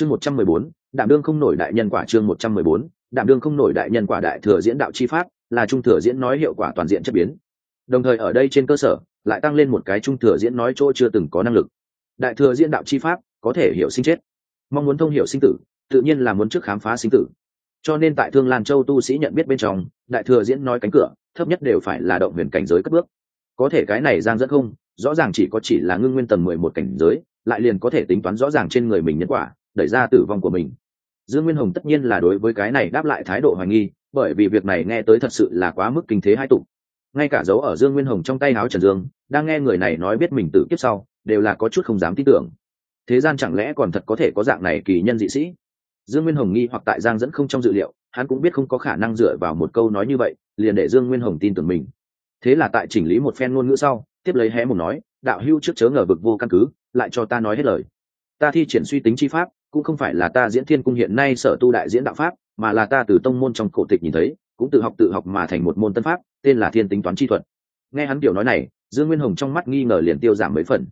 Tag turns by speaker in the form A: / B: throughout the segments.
A: chương một trăm mười bốn, đạm đương không nổi đại nhân quả chương một trăm mười bốn, đạm đương không nổi đại nhân quả đại thừa diễn đạo chi pháp, là trung thừa diễn nói hiệu quả toàn diện chất biến. Đồng thời ở đây trên cơ sở, lại tăng lên một cái trung thừa diễn nói chỗ chưa từng có năng lực. Đại thừa diễn đạo chi pháp, có thể hiểu sinh chết. Mong muốn thông hiểu sinh tử, tự nhiên là muốn trước khám phá sinh tử. Cho nên tại thương lan châu tu sĩ nhận biết bên trong, đại thừa diễn nói cánh cửa, thấp nhất đều phải là động huyền cảnh giới cất bước. Có thể cái này giang dẫn không, rõ ràng chỉ có chỉ là ngưng nguyên tầng mười một cảnh giới, lại liền có thể tính toán rõ ràng trên người mình nhân quả đẩy ra tử vong của mình. Dương nguyên hồng tất nhiên là đối với cái này đáp lại thái độ hoài nghi, bởi vì việc này nghe tới thật sự là quá mức kinh thế hai tục ngay cả dấu ở dương nguyên hồng trong tay áo trần dương, đang nghe người này nói biết mình tự kiếp sau, đều là có chút không dám tin tưởng. Thế gian chẳng lẽ còn thật có thể có dạng này kỳ nhân dị sĩ? Dương nguyên hồng nghi hoặc tại giang dẫn không trong dự liệu, hắn cũng biết không có khả năng dựa vào một câu nói như vậy, liền để dương nguyên hồng tin tưởng mình. Thế là tại chỉnh lý một phen ngôn ngữ sau, tiếp lấy hé một nói, đạo hưu trước chớ ngờ vực vô căn cứ, lại cho ta nói hết lời. Ta thi triển suy tính chi pháp cũng không phải là ta diễn thiên cung hiện nay sở tu đại diễn đạo pháp, mà là ta từ tông môn trong cổ tịch nhìn thấy, cũng tự học tự học mà thành một môn tân pháp, tên là thiên tính toán chi thuật. Nghe hắn kiểu nói này, dương nguyên hồng trong mắt nghi ngờ liền tiêu giảm mấy phần.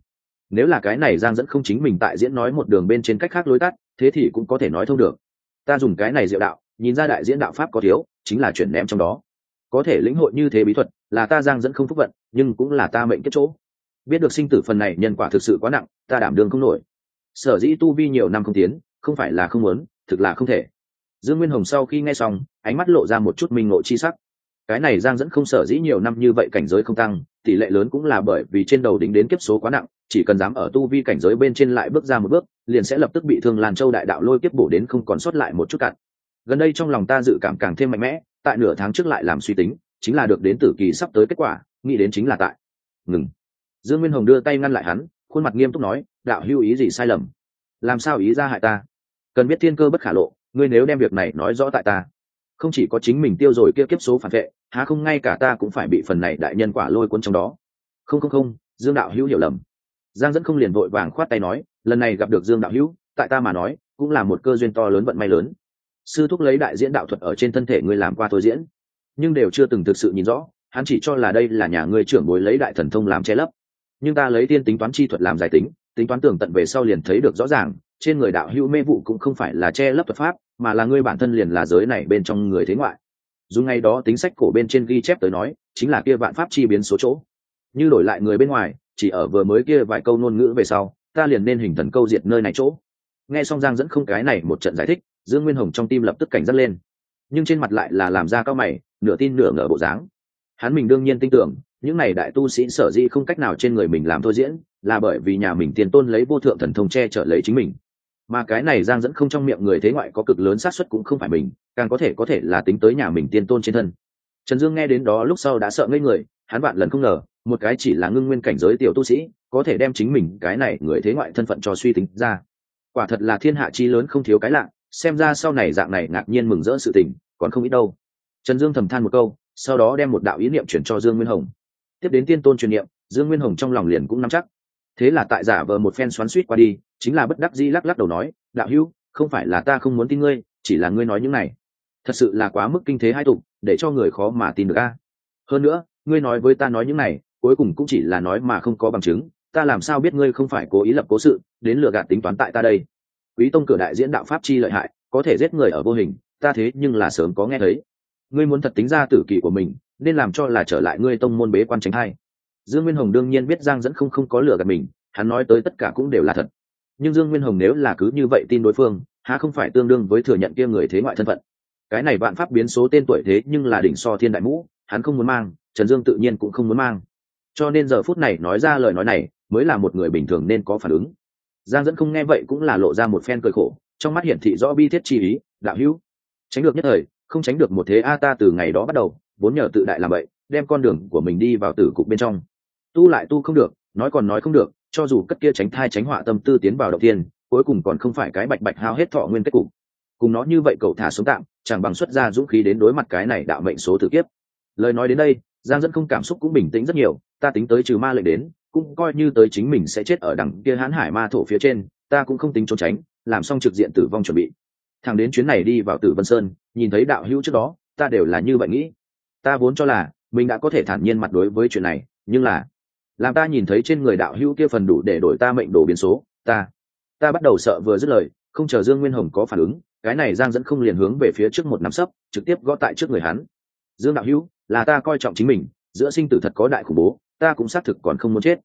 A: Nếu là cái này giang dẫn không chính mình tại diễn nói một đường bên trên cách khác lối tắt, thế thì cũng có thể nói thông được. Ta dùng cái này diệu đạo, nhìn ra đại diễn đạo pháp có thiếu, chính là chuyển ném trong đó. Có thể lĩnh hội như thế bí thuật, là ta giang dẫn không phúc vận, nhưng cũng là ta mệnh kết chỗ. Biết được sinh tử phần này nhân quả thực sự quá nặng, ta đảm đương không nổi sở dĩ tu vi nhiều năm không tiến, không phải là không muốn, thực là không thể. Dương nguyên hồng sau khi nghe xong, ánh mắt lộ ra một chút minh ngộ chi sắc. Cái này giang dẫn không sở dĩ nhiều năm như vậy cảnh giới không tăng, tỷ lệ lớn cũng là bởi vì trên đầu đính đến kiếp số quá nặng, chỉ cần dám ở tu vi cảnh giới bên trên lại bước ra một bước, liền sẽ lập tức bị thương làn châu đại đạo lôi kiếp bổ đến không còn sót lại một chút cặn. gần đây trong lòng ta dự cảm càng thêm mạnh mẽ, tại nửa tháng trước lại làm suy tính, chính là được đến tử kỳ sắp tới kết quả, nghĩ đến chính là tại. Ngừng. Dương nguyên hồng đưa tay ngăn lại hắn khuôn mặt nghiêm túc nói, đạo hưu ý gì sai lầm? Làm sao ý ra hại ta? Cần biết thiên cơ bất khả lộ, ngươi nếu đem việc này nói rõ tại ta, không chỉ có chính mình tiêu rồi kia kiếp số phản vệ, há không ngay cả ta cũng phải bị phần này đại nhân quả lôi cuốn trong đó. Không không không, dương đạo hữu hiểu lầm. Giang dẫn không liền vội vàng khoát tay nói, lần này gặp được dương đạo hữu, tại ta mà nói, cũng là một cơ duyên to lớn vận may lớn. Sư thúc lấy đại diễn đạo thuật ở trên thân thể ngươi làm qua tôi diễn, nhưng đều chưa từng thực sự nhìn rõ, hắn chỉ cho là đây là nhà ngươi trưởng bối lấy đại thần thông làm che lấp nhưng ta lấy tiên tính toán chi thuật làm giải tính tính toán tường tận về sau liền thấy được rõ ràng, trên người đạo hữu mê vụ cũng không phải là che lấp thuật pháp, mà là ngươi bản thân liền là giới này bên trong người thế ngoại. Dù ngay đó tính sách cổ bên trên ghi chép tới nói, chính là kia vạn pháp chi biến số chỗ. Như đổi lại người bên ngoài, chỉ ở vừa mới kia vài câu ngôn ngữ về sau, ta liền nên hình thần câu diệt nơi này chỗ. Nghe xong giang dẫn không cái này một trận giải thích, dương nguyên hồng trong tim lập tức cảnh giác lên. Nhưng trên mặt lại là làm ra cao mày, nửa tin nửa ngờ bộ dáng. Hắn mình đương nhiên tin tưởng những này đại tu sĩ sở di không cách nào trên người mình làm thôi diễn, là bởi vì nhà mình tiền tôn lấy vô thượng thần thông che chở lấy chính mình. Mà cái này giang dẫn không trong miệng người thế ngoại có cực lớn xác suất cũng không phải mình, càng có thể có thể là tính tới nhà mình tiên tôn trên thân. Trần dương nghe đến đó lúc sau đã sợ ngây người, hắn vạn lần không ngờ, một cái chỉ là ngưng nguyên cảnh giới tiểu tu sĩ, có thể đem chính mình, cái này người thế ngoại thân phận cho suy tính ra. Quả thật là thiên hạ chi lớn không thiếu cái lạ, xem ra sau này dạng này ngạc nhiên mừng rỡ sự tình, còn không ít đâu. Trần dương thầm than một câu, sau đó đem một đạo ý niệm chuyển cho dương nguyên hồng tiếp đến tiên tôn truyền niệm, dương nguyên hồng trong lòng liền cũng nắm chắc. Thế là tại giả vờ một phen xoắn suýt qua đi, chính là bất đắc dĩ lắc lắc đầu nói, đạo hữu, không phải là ta không muốn tin ngươi, chỉ là ngươi nói những này. Thật sự là quá mức kinh thế hai tục để cho người khó mà tin được a. Hơn nữa, ngươi nói với ta nói những này, cuối cùng cũng chỉ là nói mà không có bằng chứng, ta làm sao biết ngươi không phải cố ý lập cố sự, đến lừa gạt tính toán tại ta đây. Quý tông cửa đại diễn đạo pháp chi lợi hại, có thể giết người ở vô hình, ta thế nhưng là sớm có nghe thấy. Ngươi muốn thật tính ra tử kỳ của mình nên làm cho là trở lại ngươi tông môn bế quan tránh hai dương nguyên hồng đương nhiên biết giang dẫn không không có lừa gạt mình, hắn nói tới tất cả cũng đều là thật. Nhưng dương nguyên hồng nếu là cứ như vậy tin đối phương, há không phải tương đương với thừa nhận kia người thế ngoại thân phận. Cái này vạn pháp biến số tên tuổi thế nhưng là đỉnh so thiên đại mũ, hắn không muốn mang, trần dương tự nhiên cũng không muốn mang. Cho nên giờ phút này nói ra lời nói này, mới là một người bình thường nên có phản ứng. Giang dẫn không nghe vậy cũng là lộ ra một phen cười khổ, trong mắt hiển thị rõ bi thiết chi ý, đạo hữu. Tránh được nhất thời, không tránh được một thế a ta từ ngày đó bắt đầu vốn nhờ tự đại làm vậy đem con đường của mình đi vào tử cục bên trong. Tu lại tu không được, nói còn nói không được, cho dù cất kia tránh thai tránh họa tâm tư tiến vào đầu tiên cuối cùng còn không phải cái bạch bạch hao hết thọ nguyên kết cục. Cùng nó như vậy cậu thả xuống tạm, chẳng bằng xuất ra dũng khí đến đối mặt cái này đạo mệnh số tử kiếp. Lời nói đến đây, giang dẫn không cảm xúc cũng bình tĩnh rất nhiều, ta tính tới trừ ma lệnh đến, cũng coi như tới chính mình sẽ chết ở đằng kia hãn hải ma thổ phía trên, ta cũng không tính trốn tránh, làm xong trực diện tử vong chuẩn bị. Thằng đến chuyến này đi vào tử vân sơn, nhìn thấy đạo hữu trước đó, ta đều là như vậy nghĩ ta vốn cho là mình đã có thể thản nhiên mặt đối với chuyện này, nhưng là làm ta nhìn thấy trên người đạo hữu kia phần đủ để đổi ta mệnh đồ biến số, ta ta bắt đầu sợ vừa dứt lời, không chờ dương nguyên hồng có phản ứng, cái này giang dẫn không liền hướng về phía trước một nắm sấp, trực tiếp gõ tại trước người hắn. Dương đạo hữu, là ta coi trọng chính mình, giữa sinh tử thật có đại khủng bố, ta cũng xác thực còn không muốn chết.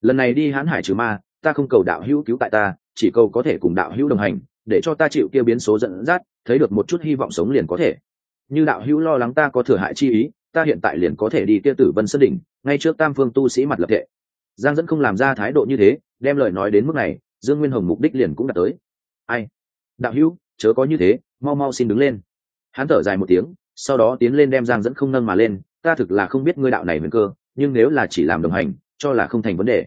A: Lần này đi hãn hải trừ ma, ta không cầu đạo hữu cứu tại ta, chỉ cầu có thể cùng đạo hữu đồng hành, để cho ta chịu kia biến số dẫn dắt, thấy được một chút hy vọng sống liền có thể như đạo hữu lo lắng ta có thừa hại chi ý, ta hiện tại liền có thể đi kia tử vân sơn đỉnh, ngay trước tam phương tu sĩ mặt lập thệ. Giang dẫn không làm ra thái độ như thế, đem lời nói đến mức này, dương nguyên hồng mục đích liền cũng đạt tới. Ai? Đạo hữu, chớ có như thế, mau mau xin đứng lên. Hắn thở dài một tiếng, sau đó tiến lên đem giang dẫn không nâng mà lên, ta thực là không biết ngươi đạo này nguyên cơ, nhưng nếu là chỉ làm đồng hành, cho là không thành vấn đề.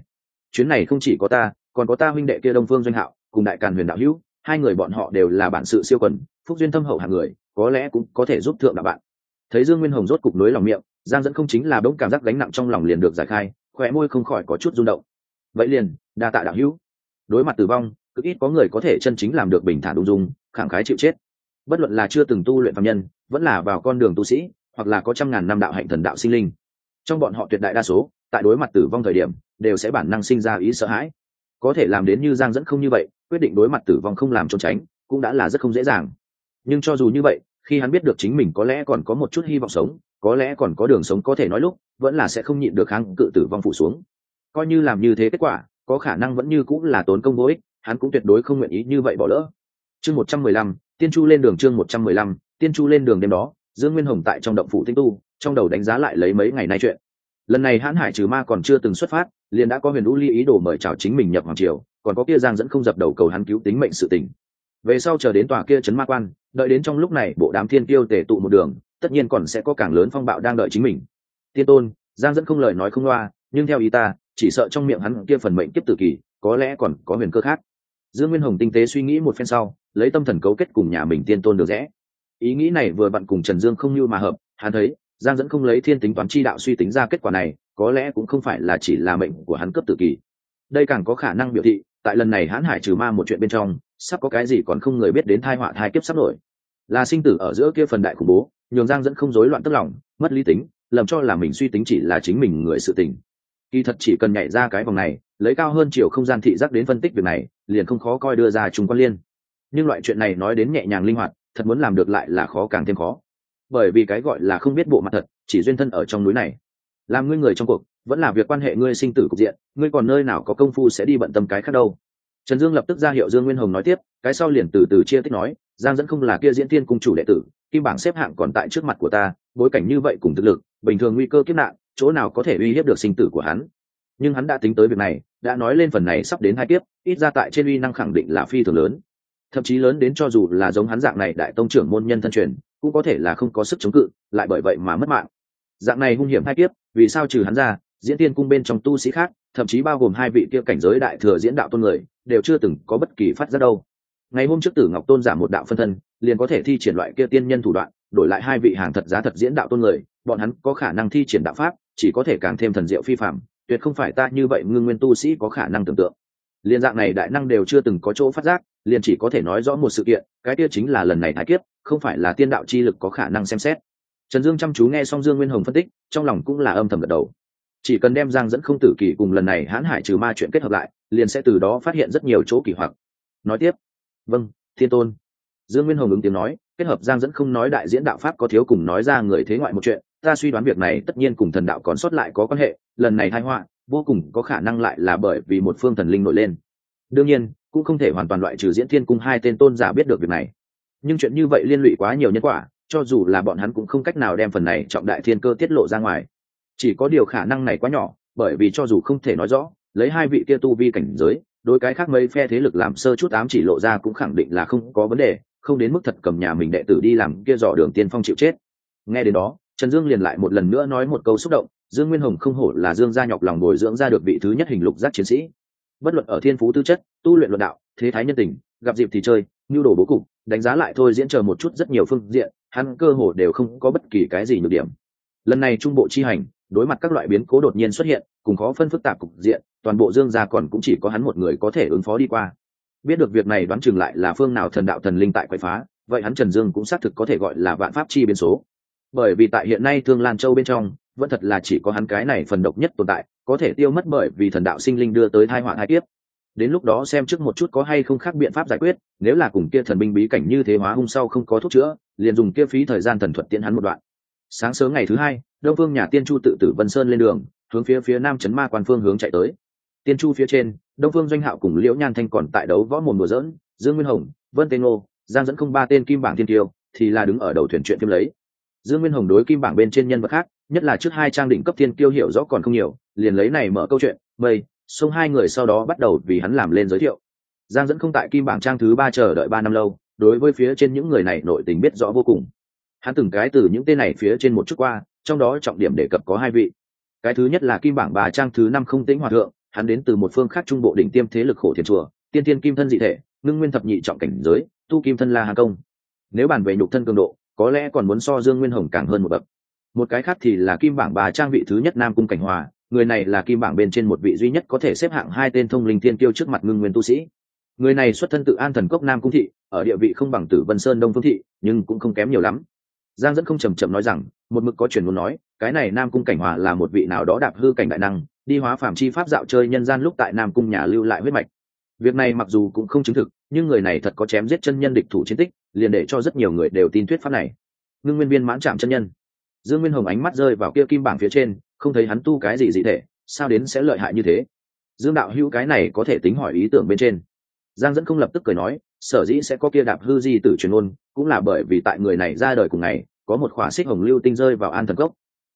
A: Chuyến này không chỉ có ta, còn có ta huynh đệ kia đông phương doanh hạo, cùng đại càn huyền đạo hữu, hai người bọn họ đều là bản sự siêu quần, phúc duyên thâm hậu hạng người có lẽ cũng có thể giúp thượng đạo bạn. Thấy dương nguyên hồng rốt cục nối lòng miệng, giang dẫn không chính là bỗng cảm giác gánh nặng trong lòng liền được giải khai khỏe môi không khỏi có chút rung động. Vậy liền, đa tạ đạo hữu. Đối mặt tử vong, cực ít có người có thể chân chính làm được bình thản ung dung, khẳng khái chịu chết. Bất luận là chưa từng tu luyện phạm nhân, vẫn là vào con đường tu sĩ, hoặc là có trăm ngàn năm đạo hạnh thần đạo sinh linh. Trong bọn họ tuyệt đại đa số, tại đối mặt tử vong thời điểm, đều sẽ bản năng sinh ra ý sợ hãi. Có thể làm đến như giang dẫn không như vậy, quyết định đối mặt tử vong không làm trốn tránh, cũng đã là rất không dễ dàng. Nhưng cho dù như vậy khi hắn biết được chính mình có lẽ còn có một chút hy vọng sống, có lẽ còn có đường sống có thể nói lúc, vẫn là sẽ không nhịn được kháng cự tử vong phủ xuống. Coi như làm như thế kết quả, có khả năng vẫn như cũng là tốn công vô ích, hắn cũng tuyệt đối không nguyện ý như vậy bỏ lỡ. Chương một trăm mười lăm, tiên chu lên đường chương một trăm mười lăm, tiên chu lên đường đêm đó, dương nguyên hồng tại trong động phủ tinh tu, trong đầu đánh giá lại lấy mấy ngày nay chuyện. Lần này hãn hải trừ ma còn chưa từng xuất phát, liền đã có huyền u ly ý đồ mời chào chính mình nhập hoàng triều, còn có kia giang dẫn không dập đầu cầu hắn cứu tính mệnh sự tình về sau chờ đến tòa kia trấn ma quan, đợi đến trong lúc này, bộ đám thiên tiêu tề tụ một đường, tất nhiên còn sẽ có càng lớn phong bạo đang đợi chính mình. Tiên tôn, giang dẫn không lời nói không loa, nhưng theo ý ta, chỉ sợ trong miệng hắn kia phần mệnh kiếp tử kỳ, có lẽ còn có huyền cơ khác. Dương nguyên hồng tinh tế suy nghĩ một phen sau, lấy tâm thần cấu kết cùng nhà mình tiên tôn được rẽ. Ý nghĩ này vừa vặn cùng trần dương không như mà hợp, hắn thấy, giang dẫn không lấy thiên tính toán chi đạo suy tính ra kết quả này, có lẽ cũng không phải là chỉ là mệnh của hắn cấp tự kỳ. Đây càng có khả năng biểu thị tại lần này hãn hải trừ ma một chuyện bên trong, sắp có cái gì còn không người biết đến thai họa thai kiếp sắp nổi. Là sinh tử ở giữa kia phần đại khủng bố, nhường giang dẫn không rối loạn tức lòng, mất lý tính, lầm cho là mình suy tính chỉ là chính mình người sự tình. Kỳ thật chỉ cần nhảy ra cái vòng này, lấy cao hơn chiều không gian thị giác đến phân tích việc này, liền không khó coi đưa ra chúng quan liên. Nhưng loại chuyện này nói đến nhẹ nhàng linh hoạt, thật muốn làm được lại là khó càng thêm khó. Bởi vì cái gọi là không biết bộ mặt thật, chỉ duyên thân ở trong núi này. Làm ngươi người trong cuộc vẫn là việc quan hệ ngươi sinh tử cục diện, ngươi còn nơi nào có công phu sẽ đi bận tâm cái khác đâu. Trần dương lập tức ra hiệu dương nguyên hồng nói tiếp, cái sau liền từ từ chia tích nói, giang dẫn không là kia diễn tiên cung chủ đệ tử, kim bảng xếp hạng còn tại trước mặt của ta, bối cảnh như vậy cùng thực lực, bình thường nguy cơ kiếp nạn, chỗ nào có thể uy hiếp được sinh tử của hắn. Nhưng hắn đã tính tới việc này, đã nói lên phần này sắp đến hai kiếp, ít ra tại trên uy năng khẳng định là phi thường lớn. Thậm chí lớn đến cho dù là giống hắn dạng này đại tông trưởng môn nhân thân truyền, cũng có thể là không có sức chống cự, lại bởi vậy mà mất mạng. Dạng này hung hiểm hai kiếp, vì sao trừ hắn ra diễn tiên cung bên trong tu sĩ khác, thậm chí bao gồm hai vị kia cảnh giới đại thừa diễn đạo tôn người, đều chưa từng có bất kỳ phát giác đâu. Ngày hôm trước tử ngọc tôn giả một đạo phân thân, liền có thể thi triển loại kia tiên nhân thủ đoạn, đổi lại hai vị hàng thật giá thật diễn đạo tôn người, bọn hắn có khả năng thi triển đạo pháp, chỉ có thể càng thêm thần diệu phi phạm tuyệt không phải ta như vậy ngưng nguyên tu sĩ có khả năng tưởng tượng. Liên dạng này đại năng đều chưa từng có chỗ phát giác, liền chỉ có thể nói rõ một sự kiện, cái kia chính là lần này thái kiếp, không phải là tiên đạo chi lực có khả năng xem xét. Trần dương chăm chú nghe xong dương nguyên hồng phân tích, trong lòng cũng là âm thầm gật đầu chỉ cần đem giang dẫn không tử kỳ cùng lần này hãn hải trừ ma chuyện kết hợp lại, liền sẽ từ đó phát hiện rất nhiều chỗ kỳ hoặc. Nói tiếp. Vâng thiên tôn. Dương nguyên hồng ứng tiếng nói, kết hợp giang dẫn không nói đại diễn đạo pháp có thiếu cùng nói ra người thế ngoại một chuyện, ta suy đoán việc này tất nhiên cùng thần đạo còn sót lại có quan hệ, lần này thai họa vô cùng có khả năng lại là bởi vì một phương thần linh nổi lên. Đương nhiên, cũng không thể hoàn toàn loại trừ diễn thiên cung hai tên tôn giả biết được việc này. Nhưng chuyện như vậy liên lụy quá nhiều nhân quả, cho dù là bọn hắn cũng không cách nào đem phần này trọng đại thiên cơ tiết lộ ra ngoài chỉ có điều khả năng này quá nhỏ, bởi vì cho dù không thể nói rõ, lấy hai vị kia tu vi cảnh giới, đối cái khác mấy phe thế lực làm sơ chút ám chỉ lộ ra cũng khẳng định là không có vấn đề, không đến mức thật cầm nhà mình đệ tử đi làm kia dò đường tiên phong chịu chết. Nghe đến đó, trần dương liền lại một lần nữa nói một câu xúc động, dương nguyên hồng không hổ là dương gia nhọc lòng bồi dưỡng ra được vị thứ nhất hình lục giác chiến sĩ. Bất luận ở thiên phú tư chất, tu luyện luận đạo, thế thái nhân tình, gặp dịp thì chơi, nhu đồ bố cục, đánh giá lại thôi diễn chờ một chút rất nhiều phương diện, hắn cơ hồ đều không có bất kỳ cái gì nhược điểm. Lần này trung bộ chi hành đối mặt các loại biến cố đột nhiên xuất hiện, cùng khó phân phức tạp cục diện, toàn bộ dương gia còn cũng chỉ có hắn một người có thể ứng phó đi qua. Biết được việc này đoán chừng lại là phương nào thần đạo thần linh tại quậy phá, vậy hắn trần dương cũng xác thực có thể gọi là vạn pháp chi biến số. Bởi vì tại hiện nay thương lan châu bên trong, vẫn thật là chỉ có hắn cái này phần độc nhất tồn tại, có thể tiêu mất bởi vì thần đạo sinh linh đưa tới thai họa hai kiếp. Đến lúc đó xem trước một chút có hay không khác biện pháp giải quyết, nếu là cùng kia thần binh bí cảnh như thế hóa hung sau không có thuốc chữa, liền dùng kia phí thời gian thần thuật tiễn hắn một đoạn sáng sớm ngày thứ hai, đông phương nhà tiên chu tự tử vân sơn lên đường, hướng phía phía nam chấn ma quan phương hướng chạy tới. Tiên chu phía trên, đông phương doanh hạo cùng liễu nhan thanh còn tại đấu võ mồm mùa dỡn dương nguyên hồng, vân tên ngô, giang dẫn không ba tên kim bảng thiên tiêu thì là đứng ở đầu thuyền chuyện phim lấy. Dương nguyên hồng đối kim bảng bên trên nhân vật khác, nhất là trước hai trang đỉnh cấp thiên tiêu hiểu rõ còn không nhiều, liền lấy này mở câu chuyện, mây, xông hai người sau đó bắt đầu vì hắn làm lên giới thiệu. Giang dẫn không tại kim bảng trang thứ ba chờ đợi ba năm lâu, đối với phía trên những người này nội tình biết rõ vô cùng hắn từng cái từ những tên này phía trên một chút qua, trong đó trọng điểm đề cập có hai vị. Cái thứ nhất là kim bảng bà trang thứ năm không tĩnh hòa thượng, hắn đến từ một phương khác trung bộ đỉnh tiêm thế lực khổ thiền chùa, tiên tiên kim thân dị thể, ngưng nguyên thập nhị trọng cảnh giới, tu kim thân la hà công. Nếu bàn về nhục thân cường độ, có lẽ còn muốn so dương nguyên hồng càng hơn một bậc. Một cái khác thì là kim bảng bà trang vị thứ nhất nam cung cảnh hòa, người này là kim bảng bên trên một vị duy nhất có thể xếp hạng hai tên thông linh tiên tiêu trước mặt ngưng nguyên tu sĩ. Người này xuất thân tự an thần cốc nam cung thị, ở địa vị không bằng tử vân sơn đông phương thị, nhưng cũng không kém nhiều lắm giang dẫn không chầm chậm nói rằng, một mực có truyền muốn nói, cái này nam cung cảnh hòa là một vị nào đó đạp hư cảnh đại năng, đi hóa phạm chi pháp dạo chơi nhân gian lúc tại nam cung nhà lưu lại huyết mạch. Việc này mặc dù cũng không chứng thực, nhưng người này thật có chém giết chân nhân địch thủ chiến tích, liền để cho rất nhiều người đều tin thuyết pháp này. Ngưng nguyên viên mãn chạm chân nhân. Dương nguyên hồng ánh mắt rơi vào kia kim bảng phía trên, không thấy hắn tu cái gì dị thể, sao đến sẽ lợi hại như thế? Dương đạo hữu cái này có thể tính hỏi ý tưởng bên trên. Giang dẫn không lập tức cười nói, sở dĩ sẽ có kia đạp hư di tử truyền ôn cũng là bởi vì tại người này ra đời cùng ngày có một khỏa xích hồng lưu tinh rơi vào an thần cốc.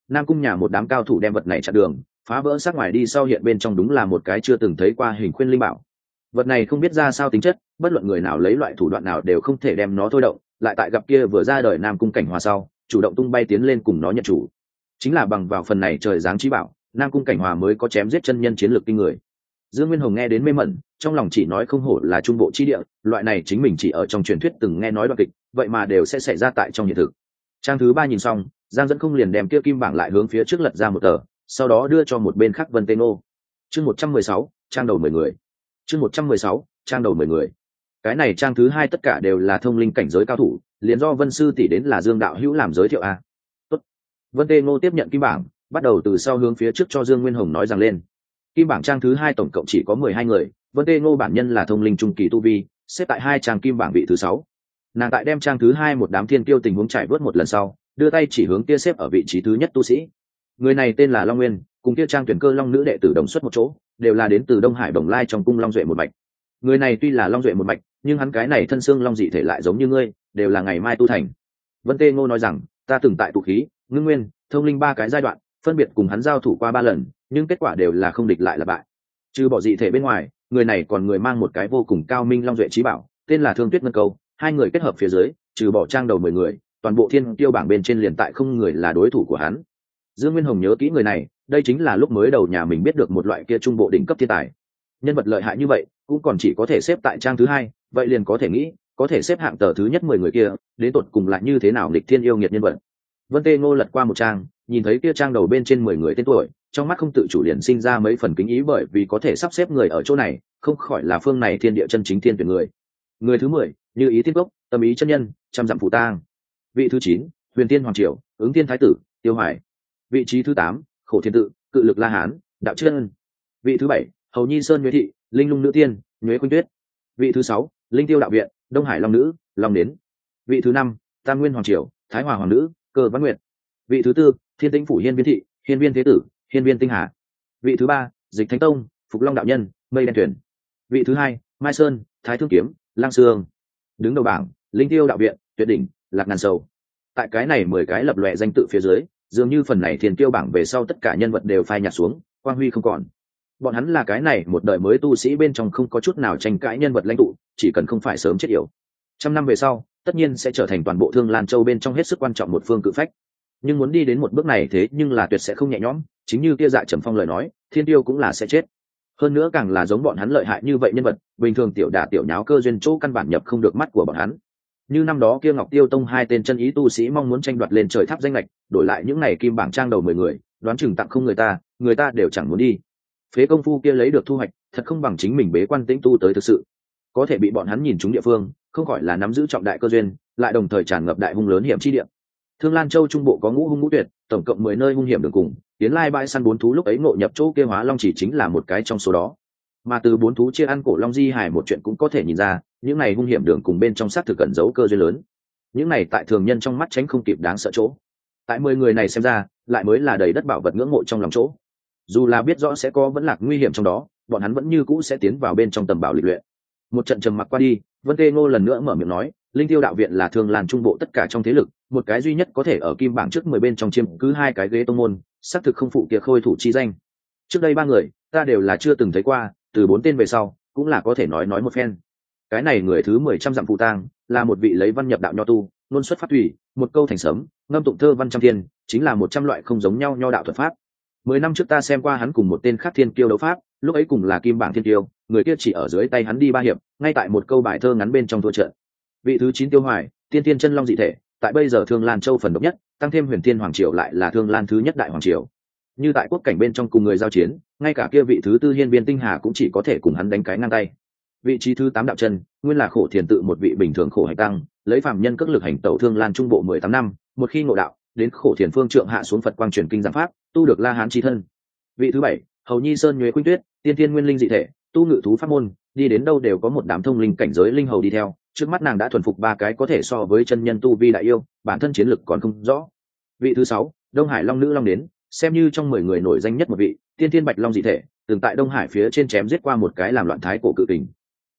A: Nam cung nhà một đám cao thủ đem vật này chặn đường, phá vỡ sát ngoài đi sau hiện bên trong đúng là một cái chưa từng thấy qua hình khuyên linh bảo. Vật này không biết ra sao tính chất, bất luận người nào lấy loại thủ đoạn nào đều không thể đem nó thôi động, lại tại gặp kia vừa ra đời nam cung cảnh hòa sau, chủ động tung bay tiến lên cùng nó nhận chủ. Chính là bằng vào phần này trời giáng trí bảo, nam cung cảnh hòa mới có chém giết chân nhân chiến lược kinh người. Dương nguyên hồng nghe đến mê mẩn, trong lòng chỉ nói không hổ là trung bộ chi địa, loại này chính mình chỉ ở trong truyền thuyết từng nghe nói đoạn kịch, vậy mà đều sẽ xảy ra tại trong hiện thực trang thứ ba nhìn xong, giang dẫn không liền đem kia kim bảng lại hướng phía trước lật ra một tờ, sau đó đưa cho một bên khác vân tên ô chương một trăm mười sáu, trang đầu mười người. Chương một trăm mười sáu, trang đầu mười người. Cái này trang thứ hai tất cả đều là thông linh cảnh giới cao thủ, liền do vân sư tỷ đến là dương đạo hữu làm giới thiệu a Tốt. vân tê ngô tiếp nhận kim bảng, bắt đầu từ sau hướng phía trước cho dương nguyên hồng nói rằng lên. Kim bảng trang thứ hai tổng cộng chỉ có mười hai người, vân tê ngô bản nhân là thông linh trung kỳ tu vi, xếp tại hai trang kim bảng vị thứ sáu nàng tại đem trang thứ hai một đám thiên tiêu tình huống trải vớt một lần sau, đưa tay chỉ hướng kia xếp ở vị trí thứ nhất tu sĩ. Người này tên là long nguyên, cùng kia trang tuyển cơ long nữ đệ tử đồng xuất một chỗ, đều là đến từ đông hải đồng lai trong cung long duệ một mạch. Người này tuy là long duệ một mạch, nhưng hắn cái này thân xương long dị thể lại giống như ngươi, đều là ngày mai tu thành. Vân tê ngô nói rằng, ta từng tại tụ khí, ngưng nguyên, thông linh ba cái giai đoạn, phân biệt cùng hắn giao thủ qua ba lần, nhưng kết quả đều là không địch lại là bại. Trừ bỏ dị thể bên ngoài, người này còn người mang một cái vô cùng cao minh long duệ trí bảo, tên là thương tuyết ngân câu hai người kết hợp phía dưới, trừ bỏ trang đầu mười người, toàn bộ thiên tiêu bảng bên trên liền tại không người là đối thủ của hắn. Dương nguyên hồng nhớ kỹ người này, đây chính là lúc mới đầu nhà mình biết được một loại kia trung bộ đỉnh cấp thiên tài. Nhân vật lợi hại như vậy, cũng còn chỉ có thể xếp tại trang thứ hai, vậy liền có thể nghĩ, có thể xếp hạng tờ thứ nhất mười người kia, đến tột cùng lại như thế nào lịch thiên yêu nghiệt nhân vật. Vân tê ngô lật qua một trang, nhìn thấy kia trang đầu bên trên mười người tên tuổi, trong mắt không tự chủ liền sinh ra mấy phần kính ý bởi vì có thể sắp xếp người ở chỗ này, không khỏi là phương này thiên địa chân chính thiên tuyển người. Người thứ mười như ý thiên gốc tâm ý chân nhân, trăm dặm phủ tang. Vị thứ chín, huyền tiên hoàng triều, ứng tiên thái tử, tiêu hoài. Vị trí thứ tám, khổ thiên tự, cự lực la hán, đạo chân. Vị thứ bảy, hầu nhi sơn nhuế thị, linh lung nữ tiên, nhuế khuynh tuyết. Vị thứ sáu, linh tiêu đạo viện, đông hải long nữ, long nến. Vị thứ năm, tam nguyên hoàng triều, thái hòa hoàng nữ, cơ văn nguyệt. Vị thứ tư, thiên tĩnh phủ hiên viên thị, hiên viên thế tử, hiên viên tinh hà. Vị thứ ba, dịch thánh tông, phục long đạo nhân, mây đen tuyển vị thứ hai, mai sơn, thái thương kiếm, lang sương đứng đầu bảng, linh tiêu đạo viện, tuyệt đỉnh, lạc ngàn sầu. Tại cái này mười cái lập lòe danh tự phía dưới, dường như phần này thiền tiêu bảng về sau tất cả nhân vật đều phai nhạt xuống, quang huy không còn. Bọn hắn là cái này một đời mới tu sĩ bên trong không có chút nào tranh cãi nhân vật lãnh tụ, chỉ cần không phải sớm chết yểu. Trăm năm về sau, tất nhiên sẽ trở thành toàn bộ thương lan châu bên trong hết sức quan trọng một phương cự phách. Nhưng muốn đi đến một bước này thế nhưng là tuyệt sẽ không nhẹ nhõm, chính như kia dạ trầm phong lời nói, thiên tiêu cũng là sẽ chết hơn nữa càng là giống bọn hắn lợi hại như vậy nhân vật, bình thường tiểu đà tiểu nháo cơ duyên chỗ căn bản nhập không được mắt của bọn hắn. Như năm đó kia ngọc tiêu tông hai tên chân ý tu sĩ mong muốn tranh đoạt lên trời tháp danh lệch, đổi lại những ngày kim bảng trang đầu mười người, đoán chừng tặng không người ta người ta đều chẳng muốn đi. Phế công phu kia lấy được thu hoạch, thật không bằng chính mình bế quan tĩnh tu tới thực sự. Có thể bị bọn hắn nhìn chúng địa phương, không gọi là nắm giữ trọng đại cơ duyên, lại đồng thời tràn ngập đại hung lớn hiểm chi địa. Thương lan châu trung bộ có ngũ hung ngũ tuyệt tổng cộng mười nơi hung hiểm đường cùng, tiến lai bãi săn bốn thú lúc ấy ngộ nhập chỗ kêu hóa long chỉ chính là một cái trong số đó. Mà từ bốn thú chia ăn cổ long di hải một chuyện cũng có thể nhìn ra, những này hung hiểm đường cùng bên trong xác thực cẩn giấu cơ duyên lớn. Những này tại thường nhân trong mắt tránh không kịp đáng sợ chỗ. Tại mười người này xem ra, lại mới là đầy đất bảo vật ngưỡng mộ trong lòng chỗ. Dù là biết rõ sẽ có vẫn lạc nguy hiểm trong đó, bọn hắn vẫn như cũ sẽ tiến vào bên trong tầm bảo lịch luyện một trận trầm mặc qua đi, vân tê ngô lần nữa mở miệng nói, linh tiêu đạo viện là thường làn trung bộ tất cả trong thế lực, một cái duy nhất có thể ở kim bảng trước mười bên trong chiêm cứ hai cái ghế tông môn, xác thực không phụ kia khôi thủ chi danh. Trước đây ba người, ta đều là chưa từng thấy qua, từ bốn tên về sau, cũng là có thể nói nói một phen. Cái này người thứ mười trăm dặm phụ tang, là một vị lấy văn nhập đạo nho tu, luôn xuất phát thủy, một câu thành sớm, ngâm tụng thơ văn trăm thiên, chính là một trăm loại không giống nhau nho đạo thuật pháp. Mười năm trước ta xem qua hắn cùng một tên khác thiên kiêu đấu pháp lúc ấy cùng là kim bảng thiên tiêu, người kia chỉ ở dưới tay hắn đi ba hiệp, ngay tại một câu bài thơ ngắn bên trong thua trận. Vị thứ chín tiêu hoài, tiên tiên chân long dị thể, tại bây giờ thương lan châu phần độc nhất, tăng thêm huyền thiên hoàng triều lại là thương lan thứ nhất đại hoàng triều. Như tại quốc cảnh bên trong cùng người giao chiến, ngay cả kia vị thứ tư hiên viên tinh hà cũng chỉ có thể cùng hắn đánh cái ngang tay. Vị trí thứ tám đạo chân, nguyên là khổ thiền tự một vị bình thường khổ hành tăng, lấy phạm nhân cất lực hành tẩu thương lan trung bộ mười tám năm, một khi ngộ đạo, đến khổ thiền phương trượng hạ xuống phật quang truyền kinh giảng pháp, tu được la hán tri thân. Vị thứ bảy hầu nhi sơn nhuế Quyên tuyết, tiên tiên nguyên linh dị thể, tu ngự thú pháp môn, đi đến đâu đều có một đám thông linh cảnh giới linh hầu đi theo, trước mắt nàng đã thuần phục ba cái có thể so với chân nhân tu vi đại yêu, bản thân chiến lực còn không rõ. Vị thứ sáu, đông hải long nữ long đến, xem như trong mười người nổi danh nhất một vị, tiên thiên bạch long dị thể, từng tại đông hải phía trên chém giết qua một cái làm loạn thái cổ cự tình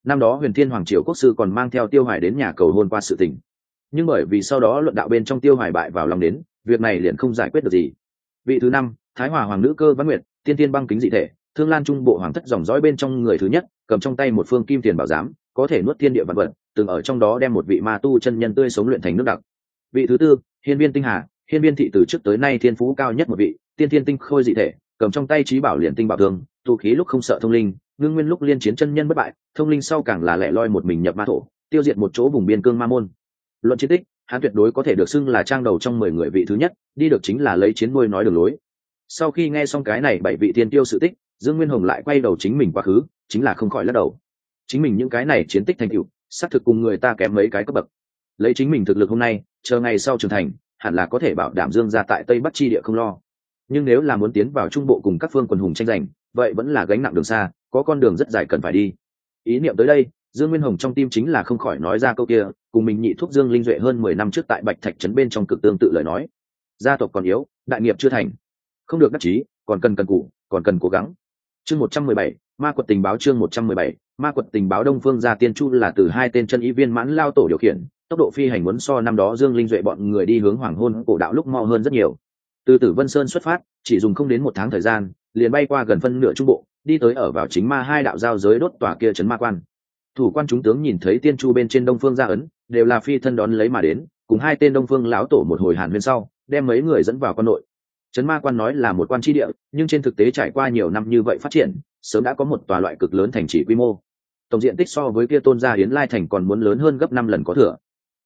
A: năm đó huyền thiên hoàng triều quốc sư còn mang theo tiêu hải đến nhà cầu hôn qua sự tình. Nhưng bởi vì sau đó luận đạo bên trong tiêu hải bại vào lòng đến, việc này liền không giải quyết được gì. Vị thứ năm, thái hòa hoàng nữ cơ văn nguyệt tiên tiên băng kính dị thể, thương lan trung bộ hoàng thất dòng dõi bên trong người thứ nhất, cầm trong tay một phương kim tiền bảo giám, có thể nuốt thiên địa vật vật, từng ở trong đó đem một vị ma tu chân nhân tươi sống luyện thành nước đặc. Vị thứ tư, hiên viên tinh hà, hiên viên thị từ trước tới nay thiên phú cao nhất một vị, tiên thiên tinh khôi dị thể, cầm trong tay trí bảo liền tinh bảo thương tụ khí lúc không sợ thông linh, ngưng nguyên lúc liên chiến chân nhân bất bại, thông linh sau càng là lẻ loi một mình nhập ma thổ, tiêu diệt một chỗ vùng biên cương ma môn. Luận chiến tích, hắn tuyệt đối có thể được xưng là trang đầu trong mười người vị thứ nhất, đi được chính là lấy chiến nuôi nói đường lối sau khi nghe xong cái này bảy vị thiên tiêu sự tích, dương nguyên hồng lại quay đầu chính mình quá khứ, chính là không khỏi lắc đầu. Chính mình những cái này chiến tích thành tựu, xác thực cùng người ta kém mấy cái cấp bậc. Lấy chính mình thực lực hôm nay, chờ ngày sau trưởng thành, hẳn là có thể bảo đảm dương ra tại tây bắc chi địa không lo. Nhưng nếu là muốn tiến vào trung bộ cùng các phương quần hùng tranh giành, vậy vẫn là gánh nặng đường xa, có con đường rất dài cần phải đi. Ý niệm tới đây, dương nguyên hồng trong tim chính là không khỏi nói ra câu kia, cùng mình nhị thuốc dương linh duệ hơn mười năm trước tại bạch thạch trấn bên trong cực tương tự lời nói. Gia tộc còn yếu, đại nghiệp chưa thành không được đắc chí, còn cần cần cụ còn cần cố gắng. Chương một trăm mười bảy, ma quật tình báo chương một trăm mười bảy, ma quật tình báo đông phương gia tiên chu là từ hai tên chân ý viên mãn lao tổ điều khiển, tốc độ phi hành muốn so năm đó dương linh duệ bọn người đi hướng hoàng hôn cổ đạo lúc mau hơn rất nhiều. Từ tử vân sơn xuất phát, chỉ dùng không đến một tháng thời gian, liền bay qua gần phân nửa trung bộ, đi tới ở vào chính ma hai đạo giao giới đốt tòa kia trấn ma quan. Thủ quan chúng tướng nhìn thấy tiên chu bên trên đông phương gia ấn, đều là phi thân đón lấy mà đến, cùng hai tên đông phương lão tổ một hồi hàn huyên sau, đem mấy người dẫn vào quan nội trấn ma quan nói là một quan tri địa, nhưng trên thực tế trải qua nhiều năm như vậy phát triển, sớm đã có một tòa loại cực lớn thành trì quy mô. Tổng diện tích so với kia tôn gia hiến lai thành còn muốn lớn hơn gấp năm lần có thừa.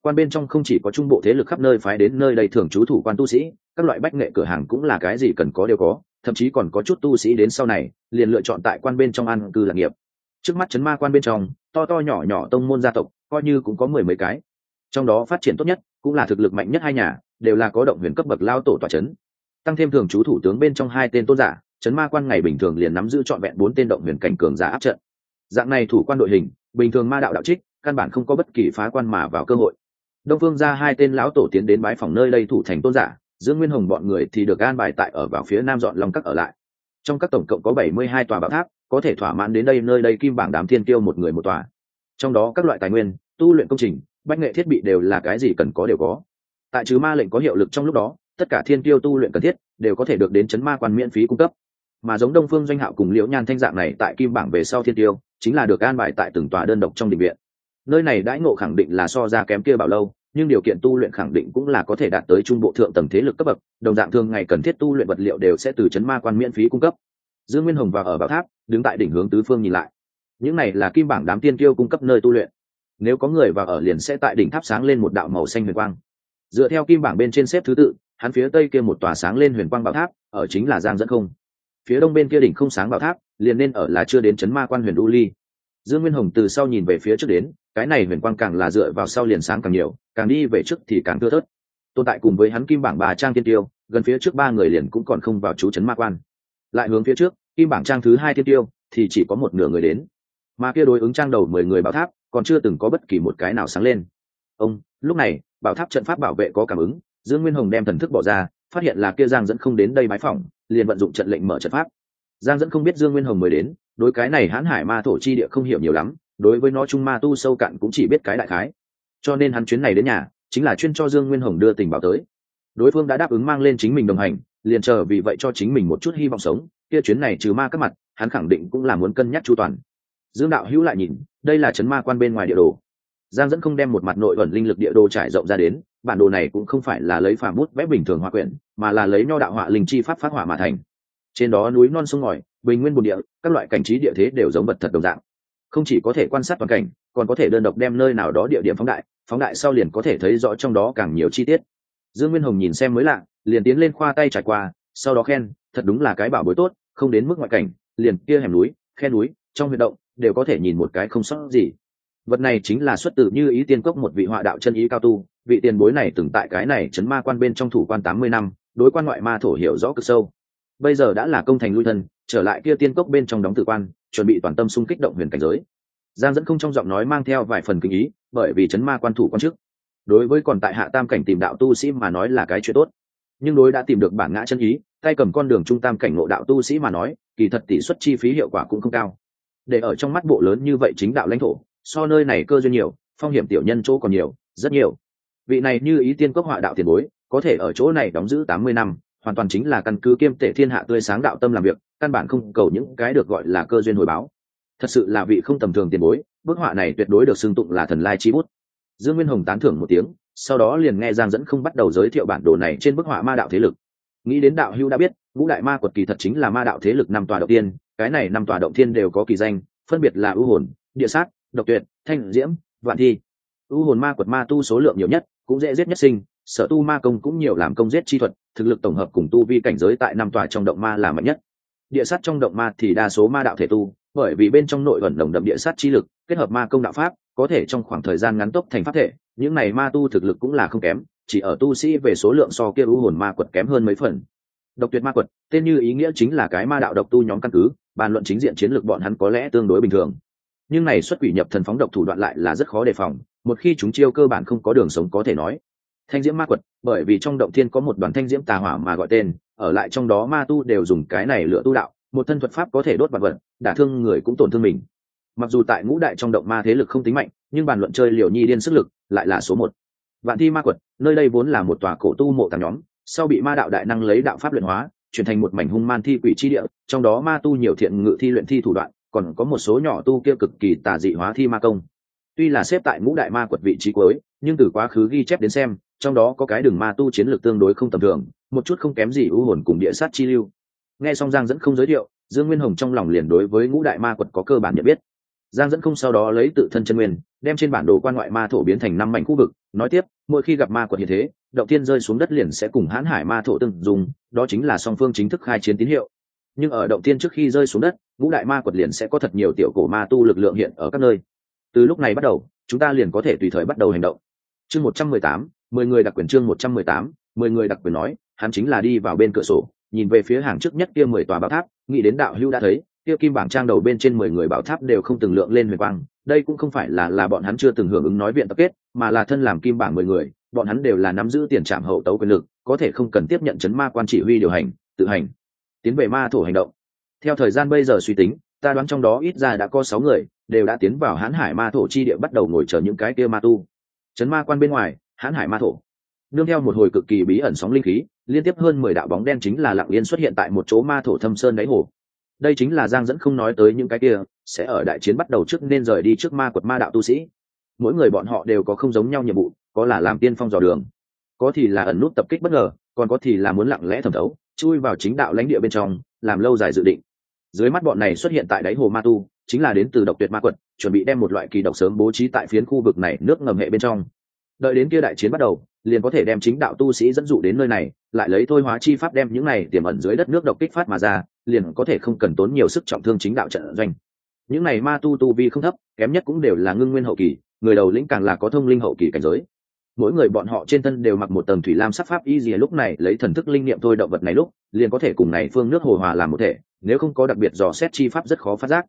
A: Quan bên trong không chỉ có trung bộ thế lực khắp nơi phái đến nơi đây thường trú thủ quan tu sĩ, các loại bách nghệ cửa hàng cũng là cái gì cần có đều có, thậm chí còn có chút tu sĩ đến sau này, liền lựa chọn tại quan bên trong ăn cư lạc nghiệp. Trước mắt chấn ma quan bên trong, to to nhỏ nhỏ tông môn gia tộc, coi như cũng có mười mấy cái. Trong đó phát triển tốt nhất, cũng là thực lực mạnh nhất hai nhà, đều là có động huyền cấp bậc lao tổ tòa chấn tăng thêm thường chú thủ tướng bên trong hai tên tôn giả chấn ma quan ngày bình thường liền nắm giữ trọn vẹn bốn tên động huyền cảnh cường giả áp trận. Dạng này thủ quan đội hình, bình thường ma đạo đạo trích, căn bản không có bất kỳ phá quan mà vào cơ hội. Đông phương ra hai tên lão tổ tiến đến bái phòng nơi đây thủ thành tôn giả, dương nguyên hồng bọn người thì được an bài tại ở vào phía nam dọn long các ở lại. Trong các tổng cộng có bảy mươi hai tòa bảo tháp, có thể thỏa mãn đến đây nơi đây kim bảng đám thiên tiêu một người một tòa. Trong đó các loại tài nguyên, tu luyện công trình, bách nghệ thiết bị đều là cái gì cần có đều có. Tại chứ ma lệnh có hiệu lực trong lúc đó tất cả thiên tiêu tu luyện cần thiết đều có thể được đến chấn ma quan miễn phí cung cấp. Mà giống đông phương doanh hạo cùng liễu nhan thanh dạng này tại kim bảng về sau thiên tiêu chính là được an bài tại từng tòa đơn độc trong định viện. Nơi này đãi ngộ khẳng định là so ra kém kia bảo lâu, nhưng điều kiện tu luyện khẳng định cũng là có thể đạt tới trung bộ thượng tầng thế lực cấp bậc, đồng dạng thường ngày cần thiết tu luyện vật liệu đều sẽ từ chấn ma quan miễn phí cung cấp. Dương nguyên hồng vào ở bảo tháp, đứng tại đỉnh hướng tứ phương nhìn lại. Những này là kim bảng đám tiên tiêu cung cấp nơi tu luyện. Nếu có người vào ở liền sẽ tại đỉnh tháp sáng lên một đạo màu xanh huyền quang. Dựa theo kim bảng bên trên xếp thứ tự hắn phía tây kia một tòa sáng lên huyền quang bảo tháp, ở chính là giang dẫn không. Phía đông bên kia đỉnh không sáng bảo tháp, liền nên ở là chưa đến chấn ma quan huyền u ly. Dương nguyên hồng từ sau nhìn về phía trước đến, cái này huyền quang càng là dựa vào sau liền sáng càng nhiều, càng đi về trước thì càng thưa thớt. Tồn tại cùng với hắn kim bảng bà trang tiên tiêu, gần phía trước ba người liền cũng còn không vào chú chấn ma quan. Lại hướng phía trước, kim bảng trang thứ hai tiên tiêu, thì chỉ có một nửa người đến. Mà kia đối ứng trang đầu mười người bảo tháp, còn chưa từng có bất kỳ một cái nào sáng lên. Ông, lúc này, bảo tháp trận pháp bảo vệ có cảm ứng dương nguyên hồng đem thần thức bỏ ra, phát hiện là kia giang dẫn không đến đây bái phỏng, liền vận dụng trận lệnh mở trận pháp. Giang dẫn không biết dương nguyên hồng mới đến, đối cái này hãn hải ma thổ chi địa không hiểu nhiều lắm, đối với nó trung ma tu sâu cạn cũng chỉ biết cái đại khái. Cho nên hắn chuyến này đến nhà, chính là chuyên cho dương nguyên hồng đưa tình báo tới. Đối phương đã đáp ứng mang lên chính mình đồng hành, liền chờ vì vậy cho chính mình một chút hy vọng sống, kia chuyến này trừ ma các mặt, hắn khẳng định cũng là muốn cân nhắc chu toàn. Dương đạo hữu lại nhìn, đây là trấn ma quan bên ngoài địa đồ giang dẫn không đem một mặt nội ẩn linh lực địa đồ trải rộng ra đến, bản đồ này cũng không phải là lấy phàm bút vẽ bình thường họa quyển, mà là lấy nho đạo họa linh chi pháp phát họa mà thành. Trên đó núi non sông ngòi, bình nguyên bồn địa, các loại cảnh trí địa thế đều giống vật thật đồng dạng. Không chỉ có thể quan sát toàn cảnh, còn có thể đơn độc đem nơi nào đó địa điểm phóng đại phóng đại sau liền có thể thấy rõ trong đó càng nhiều chi tiết. Dương nguyên hồng nhìn xem mới lạ, liền tiến lên khoa tay trải qua, sau đó khen, thật đúng là cái bảo bối tốt, không đến mức ngoại cảnh, liền kia hẻm núi, khe núi, trong huyệt động, đều có thể nhìn một cái không sót gì vật này chính là xuất từ như ý tiên cốc một vị họa đạo chân ý cao tu, vị tiền bối này từng tại cái này chấn ma quan bên trong thủ quan tám mươi năm, đối quan ngoại ma thổ hiểu rõ cực sâu. Bây giờ đã là công thành lui thân, trở lại kia tiên cốc bên trong đóng tử quan, chuẩn bị toàn tâm xung kích động huyền cảnh giới. Giang dẫn không trong giọng nói mang theo vài phần kinh ý, bởi vì chấn ma quan thủ quan chức đối với còn tại hạ tam cảnh tìm đạo tu sĩ mà nói là cái chuyện tốt. Nhưng đối đã tìm được bản ngã chân ý, tay cầm con đường trung tam cảnh ngộ đạo tu sĩ mà nói, kỳ thật tỷ suất chi phí hiệu quả cũng không cao. Để ở trong mắt bộ lớn như vậy chính đạo lãnh thổ so nơi này cơ duyên nhiều, phong hiểm tiểu nhân chỗ còn nhiều, rất nhiều. Vị này như ý tiên cốc họa đạo tiền bối, có thể ở chỗ này đóng giữ tám mươi năm, hoàn toàn chính là căn cứ kiêm tể thiên hạ tươi sáng đạo tâm làm việc, căn bản không cầu những cái được gọi là cơ duyên hồi báo. Thật sự là vị không tầm thường tiền bối, bức họa này tuyệt đối được xưng tụng là thần lai chi bút. Dương nguyên hồng tán thưởng một tiếng, sau đó liền nghe giang dẫn không bắt đầu giới thiệu bản đồ này trên bức họa ma đạo thế lực. Nghĩ đến đạo hưu đã biết, ngũ đại ma quật kỳ thật chính là ma đạo thế lực năm tòa động tiên, cái này năm tòa động thiên đều có kỳ danh, phân biệt là ưu hồn, địa sát độc tuyệt, thanh diễm, vạn thi. Ưu hồn ma quật ma tu số lượng nhiều nhất, cũng dễ giết nhất sinh, sở tu ma công cũng nhiều làm công giết chi thuật, thực lực tổng hợp cùng tu vi cảnh giới tại năm tòa trong động ma là mạnh nhất. Địa sát trong động ma thì đa số ma đạo thể tu, bởi vì bên trong nội ẩn đồng đậm địa sát chi lực, kết hợp ma công đạo pháp, có thể trong khoảng thời gian ngắn tốc thành pháp thể, những này ma tu thực lực cũng là không kém, chỉ ở tu sĩ về số lượng so kia ưu hồn ma quật kém hơn mấy phần. Độc tuyệt ma quật, tên như ý nghĩa chính là cái ma đạo độc tu nhóm căn cứ, bàn luận chính diện chiến lược bọn hắn có lẽ tương đối bình thường nhưng này xuất quỷ nhập thần phóng độc thủ đoạn lại là rất khó đề phòng, một khi chúng chiêu cơ bản không có đường sống có thể nói. Thanh diễm ma quật, bởi vì trong động thiên có một đoàn thanh diễm tà hỏa mà gọi tên, ở lại trong đó ma tu đều dùng cái này lựa tu đạo, một thân thuật pháp có thể đốt vật vật, đả thương người cũng tổn thương mình. Mặc dù tại ngũ đại trong động ma thế lực không tính mạnh, nhưng bàn luận chơi liều nhi điên sức lực lại là số một. Vạn thi ma quật, nơi đây vốn là một tòa cổ tu mộ tàng nhóm, sau bị ma đạo đại năng lấy đạo pháp luyện hóa, chuyển thành một mảnh hung man thi quỷ chi địa, trong đó ma tu nhiều thiện ngự thi luyện thi thủ đoạn còn có một số nhỏ tu kia cực kỳ tà dị hóa thi ma công. Tuy là xếp tại ngũ đại ma quật vị trí cuối, nhưng từ quá khứ ghi chép đến xem, trong đó có cái đường ma tu chiến lược tương đối không tầm thường, một chút không kém gì ưu hồn cùng địa sát chi lưu. Nghe xong giang dẫn không giới thiệu, dương nguyên hồng trong lòng liền đối với ngũ đại ma quật có cơ bản nhận biết. Giang dẫn không sau đó lấy tự thân chân nguyên, đem trên bản đồ quan ngoại ma thổ biến thành năm mảnh khu vực, nói tiếp, mỗi khi gặp ma quật như thế, động tiên rơi xuống đất liền sẽ cùng hãn hải ma thổ từng dùng, đó chính là song phương chính thức khai chiến tín hiệu. Nhưng ở động tiên trước khi rơi xuống đất ngũ đại ma quật liền sẽ có thật nhiều tiểu cổ ma tu lực lượng hiện ở các nơi. Từ lúc này bắt đầu, chúng ta liền có thể tùy thời bắt đầu hành động. Chương một trăm mười tám, mười người đặc quyền chương một trăm mười tám, mười người đặc quyền nói, hắn chính là đi vào bên cửa sổ, nhìn về phía hàng trước nhất kia mười tòa bảo tháp, nghĩ đến đạo hưu đã thấy, kia kim bảng trang đầu bên trên mười người bảo tháp đều không từng lượng lên huyền quang. Đây cũng không phải là là bọn hắn chưa từng hưởng ứng nói viện tập kết, mà là thân làm kim bảng mười người, bọn hắn đều là nắm giữ tiền trạm hậu tấu quyền lực, có thể không cần tiếp nhận chấn ma quan chỉ huy điều hành, tự hành, tiến về ma thổ hành động theo thời gian bây giờ suy tính, ta đoán trong đó ít ra đã có sáu người, đều đã tiến vào hãn hải ma thổ chi địa bắt đầu ngồi chờ những cái kia ma tu. Chấn ma quan bên ngoài, hãn hải ma thổ. Nương theo một hồi cực kỳ bí ẩn sóng linh khí, liên tiếp hơn mười đạo bóng đen chính là lặng yên xuất hiện tại một chỗ ma thổ thâm sơn đáy hồ. Đây chính là giang dẫn không nói tới những cái kia, sẽ ở đại chiến bắt đầu trước nên rời đi trước ma quật ma đạo tu sĩ. Mỗi người bọn họ đều có không giống nhau nhiệm vụ, có là làm tiên phong dò đường, có thì là ẩn nút tập kích bất ngờ, còn có thì là muốn lặng lẽ thẩm thấu, chui vào chính đạo lãnh địa bên trong, làm lâu dài dự định dưới mắt bọn này xuất hiện tại đáy hồ ma tu, chính là đến từ độc tuyệt ma quật, chuẩn bị đem một loại kỳ độc sớm bố trí tại phiến khu vực này nước ngầm hệ bên trong. Đợi đến kia đại chiến bắt đầu, liền có thể đem chính đạo tu sĩ dẫn dụ đến nơi này, lại lấy thôi hóa chi pháp đem những này tiềm ẩn dưới đất nước độc kích phát mà ra, liền có thể không cần tốn nhiều sức trọng thương chính đạo trận doanh. Những này ma tu tu vi không thấp, kém nhất cũng đều là ngưng nguyên hậu kỳ, người đầu lĩnh càng là có thông linh hậu kỳ cảnh giới. Mỗi người bọn họ trên thân đều mặc một tầng thủy lam sắc pháp y gì lúc này lấy thần thức linh niệm thôi động vật này lúc, liền có thể cùng này phương nước hồ hòa làm một thể nếu không có đặc biệt dò xét chi pháp rất khó phát giác.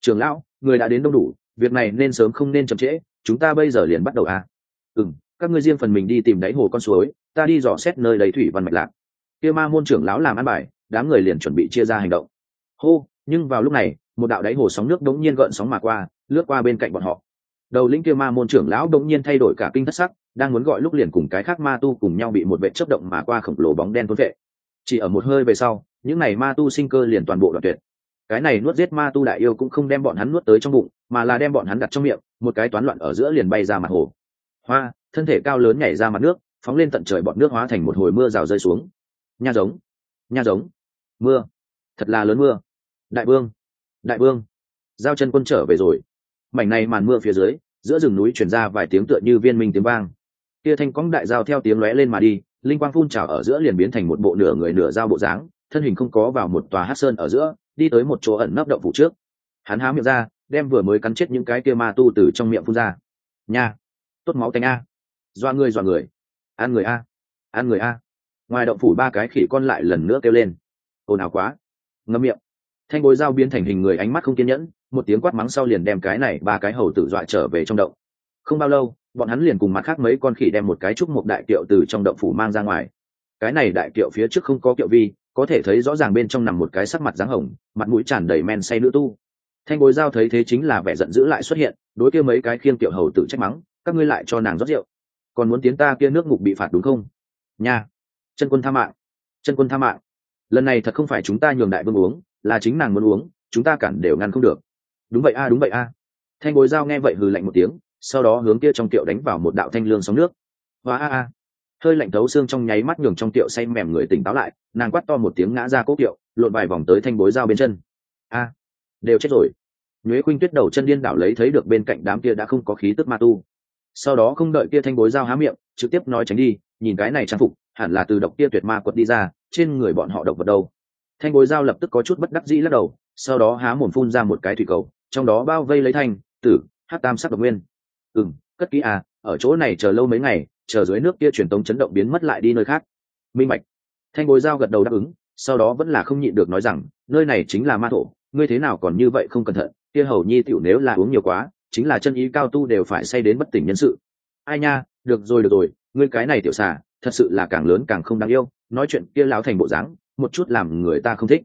A: Trường lão, người đã đến đông đủ, việc này nên sớm không nên chậm trễ, chúng ta bây giờ liền bắt đầu à? Ừ các ngươi riêng phần mình đi tìm đáy hồ con suối, ta đi dò xét nơi đầy thủy văn mạch lạc. Kia ma môn trưởng lão làm ăn bài, đám người liền chuẩn bị chia ra hành động. Hô, nhưng vào lúc này, một đạo đáy hồ sóng nước đống nhiên gợn sóng mà qua, lướt qua bên cạnh bọn họ. Đầu lĩnh kia ma môn trưởng lão đống nhiên thay đổi cả kinh thất sắc, đang muốn gọi lúc liền cùng cái khác ma tu cùng nhau bị một vệ chớp động mà qua khổng lồ bóng đen tuấn vệ. Chỉ ở một hơi về sau những này ma tu sinh cơ liền toàn bộ đoạn tuyệt. Cái này nuốt giết ma tu đại yêu cũng không đem bọn hắn nuốt tới trong bụng, mà là đem bọn hắn đặt trong miệng, một cái toán loạn ở giữa liền bay ra mặt hồ. Hoa, thân thể cao lớn nhảy ra mặt nước, phóng lên tận trời bọn nước hóa thành một hồi mưa rào rơi xuống. Nha giống nha giống. Mưa, thật là lớn mưa. Đại vương đại vương. Giao chân quân trở về rồi. Mảnh này màn mưa phía dưới, giữa rừng núi chuyển ra vài tiếng tựa như viên minh tiếng vang. Kia thanh cóng đại giao theo tiếng lóe lên mà đi, linh quang phun trào ở giữa liền biến thành một bộ nửa người nửa dao bộ dáng thân hình không có vào một tòa hát sơn ở giữa, đi tới một chỗ ẩn nấp động phủ trước. Hắn há miệng ra, đem vừa mới cắn chết những cái kia ma tu từ trong miệng phun ra. Nha, tốt máu tanh a. Doa người doa người. Ăn người a, ăn người a. Ngoài động phủ ba cái khỉ con lại lần nữa kêu lên. Ồn ào quá. Ngâm miệng. Thanh bối dao biến thành hình người ánh mắt không kiên nhẫn, một tiếng quát mắng sau liền đem cái này ba cái hầu tử dọa trở về trong động. Không bao lâu, bọn hắn liền cùng mặt khác mấy con khỉ đem một cái trúc một đại kiệu từ trong động phủ mang ra ngoài. Cái này đại kiệu phía trước không có kiệu vi có thể thấy rõ ràng bên trong nằm một cái sắc mặt dáng hồng, mặt mũi tràn đầy men say nữ tu. Thanh bối giao thấy thế chính là vẻ giận dữ lại xuất hiện, đối kia mấy cái khiêng tiểu hầu tự trách mắng, các ngươi lại cho nàng rót rượu. Còn muốn tiến ta kia nước ngục bị phạt đúng không? Nha. Chân quân tha mạng. Chân quân tha mạng. Lần này thật không phải chúng ta nhường đại vương uống, là chính nàng muốn uống, chúng ta cản đều ngăn không được. Đúng vậy a, đúng vậy a. Thanh bối giao nghe vậy hừ lạnh một tiếng, sau đó hướng kia trong tiệu đánh vào một đạo thanh lương sóng nước. Và a a hơi lạnh thấu xương trong nháy mắt nhường trong tiệu say mềm người tỉnh táo lại, nàng quát to một tiếng ngã ra cố tiệu lộn vài vòng tới thanh bối dao bên chân. A, đều chết rồi. Nhuế khuynh tuyết đầu chân điên đảo lấy thấy được bên cạnh đám kia đã không có khí tức ma tu. Sau đó không đợi kia thanh bối dao há miệng, trực tiếp nói tránh đi, nhìn cái này trang phục, hẳn là từ độc kia tuyệt ma quật đi ra, trên người bọn họ độc vật đâu. Thanh bối dao lập tức có chút bất đắc dĩ lắc đầu, sau đó há mồm phun ra một cái thủy cầu, trong đó bao vây lấy thanh, tử hát tam sắc độc nguyên. Ừ cất kỹ à ở chỗ này chờ lâu mấy ngày, chờ dưới nước kia truyền tống chấn động biến mất lại đi nơi khác. Minh mạch thanh bối giao gật đầu đáp ứng, sau đó vẫn là không nhịn được nói rằng, nơi này chính là ma thổ, ngươi thế nào còn như vậy không cẩn thận, kia hầu nhi tiểu nếu là uống nhiều quá, chính là chân ý cao tu đều phải say đến bất tỉnh nhân sự. Ai nha, được rồi được rồi, ngươi cái này tiểu xà, thật sự là càng lớn càng không đáng yêu, nói chuyện kia láo thành bộ dáng, một chút làm người ta không thích.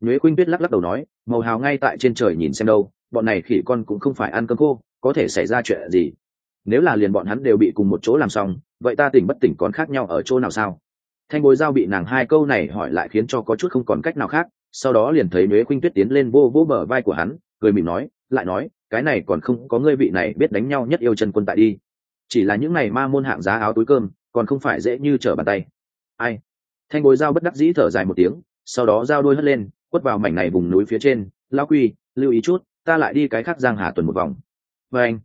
A: Nhuế khuynh tuyết lắc lắc đầu nói, màu hào ngay tại trên trời nhìn xem đâu, bọn này khỉ con cũng không phải ăn cơm khô, có thể xảy ra chuyện gì? Nếu là liền bọn hắn đều bị cùng một chỗ làm xong, vậy ta tỉnh bất tỉnh còn khác nhau ở chỗ nào sao? Thanh bối giao bị nàng hai câu này hỏi lại khiến cho có chút không còn cách nào khác, sau đó liền thấy nhuế khuynh tuyết tiến lên vô vô bờ vai của hắn, cười mỉm nói, lại nói, cái này còn không có ngươi vị này biết đánh nhau nhất yêu chân quân tại đi. Chỉ là những này ma môn hạng giá áo túi cơm, còn không phải dễ như trở bàn tay. Ai? Thanh bối giao bất đắc dĩ thở dài một tiếng, sau đó giao đôi hất lên, quất vào mảnh này vùng núi phía trên lao quy, lưu ý chút, ta lại đi cái khác giang hà tuần một vòng. Và anh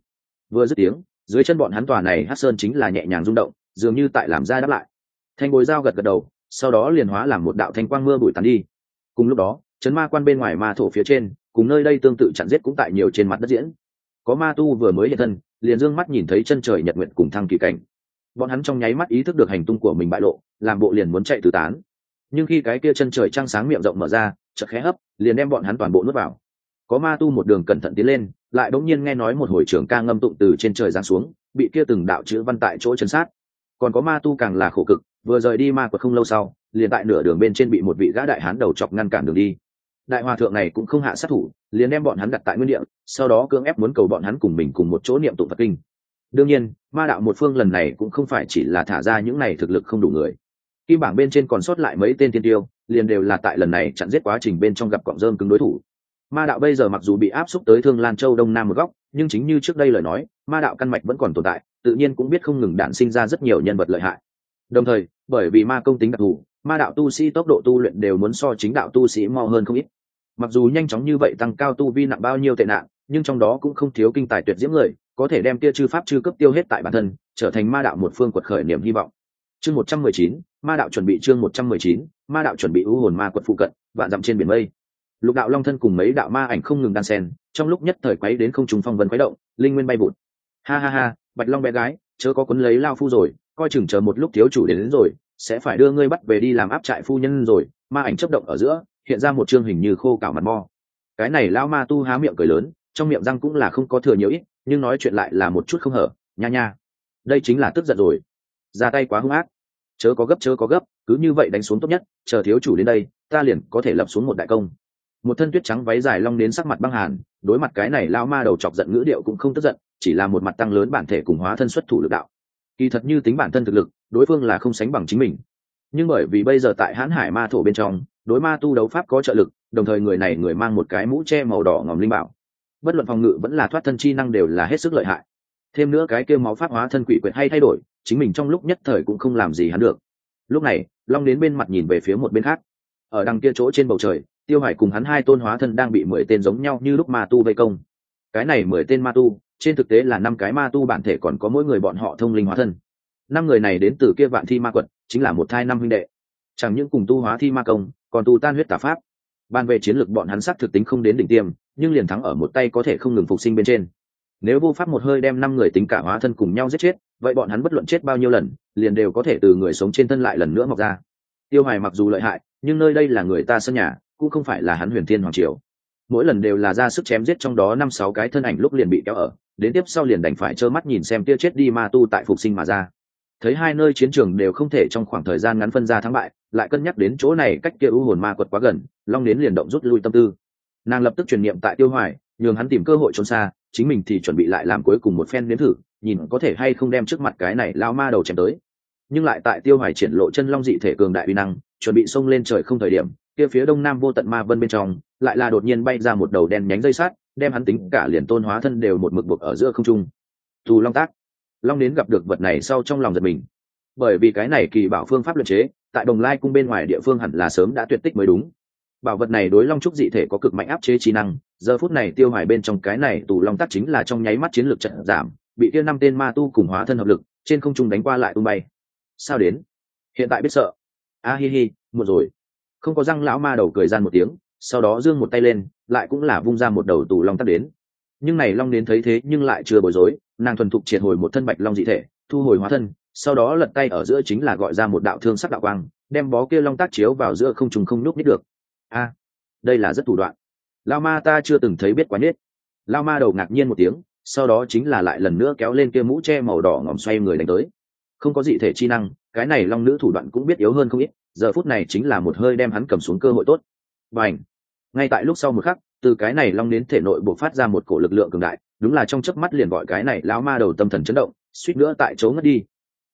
A: vừa dứt tiếng dưới chân bọn hắn tòa này hát sơn chính là nhẹ nhàng rung động, dường như tại làm ra đáp lại. Thanh bối giao gật gật đầu, sau đó liền hóa làm một đạo thanh quang mưa bụi tắn đi. Cùng lúc đó, chấn ma quan bên ngoài ma thổ phía trên, cùng nơi đây tương tự chặn giết cũng tại nhiều trên mặt đất diễn. Có ma tu vừa mới hiện thân, liền dương mắt nhìn thấy chân trời nhật nguyện cùng thăng kỳ cảnh. Bọn hắn trong nháy mắt ý thức được hành tung của mình bại lộ, làm bộ liền muốn chạy tứ tán. Nhưng khi cái kia chân trời trăng sáng miệng rộng mở ra, chợt khẽ hấp, liền đem bọn hắn toàn bộ nuốt vào có ma tu một đường cẩn thận tiến lên, lại đống nhiên nghe nói một hồi trưởng ca ngâm tụng từ trên trời giáng xuống, bị kia từng đạo chữ văn tại chỗ chân sát. Còn có ma tu càng là khổ cực, vừa rời đi ma quật không lâu sau, liền tại nửa đường bên trên bị một vị gã đại hán đầu chọc ngăn cản đường đi. Đại hòa thượng này cũng không hạ sát thủ, liền đem bọn hắn đặt tại nguyên địa, sau đó cưỡng ép muốn cầu bọn hắn cùng mình cùng một chỗ niệm tụng phật kinh. Đương nhiên, ma đạo một phương lần này cũng không phải chỉ là thả ra những này thực lực không đủ người. Kim bảng bên trên còn sót lại mấy tên tiên tiêu, liền đều là tại lần này chặn giết quá trình bên trong gặp cọng rơm cứng đối thủ ma đạo bây giờ mặc dù bị áp xúc tới thương lan châu đông nam một góc, nhưng chính như trước đây lời nói, ma đạo căn mạch vẫn còn tồn tại, tự nhiên cũng biết không ngừng đản sinh ra rất nhiều nhân vật lợi hại. Đồng thời, bởi vì ma công tính đặc thù, ma đạo tu sĩ tốc độ tu luyện đều muốn so chính đạo tu sĩ mau hơn không ít. Mặc dù nhanh chóng như vậy tăng cao tu vi nặng bao nhiêu tệ nạn, nhưng trong đó cũng không thiếu kinh tài tuyệt diễm người, có thể đem kia chư pháp chư cấp tiêu hết tại bản thân, trở thành ma đạo một phương quật khởi niềm hy vọng. Chương một trăm mười chín, ma đạo chuẩn bị chương một trăm mười chín, ma đạo chuẩn bị ưu hồn ma quật phụ cận, vạn dặm trên biển mây lục đạo long thân cùng mấy đạo ma ảnh không ngừng đan sen trong lúc nhất thời quấy đến không trùng phong vân quấy động linh nguyên bay vụt. Ha ha ha bạch long bé gái chớ có quấn lấy lao phu rồi coi chừng chờ một lúc thiếu chủ đến, đến rồi sẽ phải đưa ngươi bắt về đi làm áp trại phu nhân rồi. Ma ảnh chấp động ở giữa hiện ra một chương hình như khô cảo mặt mo. Cái này lao ma tu há miệng cười lớn trong miệng răng cũng là không có thừa nhiều ít nhưng nói chuyện lại là một chút không hở nha nha. Đây chính là tức giận rồi. Ra tay quá hung ác. Chớ có gấp chớ có gấp cứ như vậy đánh xuống tốt nhất chờ thiếu chủ đến đây ta liền có thể lập xuống một đại công một thân tuyết trắng váy dài long đến sắc mặt băng hàn, đối mặt cái này lao ma đầu chọc giận ngữ điệu cũng không tức giận, chỉ là một mặt tăng lớn bản thể cùng hóa thân xuất thủ lực đạo. Kỳ thật như tính bản thân thực lực, đối phương là không sánh bằng chính mình. Nhưng bởi vì bây giờ tại hãn hải ma thổ bên trong, đối ma tu đấu pháp có trợ lực, đồng thời người này người mang một cái mũ che màu đỏ ngòm linh bảo. Bất luận phòng ngự vẫn là thoát thân chi năng đều là hết sức lợi hại. Thêm nữa cái kêu máu pháp hóa thân quỷ quyệt hay thay đổi, chính mình trong lúc nhất thời cũng không làm gì hắn được. Lúc này, long đến bên mặt nhìn về phía một bên khác. Ở đằng kia chỗ trên bầu trời tiêu hải cùng hắn hai tôn hóa thân đang bị mười tên giống nhau như lúc ma tu vây công. Cái này mười tên ma tu, trên thực tế là năm cái ma tu bản thể còn có mỗi người bọn họ thông linh hóa thân. Năm người này đến từ kia vạn thi ma quật, chính là một thai năm huynh đệ. Chẳng những cùng tu hóa thi ma công, còn tu tan huyết tà pháp. Ban về chiến lược bọn hắn sắc thực tính không đến đỉnh tiêm, nhưng liền thắng ở một tay có thể không ngừng phục sinh bên trên. Nếu vô pháp một hơi đem năm người tính cả hóa thân cùng nhau giết chết, vậy bọn hắn bất luận chết bao nhiêu lần, liền đều có thể từ người sống trên thân lại lần nữa mọc ra. Tiêu hoài mặc dù lợi hại, nhưng nơi đây là người ta sân nhà cũng không phải là hắn huyền thiên hoàng triều. Mỗi lần đều là ra sức chém giết trong đó năm sáu cái thân ảnh lúc liền bị kéo ở, đến tiếp sau liền đành phải trơ mắt nhìn xem tia chết đi ma tu tại phục sinh mà ra. Thấy hai nơi chiến trường đều không thể trong khoảng thời gian ngắn phân ra thắng bại, lại cân nhắc đến chỗ này cách kia u hồn ma quật quá gần, long đến liền động rút lui tâm tư. Nàng lập tức truyền niệm tại tiêu hoài, nhường hắn tìm cơ hội trốn xa, chính mình thì chuẩn bị lại làm cuối cùng một phen nếm thử, nhìn có thể hay không đem trước mặt cái này lao ma đầu chém tới. Nhưng lại tại tiêu hoài triển lộ chân long dị thể cường đại uy năng, chuẩn bị xông lên trời không thời điểm kia phía đông nam vô tận ma vân bên trong, lại là đột nhiên bay ra một đầu đen nhánh dây sát đem hắn tính cả liền tôn hóa thân đều một mực buộc ở giữa không trung. Tù long tác. Long đến gặp được vật này sau trong lòng giật mình. Bởi vì cái này kỳ bảo phương pháp luật chế, tại đồng lai cung bên ngoài địa phương hẳn là sớm đã tuyệt tích mới đúng. Bảo vật này đối long trúc dị thể có cực mạnh áp chế trí năng, giờ phút này tiêu hoài bên trong cái này tù long tác chính là trong nháy mắt chiến lược trận giảm, bị kia năm tên ma tu cùng hóa thân hợp lực, trên không trung đánh qua lại tung bay. Sao đến? Hiện tại biết sợ. A hi hi một rồi không có răng lão ma đầu cười gian một tiếng, sau đó giương một tay lên, lại cũng là vung ra một đầu tù long tắc đến. Nhưng này long đến thấy thế nhưng lại chưa bối rối, nàng thuần thục triệt hồi một thân bạch long dị thể, thu hồi hóa thân, sau đó lật tay ở giữa chính là gọi ra một đạo thương sắc đạo quang, đem bó kia long tác chiếu vào giữa không trùng không nhúc nít được. A, đây là rất thủ đoạn. Lao ma ta chưa từng thấy biết quá nết lao ma đầu ngạc nhiên một tiếng, sau đó chính là lại lần nữa kéo lên kia mũ che màu đỏ ngòm xoay người đánh tới. Không có dị thể chi năng, cái này long nữ thủ đoạn cũng biết yếu hơn không ít giờ phút này chính là một hơi đem hắn cầm xuống cơ hội tốt. Và ảnh ngay tại lúc sau một khắc, từ cái này long đến thể nội buộc phát ra một cổ lực lượng cường đại, đúng là trong chớp mắt liền gọi cái này lão ma đầu tâm thần chấn động, suýt nữa tại chỗ ngất đi.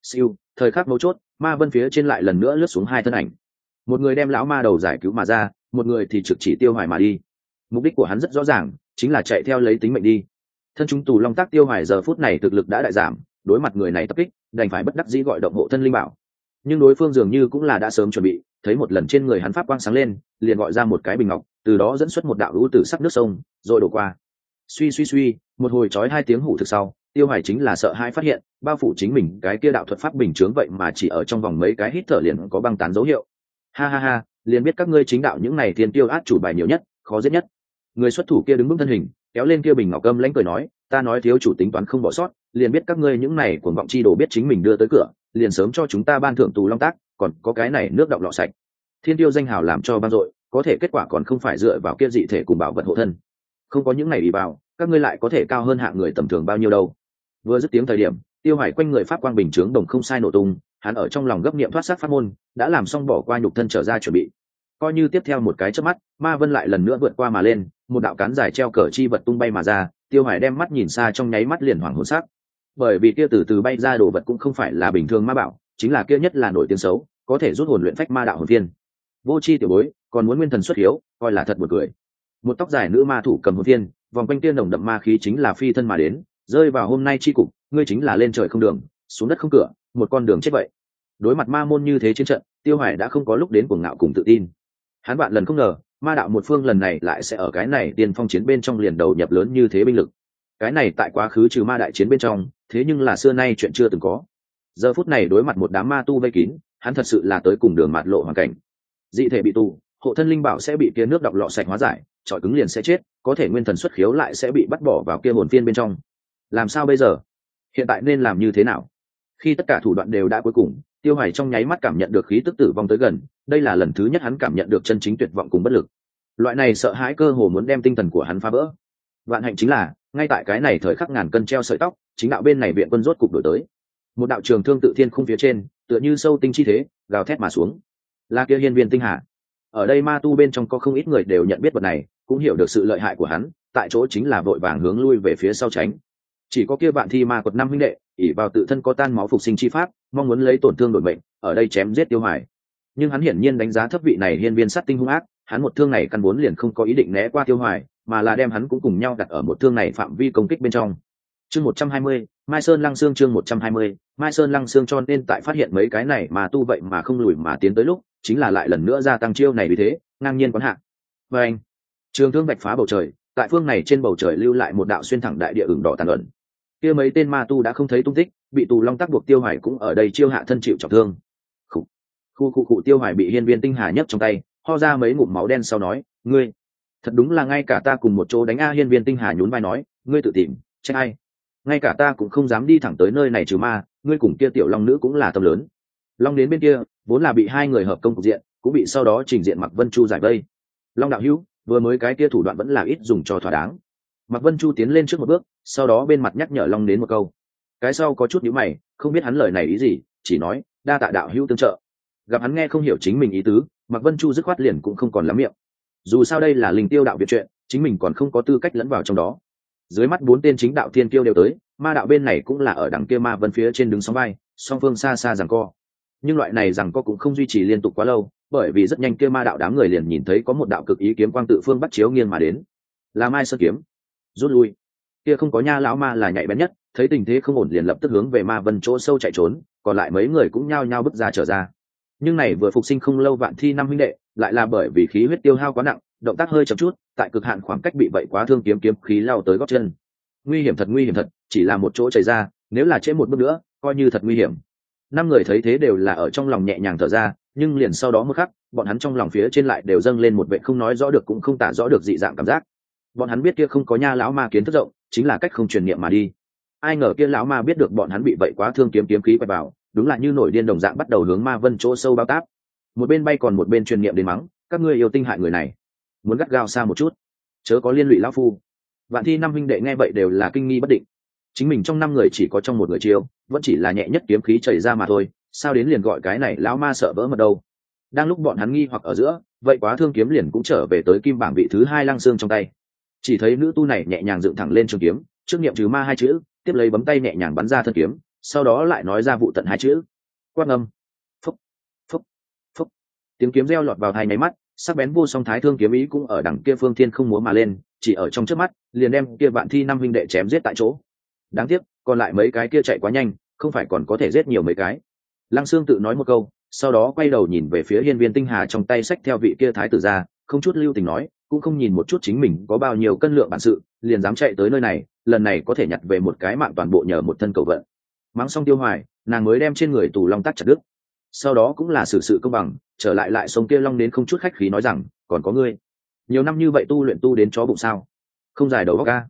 A: Siêu, thời khắc mấu chốt, ma vân phía trên lại lần nữa lướt xuống hai thân ảnh. Một người đem lão ma đầu giải cứu mà ra, một người thì trực chỉ tiêu hoài mà đi. Mục đích của hắn rất rõ ràng, chính là chạy theo lấy tính mệnh đi. Thân chúng tù long tác tiêu hoài giờ phút này thực lực đã đại giảm, đối mặt người này tập kích, đành phải bất đắc dĩ gọi động hộ thân linh bảo nhưng đối phương dường như cũng là đã sớm chuẩn bị, thấy một lần trên người hắn pháp quang sáng lên, liền gọi ra một cái bình ngọc, từ đó dẫn xuất một đạo lũ từ sắc nước sông, rồi đổ qua. Suy suy suy, một hồi trói hai tiếng hủ thực sau, tiêu hoài chính là sợ hai phát hiện, bao phủ chính mình, cái kia đạo thuật pháp bình chướng vậy mà chỉ ở trong vòng mấy cái hít thở liền có băng tán dấu hiệu. Ha ha ha, liền biết các ngươi chính đạo những này thiên tiêu át chủ bài nhiều nhất, khó giết nhất. Người xuất thủ kia đứng bước thân hình, kéo lên kia bình ngọc cơm lãnh cười nói, ta nói thiếu chủ tính toán không bỏ sót, liền biết các ngươi những này cuồng vọng chi đồ biết chính mình đưa tới cửa liền sớm cho chúng ta ban thưởng tù long tác, còn có cái này nước đọng lọ sạch. Thiên tiêu danh hào làm cho ban dội có thể kết quả còn không phải dựa vào kia dị thể cùng bảo vật hộ thân. Không có những này bị vào các ngươi lại có thể cao hơn hạng người tầm thường bao nhiêu đâu. Vừa dứt tiếng thời điểm, tiêu hải quanh người pháp quang bình chướng đồng không sai nổ tung, hắn ở trong lòng gấp niệm thoát sát phát môn, đã làm xong bỏ qua nhục thân trở ra chuẩn bị. Coi như tiếp theo một cái chớp mắt, ma vân lại lần nữa vượt qua mà lên, một đạo cán dài treo cờ chi vật tung bay mà ra, tiêu hải đem mắt nhìn xa trong nháy mắt liền hoảng hồn sắc bởi vì kia từ từ bay ra đồ vật cũng không phải là bình thường ma bảo, chính là kia nhất là nổi tiếng xấu, có thể rút hồn luyện phách ma đạo hồn viên vô chi tiểu bối, còn muốn nguyên thần xuất hiếu, coi là thật một cười. Một tóc dài nữ ma thủ cầm hồn viên vòng quanh tiên đồng đậm ma khí chính là phi thân mà đến, rơi vào hôm nay chi cục, ngươi chính là lên trời không đường, xuống đất không cửa, một con đường chết vậy. Đối mặt ma môn như thế chiến trận, tiêu hải đã không có lúc đến cuồng ngạo cùng tự tin. Hắn bạn lần không ngờ, ma đạo một phương lần này lại sẽ ở cái này tiên phong chiến bên trong liền đầu nhập lớn như thế binh lực cái này tại quá khứ trừ ma đại chiến bên trong, thế nhưng là xưa nay chuyện chưa từng có. Giờ phút này đối mặt một đám ma tu vây kín, hắn thật sự là tới cùng đường mạt lộ hoàn cảnh. Dị thể bị tu hộ thân linh bảo sẽ bị kia nước đọc lọ sạch hóa giải, trọi cứng liền sẽ chết, có thể nguyên thần xuất khiếu lại sẽ bị bắt bỏ vào kia hồn phiên bên trong. Làm sao bây giờ? Hiện tại nên làm như thế nào? Khi tất cả thủ đoạn đều đã cuối cùng, tiêu hoài trong nháy mắt cảm nhận được khí tức tử vong tới gần, đây là lần thứ nhất hắn cảm nhận được chân chính tuyệt vọng cùng bất lực. Loại này sợ hãi cơ hồ muốn đem tinh thần của hắn phá vỡ. Vạn hạnh chính là ngay tại cái này thời khắc ngàn cân treo sợi tóc, chính đạo bên này viện quân rốt cục đổi tới. Một đạo trường thương tự thiên khung phía trên, tựa như sâu tinh chi thế, gào thét mà xuống. Là kia hiên viên tinh hà. Ở đây ma tu bên trong có không ít người đều nhận biết vật này, cũng hiểu được sự lợi hại của hắn, tại chỗ chính là vội vàng hướng lui về phía sau tránh. Chỉ có kia bạn thi ma quật năm huynh đệ ỉ vào tự thân có tan máu phục sinh chi pháp, mong muốn lấy tổn thương đổi mệnh, ở đây chém giết tiêu hoài. Nhưng hắn hiển nhiên đánh giá thấp vị này hiên viên sát tinh hung ác hắn một thương này căn vốn liền không có ý định né qua tiêu hoài mà là đem hắn cũng cùng nhau đặt ở một thương này phạm vi công kích bên trong. Chương một trăm hai mươi mai sơn lăng xương chương một trăm hai mươi mai sơn lăng xương cho nên tại phát hiện mấy cái này mà tu vậy mà không lùi mà tiến tới lúc chính là lại lần nữa gia tăng chiêu này vì thế ngang nhiên quán hạ. Và anh trường thương bạch phá bầu trời tại phương này trên bầu trời lưu lại một đạo xuyên thẳng đại địa ửng đỏ tàn luận kia mấy tên ma tu đã không thấy tung tích bị tù long tác buộc tiêu hoài cũng ở đây chiêu hạ thân chịu trọng thương. Khu khu khu, khu tiêu hoài bị hiên viên tinh hà nhấc trong tay ho ra mấy ngụm máu đen sau nói, ngươi, thật đúng là ngay cả ta cùng một chỗ đánh a hiên viên tinh hà nhún vai nói, ngươi tự tìm, trách ai? Ngay cả ta cũng không dám đi thẳng tới nơi này trừ ma, ngươi cùng kia tiểu long nữ cũng là tâm lớn. Long đến bên kia, vốn là bị hai người hợp công cục diện, cũng bị sau đó trình diện mặc vân chu giải vây. Long đạo hữu, vừa mới cái kia thủ đoạn vẫn là ít dùng cho thỏa đáng. Mặc vân chu tiến lên trước một bước, sau đó bên mặt nhắc nhở long đến một câu. Cái sau có chút nhíu mày, không biết hắn lời này ý gì, chỉ nói, đa tạ đạo hữu tương trợ. Gặp hắn nghe không hiểu chính mình ý tứ mặc vân chu dứt khoát liền cũng không còn lắm miệng. Dù sao đây là linh tiêu đạo việt chuyện, chính mình còn không có tư cách lẫn vào trong đó. Dưới mắt bốn tên chính đạo thiên Tiêu đều tới, ma đạo bên này cũng là ở đằng kia ma vân phía trên đứng sóng vai, song phương xa xa rằng co. Nhưng loại này rằng co cũng không duy trì liên tục quá lâu, bởi vì rất nhanh kia ma đạo đám người liền nhìn thấy có một đạo cực ý kiếm quang tự phương bắt chiếu nghiêng mà đến. Là mai sơ kiếm. Rút lui. Kia không có nha, lão ma là nhạy bén nhất, thấy tình thế không ổn liền lập tức hướng về ma vân chỗ sâu chạy trốn, còn lại mấy người cũng nhao nhao bước ra trở ra nhưng này vừa phục sinh không lâu vạn thi năm huynh đệ, lại là bởi vì khí huyết tiêu hao quá nặng, động tác hơi chậm chút, tại cực hạn khoảng cách bị vậy quá thương kiếm kiếm khí lao tới gót chân. Nguy hiểm thật, nguy hiểm thật, chỉ là một chỗ chảy ra, nếu là trễ một bước nữa, coi như thật nguy hiểm. Năm người thấy thế đều là ở trong lòng nhẹ nhàng thở ra, nhưng liền sau đó một khắc, bọn hắn trong lòng phía trên lại đều dâng lên một vệ không nói rõ được cũng không tả rõ được dị dạng cảm giác. Bọn hắn biết kia không có nha lão ma kiến thức rộng, chính là cách không truyền niệm mà đi. Ai ngờ kia lão ma biết được bọn hắn bị vậy quá thương kiếm kiếm khí quay vào đúng là như nổi điên đồng dạng bắt đầu hướng ma vân chỗ sâu bao táp một bên bay còn một bên truyền niệm đến mắng, các ngươi yêu tinh hại người này. Muốn gắt gao xa một chút. Chớ có liên lụy lão phu. Vạn thi năm huynh đệ nghe vậy đều là kinh nghi bất định. Chính mình trong năm người chỉ có trong một người chiêu, vẫn chỉ là nhẹ nhất kiếm khí chảy ra mà thôi, sao đến liền gọi cái này lão ma sợ vỡ mật đâu? Đang lúc bọn hắn nghi hoặc ở giữa, vậy quá thương kiếm liền cũng trở về tới kim bảng vị thứ hai lăng xương trong tay. Chỉ thấy nữ tu này nhẹ nhàng dựng thẳng lên trường kiếm, trước niệm trừ ma hai chữ, tiếp lấy bấm tay nhẹ nhàng bắn ra thân kiếm sau đó lại nói ra vụ tận hai chữ. Quát ngâm. Phúc phúc phúc. Tiếng kiếm reo lọt vào hai nháy mắt, sắc bén vô song thái thương kiếm ý cũng ở đằng kia phương thiên không múa mà lên, chỉ ở trong trước mắt, liền đem kia vạn thi năm huynh đệ chém giết tại chỗ. Đáng tiếc, còn lại mấy cái kia chạy quá nhanh, không phải còn có thể giết nhiều mấy cái. Lăng sương tự nói một câu, sau đó quay đầu nhìn về phía hiên viên tinh hà trong tay sách theo vị kia thái tử ra, không chút lưu tình nói, cũng không nhìn một chút chính mình có bao nhiêu cân lượng bản sự, liền dám chạy tới nơi này, lần này có thể nhặt về một cái mạng toàn bộ nhờ một thân cầu vận mắng xong tiêu hoài, nàng mới đem trên người tù long tắc chặt đứt. Sau đó cũng là xử sự công bằng, trở lại lại sống kia long đến không chút khách khí nói rằng, còn có ngươi? Nhiều năm như vậy tu luyện tu đến chó bụng sao? Không dài đầu góc ca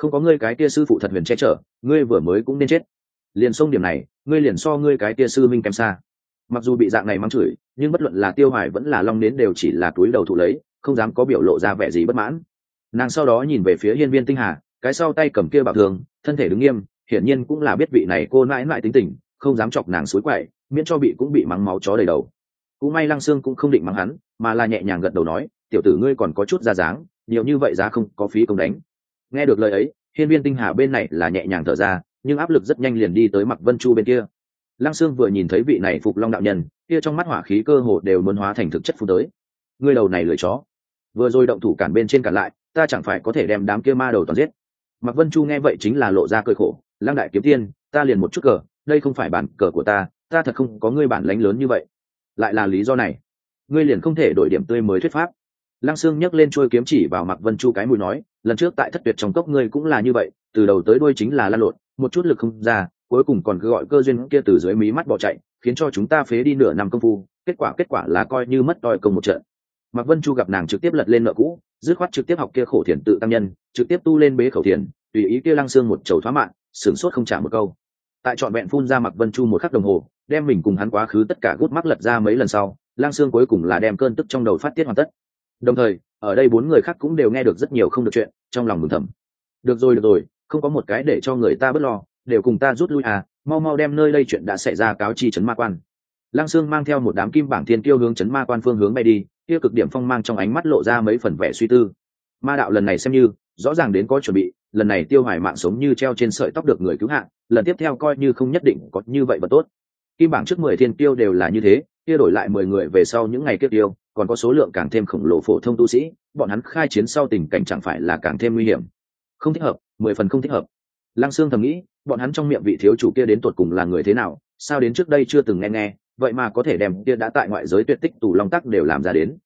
A: không có ngươi cái kia sư phụ thật huyền che chở, ngươi vừa mới cũng nên chết. Liền sông điểm này, ngươi liền so ngươi cái kia sư minh kém xa. Mặc dù bị dạng này mắng chửi, nhưng bất luận là tiêu hoài vẫn là long đến đều chỉ là túi đầu thụ lấy, không dám có biểu lộ ra vẻ gì bất mãn. Nàng sau đó nhìn về phía hiên viên tinh hà, cái sau tay cầm kia bảo thường, thân thể đứng nghiêm hiển nhiên cũng là biết vị này cô mãi mãi tính tình, không dám chọc nàng suối quậy, miễn cho bị cũng bị mắng máu chó đầy đầu. Cũng may lăng Sương cũng không định mắng hắn, mà là nhẹ nhàng gật đầu nói, tiểu tử ngươi còn có chút ra dáng, nhiều như vậy giá không có phí công đánh. Nghe được lời ấy, hiên viên tinh hà bên này là nhẹ nhàng thở ra, nhưng áp lực rất nhanh liền đi tới mặc vân chu bên kia. Lăng sương vừa nhìn thấy vị này phục long đạo nhân, kia trong mắt hỏa khí cơ hồ đều muốn hóa thành thực chất phú tới. Ngươi đầu này lười chó. Vừa rồi động thủ cản bên trên cản lại, ta chẳng phải có thể đem đám kia ma đầu toàn giết. Mặc vân chu nghe vậy chính là lộ ra cơi khổ lăng đại kiếm tiên, ta liền một chút cờ, đây không phải bản cờ của ta ta thật không có ngươi bản lánh lớn như vậy. Lại là lý do này. Ngươi liền không thể đổi điểm tươi mới thuyết pháp. Lăng sương nhấc lên trôi kiếm chỉ vào mặc vân chu cái mùi nói, lần trước tại thất tuyệt trong cốc ngươi cũng là như vậy, từ đầu tới đuôi chính là lan lộn, một chút lực không ra, cuối cùng còn cứ gọi cơ duyên kia từ dưới mí mắt bỏ chạy, khiến cho chúng ta phế đi nửa năm công phu, kết quả kết quả là coi như mất đòi công một trận. Mạc vân chu gặp nàng trực tiếp lật lên nợ cũ, dứt khoát trực tiếp học kia khổ thiền tự tăng nhân, trực tiếp tu lên bế khẩu thiền, tùy ý kia lăng xương một chầu thoá mạng sửng sốt không trả một câu. Tại trọn vẹn phun ra mặc vân chu một khắc đồng hồ, đem mình cùng hắn quá khứ tất cả gút mắc lật ra mấy lần sau, lang sương cuối cùng là đem cơn tức trong đầu phát tiết hoàn tất. Đồng thời, ở đây bốn người khác cũng đều nghe được rất nhiều không được chuyện, trong lòng mừng thầm. Được rồi được rồi, không có một cái để cho người ta bớt lo, đều cùng ta rút lui à mau mau đem nơi đây chuyện đã xảy ra cáo chi chấn ma quan. Lang sương mang theo một đám kim bảng thiên tiêu hướng chấn ma quan phương hướng bay đi, kia cực điểm phong mang trong ánh mắt lộ ra mấy phần vẻ suy tư. Ma đạo lần này xem như rõ ràng đến có chuẩn bị, lần này tiêu hoài mạng sống như treo trên sợi tóc được người cứu hạng, lần tiếp theo coi như không nhất định có như vậy và tốt. Kim bảng trước mười thiên tiêu đều là như thế, kia đổi lại mười người về sau những ngày kiếp tiêu còn có số lượng càng thêm khổng lồ phổ thông tu sĩ, bọn hắn khai chiến sau tình cảnh chẳng phải là càng thêm nguy hiểm. Không thích hợp, mười phần không thích hợp. Lăng sương thầm nghĩ, bọn hắn trong miệng vị thiếu chủ kia đến tột cùng là người thế nào, sao đến trước đây chưa từng nghe nghe, vậy mà có thể đem kia đã tại ngoại giới tuyệt tích tù long tắc đều làm ra đến.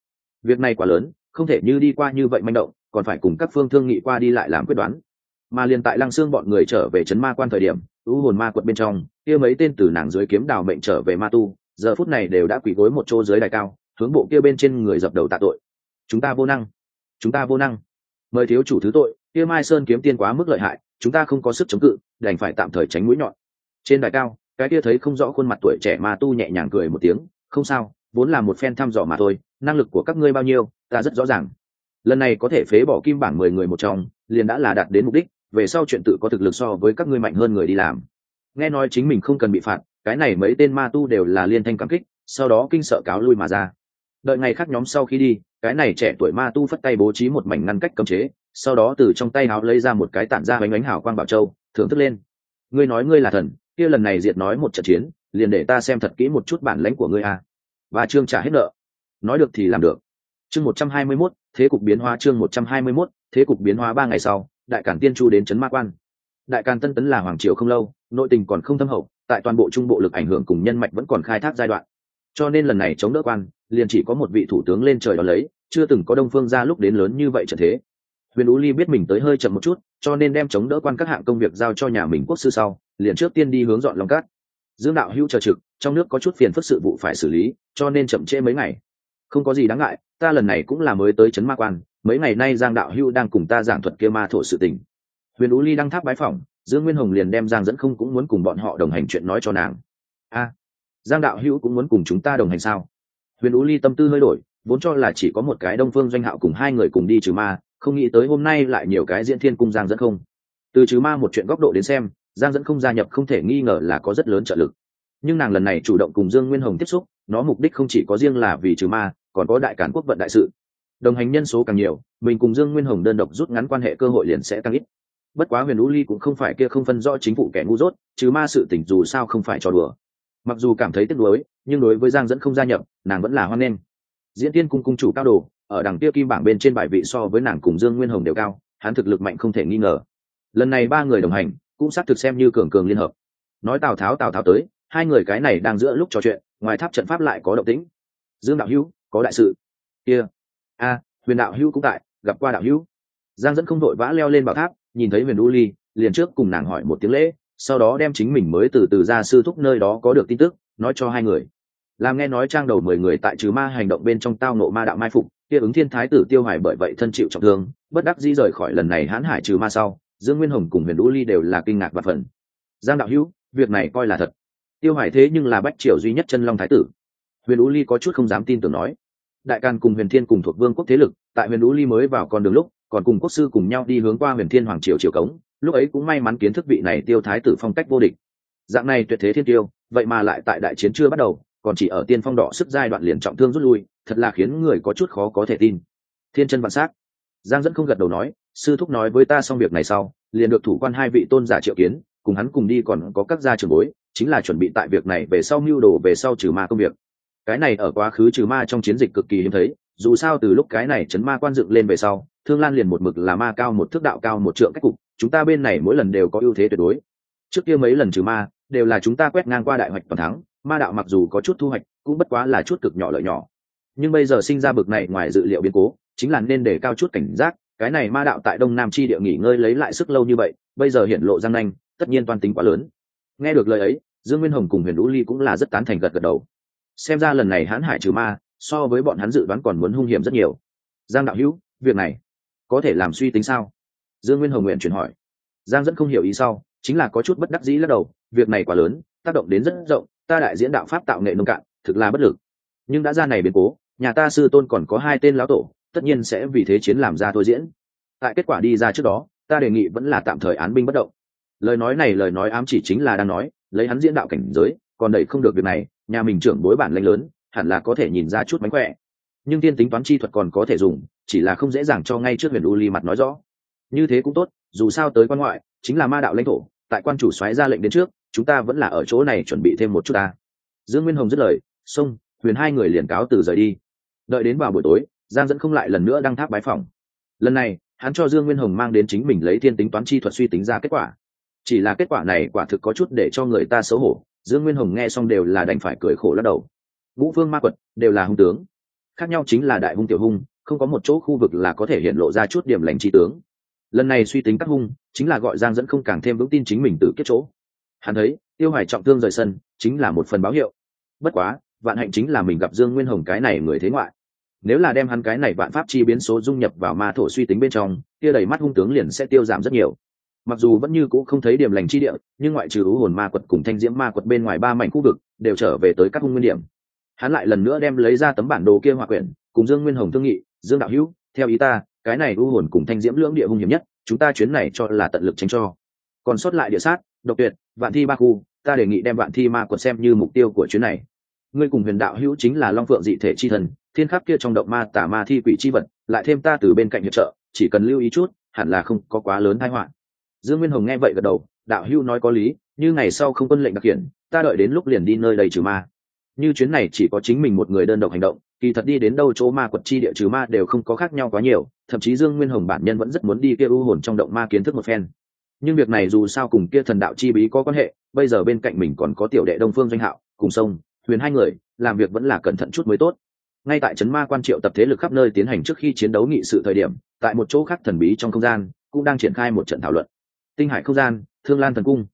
A: Việc này quá lớn, không thể như đi qua như vậy manh động còn phải cùng các phương thương nghị qua đi lại làm quyết đoán. Mà liền tại lăng xương bọn người trở về chấn ma quan thời điểm, u hồn ma quật bên trong, kia mấy tên từ nàng dưới kiếm đào mệnh trở về ma tu, giờ phút này đều đã quỳ gối một chỗ dưới đài cao, hướng bộ kia bên trên người dập đầu tạ tội. Chúng ta vô năng. Chúng ta vô năng. Mời thiếu chủ thứ tội, kia mai sơn kiếm tiên quá mức lợi hại, chúng ta không có sức chống cự, đành phải tạm thời tránh mũi nhọn. Trên đài cao, cái kia thấy không rõ khuôn mặt tuổi trẻ ma tu nhẹ nhàng cười một tiếng, không sao, vốn là một phen thăm dò mà thôi, năng lực của các ngươi bao nhiêu, ta rất rõ ràng lần này có thể phế bỏ kim bảng mười người một trong, liền đã là đạt đến mục đích, về sau chuyện tự có thực lực so với các ngươi mạnh hơn người đi làm. Nghe nói chính mình không cần bị phạt, cái này mấy tên ma tu đều là liên thanh cảm kích, sau đó kinh sợ cáo lui mà ra. Đợi ngày khác nhóm sau khi đi, cái này trẻ tuổi ma tu phất tay bố trí một mảnh ngăn cách cấm chế, sau đó từ trong tay áo lấy ra một cái tản ra bánh bánh hào quang bảo châu, thưởng thức lên. Ngươi nói ngươi là thần, kia lần này diệt nói một trận chiến, liền để ta xem thật kỹ một chút bản lãnh của ngươi à. a và trương trả hết nợ. Nói được thì làm được. Chương một trăm hai mươi mốt thế cục biến hóa chương một trăm hai mươi 121, thế cục biến hóa ba ngày sau đại càn tiên chu đến trấn ma quan. Đại càn tân tấn là hoàng triều không lâu nội tình còn không thâm hậu tại toàn bộ trung bộ lực ảnh hưởng cùng nhân mạch vẫn còn khai thác giai đoạn. Cho nên lần này chống đỡ quan liền chỉ có một vị thủ tướng lên trời đó lấy chưa từng có đông phương ra lúc đến lớn như vậy trận thế. Huyền ú ly biết mình tới hơi chậm một chút cho nên đem chống đỡ quan các hạng công việc giao cho nhà mình quốc sư sau liền trước tiên đi hướng dọn lòng cát. Dương đạo hữu chờ trực trong nước có chút phiền phức sự vụ phải xử lý cho nên chậm trễ mấy ngày. Không có gì đáng ngại ta lần này cũng là mới tới trấn ma quan, mấy ngày nay giang đạo hưu đang cùng ta giảng thuật kia ma thổ sự tình. Huyền ú ly đăng tháp bái phỏng, dương nguyên hồng liền đem giang dẫn không cũng muốn cùng bọn họ đồng hành chuyện nói cho nàng. A, giang đạo hữu cũng muốn cùng chúng ta đồng hành sao? Huyền ú ly tâm tư hơi đổi, vốn cho là chỉ có một cái đông phương doanh hạo cùng hai người cùng đi trừ ma, không nghĩ tới hôm nay lại nhiều cái diễn thiên cung giang dẫn không. Từ trừ ma một chuyện góc độ đến xem, giang dẫn không gia nhập không thể nghi ngờ là có rất lớn trợ lực. Nhưng nàng lần này chủ động cùng dương nguyên hồng tiếp xúc, nó mục đích không chỉ có riêng là vì trừ ma còn có đại cản quốc vận đại sự. Đồng hành nhân số càng nhiều, mình cùng dương nguyên hồng đơn độc rút ngắn quan hệ cơ hội liền sẽ tăng ít. Bất quá huyền lũ ly cũng không phải kia không phân rõ chính phủ kẻ ngu dốt chứ ma sự tỉnh dù sao không phải trò đùa. Mặc dù cảm thấy tiếc nuối, nhưng đối với giang dẫn không gia nhập, nàng vẫn là hoan nghênh. Diễn tiên cung cung chủ cao đồ, ở đằng kia kim bảng bên trên bài vị so với nàng cùng dương nguyên hồng đều cao, hắn thực lực mạnh không thể nghi ngờ. Lần này ba người đồng hành, cũng xác thực xem như cường cường liên hợp. Nói tào tháo tào tháo tới, hai người cái này đang giữa lúc trò chuyện, ngoài tháp trận pháp lại có động tĩnh. Dương đạo hữu có đại sự. Kia. A, huyền đạo hữu cũng tại, gặp qua đạo hữu. Giang dẫn không đội vã leo lên bảo tháp, nhìn thấy huyền u ly, liền trước cùng nàng hỏi một tiếng lễ, sau đó đem chính mình mới từ từ ra sư thúc nơi đó có được tin tức, nói cho hai người. Làm nghe nói trang đầu mười người tại trừ ma hành động bên trong tao nộ ma đạo mai phục, kia ứng thiên thái tử tiêu hoài bởi vậy thân chịu trọng thương, bất đắc dĩ rời khỏi lần này hãn hải trừ ma sau, dương nguyên hồng cùng huyền u ly đều là kinh ngạc và phần giang đạo hữu, việc này coi là thật. Tiêu hoài thế nhưng là bách triều duy nhất chân long thái tử. Huyền u ly có chút không dám tin tưởng nói đại càn cùng huyền thiên cùng thuộc vương quốc thế lực, tại huyền lũ ly mới vào con đường lúc, còn cùng quốc sư cùng nhau đi hướng qua huyền thiên hoàng triều triều cống, lúc ấy cũng may mắn kiến thức vị này tiêu thái tử phong cách vô địch. Dạng này tuyệt thế thiên tiêu, vậy mà lại tại đại chiến chưa bắt đầu, còn chỉ ở tiên phong đỏ sức giai đoạn liền trọng thương rút lui, thật là khiến người có chút khó có thể tin. Thiên chân vạn s á c giang dẫn không gật đầu nói, sư thúc nói với ta xong việc này sau, liền được thủ quan hai vị tôn giả triệu kiến, cùng hắn cùng đi còn có các gia trường bối, chính là chuẩn bị tại việc này về sau mưu đồ về sau trừ ma công việc cái này ở quá khứ trừ ma trong chiến dịch cực kỳ hiếm thấy, dù sao từ lúc cái này chấn ma quan dựng lên về sau, thương lan liền một mực là ma cao một thước đạo cao một trượng cách cục, chúng ta bên này mỗi lần đều có ưu thế tuyệt đối. Trước kia mấy lần trừ ma, đều là chúng ta quét ngang qua đại hoạch toàn thắng, ma đạo mặc dù có chút thu hoạch, cũng bất quá là chút cực nhỏ lợi nhỏ. Nhưng bây giờ sinh ra bực này ngoài dự liệu biến cố, chính là nên để cao chút cảnh giác, cái này ma đạo tại đông nam chi địa nghỉ ngơi lấy lại sức lâu như vậy, bây giờ hiện lộ răng nanh, tất nhiên toàn tính quá lớn. Nghe được lời ấy, dương nguyên hồng cùng huyền lũ ly cũng là rất tán thành gật gật đầu xem ra lần này hãn hải trừ ma, so với bọn hắn dự đoán còn muốn hung hiểm rất nhiều. Giang đạo hữu, việc này, có thể làm suy tính sao? Dương nguyên hồng nguyện chuyển hỏi. Giang dẫn không hiểu ý sau, chính là có chút bất đắc dĩ lắc đầu, việc này quá lớn, tác động đến rất rộng, ta đại diễn đạo pháp tạo nghệ nông cạn, thực là bất lực. Nhưng đã ra này biến cố, nhà ta sư tôn còn có hai tên lão tổ, tất nhiên sẽ vì thế chiến làm ra thôi diễn. Tại kết quả đi ra trước đó, ta đề nghị vẫn là tạm thời án binh bất động. Lời nói này lời nói ám chỉ chính là đang nói, lấy hắn diễn đạo cảnh giới, còn đẩy không được việc này nhà mình trưởng bối bản lãnh lớn, hẳn là có thể nhìn ra chút mánh khỏe. Nhưng tiên tính toán chi thuật còn có thể dùng, chỉ là không dễ dàng cho ngay trước huyền u ly mặt nói rõ. Như thế cũng tốt, dù sao tới quan ngoại, chính là ma đạo lãnh thổ, tại quan chủ xoáy ra lệnh đến trước, chúng ta vẫn là ở chỗ này chuẩn bị thêm một chút ta. Dương nguyên hồng dứt lời xông huyền hai người liền cáo từ rời đi. Đợi đến vào buổi tối, giang dẫn không lại lần nữa đăng tháp bái phòng. Lần này, hắn cho dương nguyên hồng mang đến chính mình lấy thiên tính toán chi thuật suy tính ra kết quả. Chỉ là kết quả này quả thực có chút để cho người ta xấu hổ dương nguyên hồng nghe xong đều là đành phải cười khổ lắc đầu. Vũ vương ma quật đều là hung tướng. Khác nhau chính là đại hung tiểu hung, không có một chỗ khu vực là có thể hiện lộ ra chút điểm lành trí tướng. Lần này suy tính các hung, chính là gọi giang dẫn không càng thêm vững tin chính mình từ kết chỗ. Hắn thấy, tiêu hoài trọng thương rời sân, chính là một phần báo hiệu. Bất quá, vạn hạnh chính là mình gặp dương nguyên hồng cái này người thế ngoại. Nếu là đem hắn cái này vạn pháp chi biến số dung nhập vào ma thổ suy tính bên trong, kia đầy mắt hung tướng liền sẽ tiêu giảm rất nhiều mặc dù vẫn như cũ không thấy điểm lành chi địa, nhưng ngoại trừ ưu hồn ma quật cùng thanh diễm ma quật bên ngoài ba mảnh khu vực, đều trở về tới các hung nguyên điểm. Hắn lại lần nữa đem lấy ra tấm bản đồ kia hòa quyển, cùng dương nguyên hồng thương nghị, dương đạo hữu, theo ý ta, cái này ưu hồn cùng thanh diễm lưỡng địa hung hiểm nhất, chúng ta chuyến này cho là tận lực tránh cho. Còn sót lại địa sát, độc tuyệt, vạn thi ba khu, ta đề nghị đem vạn thi ma quật xem như mục tiêu của chuyến này. Ngươi cùng huyền đạo hữu chính là long phượng dị thể chi thần, thiên khắc kia trong động ma tả ma thi quỷ chi vật, lại thêm ta từ bên cạnh hiệp trợ, chỉ cần lưu ý chút, hẳn là không có quá lớn thái họa dương nguyên hồng nghe vậy gật đầu, đạo hưu nói có lý, như ngày sau không quân lệnh đặc hiện ta đợi đến lúc liền đi nơi đầy trừ ma. Như chuyến này chỉ có chính mình một người đơn độc hành động, kỳ thật đi đến đâu chỗ ma quật chi địa trừ ma đều không có khác nhau quá nhiều, thậm chí dương nguyên hồng bản nhân vẫn rất muốn đi kia u hồn trong động ma kiến thức một phen. Nhưng việc này dù sao cùng kia thần đạo chi bí có quan hệ, bây giờ bên cạnh mình còn có tiểu đệ đông phương doanh hạo, cùng sông, huyền hai người, làm việc vẫn là cẩn thận chút mới tốt. Ngay tại trấn ma quan triệu tập thế lực khắp nơi tiến hành trước khi chiến đấu nghị sự thời điểm, tại một chỗ khác thần bí trong không gian, cũng đang triển khai một trận thảo luận tinh hải không gian, thương lan thần cung.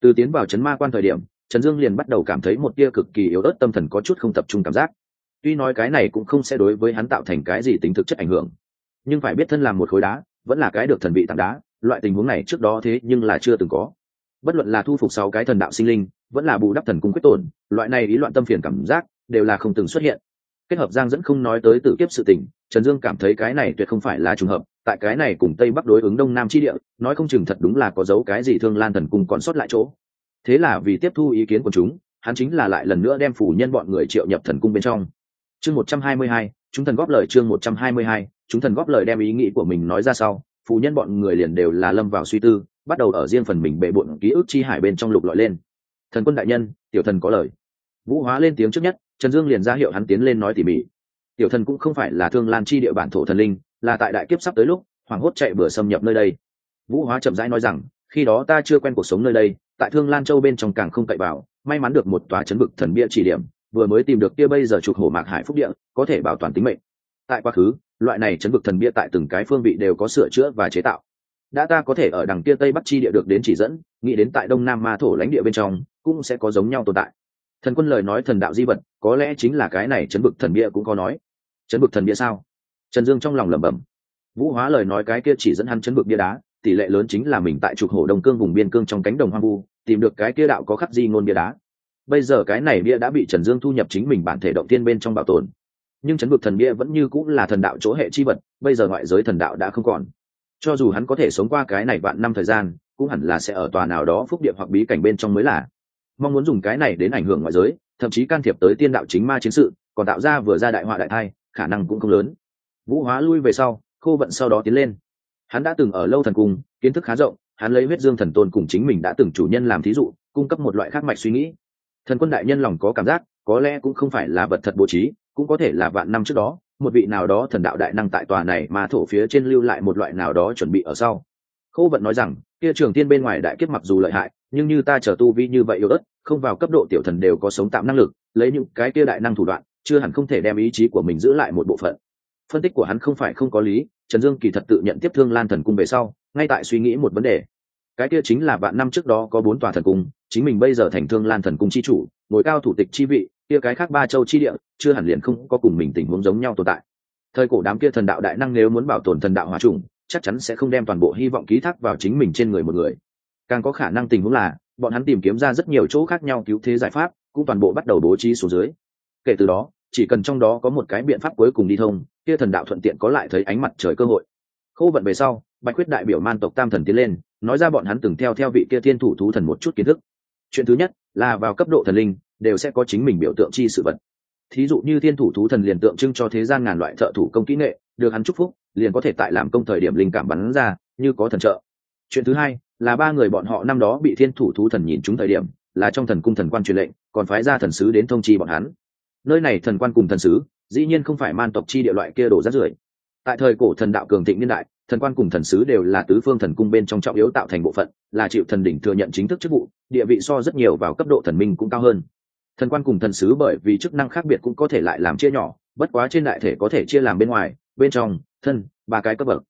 A: Từ tiến vào trấn ma quan thời điểm, trần dương liền bắt đầu cảm thấy một tia cực kỳ yếu ớt tâm thần có chút không tập trung cảm giác. Tuy nói cái này cũng không sẽ đối với hắn tạo thành cái gì tính thực chất ảnh hưởng, nhưng phải biết thân làm một khối đá, vẫn là cái được thần bị tảng đá, loại tình huống này trước đó thế nhưng là chưa từng có. Bất luận là thu phục sáu cái thần đạo sinh linh, vẫn là bù đắp thần cung quyết tổn, loại này ý loạn tâm phiền cảm giác đều là không từng xuất hiện. Kết hợp giang dẫn không nói tới tự kiếp sự tình, trần dương cảm thấy cái này tuyệt không phải là trùng hợp tại cái này cùng tây bắc đối ứng đông nam chi địa, nói không chừng thật đúng là có dấu cái gì thương lan thần cung còn sót lại chỗ. Thế là vì tiếp thu ý kiến của chúng, hắn chính là lại lần nữa đem phủ nhân bọn người triệu nhập thần cung bên trong. Chương một trăm hai mươi hai, chúng thần góp lời chương một trăm hai mươi hai, chúng thần góp lời đem ý nghĩ của mình nói ra sau, phủ nhân bọn người liền đều là lâm vào suy tư, bắt đầu ở riêng phần mình bệ bộn ký ức chi hải bên trong lục lọi lên. Thần quân đại nhân, tiểu thần có lời. Vũ hóa lên tiếng trước nhất, trần dương liền ra hiệu hắn tiến lên nói tỉ mỉ. Tiểu thần cũng không phải là thương lan chi địa bản thổ thần linh là tại đại kiếp sắp tới lúc hoàng hốt chạy bừa xâm nhập nơi đây. Vũ hóa chậm rãi nói rằng, khi đó ta chưa quen cuộc sống nơi đây, tại thương lan châu bên trong càng không cậy vào, may mắn được một tòa chấn vực thần bia chỉ điểm, vừa mới tìm được kia bây giờ trục hổ mạc hải phúc địa, có thể bảo toàn tính mệnh. Tại quá khứ, loại này chấn vực thần bia tại từng cái phương vị đều có sửa chữa và chế tạo. Đã ta có thể ở đằng kia tây bắc chi địa được đến chỉ dẫn, nghĩ đến tại đông nam ma thổ lãnh địa bên trong, cũng sẽ có giống nhau tồn tại. Thần quân lời nói thần đạo di vật, có lẽ chính là cái này chấn vực thần bia cũng có nói. Chấn vực thần bia sao? Trần dương trong lòng lẩm bẩm. Vũ hóa lời nói cái kia chỉ dẫn hắn chấn vực bia đá, tỷ lệ lớn chính là mình tại trục hổ đông cương vùng biên cương trong cánh đồng hoang vu, tìm được cái kia đạo có khắc di ngôn bia đá. Bây giờ cái này bia đã bị trần dương thu nhập chính mình bản thể động tiên bên trong bảo tồn. Nhưng chấn vực thần bia vẫn như cũng là thần đạo chỗ hệ chi vật, bây giờ ngoại giới thần đạo đã không còn. Cho dù hắn có thể sống qua cái này vạn năm thời gian, cũng hẳn là sẽ ở tòa nào đó phúc địa hoặc bí cảnh bên trong mới là. Mong muốn dùng cái này đến ảnh hưởng ngoại giới, thậm chí can thiệp tới tiên đạo chính ma chiến sự, còn tạo ra vừa ra đại họa đại thai, khả năng cũng không lớn vũ hóa lui về sau, khô vận sau đó tiến lên. Hắn đã từng ở lâu thần cung, kiến thức khá rộng, hắn lấy huyết dương thần tôn cùng chính mình đã từng chủ nhân làm thí dụ, cung cấp một loại khác mạch suy nghĩ. Thần quân đại nhân lòng có cảm giác, có lẽ cũng không phải là vật thật bố trí, cũng có thể là vạn năm trước đó, một vị nào đó thần đạo đại năng tại tòa này mà thổ phía trên lưu lại một loại nào đó chuẩn bị ở sau. Khô vận nói rằng, kia trường tiên bên ngoài đại kiếp mặc dù lợi hại, nhưng như ta chờ tu vi như vậy yếu ớt, không vào cấp độ tiểu thần đều có sống tạm năng lực, lấy những cái kia đại năng thủ đoạn, chưa hẳn không thể đem ý chí của mình giữ lại một bộ phận phân tích của hắn không phải không có lý, trần dương kỳ thật tự nhận tiếp thương lan thần cung về sau, ngay tại suy nghĩ một vấn đề. Cái kia chính là bạn năm trước đó có bốn tòa thần cung, chính mình bây giờ thành thương lan thần cung chi chủ, ngồi cao thủ tịch chi vị, kia cái khác ba châu chi địa, chưa hẳn liền không có cùng mình tình huống giống nhau tồn tại. Thời cổ đám kia thần đạo đại năng nếu muốn bảo tồn thần đạo hòa trùng, chắc chắn sẽ không đem toàn bộ hy vọng ký thác vào chính mình trên người một người. Càng có khả năng tình huống là, bọn hắn tìm kiếm ra rất nhiều chỗ khác nhau cứu thế giải pháp, cũng toàn bộ bắt đầu bố trí xuống dưới. Kể từ đó, chỉ cần trong đó có một cái biện pháp cuối cùng đi thông kia thần đạo thuận tiện có lại thấy ánh mặt trời cơ hội. Khâu vận về sau, bạch quyết đại biểu man tộc tam thần tiến lên, nói ra bọn hắn từng theo theo vị kia thiên thủ thú thần một chút kiến thức. Chuyện thứ nhất, là vào cấp độ thần linh, đều sẽ có chính mình biểu tượng chi sự vật. Thí dụ như thiên thủ thú thần liền tượng trưng cho thế gian ngàn loại thợ thủ công kỹ nghệ, được hắn chúc phúc, liền có thể tại làm công thời điểm linh cảm bắn ra, như có thần trợ. Chuyện thứ hai, là ba người bọn họ năm đó bị thiên thủ thú thần nhìn trúng thời điểm, là trong thần cung thần quan truyền lệnh, còn phái ra thần sứ đến thông chi bọn hắn. Nơi này thần quan cùng thần sứ dĩ nhiên không phải man tộc chi địa loại kia đổ rác rưởi. Tại thời cổ thần đạo cường thịnh niên đại, thần quan cùng thần sứ đều là tứ phương thần cung bên trong trọng yếu tạo thành bộ phận, là chịu thần đỉnh thừa nhận chính thức chức vụ, địa vị so rất nhiều vào cấp độ thần minh cũng cao hơn. Thần quan cùng thần sứ bởi vì chức năng khác biệt cũng có thể lại làm chia nhỏ, bất quá trên đại thể có thể chia làm bên ngoài, bên trong, thân, ba cái cấp bậc.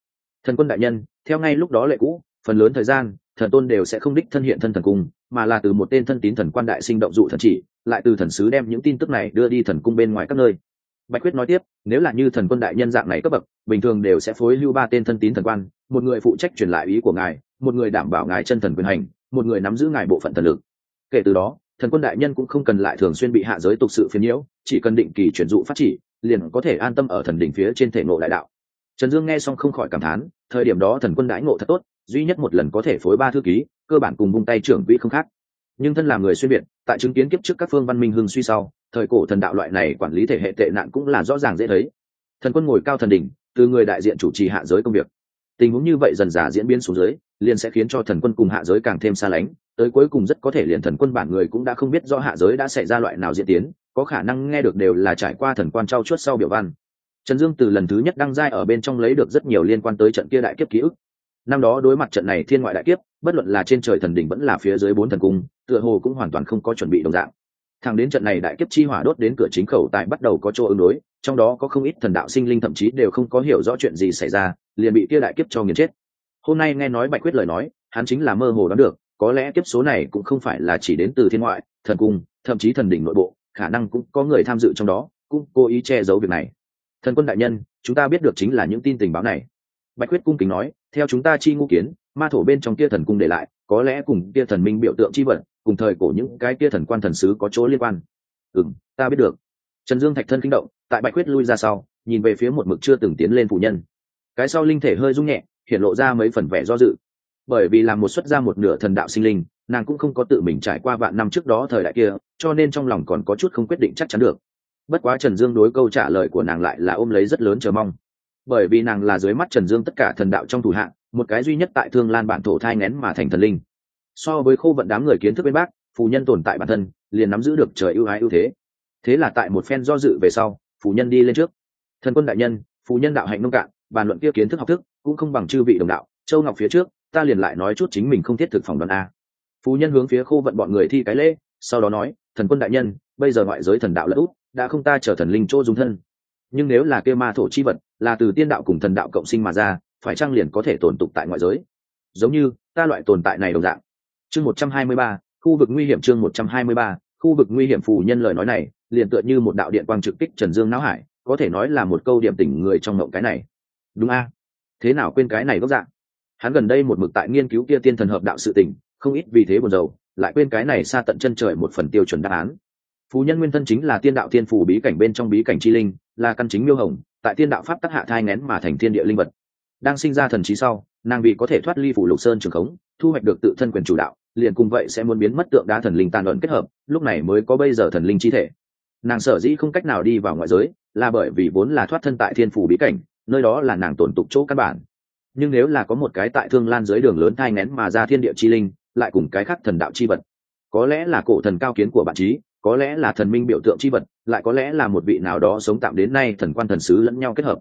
A: Thần quân đại nhân, theo ngay lúc đó lệ cũ, phần lớn thời gian, thần tôn đều sẽ không đích thân hiện thân thần cung, mà là từ một tên thân tín thần quan đại sinh động dụ thần chỉ, lại từ thần sứ đem những tin tức này đưa đi thần cung bên ngoài các nơi bạch quyết nói tiếp, nếu là như thần quân đại nhân dạng này cấp bậc, bình thường đều sẽ phối lưu ba tên thân tín thần quan, một người phụ trách truyền lại ý của ngài, một người đảm bảo ngài chân thần quyền hành, một người nắm giữ ngài bộ phận thần lực. Kể từ đó, thần quân đại nhân cũng không cần lại thường xuyên bị hạ giới tục sự phiền nhiễu, chỉ cần định kỳ chuyển dụ phát chỉ, liền có thể an tâm ở thần đỉnh phía trên thể ngộ đại đạo. Trần dương nghe xong không khỏi cảm thán, thời điểm đó thần quân đãi ngộ thật tốt, duy nhất một lần có thể phối ba thư ký, cơ bản cùng vung tay trưởng quỹ không khác. Nhưng thân là người xuyên việt, tại chứng kiến kiếp trước các phương văn minh hưng suy sau thời cổ thần đạo loại này quản lý thể hệ tệ nạn cũng là rõ ràng dễ thấy. Thần quân ngồi cao thần đỉnh, từ người đại diện chủ trì hạ giới công việc. Tình huống như vậy dần dà diễn biến xuống dưới, liền sẽ khiến cho thần quân cùng hạ giới càng thêm xa lánh, tới cuối cùng rất có thể liền thần quân bản người cũng đã không biết do hạ giới đã xảy ra loại nào diễn tiến, có khả năng nghe được đều là trải qua thần quan trao chuốt sau biểu văn. Trần dương từ lần thứ nhất đăng giai ở bên trong lấy được rất nhiều liên quan tới trận kia đại kiếp ký ức. Năm đó đối mặt trận này thiên ngoại đại kiếp, bất luận là trên trời thần đỉnh vẫn là phía dưới bốn thần cung, tựa hồ cũng hoàn toàn không có chuẩn bị đồng dạng thẳng đến trận này đại kiếp chi hỏa đốt đến cửa chính khẩu tại bắt đầu có chỗ ứng đối, trong đó có không ít thần đạo sinh linh thậm chí đều không có hiểu rõ chuyện gì xảy ra, liền bị kia đại kiếp cho nghiền chết. Hôm nay nghe nói bạch quyết lời nói, hắn chính là mơ hồ đoán được, có lẽ kiếp số này cũng không phải là chỉ đến từ thiên ngoại, thần cung, thậm chí thần đỉnh nội bộ, khả năng cũng có người tham dự trong đó, cũng cố ý che giấu việc này. Thần quân đại nhân, chúng ta biết được chính là những tin tình báo này. Bạch quyết cung kính nói, theo chúng ta chi ngũ kiến, ma thổ bên trong kia thần cung để lại, có lẽ cùng kia thần minh biểu tượng chi vật cùng thời cổ những cái kia thần quan thần sứ có chỗ liên quan. Ừ ta biết được. Trần dương thạch thân kinh động, tại bạch quyết lui ra sau, nhìn về phía một mực chưa từng tiến lên phụ nhân. Cái sau linh thể hơi rung nhẹ, hiện lộ ra mấy phần vẻ do dự. Bởi vì làm một xuất ra một nửa thần đạo sinh linh, nàng cũng không có tự mình trải qua vạn năm trước đó thời đại kia, cho nên trong lòng còn có chút không quyết định chắc chắn được. Bất quá trần dương đối câu trả lời của nàng lại là ôm lấy rất lớn chờ mong. Bởi vì nàng là dưới mắt trần dương tất cả thần đạo trong thủ hạng, một cái duy nhất tại thương lan bản thổ thai ngén mà thành thần linh so với khô vận đám người kiến thức bên bác, phù nhân tồn tại bản thân, liền nắm giữ được trời ưu ái ưu thế. Thế là tại một phen do dự về sau, phù nhân đi lên trước. Thần quân đại nhân, phù nhân đạo hạnh nông cạn, bàn luận kia kiến thức học thức, cũng không bằng chư vị đồng đạo, châu ngọc phía trước, ta liền lại nói chút chính mình không thiết thực phòng đoàn a. Phù nhân hướng phía khô vận bọn người thi cái lễ, sau đó nói, thần quân đại nhân, bây giờ ngoại giới thần đạo lẫn út, đã không ta trở thần linh chỗ dung thân. Nhưng nếu là kêu ma thổ chi vật, là từ tiên đạo cùng thần đạo cộng sinh mà ra, phải chăng liền có thể tồn tục tại ngoại giới? Giống như, ta loại tồn tại này đồng dạng chương một trăm hai mươi ba, khu vực nguy hiểm chương một trăm hai mươi ba, khu vực nguy hiểm phù nhân lời nói này, liền tựa như một đạo điện quang trực kích trần dương não hải, có thể nói là một câu điểm tỉnh người trong mộng cái này. Đúng a? Thế nào quên cái này gốc dạng? Hắn gần đây một mực tại nghiên cứu kia tiên thần hợp đạo sự tình, không ít vì thế buồn rầu, lại quên cái này xa tận chân trời một phần tiêu chuẩn đáp án. Phù nhân nguyên thân chính là tiên đạo thiên phủ bí cảnh bên trong bí cảnh chi linh, là căn chính miêu hồng, tại tiên đạo pháp tắc hạ thai ngén mà thành thiên địa linh vật. Đang sinh ra thần trí sau, nàng vì có thể thoát ly phủ lục sơn trường khống, thu hoạch được tự thân quyền chủ đạo liền cùng vậy sẽ muốn biến mất tượng đá thần linh tàn luận kết hợp, lúc này mới có bây giờ thần linh chi thể. Nàng sở dĩ không cách nào đi vào ngoại giới, là bởi vì vốn là thoát thân tại thiên phủ bí cảnh, nơi đó là nàng tổn tục chỗ căn bản. Nhưng nếu là có một cái tại thương lan dưới đường lớn thai nén mà ra thiên địa chi linh, lại cùng cái khác thần đạo chi vật. Có lẽ là cổ thần cao kiến của bạn trí, có lẽ là thần minh biểu tượng chi vật, lại có lẽ là một vị nào đó sống tạm đến nay thần quan thần sứ lẫn nhau kết hợp.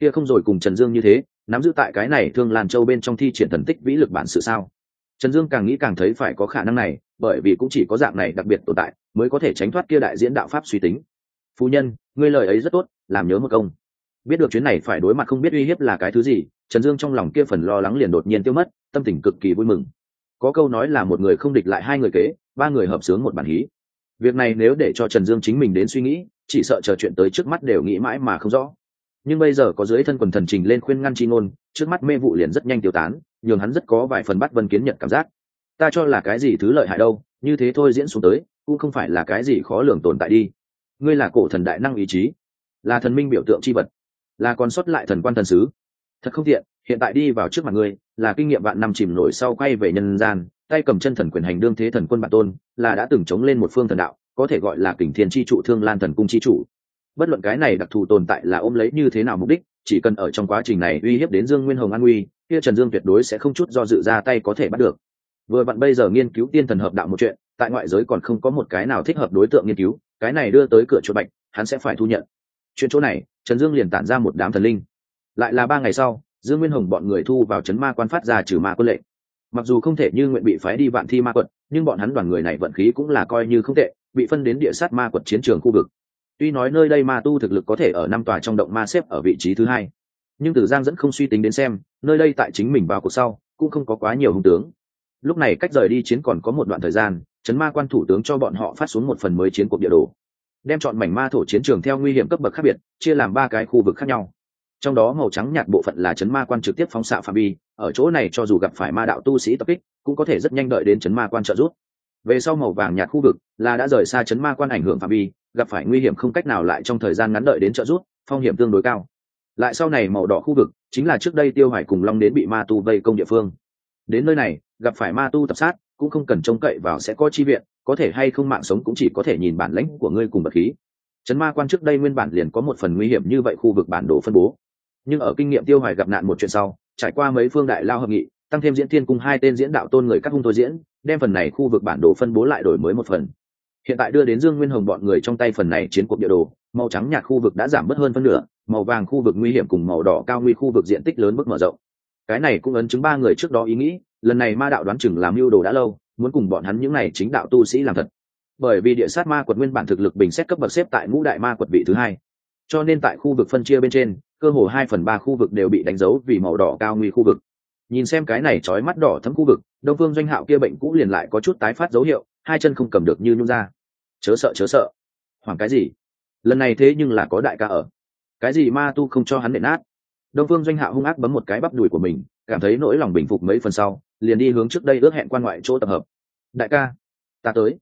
A: Kia không rồi cùng trần dương như thế, nắm giữ tại cái này thương lan châu bên trong thi triển thần tích vĩ lực bản sự sao? Trần dương càng nghĩ càng thấy phải có khả năng này, bởi vì cũng chỉ có dạng này đặc biệt tồn tại, mới có thể tránh thoát kia đại diễn đạo pháp suy tính. Phu nhân, ngươi lời ấy rất tốt, làm nhớ một công. Biết được chuyến này phải đối mặt không biết uy hiếp là cái thứ gì, trần dương trong lòng kia phần lo lắng liền đột nhiên tiêu mất, tâm tình cực kỳ vui mừng. Có câu nói là một người không địch lại hai người kế, ba người hợp sướng một bản hí. Việc này nếu để cho trần dương chính mình đến suy nghĩ, chỉ sợ chờ chuyện tới trước mắt đều nghĩ mãi mà không rõ. Nhưng bây giờ có dưới thân quần thần trình lên khuyên ngăn chi ngôn, trước mắt mê vụ liền rất nhanh tiêu tán nhường hắn rất có vài phần bắt vân kiến nhật cảm giác. Ta cho là cái gì thứ lợi hại đâu như thế thôi diễn xuống tới cũng không phải là cái gì khó lường tồn tại đi. Ngươi là cổ thần đại năng ý chí là thần minh biểu tượng c h i vật là còn sót lại thần quan thần sứ. Thật không tiện hiện tại đi vào trước mặt ngươi là kinh nghiệm vạn năm chìm nổi sau quay về nhân gian tay cầm chân thần quyền hành đương thế thần quân bản tôn là đã từng chống lên một phương thần đạo có thể gọi là kình thiên tri trụ thương lan thần cung tri chủ, bất luận cái này đặc thù tồn tại là ôm lấy như thế nào mục đích chỉ cần ở trong quá trình này uy hiếp đến dương nguyên hồng an uy kia trần dương tuyệt đối sẽ không chút do dự ra tay có thể bắt được. Vừa vặn bây giờ nghiên cứu tiên thần hợp đạo một chuyện, tại ngoại giới còn không có một cái nào thích hợp đối tượng nghiên cứu, cái này đưa tới cửa chỗ bạch, hắn sẽ phải thu nhận. Chuyện chỗ này, trần dương liền tản ra một đám thần linh. Lại là ba ngày sau, dương nguyên hồng bọn người thu vào c ma quan phát ra trừ ma quân lệnh. Mặc dù không thể như nguyện bị phái đi vạn thi ma quật nhưng bọn hắn đoàn người này vận khí cũng là coi như không tệ, bị phân đến địa sát ma quật chiến trường khu vực. Tuy nói nơi đây ma tu thực lực có thể ở năm tòa trong động ma xếp ở vị trí thứ hai, nhưng từ giang dẫn không suy tính đến xem nơi đây tại chính mình vào cuộc sau, cũng không có quá nhiều hung tướng. Lúc này cách rời đi chiến còn có một đoạn thời gian chấn ma quan thủ tướng cho bọn họ phát xuống một phần mới chiến cuộc địa đồ. Đem chọn mảnh ma thổ chiến trường theo nguy hiểm cấp bậc khác biệt, chia làm ba cái khu vực khác nhau. Trong đó màu trắng nhạt bộ phận là chấn ma quan trực tiếp phóng xạ phạm vi, ở chỗ này cho dù gặp phải ma đạo tu sĩ tập kích, cũng có thể rất nhanh đợi đến chấn ma quan trợ giúp. Về sau màu vàng nhạt khu vực là đã rời xa chấn ma quan ảnh hưởng phạm vi, gặp phải nguy hiểm không cách nào lại trong thời gian ngắn đợi đến trợ giúp, phong hiểm tương đối cao lại sau này màu đỏ khu vực chính là trước đây tiêu hải cùng long đến bị ma tu vây công địa phương. Đến nơi này, gặp phải ma tu tập sát, cũng không cần trông cậy vào sẽ có chi viện, có thể hay không mạng sống cũng chỉ có thể nhìn bản lãnh của ngươi cùng bậc khí. Trấn ma quan trước đây nguyên bản liền có một phần nguy hiểm như vậy khu vực bản đồ phân bố. Nhưng ở kinh nghiệm tiêu hoài gặp nạn một chuyện sau, trải qua mấy phương đại lao hợp nghị, tăng thêm diễn thiên cùng hai tên diễn đạo tôn người các hung thôi diễn, đem phần này khu vực bản đồ phân bố lại đổi mới một phần. Hiện tại đưa đến dương nguyên hồng bọn người trong tay phần này chiến cuộc địa đồ màu trắng nhạt khu vực đã giảm bớt hơn phân nửa, màu vàng khu vực nguy hiểm cùng màu đỏ cao nguy khu vực diện tích lớn mức mở rộng. Cái này cũng ấn chứng ba người trước đó ý nghĩ, lần này ma đạo đoán chừng làm mưu đồ đã lâu, muốn cùng bọn hắn những này chính đạo tu sĩ làm thật. Bởi vì địa sát ma quật nguyên bản thực lực bình xét cấp bậc xếp tại ngũ đại ma quật vị thứ hai. Cho nên tại khu vực phân chia bên trên, cơ hồ hai phần ba khu vực đều bị đánh dấu vì màu đỏ cao nguy khu vực. Nhìn xem cái này trói mắt đỏ thấm khu vực, đông phương doanh hạo kia bệnh cũ liền lại có chút tái phát dấu hiệu, hai chân không cầm được như nhung ra. Chớ sợ chớ sợ. Hoảng cái gì? Lần này thế nhưng là có đại ca ở. Cái gì ma tu không cho hắn nện nát? Đông phương doanh hạ hung ác bấm một cái bắp đùi của mình, cảm thấy nỗi lòng bình phục mấy phần sau, liền đi hướng trước đây ước hẹn quan ngoại chỗ tập hợp. Đại ca, ta tới.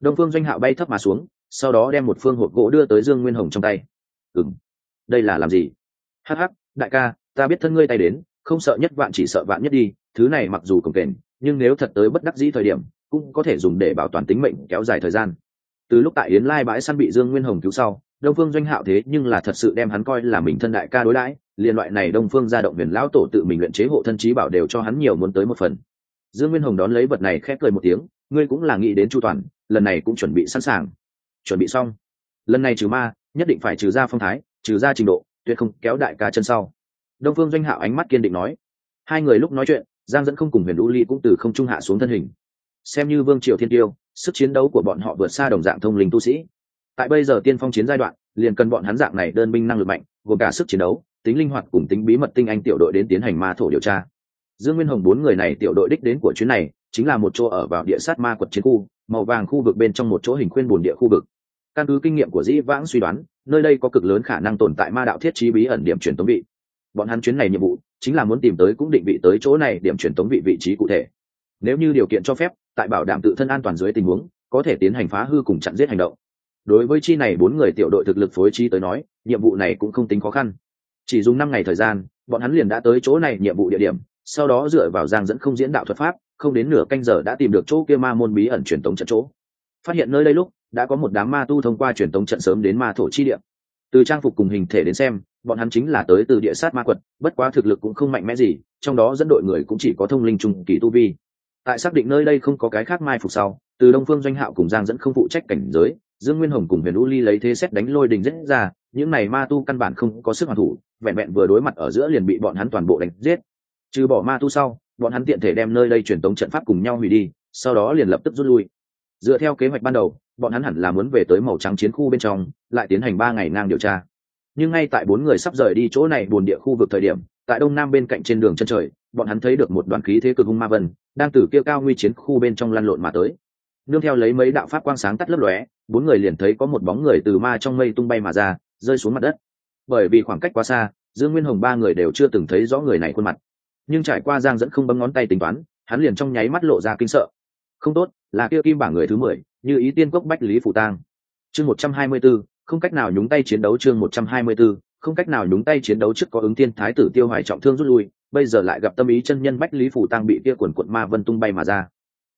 A: Đông phương doanh hạ bay thấp mà xuống, sau đó đem một phương hộp gỗ đưa tới dương nguyên hồng trong tay. Ừng đây là làm gì? Hh đại ca, ta biết thân ngươi tay đến, không sợ nhất vạn chỉ sợ vạn nhất đi, thứ này mặc dù cồng kềnh, nhưng nếu thật tới bất đắc dĩ thời điểm, cũng có thể dùng để bảo toàn tính mệnh kéo dài thời gian. Từ lúc tại yến lai bãi săn bị dương nguyên hồng cứu sau đông phương doanh hạo thế nhưng là thật sự đem hắn coi là mình thân đại ca đối đãi liên loại này đông phương ra động huyền lão tổ tự mình luyện chế hộ thân trí bảo đều cho hắn nhiều muốn tới một phần. Dương nguyên hồng đón lấy vật này khép cười một tiếng, ngươi cũng là nghĩ đến chu toàn, lần này cũng chuẩn bị sẵn sàng. Chuẩn bị xong. Lần này trừ ma, nhất định phải trừ ra phong thái, trừ ra trình độ, tuyệt không kéo đại ca chân sau. Đông phương doanh hạo ánh mắt kiên định nói. Hai người lúc nói chuyện, giang dẫn không cùng huyền đũ ly cũng từ không trung hạ xuống thân hình. Xem như vương triều thiên tiêu, sức chiến đấu của bọn họ vượt xa đồng dạng thông linh tu sĩ tại bây giờ tiên phong chiến giai đoạn, liền cần bọn hắn dạng này đơn binh năng lực mạnh, gồm cả sức chiến đấu, tính linh hoạt cùng tính bí mật tinh anh tiểu đội đến tiến hành ma thổ điều tra. Dương nguyên hồng bốn người này tiểu đội đích đến của chuyến này, chính là một chỗ ở vào địa sát ma quật chiến khu, màu vàng khu vực bên trong một chỗ hình khuyên bồn địa khu vực. Căn cứ kinh nghiệm của dĩ vãng suy đoán, nơi đây có cực lớn khả năng tồn tại ma đạo thiết trí bí ẩn điểm truyền tống vị. Bọn hắn chuyến này nhiệm vụ, chính là muốn tìm tới cũng định vị tới chỗ này điểm truyền tống vị vị trí cụ thể. Nếu như điều kiện cho phép, tại bảo đảm tự thân an toàn dưới tình huống, có thể tiến hành phá hư cùng chặn giết hành động đối với chi này bốn người tiểu đội thực lực phối trí tới nói, nhiệm vụ này cũng không tính khó khăn. Chỉ dùng năm ngày thời gian, bọn hắn liền đã tới chỗ này nhiệm vụ địa điểm, sau đó dựa vào giang dẫn không diễn đạo thuật pháp, không đến nửa canh giờ đã tìm được chỗ kia ma môn bí ẩn truyền tống trận chỗ. Phát hiện nơi đây lúc, đã có một đám ma tu thông qua truyền tống trận sớm đến ma thổ chi địa. Từ trang phục cùng hình thể đến xem, bọn hắn chính là tới từ địa sát ma quật, bất quá thực lực cũng không mạnh mẽ gì, trong đó dẫn đội người cũng chỉ có thông linh trung kỳ tu vi. Tại xác định nơi đây không có cái khác mai phục sau, từ đông phương doanh hạo cùng giang dẫn không phụ trách cảnh giới dương nguyên hồng cùng huyền u ly lấy thế xét đánh lôi đình giết ra, những này ma tu căn bản không có sức hoàn thủ, vẹn vẹn vừa đối mặt ở giữa liền bị bọn hắn toàn bộ đánh giết. Trừ bỏ ma tu sau, bọn hắn tiện thể đem nơi đây truyền tống trận pháp cùng nhau hủy đi, sau đó liền lập tức rút lui. Dựa theo kế hoạch ban đầu, bọn hắn hẳn là muốn về tới màu trắng chiến khu bên trong, lại tiến hành ba ngày ngang điều tra. Nhưng ngay tại bốn người sắp rời đi chỗ này buồn địa khu vực thời điểm, tại đông nam bên cạnh trên đường chân trời, bọn hắn thấy được một đoàn khí thế cực hung ma vân, đang từ kia cao nguy chiến khu bên trong lăn lộn mà tới nương theo lấy mấy đạo pháp quang sáng tắt lấp lóe, bốn người liền thấy có một bóng người từ ma trong mây tung bay mà ra, rơi xuống mặt đất. Bởi vì khoảng cách quá xa, dương nguyên hồng ba người đều chưa từng thấy rõ người này khuôn mặt. Nhưng trải qua giang dẫn không bấm ngón tay tính toán, hắn liền trong nháy mắt lộ ra kinh sợ. Không tốt, là kia kim bảng người thứ mười, như ý tiên cốc bách lý phủ tang. Chương một trăm hai mươi b ố không cách nào nhúng tay chiến đấu chương một trăm hai mươi b ố không cách nào nhúng tay chiến đấu trước có ứng tiên thái tử tiêu hoài trọng thương rút lui, bây giờ lại gặp tâm ý chân nhân bách lý phủ tang bị kia quần quận ma vân tung bay mà ra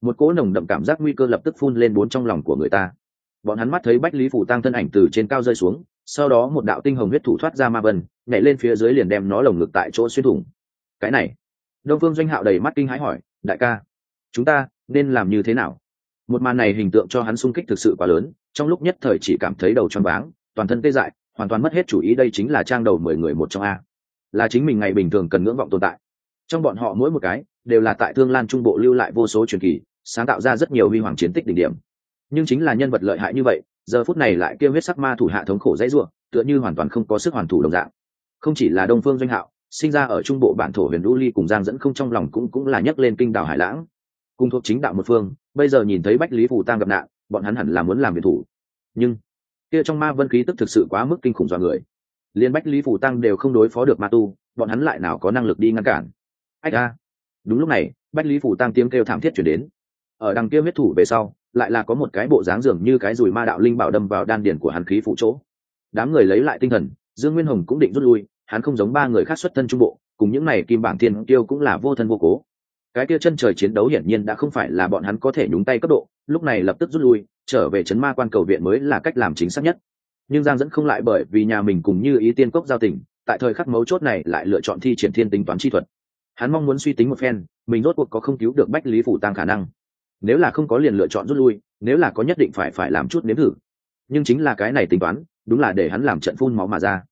A: một cỗ nồng đậm cảm giác nguy cơ lập tức phun lên bốn trong lòng của người ta. Bọn hắn mắt thấy bách lý phủ tang thân ảnh từ trên cao rơi xuống, sau đó một đạo tinh hồng huyết thủ thoát ra ma vân, nhảy lên phía dưới liền đem nó lồng ngực tại chỗ xuyên thủng. Cái này, đông phương doanh hạo đầy mắt kinh hãi hỏi, đại ca, chúng ta nên làm như thế nào? Một màn này hình tượng cho hắn sung kích thực sự quá lớn, trong lúc nhất thời chỉ cảm thấy đầu choáng váng, toàn thân tê dại, hoàn toàn mất hết chủ ý, đây chính là trang đầu mười người một trong a. Là chính mình ngày bình thường cần ngưỡng vọng tồn tại trong bọn họ mỗi một cái đều là tại thương lan trung bộ lưu lại vô số truyền kỳ, sáng tạo ra rất nhiều huy hoàng chiến tích đỉnh điểm. Nhưng chính là nhân vật lợi hại như vậy, giờ phút này lại kêu huyết sắc ma thủ hạ thống khổ dãy ruộng tựa như hoàn toàn không có sức hoàn thủ đồng dạng. Không chỉ là đông phương doanh hạo, sinh ra ở trung bộ bản thổ huyền đu ly cùng giang dẫn không trong lòng cũng cũng là nhấc lên kinh đảo hải lãng. Cùng thuộc chính đạo một phương, bây giờ nhìn thấy bách lý phù tang gặp nạn, bọn hắn hẳn là muốn làm biệt thủ. Nhưng, kia trong ma vân khí tức thực sự quá mức kinh khủng dọa người. Liên bách lý phù tăng đều không đối phó được ma tu, bọn hắn lại nào có năng lực đi ngăn cản? Ách a. Đúng lúc này, bách lý Phủ tăng tiếng kêu thảm thiết chuyển đến. Ở đằng kia huyết thủ về sau, lại là có một cái bộ dáng dường như cái dùi ma đạo linh bảo đâm vào đan điển của hắn khí phụ chỗ. Đám người lấy lại tinh thần, dương nguyên hồng cũng định rút lui, hắn không giống ba người khác xuất thân trung bộ, cùng những này kim bảng thiên tiêu cũng là vô thân vô cố. Cái kia chân trời chiến đấu hiển nhiên đã không phải là bọn hắn có thể nhúng tay cấp độ, lúc này lập tức rút lui, trở về chấn ma quan cầu viện mới là cách làm chính xác nhất. Nhưng giang dẫn không lại bởi vì nhà mình cùng như ý tiên cốc giao tình, tại thời khắc mấu chốt này lại lựa chọn thi triển thiên tính toán chi thuật hắn mong muốn suy tính một phen, mình rốt cuộc có không cứu được bách lý phủ tăng khả năng. Nếu là không có liền lựa chọn rút lui, nếu là có nhất định phải phải làm chút nếm thử. Nhưng chính là cái này tính toán, đúng là để hắn làm trận phun máu mà ra.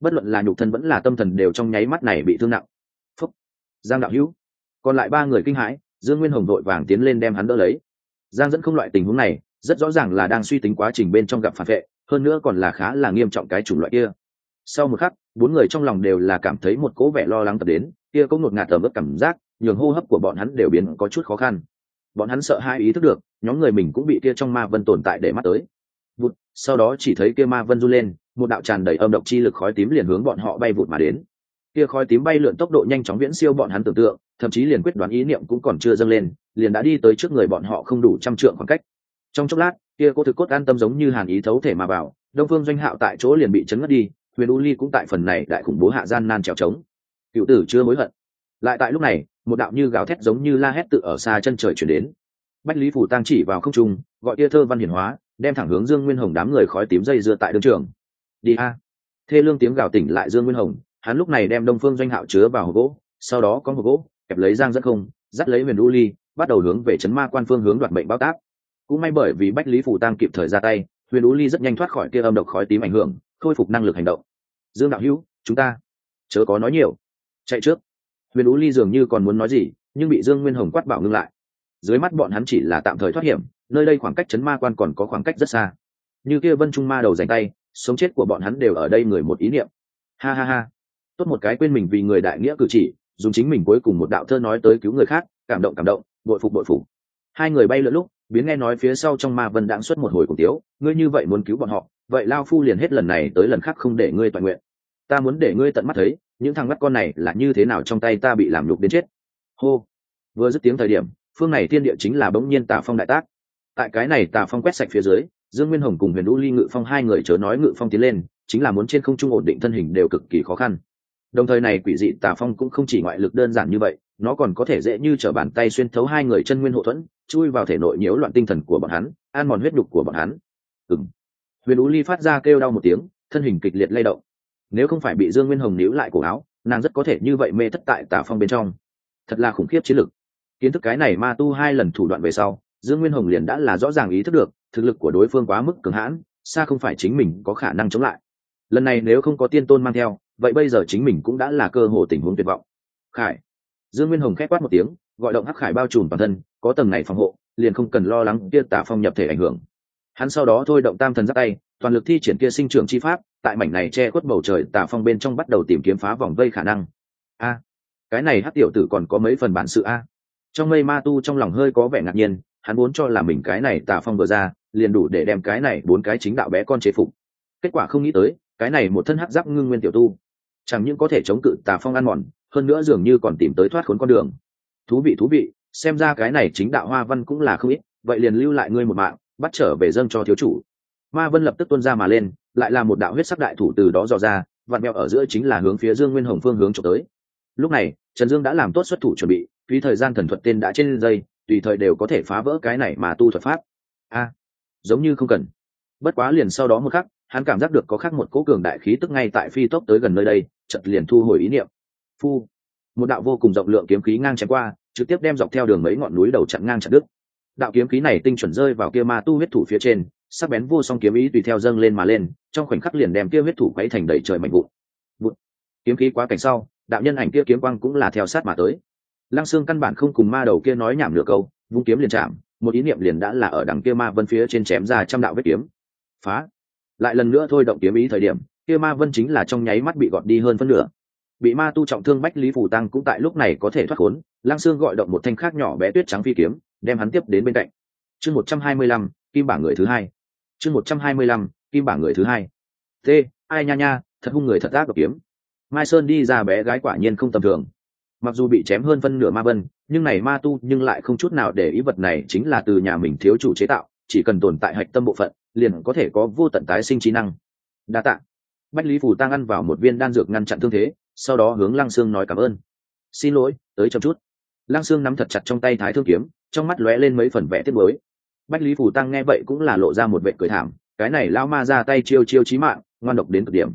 A: Bất luận là nhục thân vẫn là tâm thần đều trong nháy mắt này bị thương nặng. Phúc. Giang đạo hữu. Còn lại ba người kinh hãi, dương nguyên hồng đội vàng tiến lên đem hắn đỡ lấy. Giang dẫn không loại tình huống này, rất rõ ràng là đang suy tính quá trình bên trong gặp phản vệ, hơn nữa còn là khá là nghiêm trọng cái chủng loại kia. Sau một khắc, bốn người trong lòng đều là cảm thấy một cố vẻ lo lắng tập đến kia cũng ngột ngạt tầm ướp cảm giác, nhường hô hấp của bọn hắn đều biến có chút khó khăn. Bọn hắn sợ hai ý thức được, nhóm người mình cũng bị kia trong ma vân tồn tại để mắt tới. Vụt, sau đó chỉ thấy kia ma vân run lên, một đạo tràn đầy âm độc chi lực khói tím liền hướng bọn họ bay vụt mà đến. Kia khói tím bay lượn tốc độ nhanh chóng viễn siêu bọn hắn tưởng tượng, thậm chí liền quyết đoán ý niệm cũng còn chưa dâng lên, liền đã đi tới trước người bọn họ không đủ trăm trượng khoảng cách. Trong chốc lát, kia cô thực cốt an tâm giống như hàn ý thấu thể mà vào, đông phương doanh hạo tại chỗ liền bị chấn ngất đi, huyền u ly cũng tại phần này đại khủng bố hạ gian nan trèo trống cựu tử chưa hối hận. Lại tại lúc này, một đạo như gào thét giống như la hét tự ở xa chân trời chuyển đến. Bách lý phủ tăng chỉ vào không trung, gọi kia thơ văn hiển hóa, đem thẳng hướng dương nguyên hồng đám người khói tím dây dưa tại đường trường. Đi a. Thê lương tiếng gào tỉnh lại dương nguyên hồng, hắn lúc này đem đông phương doanh hạo chứa vào hộp gỗ, sau đó có hộp gỗ, kẹp lấy giang dẫn không, dắt lấy huyền u ly, bắt đầu hướng về chấn ma quan phương hướng đoạt bệnh bao tác. Cũng may bởi vì bách lý phủ tăng kịp thời ra tay, huyền u ly rất nhanh thoát khỏi kia âm độc khói tím ảnh hưởng, khôi phục năng lực hành động. Dương đạo hữu, chúng ta chớ có nói nhiều chạy trước. Huyền ú ly dường như còn muốn nói gì, nhưng bị dương nguyên hồng quát bảo ngưng lại. Dưới mắt bọn hắn chỉ là tạm thời thoát hiểm, nơi đây khoảng cách chấn ma quan còn có khoảng cách rất xa. Như kia vân trung ma đầu dành tay, sống chết của bọn hắn đều ở đây người một ý niệm. Ha ha ha. Tốt một cái quên mình vì người đại nghĩa cử chỉ, dùng chính mình cuối cùng một đạo thơ nói tới cứu người khác, cảm động cảm động, bội phục bội phục. Hai người bay lượn lúc, biến nghe nói phía sau trong ma vân đãng xuất một hồi cùng tiếu, ngươi như vậy muốn cứu bọn họ, vậy lao phu liền hết lần này tới lần khác không để ngươi toàn nguyện. Ta muốn để ngươi tận mắt thấy những thằng mắt con này là như thế nào trong tay ta bị làm lục đến chết? Hô. Vừa dứt tiếng thời điểm, phương này thiên địa chính là bỗng nhiên tà phong đại tác. Tại cái này tà phong quét sạch phía dưới, dương nguyên hồng cùng huyền u ly ngự phong hai người chớ nói ngự phong tiến lên, chính là muốn trên không trung ổn định thân hình đều cực kỳ khó khăn. Đồng thời này quỷ dị tà phong cũng không chỉ ngoại lực đơn giản như vậy, nó còn có thể dễ như t r ở bàn tay xuyên thấu hai người chân nguyên hậu thuẫn, chui vào thể nội nhiễu loạn tinh thần của bọn hắn, an mòn huyết đục của bọn hắn. Ừng huyền ú ly phát ra kêu đau một tiếng, thân hình kịch liệt lay động nếu không phải bị dương nguyên hồng níu lại cổ áo, nàng rất có thể như vậy mê thất tại tà phong bên trong. Thật là khủng khiếp chiến lực kiến thức cái này ma tu hai lần thủ đoạn về sau, dương nguyên hồng liền đã là rõ ràng ý thức được, thực lực của đối phương quá mức cường hãn, xa không phải chính mình có khả năng chống lại. Lần này nếu không có tiên tôn mang theo, vậy bây giờ chính mình cũng đã là cơ hồ tình huống tuyệt vọng. Khải. Dương nguyên hồng khép quát một tiếng, gọi động hắc khải bao trùm toàn thân, có tầng này phòng hộ, liền không cần lo lắng kia tả phong nhập thể ảnh hưởng. Hắn sau đó thôi động tam thần giáp tay, toàn lực thi triển kia sinh trưởng chi pháp tại mảnh này che khuất bầu trời tà phong bên trong bắt đầu tìm kiếm phá vòng vây khả năng. A, cái này hắc tiểu tử còn có mấy phần bản sự a? Trong mây ma tu trong lòng hơi có vẻ ngạc nhiên, hắn muốn cho là mình cái này tà phong vừa ra, liền đủ để đem cái này bốn cái chính đạo bé con chế phục. Kết quả không nghĩ tới, cái này một thân hắc giáp ngưng nguyên tiểu tu, chẳng những có thể chống cự tà phong ăn mòn, hơn nữa dường như còn tìm tới thoát khốn con đường. Thú vị thú vị, xem ra cái này chính đạo hoa văn cũng là không ít, vậy liền lưu lại ngươi một mạng, bắt trở về dâng cho thiếu chủ. Ma vân lập tức tuân ra mà lên lại là một đạo huyết sắc đại thủ từ đó dò ra, vặn mẹo ở giữa chính là hướng phía dương nguyên hồng phương hướng trộm tới. Lúc này, trần dương đã làm tốt xuất thủ chuẩn bị, phí thời gian thần thuật tên đã trên dây, tùy thời đều có thể phá vỡ cái này mà tu thuật pháp. A, giống như không cần. Bất quá liền sau đó một khắc, hắn cảm giác được có khác một cố cường đại khí tức ngay tại phi tốc tới gần nơi đây chật liền thu hồi ý niệm. Phu, một đạo vô cùng rộng lượng kiếm khí ngang chém qua, trực tiếp đem dọc theo đường mấy ngọn núi đầu chặn ngang chặt đứt. Đạo kiếm khí này tinh chuẩn rơi vào kia ma tu huyết thủ phía trên sắc bén vô song kiếm ý tùy theo dâng lên mà lên, trong khoảnh khắc liền đem kia huyết thủ quấy thành đầy trời mạnh vụn. Vụn. Kiếm khí quá cảnh sau, đạo nhân ảnh kia kiếm quang cũng là theo sát mà tới. Lăng xương căn bản không cùng ma đầu kia nói nhảm nửa câu, vung kiếm liền chạm, một ý niệm liền đã là ở đằng kia ma vân phía trên chém ra trăm đạo vết kiếm. Phá. Lại lần nữa thôi động kiếm ý thời điểm, kia ma vân chính là trong nháy mắt bị gọt đi hơn phân nửa. Bị ma tu trọng thương bách lý phủ tăng cũng tại lúc này có thể thoát khốn, lăng xương gọi động một thanh khác nhỏ bé tuyết trắng phi kiếm, đem hắn tiếp đến bên cạnh. Chương một trăm hai mươi lăm, kim bảng người thứ hai chương một trăm hai mươi lăm, kim bảng người thứ hai. T, ai nha nha, thật hung người thật ác độc kiếm. Mai sơn đi ra bé gái quả nhiên không tầm thường. Mặc dù bị chém hơn phân nửa ma vân, nhưng này ma tu nhưng lại không chút nào để ý vật này chính là từ nhà mình thiếu chủ chế tạo, chỉ cần tồn tại hạch tâm bộ phận, liền có thể có vô tận tái sinh trí năng. Đa t ạ bách lý phù tăng ăn vào một viên đan dược ngăn chặn thương thế, sau đó hướng lăng sương nói cảm ơn. Xin lỗi, tới chậm chút. Lăng sương nắm thật chặt trong tay thái thương kiếm, trong mắt lóe lên mấy phần vẽ tiếc mới bách lý Phủ tăng nghe vậy cũng là lộ ra một vệ cười thảm, cái này lao ma ra tay chiêu chiêu trí mạng, ngoan độc đến cực điểm.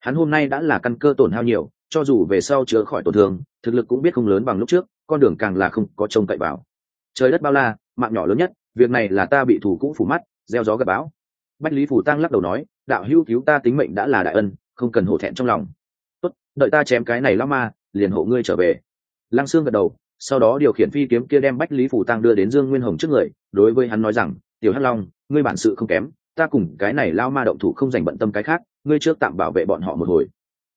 A: Hắn hôm nay đã là căn cơ tổn hao nhiều, cho dù về sau chữa khỏi tổn thương, thực lực cũng biết không lớn bằng lúc trước, con đường càng là không có trông cậy vào. Trời đất bao la, mạng nhỏ lớn nhất, việc này là ta bị thủ cũng phủ mắt, gieo gió gặp bão. Bách lý phủ tăng lắc đầu nói, đạo hữu cứu ta tính mệnh đã là đại ân, không cần hổ thẹn trong lòng. Tốt, đợi ta chém cái này lao ma, liền hộ ngươi trở về. Lăng xương gật đầu sau đó điều khiển phi kiếm kia đem bách lý phủ tăng đưa đến dương nguyên hồng trước người, đối với hắn nói rằng, tiểu hắc long, ngươi bản sự không kém, ta cùng cái này lao ma động thủ không dành bận tâm cái khác, ngươi trước tạm bảo vệ bọn họ một hồi.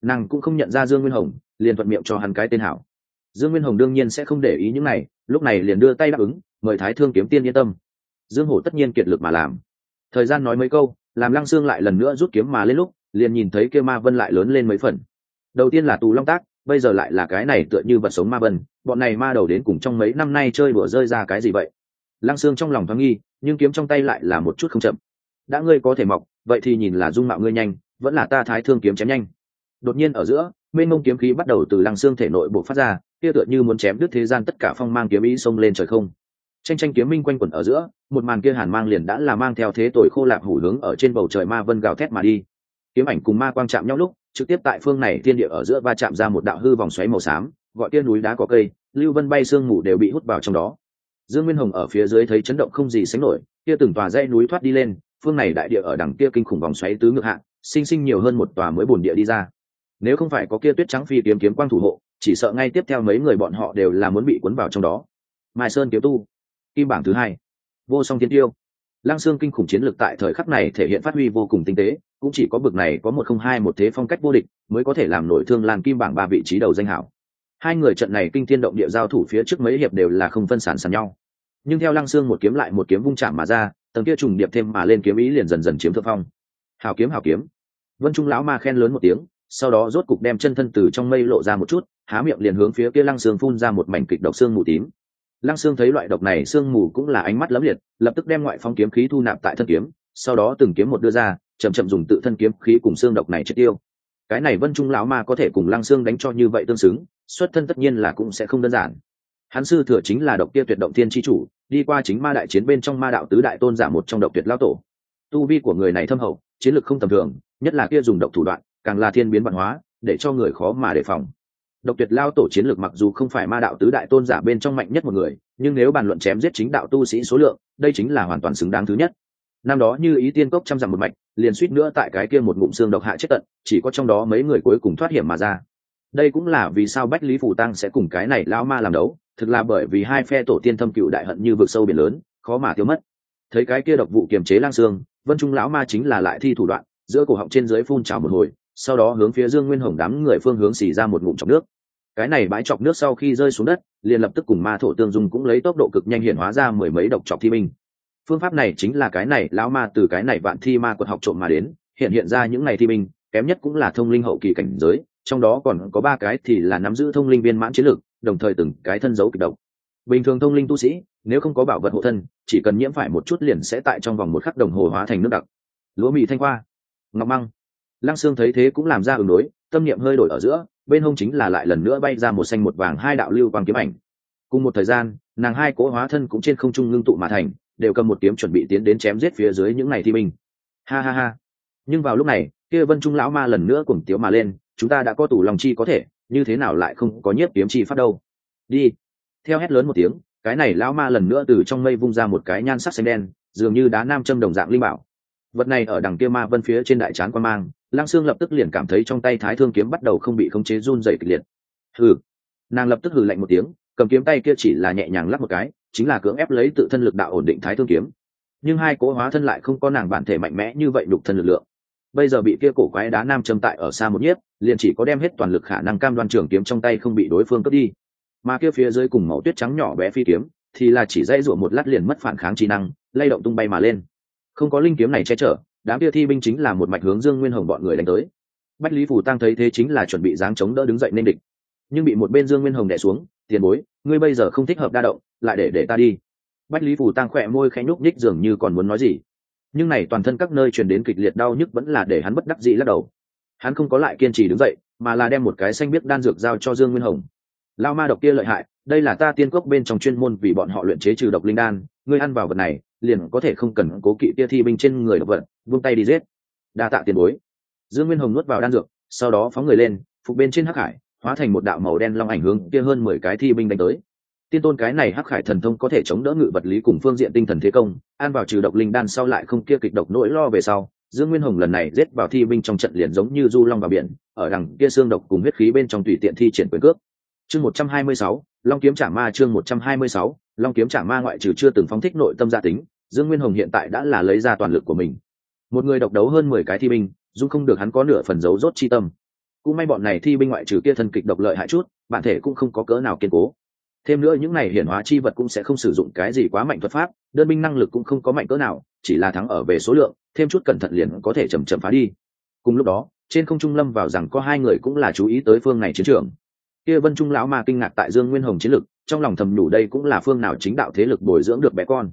A: Nàng cũng không nhận ra dương nguyên hồng, liền thuận miệng cho hắn cái tên hảo. Dương nguyên hồng đương nhiên sẽ không để ý những này, lúc này liền đưa tay đáp ứng, mời thái thương kiếm tiên yên tâm. Dương hổ tất nhiên kiệt lực mà làm. Thời gian nói mấy câu, làm lăng xương lại lần nữa rút kiếm mà lên lúc, liền nhìn thấy kêu ma vân lại lớn lên mấy phần. Đầu tiên là tù long tác bây giờ lại là cái này tựa như vật sống ma vân, bọn này ma đầu đến cùng trong mấy năm nay chơi đùa rơi ra cái gì vậy? Lăng xương trong lòng thoáng nghi, nhưng kiếm trong tay lại là một chút không chậm. Đã ngươi có thể mọc, vậy thì nhìn là dung mạo ngươi nhanh, vẫn là ta thái thương kiếm chém nhanh. Đột nhiên ở giữa, mênh mông kiếm khí bắt đầu từ lăng xương thể nội bộ phát ra, kia tựa như muốn chém đứt thế gian tất cả phong mang kiếm ý xông lên trời không. Tranh tranh kiếm minh quanh quẩn ở giữa, một màn kia hàn mang liền đã là mang theo thế tội khô lạc hủ hướng ở trên bầu trời ma vân gào thét mà đi. Kiếm ảnh cùng ma quang chạm nhau lúc trực tiếp tại phương này thiên địa ở giữa va chạm ra một đạo hư vòng xoáy màu xám, gọi kia núi đá có cây, lưu vân bay sương mù đều bị hút vào trong đó. Dương nguyên hồng ở phía dưới thấy chấn động không gì sánh nổi, kia từng tòa dãy núi thoát đi lên, phương này đại địa ở đằng kia kinh khủng vòng xoáy tứ ngược hạ, sinh sinh nhiều hơn một tòa mới bồn địa đi ra. Nếu không phải có kia tuyết trắng phi kiếm kiếm quang thủ hộ, chỉ sợ ngay tiếp theo mấy người bọn họ đều là muốn bị cuốn vào trong đó. Mai sơn kiếm tu, kim bảng thứ hai. Vô song thiên tiêu lăng xương kinh khủng chiến lược tại thời khắc này thể hiện phát huy vô cùng tinh tế, cũng chỉ có bực này có một không hai một thế phong cách vô địch mới có thể làm nổi thương lan kim bảng ba vị trí đầu danh hảo. Hai người trận này kinh thiên động địa giao thủ phía trước mấy hiệp đều là không phân sản sàn nhau. Nhưng theo lăng xương một kiếm lại một kiếm vung chạm mà ra, tầng kia trùng điệp thêm mà lên kiếm ý liền dần dần chiếm thượng phong. Hảo kiếm hảo kiếm. Vân trung lão ma khen lớn một tiếng, sau đó rốt cục đem chân thân từ trong mây lộ ra một chút, há miệng liền hướng phía kia lăng xương phun ra một mảnh kịch độc xương mù tím lăng xương thấy loại độc này xương mù cũng là ánh mắt lấm liệt, lập tức đem ngoại phong kiếm khí thu nạp tại thân kiếm, sau đó từng kiếm một đưa ra, chậm chậm dùng tự thân kiếm khí cùng xương độc này chết tiêu. Cái này vân trung lão ma có thể cùng lăng xương đánh cho như vậy tương xứng, xuất thân tất nhiên là cũng sẽ không đơn giản. Hắn sư thừa chính là độc kia tuyệt động thiên tri chủ, đi qua chính ma đại chiến bên trong ma đạo tứ đại tôn giả một trong độc tuyệt lao tổ. Tu vi của người này thâm hậu, chiến lược không tầm thường, nhất là kia dùng độc thủ đoạn, càng là thiên biến văn hóa, để cho người khó mà đề phòng độc tuyệt lao tổ chiến lược mặc dù không phải ma đạo tứ đại tôn giả bên trong mạnh nhất một người, nhưng nếu bàn luận chém giết chính đạo tu sĩ số lượng, đây chính là hoàn toàn xứng đáng thứ nhất. Năm đó như ý tiên cốc trăm dặm một mạch, liền suýt nữa tại cái kia một ngụm xương độc hạ chết tận, chỉ có trong đó mấy người cuối cùng thoát hiểm mà ra. Đây cũng là vì sao bách lý phủ tăng sẽ cùng cái này lao ma làm đấu, thực là bởi vì hai phe tổ tiên thâm cựu đại hận như vực sâu biển lớn, khó mà tiêu mất. Thấy cái kia độc vụ kiềm chế lang xương, vân trung lão ma chính là lại thi thủ đoạn, giữa cổ họng trên dưới phun trào một hồi sau đó hướng phía dương nguyên hồng đám người phương hướng xì ra một ngụm chọc nước. Cái này bãi chọc nước sau khi rơi xuống đất, liền lập tức cùng ma thổ tương dung cũng lấy tốc độ cực nhanh hiện hóa ra mười mấy độc chọc thi minh phương pháp này chính là cái này, lão ma từ cái này vạn thi ma quật học trộm mà đến, hiện hiện ra những này thi minh kém nhất cũng là thông linh hậu kỳ cảnh giới, trong đó còn có ba cái thì là nắm giữ thông linh viên mãn chiến lược, đồng thời từng cái thân dấu kịch độc. Bình thường thông linh tu sĩ, nếu không có bảo vật hộ thân, chỉ cần nhiễm phải một chút liền sẽ tại trong vòng một khắc đồng hồ hóa thành nước đặc. Lúa mì thanh khoa ngọc măng lăng sương thấy thế cũng làm ra ứng đối, tâm niệm hơi đổi ở giữa, bên hông chính là lại lần nữa bay ra một xanh một vàng hai đạo lưu quang kiếm ảnh. Cùng một thời gian, nàng hai cỗ hóa thân cũng trên không trung ngưng tụ mà thành, đều cầm một kiếm chuẩn bị tiến đến chém giết phía dưới những này thi binh. Ha ha ha. Nhưng vào lúc này, kia vân trung lão ma lần nữa cùng tiếu mà lên, chúng ta đã có tủ lòng chi có thể, như thế nào lại không có nhiếp kiếm chi phát đâu? Đi. Theo hét lớn một tiếng, cái này lão ma lần nữa từ trong mây vung ra một cái nhan sắc xanh đen, dường như đá nam châm đồng dạng linh bảo vật này ở đằng kia ma vân phía trên đại trán quan mang, lăng xương lập tức liền cảm thấy trong tay thái thương kiếm bắt đầu không bị khống chế run dày kịch liệt. Hừ. Nàng lập tức hừ lạnh một tiếng, cầm kiếm tay kia chỉ là nhẹ nhàng lắp một cái, chính là cưỡng ép lấy tự thân lực đạo ổn định thái thương kiếm. Nhưng hai cố hóa thân lại không có nàng bản thể mạnh mẽ như vậy đục thân lực lượng. Bây giờ bị kia cổ quái đá nam châm tại ở xa một nhiếp, liền chỉ có đem hết toàn lực khả năng cam đoan trường kiếm trong tay không bị đối phương cướp đi. Mà kia phía dưới cùng màu tuyết trắng nhỏ bé phi kiếm, thì là chỉ dây rủa một lát liền mất phản kháng trí năng, lay động tung bay mà lên không có linh kiếm này che chở, đám kia thi binh chính là một mạch hướng dương nguyên hồng bọn người đánh tới. Bách lý phủ tăng thấy thế chính là chuẩn bị dáng chống đỡ đứng dậy nên địch. Nhưng bị một bên dương nguyên hồng đẻ xuống, tiền bối, ngươi bây giờ không thích hợp đa động, lại để để ta đi. Bách lý phủ tăng khỏe môi khẽ nhúc nhích dường như còn muốn nói gì. Nhưng này toàn thân các nơi truyền đến kịch liệt đau nhức vẫn là để hắn bất đắc dĩ lắc đầu. Hắn không có lại kiên trì đứng dậy, mà là đem một cái xanh biết đan dược giao cho dương nguyên hồng. Lao ma độc kia lợi hại, đây là ta tiên cốc bên trong chuyên môn vì bọn họ luyện chế trừ độc linh đan, ngươi ăn vào vật này liền có thể không cần cố kỵ tia thi binh trên người độc vật vung tay đi giết. Đa tạ tiền bối. Dương nguyên hồng nuốt vào đan dược, sau đó phóng người lên, phục bên trên hắc hải, hóa thành một đạo màu đen long ảnh hướng kia hơn mười cái thi binh đánh tới. Tiên tôn cái này hắc khải thần thông có thể chống đỡ ngự vật lý cùng phương diện tinh thần thế công, an vào trừ độc linh đan sau lại không kia kịch độc nỗi lo về sau, dương nguyên hồng lần này giết vào thi binh trong trận liền giống như du long vào biển, ở đằng kia xương độc cùng huyết khí bên trong tùy tiện thi triển quyền cước. Chương một trăm hai mươi sáu long kiếm trả ma chương một trăm hai mươi sáu, long kiếm trả ma ngoại trừ chưa từng phóng thích nội tâm gia tính, dương nguyên hồng hiện tại đã là lấy ra toàn lực của mình. Một người độc đấu hơn mười cái thi binh dung không được hắn có nửa phần dấu rốt chi tâm. Cũng may bọn này thi binh ngoại trừ kia thân kịch độc lợi hại chút, bản thể cũng không có cỡ nào kiên cố. Thêm nữa những này hiển hóa chi vật cũng sẽ không sử dụng cái gì quá mạnh thuật pháp, đơn binh năng lực cũng không có mạnh cỡ nào, chỉ là thắng ở về số lượng, thêm chút cẩn thận liền có thể chầm chậm phá đi. Cùng lúc đó, trên không trung lâm vào rằng có hai người cũng là chú ý tới phương này chiến trường kia vân trung lão ma kinh ngạc tại dương nguyên hồng chiến lực, trong lòng thầm đủ đây cũng là phương nào chính đạo thế lực bồi dưỡng được bé con.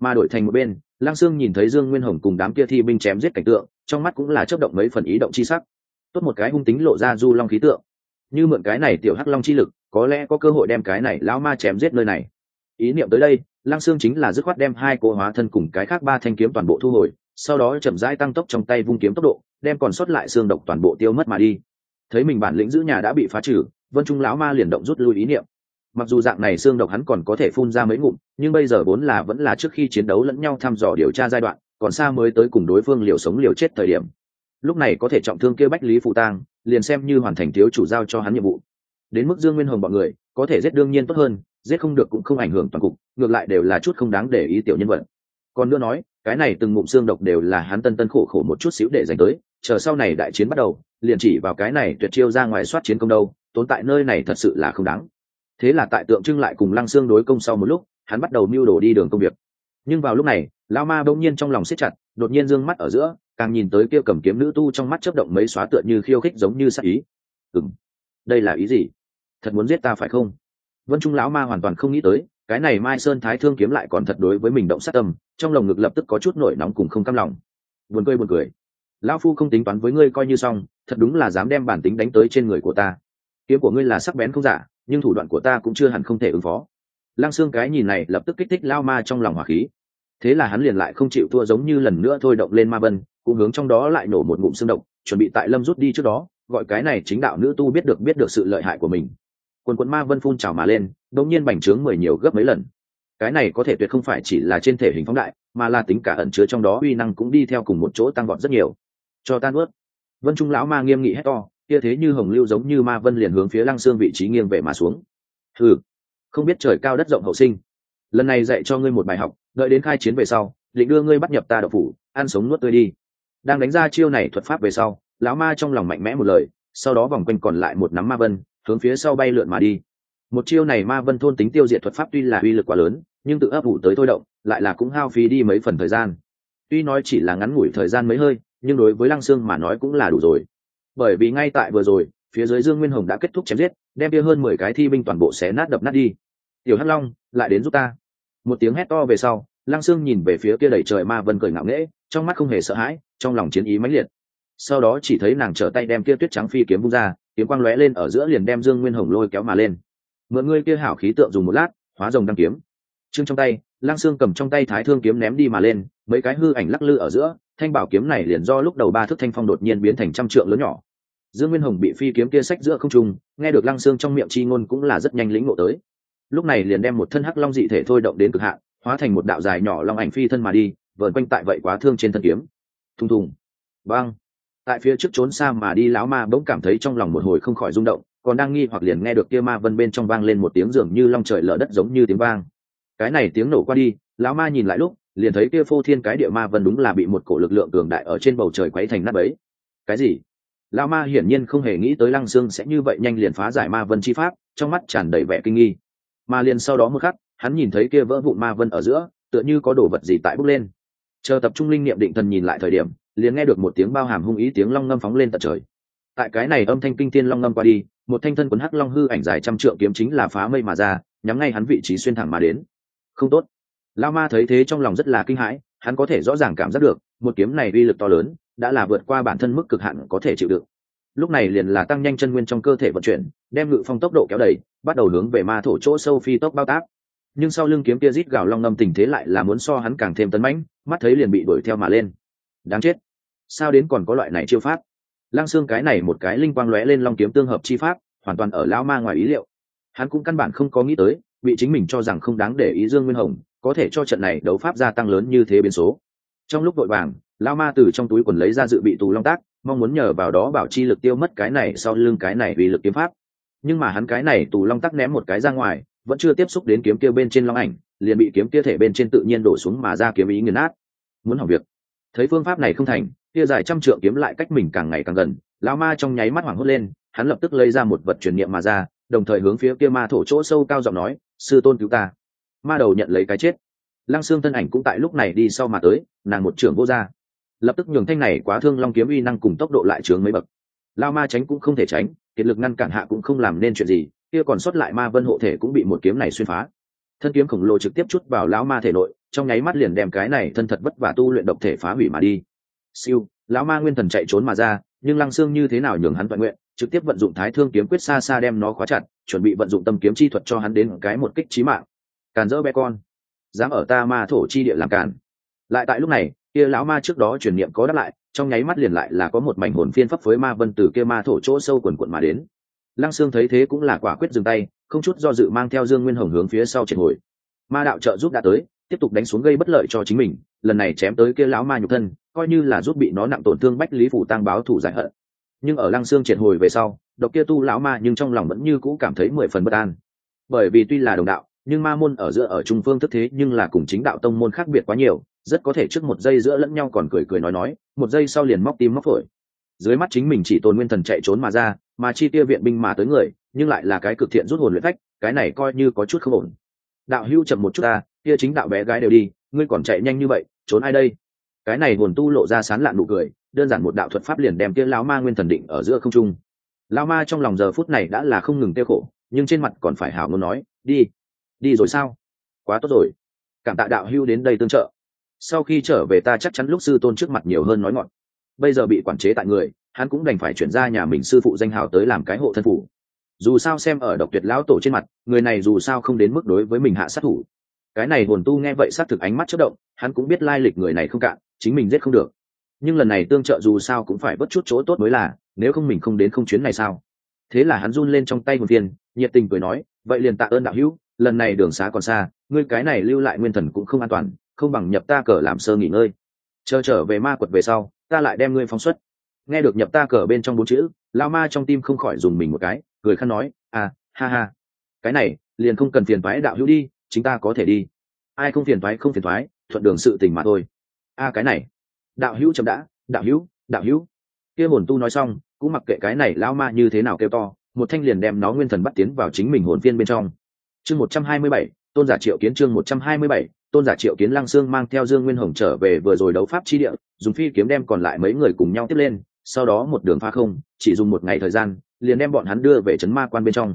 A: Mà đổi thành một bên lang sương nhìn thấy dương nguyên hồng cùng đám kia thi binh chém giết cảnh tượng, trong mắt cũng là chấp động mấy phần ý động chi sắc. Tốt một cái hung tính lộ ra du long khí tượng. Như mượn cái này tiểu hắc long chi lực, có lẽ có cơ hội đem cái này lão ma chém giết nơi này. Ý niệm tới đây, lăng xương chính là dứt khoát đem hai cô hóa thân cùng cái khác ba thanh kiếm toàn bộ thu hồi, sau đó chậm rãi tăng tốc trong tay vung kiếm tốc độ, đem còn sót lại xương độc toàn bộ tiêu mất mà đi. Thấy mình bản lĩnh giữ nhà đã bị phá trừ vân trung lão ma liền động rút lui ý niệm. Mặc dù dạng này xương độc hắn còn có thể phun ra mấy ngụm, nhưng bây giờ vốn là vẫn là trước khi chiến đấu lẫn nhau thăm dò điều tra giai đoạn, còn xa mới tới cùng đối phương liều sống liều chết thời điểm. Lúc này có thể trọng thương kia bách lý phụ tang, liền xem như hoàn thành thiếu chủ giao cho hắn nhiệm vụ. Đến mức dương nguyên hồng bọn người, có thể giết đương nhiên tốt hơn, giết không được cũng không ảnh hưởng toàn cục, ngược lại đều là chút không đáng để ý tiểu nhân vật. Còn nữa nói, cái này từng ngụm xương độc đều là hắn tân tân khổ khổ một chút xíu để dành tới, chờ sau này đại chiến bắt đầu, liền chỉ vào cái này tuyệt chiêu ra ngoài soát chiến công đâu tốn tại nơi này thật sự là không đáng. Thế là tại tượng trưng lại cùng lăng xương đối công sau một lúc, hắn bắt đầu mưu đồ đi đường công việc. Nhưng vào lúc này lao ma bỗng nhiên trong lòng siết chặt, đột nhiên d ư ơ n g mắt ở giữa, càng nhìn tới kia cầm kiếm nữ tu trong mắt chấp động mấy xóa tựa như khiêu khích giống như sát ý. Ừng đây là ý gì? Thật muốn giết ta phải không? Vân trung lão ma hoàn toàn không nghĩ tới, cái này mai sơn thái thương kiếm lại còn thật đối với mình động sát tâm, trong lồng ngực lập tức có chút nổi nóng cùng không cam lòng. Buồn cười buồn cười. Lão phu không tính toán với ngươi coi như xong, thật đúng là dám đem bản tính đánh tới trên người của ta kiếm của ngươi là sắc bén không giả, nhưng thủ đoạn của ta cũng chưa hẳn không thể ứng phó. Lăng xương cái nhìn này lập tức kích thích lao ma trong lòng hỏa khí. Thế là hắn liền lại không chịu thua giống như lần nữa thôi động lên ma vân cũng hướng trong đó lại nổ một ngụm xương độc, chuẩn bị tại lâm rút đi trước đó, gọi cái này chính đạo nữ tu biết được biết được sự lợi hại của mình. Quần quần ma vân phun trào mà lên, đột nhiên bành trướng mười nhiều gấp mấy lần. Cái này có thể tuyệt không phải chỉ là trên thể hình phóng đại, mà là tính cả ẩn chứa trong đó uy năng cũng đi theo cùng một chỗ tăng vọt rất nhiều. Cho tan ướt vân trung lão ma nghiêm nghị hét to kia thế như hồng lưu giống như ma vân liền hướng phía lăng xương vị trí nghiêng về mà xuống. Ừ không biết trời cao đất rộng hậu sinh. Lần này dạy cho ngươi một bài học, đợi đến khai chiến về sau, định đưa ngươi bắt nhập ta đậu phủ, ăn sống nuốt tươi đi. Đang đánh ra chiêu này thuật pháp về sau, lão ma trong lòng mạnh mẽ một lời, sau đó vòng quanh còn lại một nắm ma vân, hướng phía sau bay lượn mà đi. Một chiêu này ma vân thôn tính tiêu diệt thuật pháp tuy là uy lực quá lớn, nhưng tự ấp ủ tới thôi động, lại là cũng hao phí đi mấy phần thời gian. Tuy nói chỉ là ngắn ngủi thời gian mấy hơi, nhưng đối với lăng sương mà nói cũng là đủ rồi bởi vì ngay tại vừa rồi, phía dưới dương nguyên hồng đã kết thúc chém giết, đem kia hơn mười cái thi binh toàn bộ xé nát đập nát đi. Tiểu hắc long, lại đến giúp ta. Một tiếng hét to về sau, lăng sương nhìn về phía kia đẩy trời ma vân cười ngạo nghễ, trong mắt không hề sợ hãi, trong lòng chiến ý mãnh liệt. Sau đó chỉ thấy nàng trở tay đem kia tuyết trắng phi kiếm vung ra, kiếm quang lóe lên ở giữa liền đem dương nguyên hồng lôi kéo mà lên. Mượn ngươi kia hảo khí tượng dùng một lát, hóa rồng đăng kiếm. Trương trong tay lang sương cầm trong tay thái thương kiếm ném đi mà lên, mấy cái hư ảnh lắc lư ở giữa, thanh bảo kiếm này liền do lúc đầu ba thước thanh phong đột nhiên biến thành trăm trượng lớn nhỏ dương nguyên hồng bị phi kiếm kia sách giữa không trung, nghe được lăng xương trong miệng chi ngôn cũng là rất nhanh lĩnh ngộ tới. Lúc này liền đem một thân hắc long dị thể thôi động đến cực hạn, hóa thành một đạo dài nhỏ long ảnh phi thân mà đi vợn quanh tại vậy quá thương trên thân kiếm. Thùng thùng. Băng tại phía trước trốn xa mà đi, lão ma bỗng cảm thấy trong lòng một hồi không khỏi rung động, còn đang nghi hoặc liền nghe được kia ma vân bên trong vang lên một tiếng dường như long trời lở đất giống như tiếng vang. Cái này tiếng nổ qua đi, lão ma nhìn lại lúc, liền thấy kia phô thiên cái địa ma vân đúng là bị một cổ lực lượng cường đại ở trên bầu trời quấy thành nát ấy. cái gì? Lão ma hiển nhiên không hề nghĩ tới lăng xương sẽ như vậy nhanh liền phá giải ma vân chi pháp, trong mắt tràn đầy vẻ kinh nghi. Mà liền sau đó một khắc, hắn nhìn thấy kia vỡ vụn ma vân ở giữa, tựa như có đồ vật gì tại bốc lên. Chờ tập trung linh niệm định thần nhìn lại thời điểm, liền nghe được một tiếng bao hàm hung ý tiếng long ngâm phóng lên tận trời. Tại cái này âm thanh kinh thiên long ngâm qua đi, một thanh thân quấn hắc long hư ảnh dài trăm trượng kiếm chính là phá mây mà ra, nhắm ngay hắn vị trí xuyên thẳng mà đến. Không tốt. Lao ma thấy thế trong lòng rất là kinh hãi, hắn có thể rõ ràng cảm giác được, một kiếm này uy lực to lớn đã là vượt qua bản thân mức cực hạn có thể chịu đựng. Lúc này liền là tăng nhanh chân nguyên trong cơ thể vận chuyển, đem ngự phong tốc độ kéo đẩy bắt đầu hướng về ma thổ chỗ sâu phi tốc bao tác. Nhưng sau lưng kiếm kia rít gào long ngâm tình thế lại là muốn so hắn càng thêm tấn mãnh, mắt thấy liền bị đuổi theo mà lên. Đáng chết. Sao đến còn có loại này chiêu pháp? Lăng xương cái này một cái linh quang lóe lên long kiếm tương hợp chi pháp, hoàn toàn ở lão ma ngoài ý liệu. Hắn cũng căn bản không có nghĩ tới, bị chính mình cho rằng không đáng để ý dương nguyên hồng, có thể cho trận này đấu pháp gia tăng lớn như thế biến số. Trong lúc đội vàng lao ma từ trong túi quần lấy ra dự bị tù long tác, mong muốn nhờ vào đó bảo chi lực tiêu mất cái này sau lưng cái này vì lực kiếm pháp. Nhưng mà hắn cái này tù long tắc ném một cái ra ngoài, vẫn chưa tiếp xúc đến kiếm kia bên trên long ảnh, liền bị kiếm kia thể bên trên tự nhiên đổ xuống mà ra kiếm ý nghiền nát. Muốn hỏng việc. Thấy phương pháp này không thành, kia dài trăm trượng kiếm lại cách mình càng ngày càng gần lão ma trong nháy mắt hoảng hốt lên, hắn lập tức lấy ra một vật truyền niệm mà ra, đồng thời hướng phía kia ma thổ chỗ sâu cao giọng nói, sư tôn cứu ta. Ma đầu nhận lấy cái chết. Lăng xương thân ảnh cũng tại lúc này đi sau mà tới, nàng một trưởng vô ra lập tức nhường thanh này quá thương long kiếm uy năng cùng tốc độ lại trướng mấy bậc. Lao ma tránh cũng không thể tránh, kiệt lực ngăn cản hạ cũng không làm nên chuyện gì, kia còn sót lại ma vân hộ thể cũng bị một kiếm này xuyên phá. Thân kiếm khổng lồ trực tiếp chút vào lão ma thể nội, trong nháy mắt liền đem cái này thân thật vất vả tu luyện độc thể phá hủy mà đi. Siêu, lão ma nguyên thần chạy trốn mà ra, nhưng lăng xương như thế nào nhường hắn toàn nguyện, trực tiếp vận dụng thái thương kiếm quyết xa xa đem nó khóa chặt, chuẩn bị vận dụng tâm kiếm chi thuật cho hắn đến cái một kích trí mạng. Càn dỡ bé con, dám ở ta ma thổ chi địa làm càn. Lại tại lúc này kia lão ma trước đó truyền niệm có đáp lại, trong nháy mắt liền lại là có một mảnh hồn phiên pháp với ma vân từ kia ma thổ chỗ sâu quần quận mà đến. Lăng sương thấy thế cũng là quả quyết dừng tay, không chút do dự mang theo dương nguyên hồng hướng phía sau triệt hồi. Ma đạo trợ giúp đã tới, tiếp tục đánh xuống gây bất lợi cho chính mình, lần này chém tới kia lão ma nhục thân, coi như là giúp bị nó nặng tổn thương bách lý phủ tăng báo thủ giải hận. Nhưng ở lăng xương triệt hồi về sau, độc kia tu lão ma nhưng trong lòng vẫn như cũ cảm thấy mười phần bất an. Bởi vì tuy là đồng đạo, nhưng ma môn ở giữa ở trung phương thức thế nhưng là cùng chính đạo tông môn khác biệt quá nhiều rất có thể trước một giây giữa lẫn nhau còn cười cười nói nói, một giây sau liền móc tim móc phổi. Dưới mắt chính mình chỉ tồn nguyên thần chạy trốn mà ra, mà chi tiêu viện binh mà tới người, nhưng lại là cái cực thiện rút hồn luyện phách, cái này coi như có chút không ổn. Đạo hưu chậm một chút ta, kia chính đạo bé gái đều đi, ngươi còn chạy nhanh như vậy, trốn ai đây? Cái này hồn tu lộ ra sán lạn nụ cười, đơn giản một đạo thuật pháp liền đem kia lão ma nguyên thần định ở giữa không trung. Lão ma trong lòng giờ phút này đã là không ngừng tiêu khổ, nhưng trên mặt còn phải hảo ngôn nói, đi đi rồi sao? Quá tốt rồi. Cảm tạ đạo hưu đến đây tương trợ sau khi trở về ta chắc chắn lúc sư tôn trước mặt nhiều hơn nói ngọn. Bây giờ bị quản chế tại người, hắn cũng đành phải chuyển ra nhà mình sư phụ danh hào tới làm cái hộ thân phủ. Dù sao xem ở độc tuyệt lão tổ trên mặt, người này dù sao không đến mức đối với mình hạ sát thủ. Cái này hồn tu nghe vậy sát thực ánh mắt chất động, hắn cũng biết lai lịch người này không cạn, chính mình giết không được. Nhưng lần này tương trợ dù sao cũng phải bất chút chỗ tốt mới là, nếu không mình không đến không chuyến này sao? Thế là hắn run lên trong tay một viên nhiệt tình cười nói, vậy liền tạ ơn đạo hữu, lần này đường xá còn xa, ngươi cái này lưu lại nguyên thần cũng không an toàn không bằng nhập ta cờ làm sơ nghỉ ngơi. Chờ trở về ma quật về sau, ta lại đem ngươi phóng xuất. Nghe được nhập ta cờ bên trong bốn chữ lao ma trong tim không khỏi dùng mình một cái, cười khăn nói à ha ha. Cái này, liền không cần phiền thoái đạo hữu đi, chính ta có thể đi. Ai không phiền thoái không phiền thoái thuận đường sự tình mà thôi. A, cái này. Đạo hữu chậm đã, đạo hữu đạo hữu. Kia hồn tu nói xong, cũng mặc kệ cái này lao ma như thế nào kêu to, một thanh liền đem nó nguyên thần bắt tiến vào chính mình hồn phiên bên trong. Chương một trăm hai mươi bảy tôn giả triệu kiến chương một trăm hai mươi bảy, tôn giả triệu kiến lăng sương mang theo dương nguyên hồng trở về vừa rồi đấu pháp chi địa, dùng phi kiếm đem còn lại mấy người cùng nhau tiếp lên, sau đó một đường pha không, chỉ dùng một ngày thời gian, liền đem bọn hắn đưa về trấn ma quan bên trong.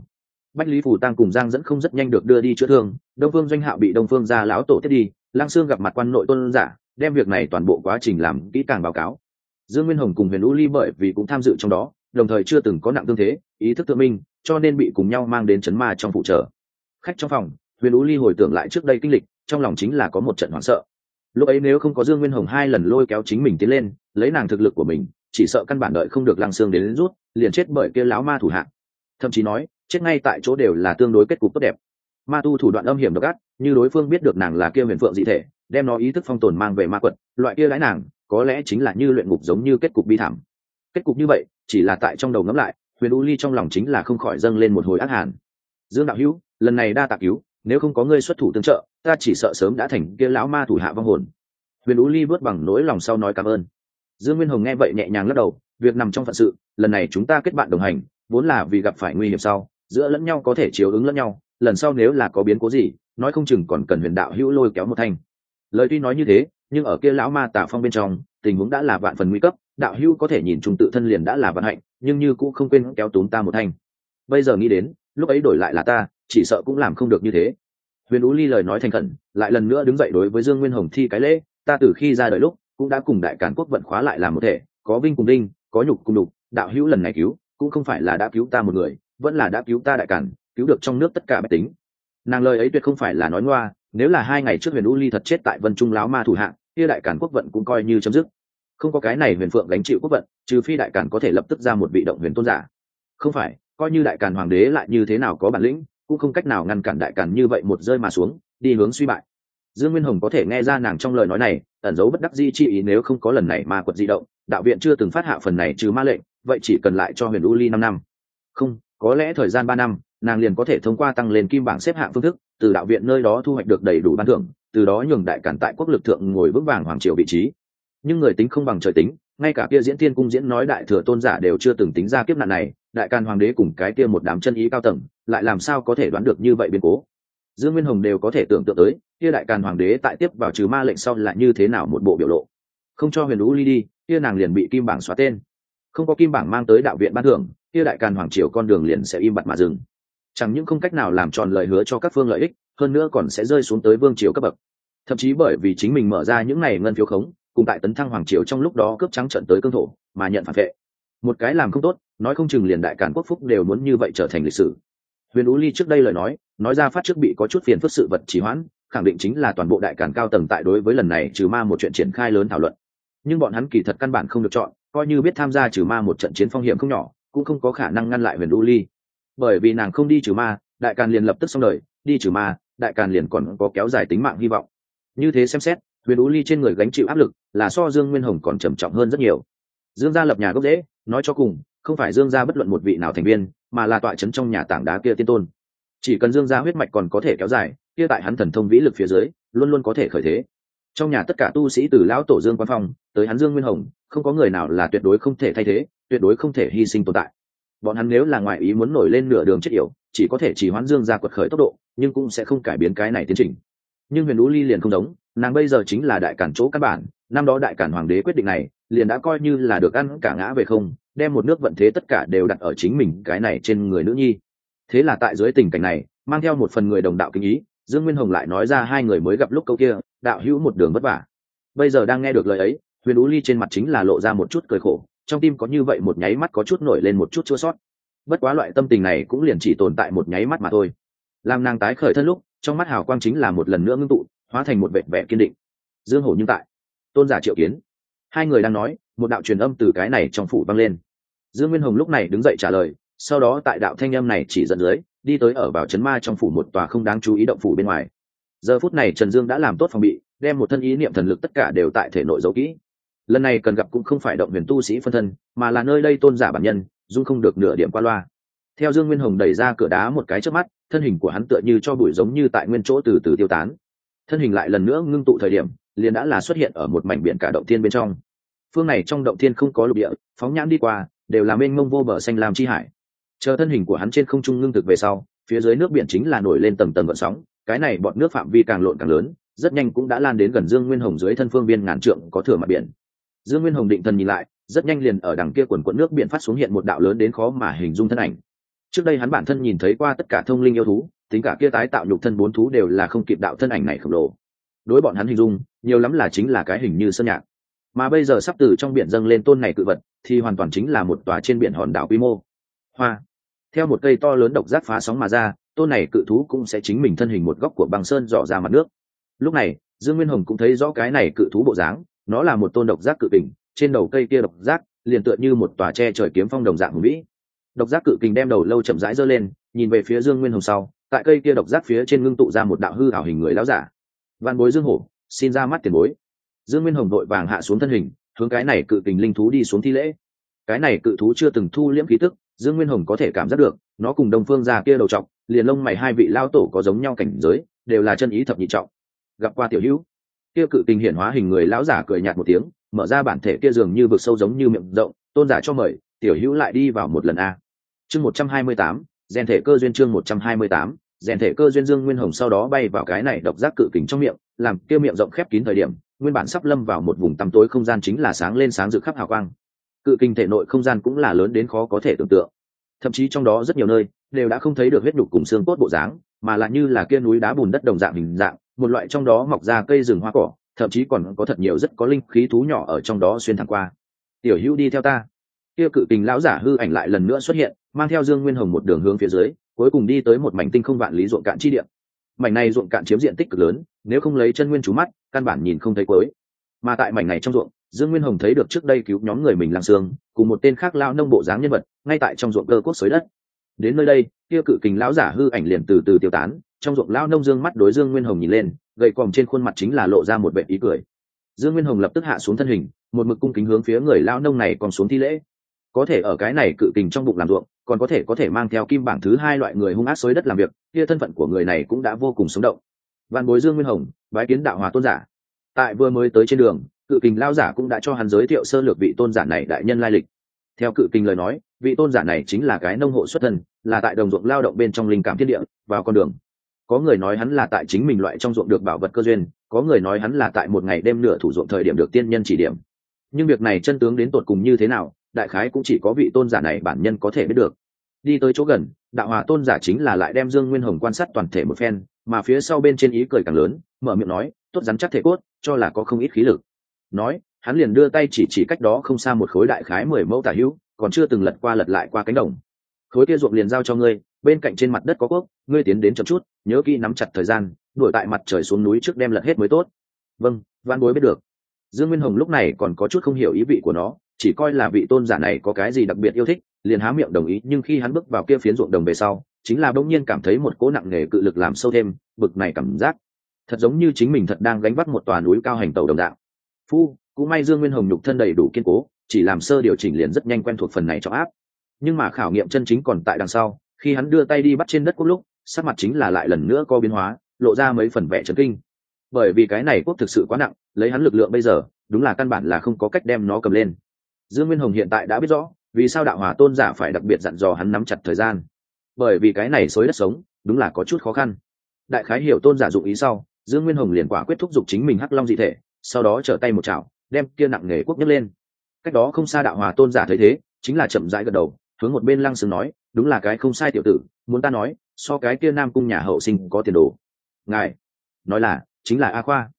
A: Bách lý phủ tăng cùng giang dẫn không rất nhanh được đưa đi chữa thương, đông phương doanh hạo bị đông phương gia lão tổ tiếp đi lang sương gặp mặt quan nội tôn giả, đem việc này toàn bộ quá trình làm kỹ càng báo cáo. Dương nguyên hồng cùng huyền u ly bởi vì cũng tham dự trong đó, đồng thời chưa từng có nặng tương thế, ý thức tự minh, cho nên bị cùng nhau mang đến chấn ma trong phụ trợ. Khách trong phòng huyền ú ly hồi tưởng lại trước đây kinh lịch trong lòng chính là có một trận hoảng sợ. Lúc ấy nếu không có dương nguyên hồng hai lần lôi kéo chính mình tiến lên lấy nàng thực lực của mình chỉ sợ căn bản đợi không được lăng xương đến, đến rút liền chết bởi kia lão ma thủ hạng thậm chí nói chết ngay tại chỗ đều là tương đối kết cục tốt đẹp. Ma tu thủ đoạn âm hiểm độc ác như đối phương biết được nàng là kia huyền phượng dị thể đem nó ý thức phong tồn mang về ma quật loại kia lái nàng có lẽ chính là như luyện ngục giống như kết cục bi thảm. Kết cục như vậy chỉ là tại trong đầu ngẫm lại huyền u ly trong lòng chính là không khỏi dâng lên một hồi ác hàn. Dương đạo hữu lần này đa tạ cứu nếu không có ngươi xuất thủ tương trợ, ta chỉ sợ sớm đã thành kia lão ma thủ hạ vong hồn. Huyền u ly vớt bằng nỗi lòng sau nói cảm ơn. Dương nguyên hồng nghe vậy nhẹ nhàng lắc đầu, việc nằm trong phận sự, lần này chúng ta kết bạn đồng hành, vốn là vì gặp phải nguy hiểm sau, giữa lẫn nhau có thể chiếu ứng lẫn nhau, lần sau nếu là có biến cố gì, nói không chừng còn cần huyền đạo hữu lôi kéo một thanh. Lời tuy nói như thế, nhưng ở kia lão ma tả phong bên trong, tình huống đã là vạn phần nguy cấp, đạo hữu có thể nhìn trung tự thân liền đã là vận hạnh, nhưng như cũng không quên kéo túm ta một thanh. Bây giờ nghĩ đến, lúc ấy đổi lại là ta chỉ sợ cũng làm không được như thế. Huyền ú ly lời nói thành khẩn, lại lần nữa đứng dậy đối với dương nguyên hồng thi cái lễ, ta từ khi ra đời lúc, cũng đã cùng đại cản quốc vận khóa lại làm một thể, có vinh cùng đinh, có nhục cùng đục, đạo hữu lần này cứu, cũng không phải là đã cứu ta một người, vẫn là đã cứu ta đại cản cứu được trong nước tất cả bách tính. Nàng lời ấy tuyệt không phải là nói ngoa, nếu là hai ngày trước huyền u ly thật chết tại vân trung láo ma thủ hạng, kia đại cản quốc vận cũng coi như chấm dứt. Không có cái này huyền phượng gánh chịu quốc vận, trừ phi đại cản có thể lập tức ra một vị động huyền tôn giả. Không phải, coi như đại cản hoàng đế lại như thế nào có bản lĩnh cũng không cách nào ngăn cản đại cản như vậy một rơi mà xuống, đi hướng suy bại. Dương nguyên hồng có thể nghe ra nàng trong lời nói này, ẩn dấu bất đắc di chi ý nếu không có lần này ma quật di động, đạo viện chưa từng phát hạ phần này trừ ma lệnh, vậy chỉ cần lại cho huyền u ly năm năm. Không, có lẽ thời gian ba năm, nàng liền có thể thông qua tăng lên kim bảng xếp hạng phương thức, từ đạo viện nơi đó thu hoạch được đầy đủ ban thưởng, từ đó nhường đại cản tại quốc lực thượng ngồi vững vàng hoàng triều vị trí. Nhưng người tính không bằng trời tính ngay cả kia diễn thiên cung diễn nói đại thừa tôn giả đều chưa từng tính ra kiếp nạn này, đại can hoàng đế cùng cái kia một đám chân ý cao tầng, lại làm sao có thể đoán được như vậy biến cố? Dương nguyên hồng đều có thể tưởng tượng tới, kia đại càn hoàng đế tại tiếp vào trừ ma lệnh sau là như thế nào một bộ biểu lộ. Không cho huyền lũ ly đi, kia nàng liền bị kim bảng xóa tên. Không có kim bảng mang tới đạo viện ban thưởng, kia đại càn hoàng triều con đường liền sẽ im bặt mà dừng. Chẳng những không cách nào làm tròn lời hứa cho các phương lợi ích, hơn nữa còn sẽ rơi xuống tới vương triều cấp bậc. Thậm chí bởi vì chính mình mở ra những ngày ngân phiếu khống cùng tại tấn thăng hoàng triều trong lúc đó cướp trắng trận tới cương thổ, mà nhận phản vệ. Một cái làm không tốt, nói không chừng liền đại cản quốc phúc đều muốn như vậy trở thành lịch sử. Huyền ú ly trước đây lời nói nói ra phát trước bị có chút phiền phức sự vật trì hoãn, khẳng định chính là toàn bộ đại cản cao tầng tại đối với lần này trừ ma một chuyện triển khai lớn thảo luận. Nhưng bọn hắn kỳ thật căn bản không được chọn, coi như biết tham gia trừ ma một trận chiến phong hiểm không nhỏ, cũng không có khả năng ngăn lại huyền ú ly. Bởi vì nàng không đi trừ ma, đại càn liền lập tức xong đời, đi trừ ma, đại càn liền còn có kéo dài tính mạng hy vọng. Như thế xem xét huyền ú ly trên người gánh chịu áp lực, là so dương nguyên hồng còn trầm trọng hơn rất nhiều. Dương gia lập nhà gốc dễ, nói cho cùng, không phải dương gia bất luận một vị nào thành viên, mà là tọa trấn trong nhà tảng đá kia tiên tôn. Chỉ cần dương gia huyết mạch còn có thể kéo dài, kia tại hắn thần thông vĩ lực phía dưới, luôn luôn có thể khởi thế. Trong nhà tất cả tu sĩ từ lão tổ dương quan phong, tới hắn dương nguyên hồng, không có người nào là tuyệt đối không thể thay thế, tuyệt đối không thể hy sinh tồn tại. Bọn hắn nếu là ngoại ý muốn nổi lên nửa đường chết yểu, chỉ có thể chỉ hoán dương ra quật khởi tốc độ, nhưng cũng sẽ không cải biến cái này tiến trình. Nhưng huyền lũ ly liền không giống nàng bây giờ chính là đại cản chỗ căn bản, năm đó đại cản hoàng đế quyết định này, liền đã coi như là được ăn cả ngã về không, đem một nước vận thế tất cả đều đặt ở chính mình cái này trên người nữ nhi. Thế là tại dưới tình cảnh này, mang theo một phần người đồng đạo kinh ý, dương nguyên hồng lại nói ra hai người mới gặp lúc câu kia, đạo hữu một đường vất vả. Bây giờ đang nghe được lời ấy, huyền ú ly trên mặt chính là lộ ra một chút cười khổ, trong tim có như vậy một nháy mắt có chút nổi lên một chút chua sót. Bất quá loại tâm tình này cũng liền chỉ tồn tại một nháy mắt mà thôi. Làm nàng tái khởi thân lúc, trong mắt hào quang chính là một lần nữa ngưng tụ hóa thành một vệ vẻ kiên định. Dương hổ nhưng tại. Tôn giả triệu kiến. Hai người đang nói, một đạo truyền âm từ cái này trong phủ vang lên. Dương nguyên hồng lúc này đứng dậy trả lời, sau đó tại đạo thanh âm này chỉ dẫn dưới, đi tới ở vào trấn ma trong phủ một tòa không đáng chú ý động phủ bên ngoài. Giờ phút này trần dương đã làm tốt phòng bị, đem một thân ý niệm thần lực tất cả đều tại thể nội giấu kỹ. Lần này cần gặp cũng không phải động huyền tu sĩ phân thân, mà là nơi đây tôn giả bản nhân, dung không được nửa điểm qua loa. Theo dương nguyên hồng đẩy ra cửa đá một cái trước mắt, thân hình của hắn tựa như cho bụi giống như tại nguyên chỗ từ từ tiêu tán thân hình lại lần nữa ngưng tụ thời điểm, liền đã là xuất hiện ở một mảnh biển cả động thiên bên trong. Phương này trong động thiên không có lục địa, phóng nhãn đi qua, đều là mênh mông vô bờ xanh làm chi hải. Chờ thân hình của hắn trên không trung ngưng thực về sau, phía dưới nước biển chính là nổi lên tầng tầng vận sóng, cái này bọn nước phạm vi càng lộn càng lớn, rất nhanh cũng đã lan đến gần dương nguyên hồng dưới thân phương biên ngàn trượng có thừa mặt biển. Dương nguyên hồng định thần nhìn lại, rất nhanh liền ở đằng kia quần quận nước biển phát xuống hiện một đạo lớn đến khó mà hình dung thân ảnh. Trước đây hắn bản thân nhìn thấy qua tất cả thông linh yêu thú tính cả kia tái tạo nhục thân bốn thú đều là không kịp đạo thân ảnh này khổng lồ. Đối bọn hắn hình dung, nhiều lắm là chính là cái hình như sơn nhạc. Mà bây giờ sắp từ trong biển dâng lên tôn này cự vật, thì hoàn toàn chính là một tòa trên biển hòn đảo quy mô. Hoa. Theo một cây to lớn độc giác phá sóng mà ra, tôn này cự thú cũng sẽ chính mình thân hình một góc của băng sơn dò ra mặt nước. Lúc này, dương nguyên hồng cũng thấy rõ cái này cự thú bộ dáng, nó là một tôn độc giác cự kình, trên đầu cây kia độc giác liền tựa như một tòa tre trời kiếm phong đồng dạng hùng vĩ. Độc giác cự kình đem đầu lâu chậm rãi giơ lên, nhìn về phía dương nguyên hồng sau tại cây kia độc giác phía trên ngưng tụ ra một đạo hư ảo hình người lão giả. Văn bối dương hổ, xin ra mắt tiền bối. Dương nguyên hồng đội vàng hạ xuống thân hình, hướng cái này cự kình linh thú đi xuống thi lễ. Cái này cự thú chưa từng thu liễm khí tức, dương nguyên hồng có thể cảm giác được, nó cùng đông phương già kia đầu trọc, liền lông mày hai vị lao tổ có giống nhau cảnh giới, đều là chân ý thập nhị trọng. Gặp qua tiểu hữu. Kia cự kình hiển hóa hình người lão giả cười nhạt một tiếng, mở ra bản thể kia dường như vực sâu giống như miệng rộng, tôn giả cho mời, tiểu hữu lại đi vào một lần a. Chương một trăm hai mươi tám rèn thể cơ duyên chương một trăm hai mươi tám rèn thể cơ duyên dương nguyên hồng sau đó bay vào cái này độc giác cự kình trong miệng, làm kia miệng rộng khép kín thời điểm, nguyên bản sắp lâm vào một vùng tăm tối không gian chính là sáng lên sáng rực khắp hào quang. Cự kình thể nội không gian cũng là lớn đến khó có thể tưởng tượng. Thậm chí trong đó rất nhiều nơi, đều đã không thấy được huyết nhục cùng xương cốt bộ dáng, mà lại như là kia núi đá bùn đất đồng dạng hình dạng, một loại trong đó mọc ra cây rừng hoa cỏ, thậm chí còn có thật nhiều rất có linh khí thú nhỏ ở trong đó xuyên thẳng qua. Tiểu hữu đi theo ta. Kia cự kình lão giả hư ảnh lại lần nữa xuất hiện mang theo dương nguyên hồng một đường hướng phía dưới, cuối cùng đi tới một mảnh tinh không vạn lý ruộng cạn chi điện mảnh này ruộng cạn chiếm diện tích cực lớn, nếu không lấy chân nguyên chú mắt, căn bản nhìn không thấy cuối. Mà tại mảnh này trong ruộng, dương nguyên hồng thấy được trước đây cứu nhóm người mình làm xương cùng một tên khác lao nông bộ dáng nhân vật, ngay tại trong ruộng cơ cốt xới đất. Đến nơi đây, kia cự kình lão giả hư ảnh liền từ từ tiêu tán, trong ruộng lao nông dương mắt đối dương nguyên hồng nhìn lên gậy còm trên khuôn mặt chính là lộ ra một vệ ý cười. Dương nguyên hồng lập tức hạ xuống thân hình, một mực cung kính hướng phía người lao nông này còn xuống thi lễ có thể ở cái này cự kình trong bụng làm ruộng, còn có thể có thể mang theo kim bảng thứ hai loại người hung ác xới đất làm việc, kia thân phận của người này cũng đã vô cùng sống động. Văn bối dương nguyên hồng, bái kiến đạo hòa tôn giả. Tại vừa mới tới trên đường, cự kình lao giả cũng đã cho hắn giới thiệu sơ lược vị tôn giả này đại nhân lai lịch. Theo cự kình lời nói, vị tôn giả này chính là cái nông hộ xuất thân, là tại đồng ruộng lao động bên trong linh cảm thiên địa, vào con đường. Có người nói hắn là tại chính mình loại trong ruộng được bảo vật cơ duyên, có người nói hắn là tại một ngày đêm nửa thủ ruộng thời điểm được tiên nhân chỉ điểm. Nhưng việc này chân tướng đến tột cùng như thế nào đại khái cũng chỉ có vị tôn giả này bản nhân có thể biết được. Đi tới chỗ gần, đạo hòa tôn giả chính là lại đem dương nguyên hồng quan sát toàn thể một phen, mà phía sau bên trên ý cười càng lớn, mở miệng nói, tốt rắn chắc thể cốt, cho là có không ít khí lực. Nói, hắn liền đưa tay chỉ chỉ cách đó không xa một khối đại khái mười mẫu tả hữu, còn chưa từng lật qua lật lại qua cánh đồng. Khối kia ruộng liền giao cho ngươi, bên cạnh trên mặt đất có quốc, ngươi tiến đến chậm chút, nhớ kỹ nắm chặt thời gian, đuổi tại mặt trời xuống núi trước đem lật hết mới tốt. Vâng văn bối biết được. Dương nguyên hồng lúc này còn có chút không hiểu ý vị của nó chỉ coi là vị tôn giả này có cái gì đặc biệt yêu thích, liền há miệng đồng ý, nhưng khi hắn bước vào kia phiến ruộng đồng về sau, chính là bỗng nhiên cảm thấy một cỗ nặng nề cự lực làm sâu thêm, bực này cảm giác. Thật giống như chính mình thật đang gánh vắt một tòa núi cao hành tàu đồng đạo. phu, cũng may dương nguyên hồng nhục thân đầy đủ kiên cố, chỉ làm sơ điều chỉnh liền rất nhanh quen thuộc phần này cho áp. Nhưng mà khảo nghiệm chân chính còn tại đằng sau, khi hắn đưa tay đi bắt trên đất quốc lúc, sắc mặt chính là lại lần nữa có biến hóa, lộ ra mấy phần vẻ trấn kinh. Bởi vì cái này quốc thực sự quá nặng, lấy hắn lực lượng bây giờ, đúng là căn bản là không có cách đem nó cầm lên dương nguyên hồng hiện tại đã biết rõ, vì sao đạo hòa tôn giả phải đặc biệt dặn dò hắn nắm chặt thời gian. Bởi vì cái này xối đất sống, đúng là có chút khó khăn. Đại khái hiểu tôn giả dụng ý sau, dương nguyên hồng liền quả quyết thúc giục chính mình hắc long dị thể, sau đó trở tay một chảo, đem kia nặng nghề quốc nhấc lên. Cách đó không xa đạo hòa tôn giả thấy thế, chính là chậm rãi gật đầu, hướng một bên lăng sừng nói, đúng là cái không sai tiểu tử, muốn ta nói, so cái kia nam cung nhà hậu sinh có tiền đồ. Ngài, nói là, chính là a khoa.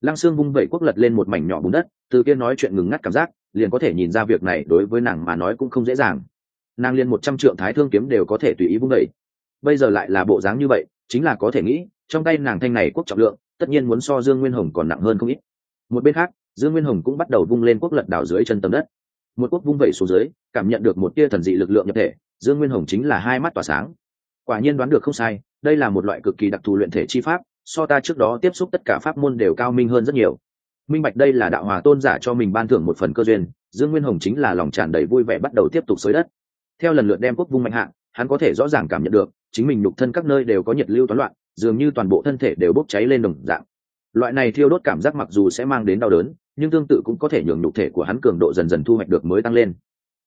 A: Lăng sương vung vẩy quốc lật lên một mảnh nhỏ bùn đất, từ kia nói chuyện ngừng ngắt cảm giác liền có thể nhìn ra việc này đối với nàng mà nói cũng không dễ dàng. Nàng liền một trăm trượng thái thương kiếm đều có thể tùy ý vung đẩy. bây giờ lại là bộ dáng như vậy, chính là có thể nghĩ, trong tay nàng thanh này quốc trọng lượng, tất nhiên muốn so dương nguyên hồng còn nặng hơn không ít. Một bên khác, dương nguyên hồng cũng bắt đầu vung lên quốc lật đảo dưới chân tầm đất. Một quốc vung vẩy xuống dưới, cảm nhận được một tia thần dị lực lượng nhập thể, dương nguyên hồng chính là hai mắt tỏa sáng. Quả nhiên đoán được không sai, đây là một loại cực kỳ đặc thù luyện thể chi pháp, so ta trước đó tiếp xúc tất cả pháp môn đều cao minh hơn rất nhiều minh bạch đây là đạo hòa tôn giả cho mình ban thưởng một phần cơ duyên, dương nguyên hồng chính là lòng tràn đầy vui vẻ bắt đầu tiếp tục xới đất. Theo lần lượt đem quốc vung mạnh hạng hắn có thể rõ ràng cảm nhận được, chính mình nhục thân các nơi đều có nhiệt lưu toán loạn, dường như toàn bộ thân thể đều bốc cháy lên đồng dạng. Loại này thiêu đốt cảm giác mặc dù sẽ mang đến đau đớn, nhưng tương tự cũng có thể nhường nhục thể của hắn cường độ dần dần thu hoạch được mới tăng lên.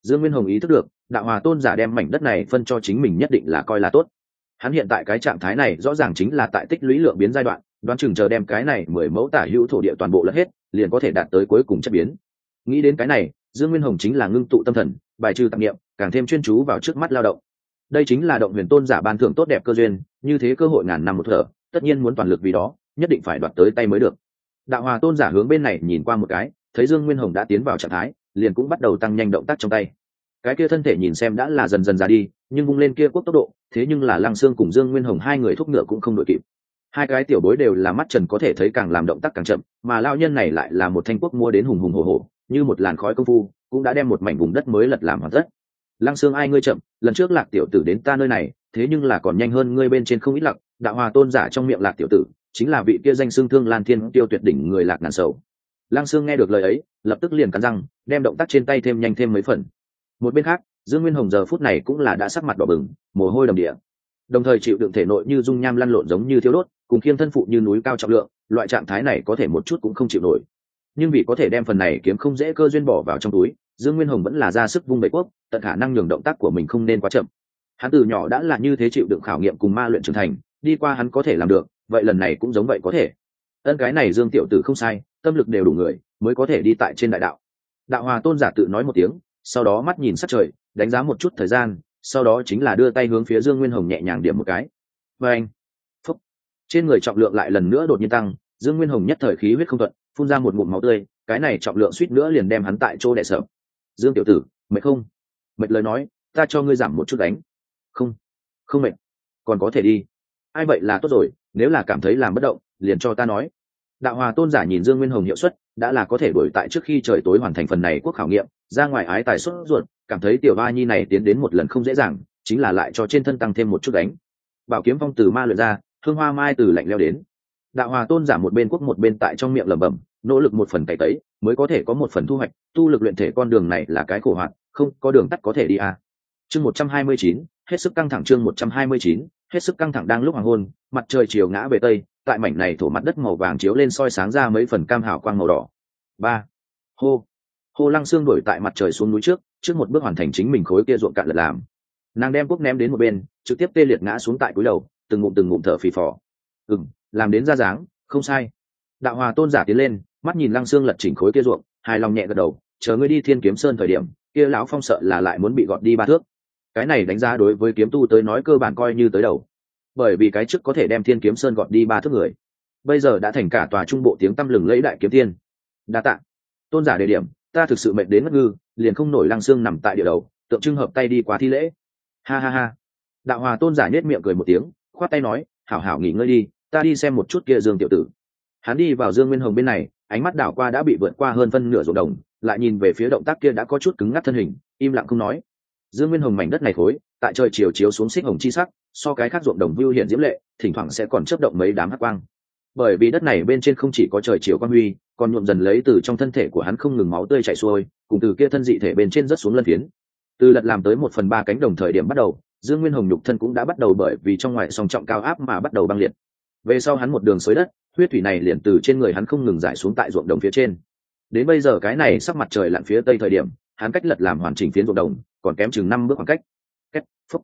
A: Dương nguyên hồng ý thức được, đạo hòa tôn giả đem mảnh đất này phân cho chính mình nhất định là coi là tốt. Hắn hiện tại cái trạng thái này rõ ràng chính là tại tích lũy lượng biến giai đoạn đoán chừng chờ đem cái này mười mẫu tả hữu thổ địa toàn bộ lẫn hết, liền có thể đạt tới cuối cùng chất biến. Nghĩ đến cái này, dương nguyên hồng chính là ngưng tụ tâm thần, bài trừ tạp nghiệm càng thêm chuyên chú vào trước mắt lao động. Đây chính là động huyền tôn giả ban thưởng tốt đẹp cơ duyên, như thế cơ hội ngàn năm một thở, tất nhiên muốn toàn lực vì đó, nhất định phải đoạt tới tay mới được. Đạo hòa tôn giả hướng bên này nhìn qua một cái, thấy dương nguyên hồng đã tiến vào trạng thái, liền cũng bắt đầu tăng nhanh động tác trong tay. Cái kia thân thể nhìn xem đã là dần dần ra đi, nhưng vung lên kia quốc tốc độ, thế nhưng là lăng xương cùng dương nguyên hồng hai người thúc ngựa cũng không đội kịp hai cái tiểu bối đều là mắt trần có thể thấy càng làm động tác càng chậm, mà lao nhân này lại là một thanh quốc mua đến hùng hùng hồ hồ như một làn khói công phu, cũng đã đem một mảnh vùng đất mới lật làm hoàn tất. Lăng xương ai ngươi chậm, lần trước lạc tiểu tử đến ta nơi này, thế nhưng là còn nhanh hơn ngươi bên trên không ít lặc, đạo hòa tôn giả trong miệng lạc tiểu tử, chính là vị kia danh xương thương lan thiên tiêu tuyệt đỉnh người lạc ngàn sầu. Lăng xương nghe được lời ấy, lập tức liền cắn răng, đem động tác trên tay thêm nhanh thêm mấy phần. Một bên khác, dương nguyên hồng giờ phút này cũng là đã sắc mặt đỏ bừng, mồ hôi đầm địa. Đồng thời chịu đựng thể nội như dung nham lăn lộn giống như thiếu đốt cùng khiêng thân phụ như núi cao trọng lượng, loại trạng thái này có thể một chút cũng không chịu nổi. Nhưng vì có thể đem phần này kiếm không dễ cơ duyên bỏ vào trong túi, dương nguyên hồng vẫn là ra sức vung bậy quốc, tận khả năng nhường động tác của mình không nên quá chậm. Hắn từ nhỏ đã là như thế chịu đựng khảo nghiệm cùng ma luyện trưởng thành, đi qua hắn có thể làm được, vậy lần này cũng giống vậy có thể. Ân cái này dương tiểu tử không sai, tâm lực đều đủ người, mới có thể đi tại trên đại đạo. Đạo hòa tôn giả tự nói một tiếng, sau đó mắt nhìn sát trời, đánh giá một chút thời gian, sau đó chính là đưa tay hướng phía dương nguyên hồng nhẹ nhàng điểm một cái. Và anh trên người trọng lượng lại lần nữa đột nhiên tăng, dương nguyên hồng nhất thời khí huyết không thuận, phun ra một ngụm máu tươi, cái này trọng lượng suýt nữa liền đem hắn tại chỗ đẻ sợ dương tiểu tử, mệt không? Mệt lời nói, ta cho ngươi giảm một chút đánh không không mệt. Còn có thể đi. Ai vậy là tốt rồi, nếu là cảm thấy làm bất động, liền cho ta nói. Đạo hòa tôn giả nhìn dương nguyên hồng hiệu suất, đã là có thể đổi tại trước khi trời tối hoàn thành phần này quốc khảo nghiệm, ra ngoài ái tài xuất ruột, cảm thấy tiểu ba nhi này tiến đến một lần không dễ dàng, chính là lại cho trên thân tăng thêm một chút đánh bảo kiếm phong từ ma luyện ra hương hoa mai từ lạnh leo đến. Đạo hòa tôn giả một bên quốc một bên tại trong miệng lẩm bẩm, nỗ lực một phần cày tấy, mới có thể có một phần thu hoạch, tu lực luyện thể con đường này là cái khổ hoạt không, có đường tắt có thể đi à. chương một trăm hai mươi chín, hết sức căng thẳng chương một trăm hai mươi chín, hết sức căng thẳng đang lúc hoàng hôn, mặt trời chiều ngã về tây, tại mảnh này thổ mặt đất màu vàng chiếu lên soi sáng ra mấy phần cam hào quang màu đỏ. Ba, hô hô lăng xương đổi tại mặt trời xuống núi trước trước một bước hoàn thành chính mình khối kia ruộng cạn lật làm. Nàng đem quốc ném đến một bên, trực tiếp tê liệt ngã xuống tại cúi đầu từng ngụm từng ngụm thở phì phò. Ừ làm đến ra dáng, không sai. Đạo hòa tôn giả tiến lên, mắt nhìn lăng xương lật chỉnh khối kia ruộng, hài lòng nhẹ gật đầu, chờ ngươi đi thiên kiếm sơn thời điểm, kia lão phong sợ là lại muốn bị gọt đi ba thước. Cái này đánh giá đối với kiếm tu tới nói cơ bản coi như tới đầu. Bởi vì cái trước có thể đem thiên kiếm sơn gọt đi ba thước người, bây giờ đã thành cả tòa trung bộ tiếng tăm lừng lẫy đại kiếm tiên. Đa tạ. Tôn giả đề điểm, ta thực sự mệt đến ngất ngư, liền không nổi lăng xương nằm tại địa đầu, tượng trưng hợp tay đi qua thi lễ. Ha ha ha. Đạo hòa tôn giả nhét miệng cười một tiếng khoát tay nói, hảo hảo nghỉ ngơi đi, ta đi xem một chút kia dương tiểu tử. Hắn đi vào dương nguyên hồng bên này, ánh mắt đảo qua đã bị vượt qua hơn phân nửa ruộng đồng, lại nhìn về phía động tác kia đã có chút cứng ngắc thân hình, im lặng không nói. Dương nguyên hồng mảnh đất này khối, tại trời chiều chiếu xuống xích hồng chi sắc, so cái khác ruộng đồng view hiện diễm lệ, thỉnh thoảng sẽ còn chấp động mấy đám hắc quang. Bởi vì đất này bên trên không chỉ có trời chiều quang huy, còn nhuộm dần lấy từ trong thân thể của hắn không ngừng máu tươi chảy xuôi, cùng từ kia thân dị thể bên trên rất xuống lân phiến từ lật làm tới một phần ba cánh đồng thời điểm bắt đầu dương nguyên hồng nhục thân cũng đã bắt đầu bởi vì trong ngoài song trọng cao áp mà bắt đầu băng liệt. Về sau hắn một đường xới đất huyết thủy này liền từ trên người hắn không ngừng giải xuống tại ruộng đồng phía trên. Đến bây giờ cái này sắp mặt trời lặn phía tây thời điểm hắn cách lật làm hoàn chỉnh phiến ruộng đồng còn kém chừng năm bước khoảng cách. Kết, phúc.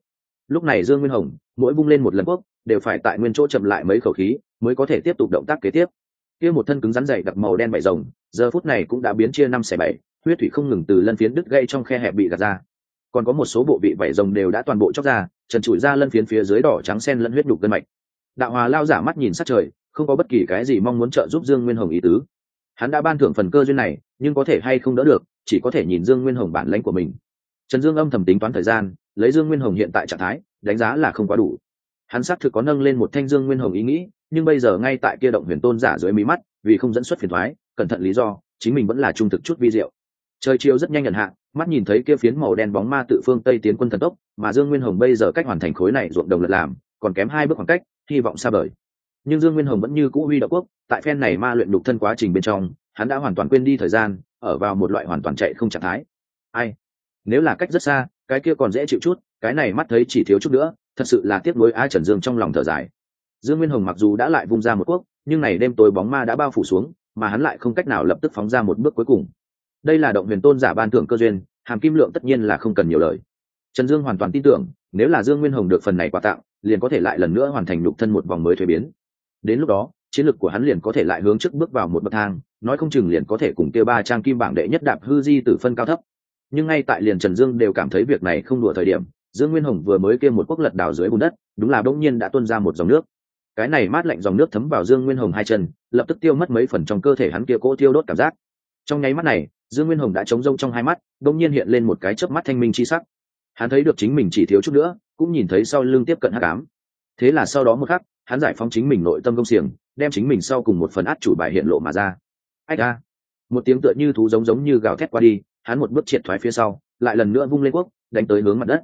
A: lúc này dương nguyên hồng mỗi vung lên một lần quốc đều phải tại nguyên chỗ chậm lại mấy khẩu khí mới có thể tiếp tục động tác kế tiếp. Kia một thân cứng rắn dày đặc màu đen bảy rồng giờ phút này cũng đã biến chia năm xẻ bảy huyết thủy không ngừng từ lân phiến đứt gây trong khe hẹp bị gạt ra còn có một số bộ vị vảy rồng đều đã toàn bộ chóc ra, trần trụi ra lân phiến phía dưới đỏ trắng sen lẫn huyết đục gân mạch. Đạo hòa lao giả mắt nhìn sát trời, không có bất kỳ cái gì mong muốn trợ giúp dương nguyên hồng ý tứ. Hắn đã ban thưởng phần cơ duyên này, nhưng có thể hay không đỡ được, chỉ có thể nhìn dương nguyên hồng bản lãnh của mình. Trần dương âm thầm tính toán thời gian, lấy dương nguyên hồng hiện tại trạng thái, đánh giá là không quá đủ. Hắn xác thực có nâng lên một thanh dương nguyên hồng ý nghĩ, nhưng bây giờ ngay tại kia động huyền tôn giả dưới mí mắt, vì không dẫn xuất phiền thoái, cẩn thận lý do, chính mình vẫn là trung thực chút vi diệu. Trời chiều rất nhanh nhận hạn mắt nhìn thấy kia phiến màu đen bóng ma tự phương tây tiến quân thần tốc, mà dương nguyên hồng bây giờ cách hoàn thành khối này ruộng đồng lật làm, còn kém hai bước khoảng cách, hy vọng xa vời. Nhưng dương nguyên hồng vẫn như cũ huy đạo quốc, tại phen này ma luyện đục thân quá trình bên trong, hắn đã hoàn toàn quên đi thời gian, ở vào một loại hoàn toàn chạy không trạng thái. Ai? Nếu là cách rất xa, cái kia còn dễ chịu chút, cái này mắt thấy chỉ thiếu chút nữa, thật sự là tiếc nuối ai trần dương trong lòng thở dài. Dương nguyên hồng mặc dù đã lại vung ra một quốc, nhưng này đêm tối bóng ma đã bao phủ xuống, mà hắn lại không cách nào lập tức phóng ra một bước cuối cùng đây là động huyền tôn giả ban thưởng cơ duyên, hàm kim lượng tất nhiên là không cần nhiều lời. Trần dương hoàn toàn tin tưởng, nếu là dương nguyên hồng được phần này quà tặng, liền có thể lại lần nữa hoàn thành nhục thân một vòng mới thuế biến. Đến lúc đó, chiến lược của hắn liền có thể lại hướng trước bước vào một bậc thang, nói không chừng liền có thể cùng kia ba trang kim bảng đệ nhất đạp hư di tử phân cao thấp. Nhưng ngay tại liền trần dương đều cảm thấy việc này không đùa thời điểm, dương nguyên hồng vừa mới kêu một quốc lật đào dưới bùn đất, đúng là bỗng nhiên đã tuôn ra một dòng nước. Cái này mát lạnh dòng nước thấm vào dương nguyên hồng hai chân, lập tức tiêu mất mấy phần trong cơ thể hắn kia cỗ tiêu đốt cảm giác trong nháy mắt này, dương nguyên hồng đã trống rông trong hai mắt đông nhiên hiện lên một cái chớp mắt thanh minh chi sắc. Hắn thấy được chính mình chỉ thiếu chút nữa, cũng nhìn thấy sau lưng tiếp cận hắc ám. Thế là sau đó một khắc, hắn giải phóng chính mình nội tâm công xiềng, đem chính mình sau cùng một phần át chủ bài hiện lộ mà ra. Ách a một tiếng tựa như thú giống giống như gào thét qua đi, hắn một bước triệt thoái phía sau, lại lần nữa vung lên quốc, đánh tới hướng mặt đất.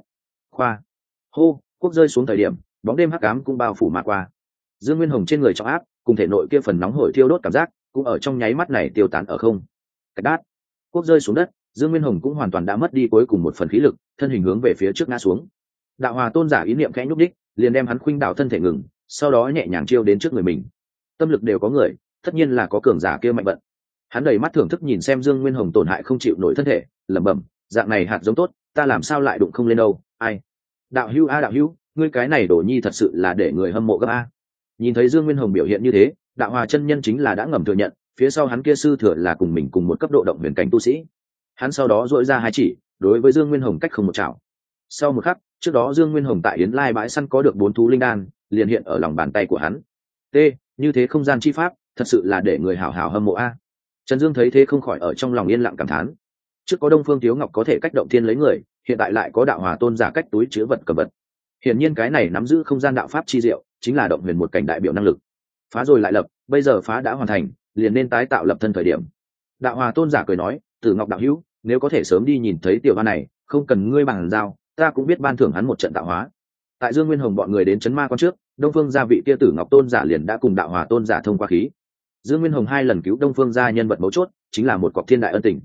A: Khoa! Hô! Quốc rơi xuống thời điểm, bóng đêm hắc ám cũng bao phủ mà qua. Dương nguyên hồng trên người trọng áp, cùng thể nội kia phần nóng hổi thiêu đốt cảm giác, cũng ở trong nháy mắt này tiêu tán ở không cách đát. Quốc rơi xuống đất, dương nguyên hồng cũng hoàn toàn đã mất đi cuối cùng một phần khí lực, thân hình hướng về phía trước ngã xuống. Đạo hòa tôn giả ý niệm khẽ nhúc đích liền đem hắn khuynh đạo thân thể ngừng, sau đó nhẹ nhàng chiêu đến trước người mình. Tâm lực đều có người, tất nhiên là có cường giả kia mạnh vận. Hắn đầy mắt thưởng thức nhìn xem dương nguyên hồng tổn hại không chịu nổi thân thể, lẩm bẩm, dạng này hạt giống tốt, ta làm sao lại đụng không lên đâu, ai? Đạo hữu a, đạo hữu, ngươi cái này đổ nhi thật sự là để người hâm mộ gấp a. Nhìn thấy dương nguyên hồng biểu hiện như thế, đạo hòa chân nhân chính là đã ngầm thừa nhận phía sau hắn kia sư thừa là cùng mình cùng một cấp độ động huyền cảnh tu sĩ. Hắn sau đó dội ra hai chỉ, đối với dương nguyên hồng cách không một chảo. Sau một khắc, trước đó dương nguyên hồng tại yến lai bãi săn có được bốn thú linh đan, liền hiện ở lòng bàn tay của hắn. T, như thế không gian chi pháp, thật sự là để người hào hào hâm mộ a. Trần dương thấy thế không khỏi ở trong lòng yên lặng cảm thán. Trước có đông phương thiếu ngọc có thể cách động thiên lấy người, hiện tại lại có đạo hòa tôn giả cách túi chứa vật cầm vật. Hiển nhiên cái này nắm giữ không gian đạo pháp chi diệu, chính là động huyền một cảnh đại biểu năng lực. Phá rồi lại lập, bây giờ phá đã hoàn thành liền nên tái tạo lập thân thời điểm. Đạo hòa tôn giả cười nói, tử ngọc đạo hữu, nếu có thể sớm đi nhìn thấy tiểu hoa này, không cần ngươi bằng giao, ta cũng biết ban thưởng hắn một trận tạo hóa. Tại dương nguyên hồng bọn người đến chấn ma quan trước, đông phương gia vị kia tử ngọc tôn giả liền đã cùng đạo hòa tôn giả thông qua khí. Dương nguyên hồng hai lần cứu đông phương gia nhân vật mấu chốt, chính là một cọc thiên đại ân tình.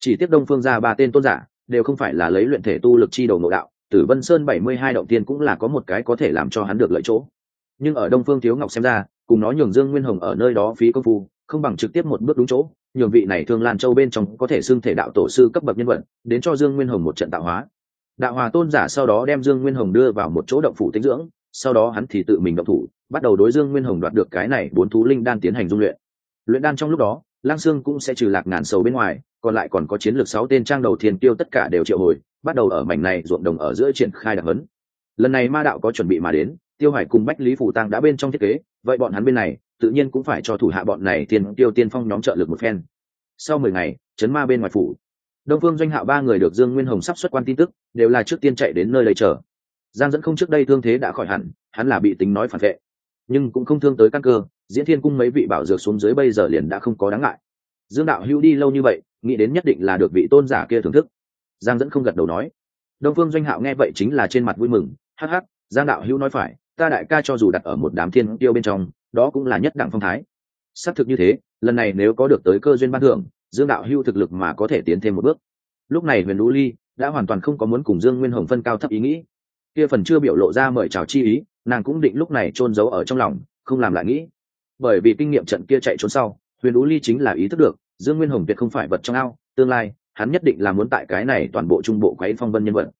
A: Chỉ tiếp đông phương gia ba tên tôn giả, đều không phải là lấy luyện thể tu lực chi đầu nội đạo, tử vân sơn bảy mươi hai động tiên cũng là có một cái có thể làm cho hắn được lợi chỗ. Nhưng ở đông phương thiếu ngọc xem ra, cùng nó nhường dương nguyên hồng ở nơi đó phí công phu không bằng trực tiếp một bước đúng chỗ, nhường vị này thương lan châu bên trong có thể xưng thể đạo tổ sư cấp bậc nhân vật, đến cho dương nguyên hồng một trận tạo hóa. Đạo hòa tôn giả sau đó đem dương nguyên hồng đưa vào một chỗ động phủ tinh dưỡng, sau đó hắn thì tự mình động thủ, bắt đầu đối dương nguyên hồng đoạt được cái này bốn thú linh đan tiến hành dung luyện. Luyện đan trong lúc đó lang sương cũng sẽ trừ lạc ngàn sầu bên ngoài, còn lại còn có chiến lược sáu tên trang đầu thiên tiêu tất cả đều triệu hồi, bắt đầu ở mảnh này ruộng đồng ở giữa triển khai đặc hấn lần này ma đạo có chuẩn bị mà đến, tiêu hải cùng bách lý phủ tăng đã bên trong thiết kế, vậy bọn hắn bên này tự nhiên cũng phải cho thủ hạ bọn này tiền tiêu tiên phong nhóm trợ lực một phen. Sau mười ngày, chấn ma bên ngoài phủ. Đông phương doanh hạo ba người được dương nguyên hồng sắp xuất quan tin tức, đều là trước tiên chạy đến nơi đây chờ. Giang dẫn không trước đây thương thế đã khỏi hẳn, hắn là bị tính nói phản vệ. Nhưng cũng không thương tới căn cơ, diễn thiên cung mấy vị bảo dược xuống dưới bây giờ liền đã không có đáng ngại. Dương đạo hữu đi lâu như vậy, nghĩ đến nhất định là được vị tôn giả kia thưởng thức. Giang dẫn không gật đầu nói. Đông phương doanh hạo nghe vậy chính là trên mặt vui mừng. Hắc hắc, giang đạo hữu nói phải, ta đại ca cho dù đặt ở một đám thiên tiêu bên trong đó cũng là nhất đẳng phong thái. Xác thực như thế lần này nếu có được tới cơ duyên ban thưởng dương đạo hữu thực lực mà có thể tiến thêm một bước. Lúc này huyền lũ ly đã hoàn toàn không có muốn cùng dương nguyên hồng phân cao thấp ý nghĩ. Kia phần chưa biểu lộ ra mời chào chi ý nàng cũng định lúc này chôn giấu ở trong lòng không làm lại nghĩ. Bởi vì kinh nghiệm trận kia chạy trốn sau huyền lũ ly chính là ý thức được dương nguyên hồng tuyệt không phải vật trong ao tương lai hắn nhất định là muốn tại cái này toàn bộ trung bộ quấy phong vân nhân vật.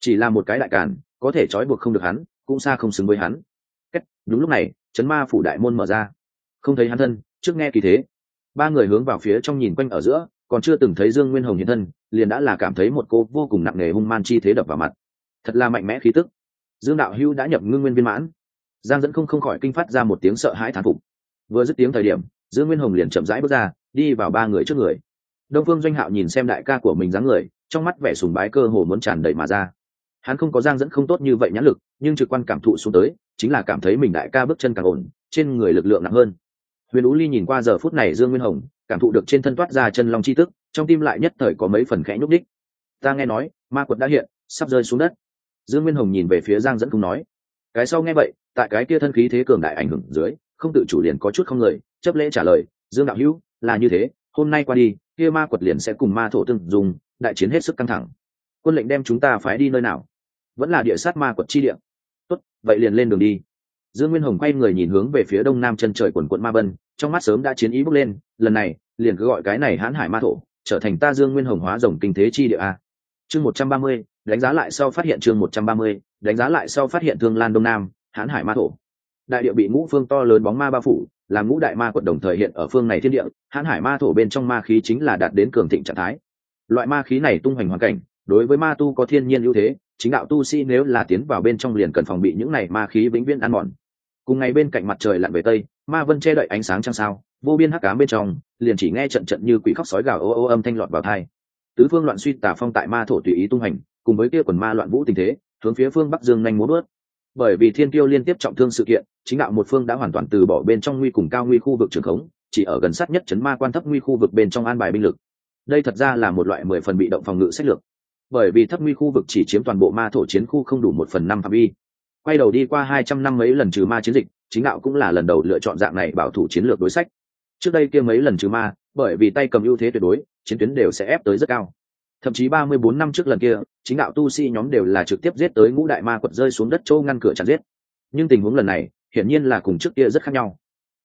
A: Chỉ là một cái đại cản có thể trói buộc không được hắn cũng xa không xứng với hắn. Cách, đúng lúc này chấn ma phủ đại môn mở ra. Không thấy hắn thân, trước nghe kỳ thế. Ba người hướng vào phía trong nhìn quanh ở giữa, còn chưa từng thấy dương nguyên hồng hiện thân, liền đã là cảm thấy một cô vô cùng nặng nề hung man chi thế đập vào mặt. Thật là mạnh mẽ khí tức. Dương đạo hưu đã nhập ngưng nguyên viên mãn. Giang dẫn không không khỏi kinh phát ra một tiếng sợ hãi thán phục. Vừa dứt tiếng thời điểm, dương nguyên hồng liền chậm rãi bước ra, đi vào ba người trước người. Đông phương doanh hạo nhìn xem đại ca của mình dáng người, trong mắt vẻ sùng bái cơ hồ muốn tràn đầy mà ra hắn không có giang dẫn không tốt như vậy nhãn lực, nhưng trực quan cảm thụ xuống tới, chính là cảm thấy mình đại ca bước chân càng ổn, trên người lực lượng nặng hơn. Huyền ú ly nhìn qua giờ phút này dương nguyên hồng, cảm thụ được trên thân toát ra chân long chi tức, trong tim lại nhất thời có mấy phần khẽ nhúc đích ta nghe nói, ma quật đã hiện, sắp rơi xuống đất. Dương nguyên hồng nhìn về phía giang dẫn không nói. Cái sau nghe vậy, tại cái kia thân khí thế cường đại ảnh hưởng dưới, không tự chủ liền có chút không lời, chấp lễ trả lời, dương đạo hữu, là như thế, hôm nay qua đi, kia ma quật liền sẽ cùng ma thổ tương dùng, đại chiến hết sức căng thẳng. Quân lệnh đem chúng ta phái đi nơi nào? Vẫn là địa sát ma quật chi địa. Tốt vậy liền lên đường đi. Dương nguyên hồng quay người nhìn hướng về phía đông nam chân trời quần quận ma vân, trong mắt sớm đã chiến ý bước lên lần này liền cứ gọi cái này hãn hải ma thổ trở thành ta dương nguyên hồng hóa rồng kinh thế chi địa a. Chương một trăm ba mươi đánh giá lại sau phát hiện chương một trăm ba mươi đánh giá lại sau phát hiện thương lan đông nam hãn hải ma thổ. Đại địa bị ngũ phương to lớn bóng ma bao phủ làm ngũ đại ma quật đồng thời hiện ở phương này thiên địa hãn hải ma thổ bên trong ma khí chính là đạt đến cường thịnh trạng thái. Loại ma khí này tung hoành hoàn cảnh đối với ma tu có thiên nhiên ưu thế chính đạo tu sĩ nếu là tiến vào bên trong liền cần phòng bị những này ma khí vĩnh viễn ăn mòn. Cùng ngày bên cạnh mặt trời lặn về tây, ma vân che đậy ánh sáng trăng sao, vô biên hắc ám bên trong, liền chỉ nghe trận trận như quỷ khóc sói gào ô ô âm thanh lọt vào thai tứ phương loạn suy tà phong tại ma thổ tùy ý tung hành, cùng với kia quần ma loạn vũ tình thế, hướng phía phương bắc dương nhanh muốn bớt bởi vì thiên tiêu liên tiếp trọng thương sự kiện, chính đạo một phương đã hoàn toàn từ bỏ bên trong nguy cùng cao nguy khu vực trường khống, chỉ ở gần sát nhất chấn ma quan thấp nguy khu vực bên trong an bài binh lực. Đây thật ra là một loại mười phần bị động phòng ngự sách lược bởi vì thấp nguy khu vực chỉ chiếm toàn bộ ma thổ chiến khu không đủ một phần năm phạm vi. Quay đầu đi qua hai trăm năm mấy lần trừ ma chiến dịch, chính đạo cũng là lần đầu lựa chọn dạng này bảo thủ chiến lược đối sách. Trước đây kia mấy lần trừ ma, bởi vì tay cầm ưu thế tuyệt đối, chiến tuyến đều sẽ ép tới rất cao. Thậm chí ba mươi bốn năm trước lần kia, chính đạo tu sĩ nhóm đều là trực tiếp giết tới ngũ đại ma quật rơi xuống đất châu ngăn cửa chặn giết. Nhưng tình huống lần này, hiển nhiên là cùng trước kia rất khác nhau.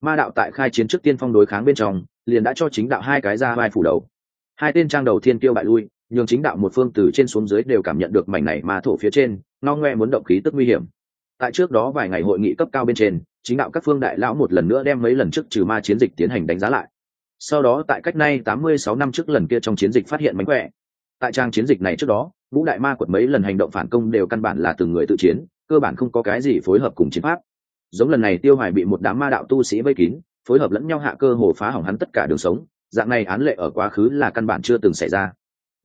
A: Ma đạo tại khai chiến trước tiên phong đối kháng bên trong, liền đã cho chính đạo hai cái ra vai phủ đầu. Hai tên trang đầu thiên tiêu bại lui nhường chính đạo một phương từ trên xuống dưới đều cảm nhận được mảnh này ma thổ phía trên no ngoe muốn động khí tức nguy hiểm. Tại trước đó vài ngày hội nghị cấp cao bên trên, chính đạo các phương đại lão một lần nữa đem mấy lần trước trừ ma chiến dịch tiến hành đánh giá lại. Sau đó tại cách nay tám mươi sáu năm trước lần kia trong chiến dịch phát hiện mánh khỏe. Tại trang chiến dịch này trước đó, ngũ đại ma quật mấy lần hành động phản công đều căn bản là từng người tự chiến, cơ bản không có cái gì phối hợp cùng chiến pháp. Giống lần này tiêu hoài bị một đám ma đạo tu sĩ vây kín, phối hợp lẫn nhau hạ cơ hồ phá hỏng hắn tất cả đường sống, dạng này án lệ ở quá khứ là căn bản chưa từng xảy ra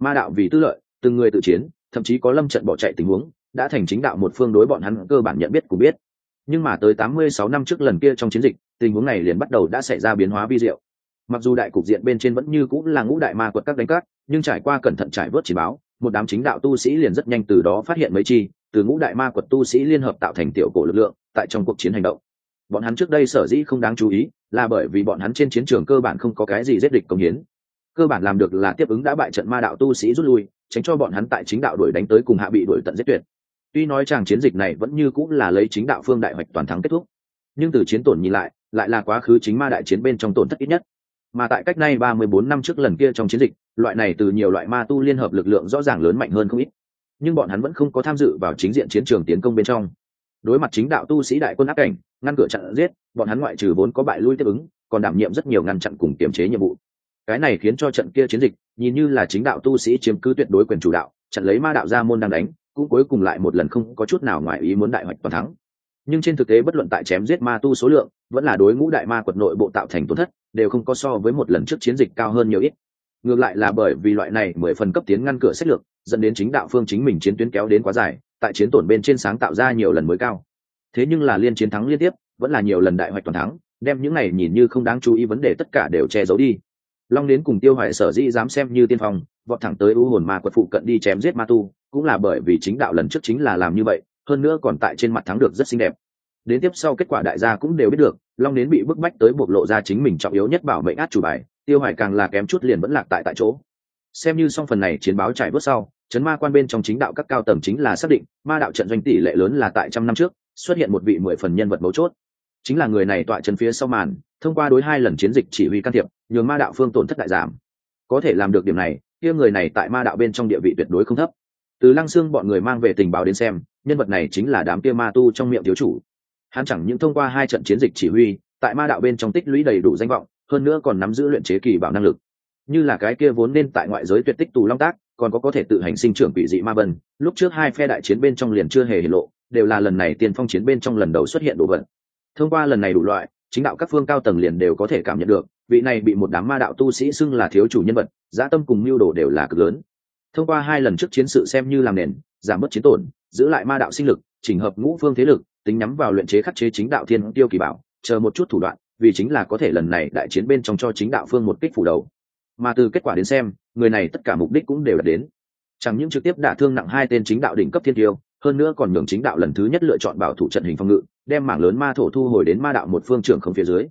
A: ma đạo vì tư lợi, từng người tự chiến, thậm chí có lâm trận bỏ chạy tình huống, đã thành chính đạo một phương đối bọn hắn cơ bản nhận biết cũng biết. Nhưng mà tới tám mươi sáu năm trước lần kia trong chiến dịch, tình huống này liền bắt đầu đã xảy ra biến hóa vi diệu. Mặc dù đại cục diện bên trên vẫn như cũng là ngũ đại ma quật các đánh cát, nhưng trải qua cẩn thận trải vớt chỉ báo, một đám chính đạo tu sĩ liền rất nhanh từ đó phát hiện mấy chi, từ ngũ đại ma quật tu sĩ liên hợp tạo thành tiểu cổ lực lượng, tại trong cuộc chiến hành động. Bọn hắn trước đây sở dĩ không đáng chú ý, là bởi vì bọn hắn trên chiến trường cơ bản không có cái gì giết địch công hiến cơ bản làm được là tiếp ứng đã bại trận ma đạo tu sĩ rút lui, tránh cho bọn hắn tại chính đạo đuổi đánh tới cùng hạ bị đuổi tận giết tuyệt. Tuy nói chàng chiến dịch này vẫn như cũng là lấy chính đạo phương đại hoạch toàn thắng kết thúc, nhưng từ chiến tổn nhìn lại lại là quá khứ chính ma đại chiến bên trong tổn thất ít nhất. Mà tại cách nay ba mươi bốn năm trước lần kia trong chiến dịch, loại này từ nhiều loại ma tu liên hợp lực lượng rõ ràng lớn mạnh hơn không ít. Nhưng bọn hắn vẫn không có tham dự vào chính diện chiến trường tiến công bên trong. Đối mặt chính đạo tu sĩ đại quân áp cảnh, ngăn cửa chặn giết, bọn hắn ngoại trừ vốn có bại lui tiếp ứng, còn đảm nhiệm rất nhiều ngăn chặn cùng kiềm chế nhiệm vụ cái này khiến cho trận kia chiến dịch, nhìn như là chính đạo tu sĩ chiếm cứ tuyệt đối quyền chủ đạo chặn lấy ma đạo ra môn đang đánh, cũng cuối cùng lại một lần không có chút nào ngoài ý muốn đại hoạch toàn thắng. Nhưng trên thực tế bất luận tại chém giết ma tu số lượng, vẫn là đối ngũ đại ma quật nội bộ tạo thành tổn thất, đều không có so với một lần trước chiến dịch cao hơn nhiều ít. Ngược lại là bởi vì loại này mười phần cấp tiến ngăn cửa sách lược, dẫn đến chính đạo phương chính mình chiến tuyến kéo đến quá dài, tại chiến tổn bên trên sáng tạo ra nhiều lần mới cao. Thế nhưng là liên chiến thắng liên tiếp, vẫn là nhiều lần đại hoạch toàn thắng, đem những này nhìn như không đáng chú ý vấn đề tất cả đều che giấu đi long đến cùng tiêu hoại sở dĩ dám xem như tiên phong, vọt thẳng tới u hồn ma quật phụ cận đi chém giết ma tu, cũng là bởi vì chính đạo lần trước chính là làm như vậy, hơn nữa còn tại trên mặt thắng được rất xinh đẹp. Đến tiếp sau kết quả đại gia cũng đều biết được, long đến bị bức bách tới bộc lộ ra chính mình trọng yếu nhất bảo mệnh át chủ bài, tiêu hoài càng là kém chút liền vẫn lạc tại tại chỗ. Xem như xong phần này chiến báo trải bước sau, chấn ma quan bên trong chính đạo các cao tầm chính là xác định, ma đạo trận doanh tỷ lệ lớn là tại trăm năm trước, xuất hiện một vị mười phần nhân vật mấu chốt. Chính là người này tọa chân phía sau màn, thông qua đối hai lần chiến dịch chỉ huy can thiệp nhường ma đạo phương tổn thất đại giảm. Có thể làm được điểm này, kia người này tại ma đạo bên trong địa vị tuyệt đối không thấp. Từ lăng xương bọn người mang về tình báo đến xem, nhân vật này chính là đám kia ma tu trong miệng thiếu chủ. Hắn chẳng những thông qua hai trận chiến dịch chỉ huy, tại ma đạo bên trong tích lũy đầy đủ danh vọng, hơn nữa còn nắm giữ luyện chế kỳ bảo năng lực. Như là cái kia vốn nên tại ngoại giới tuyệt tích tù long tác, còn có có thể tự hành sinh trưởng quỷ dị ma bần. lúc trước hai phe đại chiến bên trong liền chưa hề hiện lộ, đều là lần này tiên phong chiến bên trong lần đầu xuất hiện đồ vật. Thông qua lần này đủ loại chính đạo các phương cao tầng liền đều có thể cảm nhận được, vị này bị một đám ma đạo tu sĩ xưng là thiếu chủ nhân vật, giá tâm cùng mưu đồ đều là cực lớn. Thông qua hai lần trước chiến sự xem như làm nền, giảm bớt chiến tổn, giữ lại ma đạo sinh lực, chỉnh hợp ngũ phương thế lực, tính nhắm vào luyện chế khắc chế chính đạo thiên tiêu kỳ bảo, chờ một chút thủ đoạn, vì chính là có thể lần này đại chiến bên trong cho chính đạo phương một kích phủ đầu. Mà từ kết quả đến xem, người này tất cả mục đích cũng đều đạt đến. Chẳng những trực tiếp đả thương nặng hai tên chính đạo đỉnh cấp thiên tiêu, hơn nữa còn nhường chính đạo lần thứ nhất lựa chọn bảo thủ trận hình phòng ngự đem mảng lớn ma thổ thu hồi đến ma đạo một phương trưởng không phía dưới.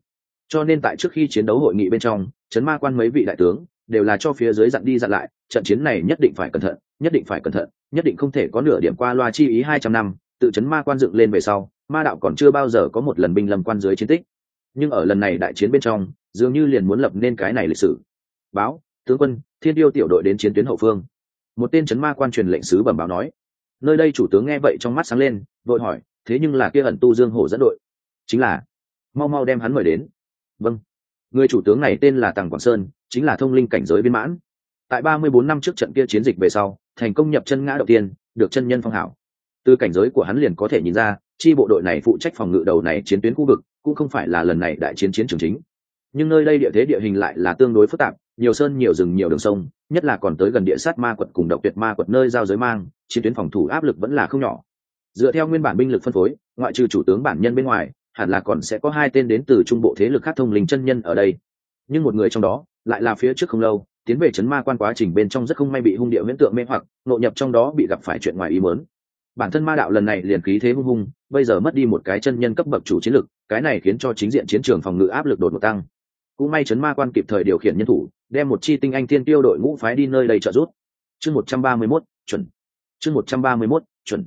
A: Cho nên tại trước khi chiến đấu hội nghị bên trong, chấn ma quan mấy vị đại tướng đều là cho phía dưới dặn đi dặn lại, trận chiến này nhất định phải cẩn thận, nhất định phải cẩn thận, nhất định không thể có nửa điểm qua loa chi ý hai trăm năm, tự chấn ma quan dựng lên về sau, ma đạo còn chưa bao giờ có một lần binh lâm quan dưới chiến tích. Nhưng ở lần này đại chiến bên trong, dường như liền muốn lập nên cái này lịch sử. Báo, tướng quân, thiên tiêu tiểu đội đến chiến tuyến hậu phương. Một tên chấn ma quan truyền lệnh sứ bẩm báo nói. Nơi đây chủ tướng nghe vậy trong mắt sáng lên, vội hỏi thế nhưng là kia ẩn tu dương hổ dẫn đội. Chính là, mau mau đem hắn mời đến. Vâng. Người chủ tướng này tên là tàng quảng sơn, chính là thông linh cảnh giới viên mãn. Tại ba mươi bốn năm trước trận kia chiến dịch về sau, thành công nhập chân ngã đầu tiên, được chân nhân phong hảo. Từ cảnh giới của hắn liền có thể nhìn ra, chi bộ đội này phụ trách phòng ngự đầu này chiến tuyến khu vực, cũng không phải là lần này đại chiến chiến trường chính. Nhưng nơi đây địa thế địa hình lại là tương đối phức tạp, nhiều sơn, nhiều rừng, nhiều đường sông, nhất là còn tới gần địa sát ma quật cùng độc tuyệt ma quật nơi giao giới mang, chiến tuyến phòng thủ áp lực vẫn là không nhỏ dựa theo nguyên bản binh lực phân phối, ngoại trừ chủ tướng bản nhân bên ngoài, hẳn là còn sẽ có hai tên đến từ trung bộ thế lực khác thông linh chân nhân ở đây. Nhưng một người trong đó, lại là phía trước không lâu, tiến về chấn ma quan quá trình bên trong rất không may bị hung địa huyễn tượng mê hoặc nội nhập trong đó bị gặp phải chuyện ngoài ý mớn bản thân ma đạo lần này liền khí thế hung hung, bây giờ mất đi một cái chân nhân cấp bậc chủ chiến lực, cái này khiến cho chính diện chiến trường phòng ngự áp lực đột ngột tăng. Cũng may chấn ma quan kịp thời điều khiển nhân thủ, đem một chi tinh anh thiên tiêu đội ngũ phái đi nơi đây trợ rút. chương một trăm ba mươi mốt, chuẩn. Chương một trăm ba mươi mốt, chuẩn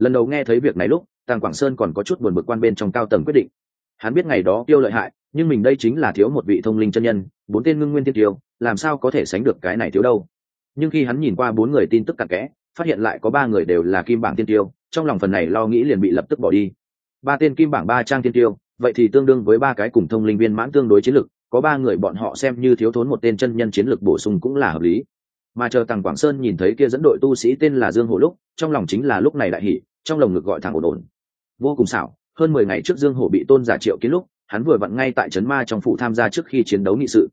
A: lần đầu nghe thấy việc này lúc, tàng quảng sơn còn có chút buồn bực quan bên trong cao tầng quyết định. Hắn biết ngày đó tiêu lợi hại, nhưng mình đây chính là thiếu một vị thông linh chân nhân, bốn tên ngưng nguyên tiên tiêu, làm sao có thể sánh được cái này thiếu đâu? Nhưng khi hắn nhìn qua bốn người tin tức cặn kẽ, phát hiện lại có ba người đều là kim bảng tiên tiêu, trong lòng phần này lo nghĩ liền bị lập tức bỏ đi. Ba tên kim bảng ba trang tiên tiêu, vậy thì tương đương với ba cái cùng thông linh viên mãn tương đối chiến lực có ba người bọn họ xem như thiếu thốn một tên chân nhân chiến lực bổ sung cũng là hợp lý. Mà chờ tàng quảng sơn nhìn thấy kia dẫn đội tu sĩ tên là dương hổ lúc, trong lòng chính là lúc này đại hỷ trong lồng ngực gọi thẳng ổn ổn. Vô cùng xảo, hơn mười ngày trước dương hổ bị tôn giả triệu kiến lúc, hắn vừa vặn ngay tại trấn ma trong phủ tham gia trước khi chiến đấu nghị sự.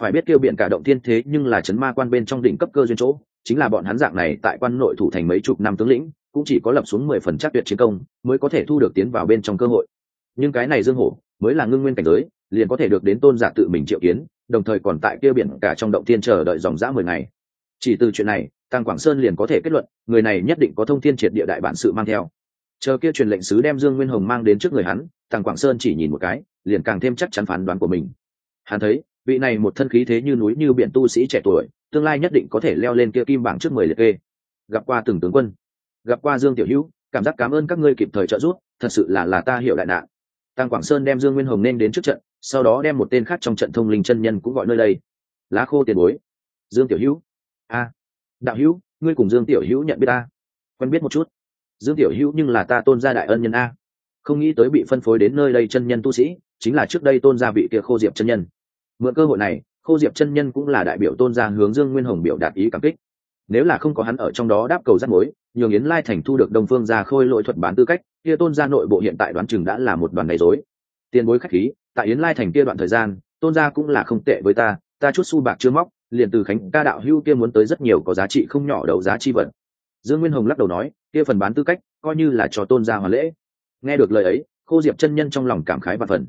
A: Phải biết kêu biện cả động thiên thế nhưng là trấn ma quan bên trong đỉnh cấp cơ duyên chỗ, chính là bọn hắn dạng này tại quan nội thủ thành mấy chục năm tướng lĩnh, cũng chỉ có lập xuống mười phần chắc tuyệt chiến công, mới có thể thu được tiến vào bên trong cơ hội. Nhưng cái này dương hổ, mới là ngưng nguyên cảnh giới, liền có thể được đến tôn giả tự mình triệu kiến, đồng thời còn tại kia biển cả trong động thiên chờ đợi dòng dã mười ngày. Chỉ từ chuyện này tăng quảng sơn liền có thể kết luận, người này nhất định có thông thiên triệt địa đại bản sự mang theo. Chờ kia truyền lệnh sứ đem dương nguyên hồng mang đến trước người hắn tăng quảng sơn chỉ nhìn một cái, liền càng thêm chắc chắn phán đoán của mình. Hắn thấy, vị này một thân khí thế như núi như biển tu sĩ trẻ tuổi, tương lai nhất định có thể leo lên kia kim bảng trước mười liệt kê. Gặp qua từng tướng quân, gặp qua dương tiểu hữu, cảm giác cảm ơn các ngươi kịp thời trợ giúp, thật sự là là ta hiểu đại nạn. Tăng quảng sơn đem dương nguyên hồng nên đến trước trận, sau đó đem một tên khác trong trận thông linh chân nhân cũng gọi nơi đây. Lá khô tiền bối. Dương tiểu hữu. A đạo hữu, ngươi cùng dương tiểu hữu nhận biết ta. Quen biết một chút. Dương tiểu hữu nhưng là ta tôn gia đại ân nhân a. Không nghĩ tới bị phân phối đến nơi đây chân nhân tu sĩ, chính là trước đây tôn gia vị kia khô diệp chân nhân. Mượn cơ hội này, khô diệp chân nhân cũng là đại biểu tôn gia hướng dương nguyên hồng biểu đạt ý cảm kích. Nếu là không có hắn ở trong đó đáp cầu rắt mối, nhường yến lai thành thu được đông phương gia khôi lội thuật bán tư cách, kia tôn gia nội bộ hiện tại đoán chừng đã là một đoàn đầy dối tiền bối khách khí, tại yến lai thành kia đoạn thời gian, tôn gia cũng là không tệ với ta ta chút su bạc chưa móc liền từ khánh ca đạo hưu kia muốn tới rất nhiều có giá trị không nhỏ đầu giá chi vật. Dương nguyên hồng lắc đầu nói, kia phần bán tư cách, coi như là cho tôn gia hoàn lễ. Nghe được lời ấy, khô diệp chân nhân trong lòng cảm khái và phần.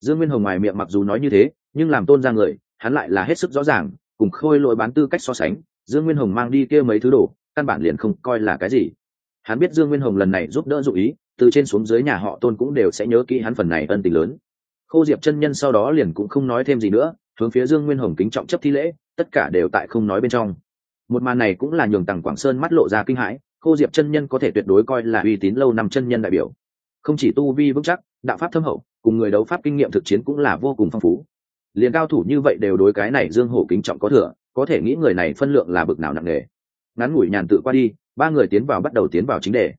A: Dương nguyên hồng ngoài miệng mặc dù nói như thế, nhưng làm tôn gia người, hắn lại là hết sức rõ ràng, cùng khôi lỗi bán tư cách so sánh, dương nguyên hồng mang đi kia mấy thứ đồ, căn bản liền không coi là cái gì. Hắn biết dương nguyên hồng lần này giúp đỡ dụ ý, từ trên xuống dưới nhà họ tôn cũng đều sẽ nhớ kỹ hắn phần này ân tình lớn. Khô diệp chân nhân sau đó liền cũng không nói thêm gì nữa hướng phía dương nguyên hồng kính trọng chấp thi lễ, tất cả đều tại không nói bên trong. Một màn này cũng là nhường tằng quảng sơn mắt lộ ra kinh hãi, khô diệp chân nhân có thể tuyệt đối coi là uy tín lâu năm chân nhân đại biểu. Không chỉ tu vi vững chắc, đạo pháp thâm hậu, cùng người đấu pháp kinh nghiệm thực chiến cũng là vô cùng phong phú. Liền cao thủ như vậy đều đối cái này dương hổ kính trọng có thừa, có thể nghĩ người này phân lượng là bực nào nặng nề. Ngắn ngủi nhàn tự qua đi, ba người tiến vào bắt đầu tiến vào chính đề.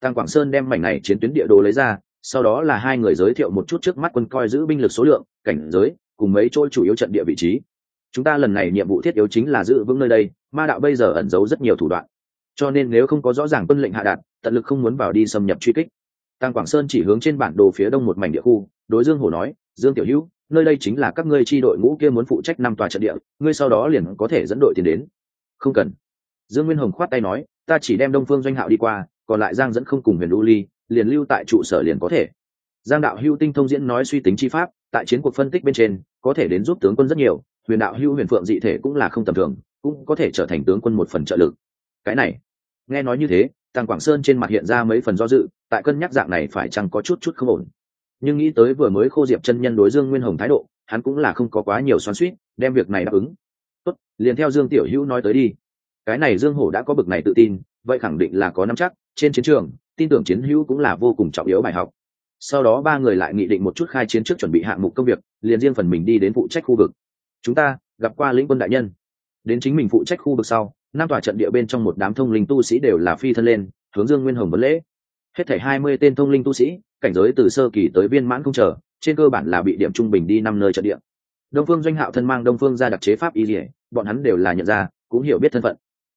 A: Tăng quảng sơn đem mảnh này chiến tuyến địa đồ lấy ra, sau đó là hai người giới thiệu một chút trước mắt quân coi giữ binh lực số lượng, cảnh giới cùng mấy chỗ chủ yếu trận địa vị trí. Chúng ta lần này nhiệm vụ thiết yếu chính là giữ vững nơi đây, ma đạo bây giờ ẩn giấu rất nhiều thủ đoạn. Cho nên nếu không có rõ ràng quân lệnh hạ đạt, tận lực không muốn vào đi xâm nhập truy kích. Tăng quảng sơn chỉ hướng trên bản đồ phía đông một mảnh địa khu, đối dương hổ nói, dương tiểu hữu, nơi đây chính là các ngươi chi đội ngũ kia muốn phụ trách năm tòa trận địa, ngươi sau đó liền có thể dẫn đội tiền đến. Không cần. Dương nguyên hồng khoát tay nói, ta chỉ đem đông phương doanh hạo đi qua, còn lại giang dẫn không cùng huyền u ly, liền lưu tại trụ sở liền có thể. Giang đạo hưu tinh thông diễn nói suy tính chi pháp tại chiến cuộc phân tích bên trên, có thể đến giúp tướng quân rất nhiều, huyền đạo hưu huyền phượng dị thể cũng là không tầm thường, cũng có thể trở thành tướng quân một phần trợ lực. Cái này, nghe nói như thế, tàng quảng sơn trên mặt hiện ra mấy phần do dự, tại cân nhắc dạng này phải chăng có chút chút không ổn. Nhưng nghĩ tới vừa mới khô diệp chân nhân đối dương nguyên hồng thái độ, hắn cũng là không có quá nhiều xoắn suýt đem việc này đáp ứng. Tốt, liền theo dương tiểu hữu nói tới đi. Cái này dương hổ đã có bực này tự tin, vậy khẳng định là có năm chắc, trên chiến trường, tin tưởng chiến hữu cũng là vô cùng trọng yếu bài học sau đó ba người lại nghị định một chút khai chiến trước chuẩn bị hạng mục công việc, liền riêng phần mình đi đến phụ trách khu vực. Chúng ta, gặp qua lĩnh quân đại nhân. Đến chính mình phụ trách khu vực sau, năm tòa trận địa bên trong một đám thông linh tu sĩ đều là phi thân lên, hướng dương nguyên hồng vấn lễ. Hết thảy hai mươi tên thông linh tu sĩ, cảnh giới từ sơ kỳ tới viên mãn không chờ, trên cơ bản là bị điểm trung bình đi năm nơi trận địa. Đông phương doanh hạo thân mang đông phương ra đặc chế pháp y dỉa bọn hắn đều là nhận ra, cũng hiểu biết thân phận.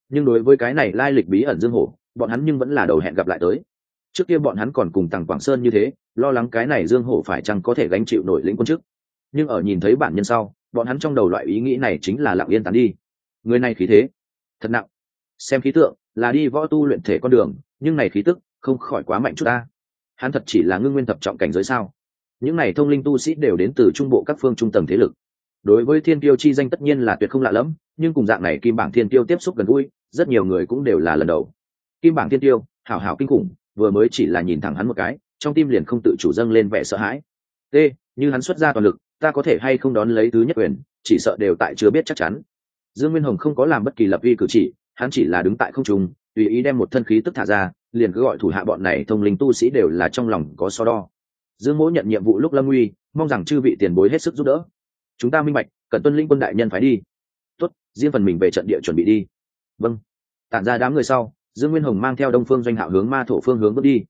A: Nhưng đối với cái này lai lịch bí ẩn dương hổ, bọn hắn nhưng vẫn là đầu hẹn gặp lại tới. Trước kia bọn hắn còn cùng tằng quảng sơn như thế lo lắng cái này dương hổ phải chăng có thể gánh chịu nổi lĩnh quân chức. Nhưng ở nhìn thấy bản nhân sau, bọn hắn trong đầu loại ý nghĩ này chính là lặng yên tán đi. Người này khí thế, thật nặng. Xem khí tượng, là đi võ tu luyện thể con đường, nhưng này khí tức không khỏi quá mạnh chút ta. Hắn thật chỉ là ngưng nguyên thập trọng cảnh giới sao? Những này thông linh tu sĩ đều đến từ trung bộ các phương trung tầng thế lực. Đối với thiên tiêu chi danh tất nhiên là tuyệt không lạ lẫm, nhưng cùng dạng này kim bảng thiên tiêu tiếp xúc gần gũi, rất nhiều người cũng đều là lần đầu. Kim bảng thiên tiêu hảo hảo kinh khủng, vừa mới chỉ là nhìn thẳng hắn một cái trong tim liền không tự chủ dâng lên vẻ sợ hãi. T như hắn xuất ra toàn lực, ta có thể hay không đón lấy thứ nhất quyền, chỉ sợ đều tại chưa biết chắc chắn. Dương nguyên hồng không có làm bất kỳ lập vi cử chỉ, hắn chỉ là đứng tại không trung, tùy ý đem một thân khí tức thả ra, liền cứ gọi thủ hạ bọn này thông linh tu sĩ đều là trong lòng có so đo. Dương mỗ nhận nhiệm vụ lúc lâm nguy mong rằng chư vị tiền bối hết sức giúp đỡ. Chúng ta minh bạch cần tuân linh quân đại nhân phải đi. Tuất riêng phần mình về trận địa chuẩn bị đi. Vâng. Tản ra đám người sau, dương nguyên hồng mang theo đông phương doanh hạo hướng ma thổ phương hướng bước đi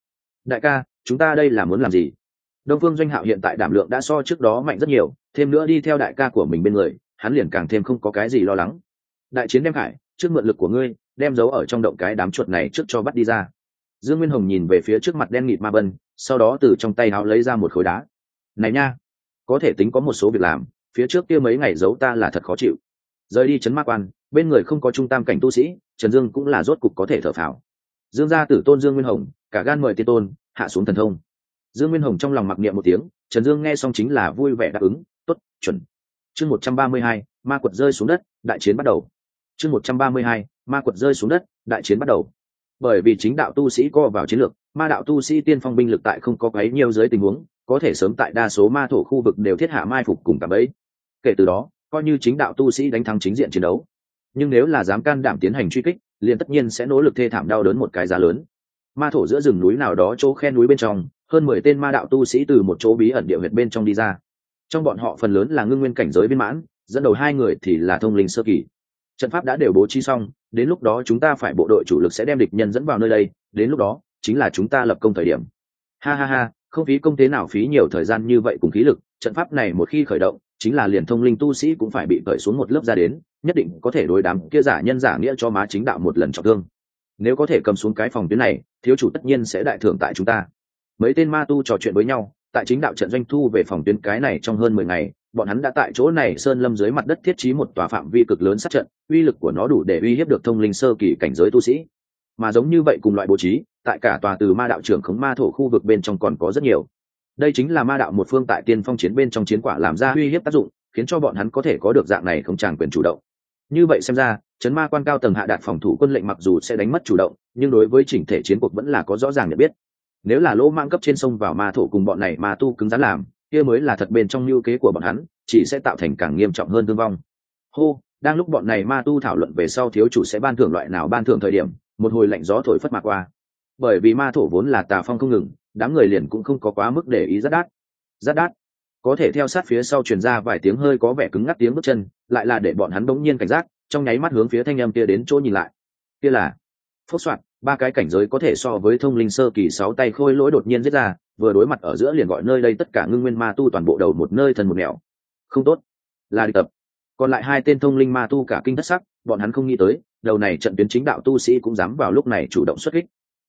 A: đại ca, chúng ta đây là muốn làm gì? Đông phương doanh hạo hiện tại đảm lượng đã so trước đó mạnh rất nhiều, thêm nữa đi theo đại ca của mình bên người, hắn liền càng thêm không có cái gì lo lắng. Đại chiến đem khải, trước mượn lực của ngươi, đem giấu ở trong động cái đám chuột này trước cho bắt đi ra. Dương nguyên hồng nhìn về phía trước mặt đen nghịt ma bân, sau đó từ trong tay áo lấy ra một khối đá. Này nha, có thể tính có một số việc làm, phía trước kia mấy ngày giấu ta là thật khó chịu. Rời đi chấn ma quan, bên người không có trung tam cảnh tu sĩ, trần dương cũng là rốt cục có thể thở phào dương gia tử tôn dương nguyên hồng, cả gan mời tiên tôn, hạ xuống thần thông. Dương nguyên hồng trong lòng mặc niệm một tiếng, trần dương nghe xong chính là vui vẻ đáp ứng t ố t chuẩn. Chương một trăm ba mươi hai, ma quật rơi xuống đất, đại chiến bắt đầu. Chương một trăm ba mươi hai, ma quật rơi xuống đất, đại chiến bắt đầu. Bởi vì chính đạo tu sĩ co vào chiến lược, ma đạo tu sĩ tiên phong binh lực tại không có quấy nhiều dưới tình huống, có thể sớm tại đa số ma thổ khu vực đều thiết hạ mai phục cùng cả bấy kể từ đó, coi như chính đạo tu sĩ đánh thắng chính diện chiến đấu. Nhưng nếu là dám can đảm tiến hành truy kích liền tất nhiên sẽ nỗ lực thê thảm đau đớn một cái giá lớn. Ma thổ giữa rừng núi nào đó chỗ khe núi bên trong, hơn mười tên ma đạo tu sĩ từ một chỗ bí ẩn địa huyệt bên trong đi ra. Trong bọn họ phần lớn là ngưng nguyên cảnh giới viên mãn, dẫn đầu hai người thì là thông linh sơ kỳ. Trận pháp đã đều bố trí xong, đến lúc đó chúng ta phải bộ đội chủ lực sẽ đem địch nhân dẫn vào nơi đây, đến lúc đó, chính là chúng ta lập công thời điểm. Ha ha ha, không phí công thế nào phí nhiều thời gian như vậy cùng khí lực, trận pháp này một khi khởi động, chính là liền thông linh tu sĩ cũng phải bị cởi xuống một lớp ra đến nhất định có thể đối đám kia giả nhân giả nghĩa cho má chính đạo một lần trọng thương. Nếu có thể cầm xuống cái phòng tuyến này, thiếu chủ tất nhiên sẽ đại thưởng tại chúng ta. Mấy tên ma tu trò chuyện với nhau, tại chính đạo trận doanh thu về phòng tuyến cái này trong hơn mười ngày, bọn hắn đã tại chỗ này sơn lâm dưới mặt đất thiết trí một tòa phạm vi cực lớn sát trận, uy lực của nó đủ để uy hiếp được thông linh sơ kỳ cảnh giới tu sĩ. Mà giống như vậy cùng loại bố trí, tại cả tòa từ ma đạo trưởng khống ma thổ khu vực bên trong còn có rất nhiều. Đây chính là ma đạo một phương tại tiên phong chiến bên trong chiến quả làm ra uy hiếp tác dụng, khiến cho bọn hắn có thể có được dạng này không tràng quyền chủ động như vậy xem ra, chấn ma quan cao tầng hạ đạt phòng thủ quân lệnh mặc dù sẽ đánh mất chủ động, nhưng đối với chỉnh thể chiến cuộc vẫn là có rõ ràng nhận biết. Nếu là lỗ mang cấp trên sông vào ma thổ cùng bọn này ma tu cứng rắn làm, kia mới là thật bên trong lưu kế của bọn hắn, chỉ sẽ tạo thành càng nghiêm trọng hơn thương vong. Hô, đang lúc bọn này ma tu thảo luận về sau thiếu chủ sẽ ban thưởng loại nào ban thưởng thời điểm, một hồi lạnh gió thổi phất mạc qua. Bởi vì ma thổ vốn là tà phong không ngừng, đám người liền cũng không có quá mức để ý rất đát rất đát có thể theo sát phía sau truyền ra vài tiếng hơi có vẻ cứng ngắc tiếng bước chân, lại là để bọn hắn bỗng nhiên cảnh giác, trong nháy mắt hướng phía thanh âm kia đến chỗ nhìn lại. Kia là phốc soạn ba cái cảnh giới có thể so với thông linh sơ kỳ sáu tay khôi lỗi đột nhiên giết ra, vừa đối mặt ở giữa liền gọi nơi đây tất cả ngưng nguyên ma tu toàn bộ đầu một nơi thần một nẻo. Không tốt, là đi tập. Còn lại hai tên thông linh ma tu cả kinh thất sắc, bọn hắn không nghĩ tới, đầu này trận tuyến chính đạo tu sĩ cũng dám vào lúc này chủ động xuất kích.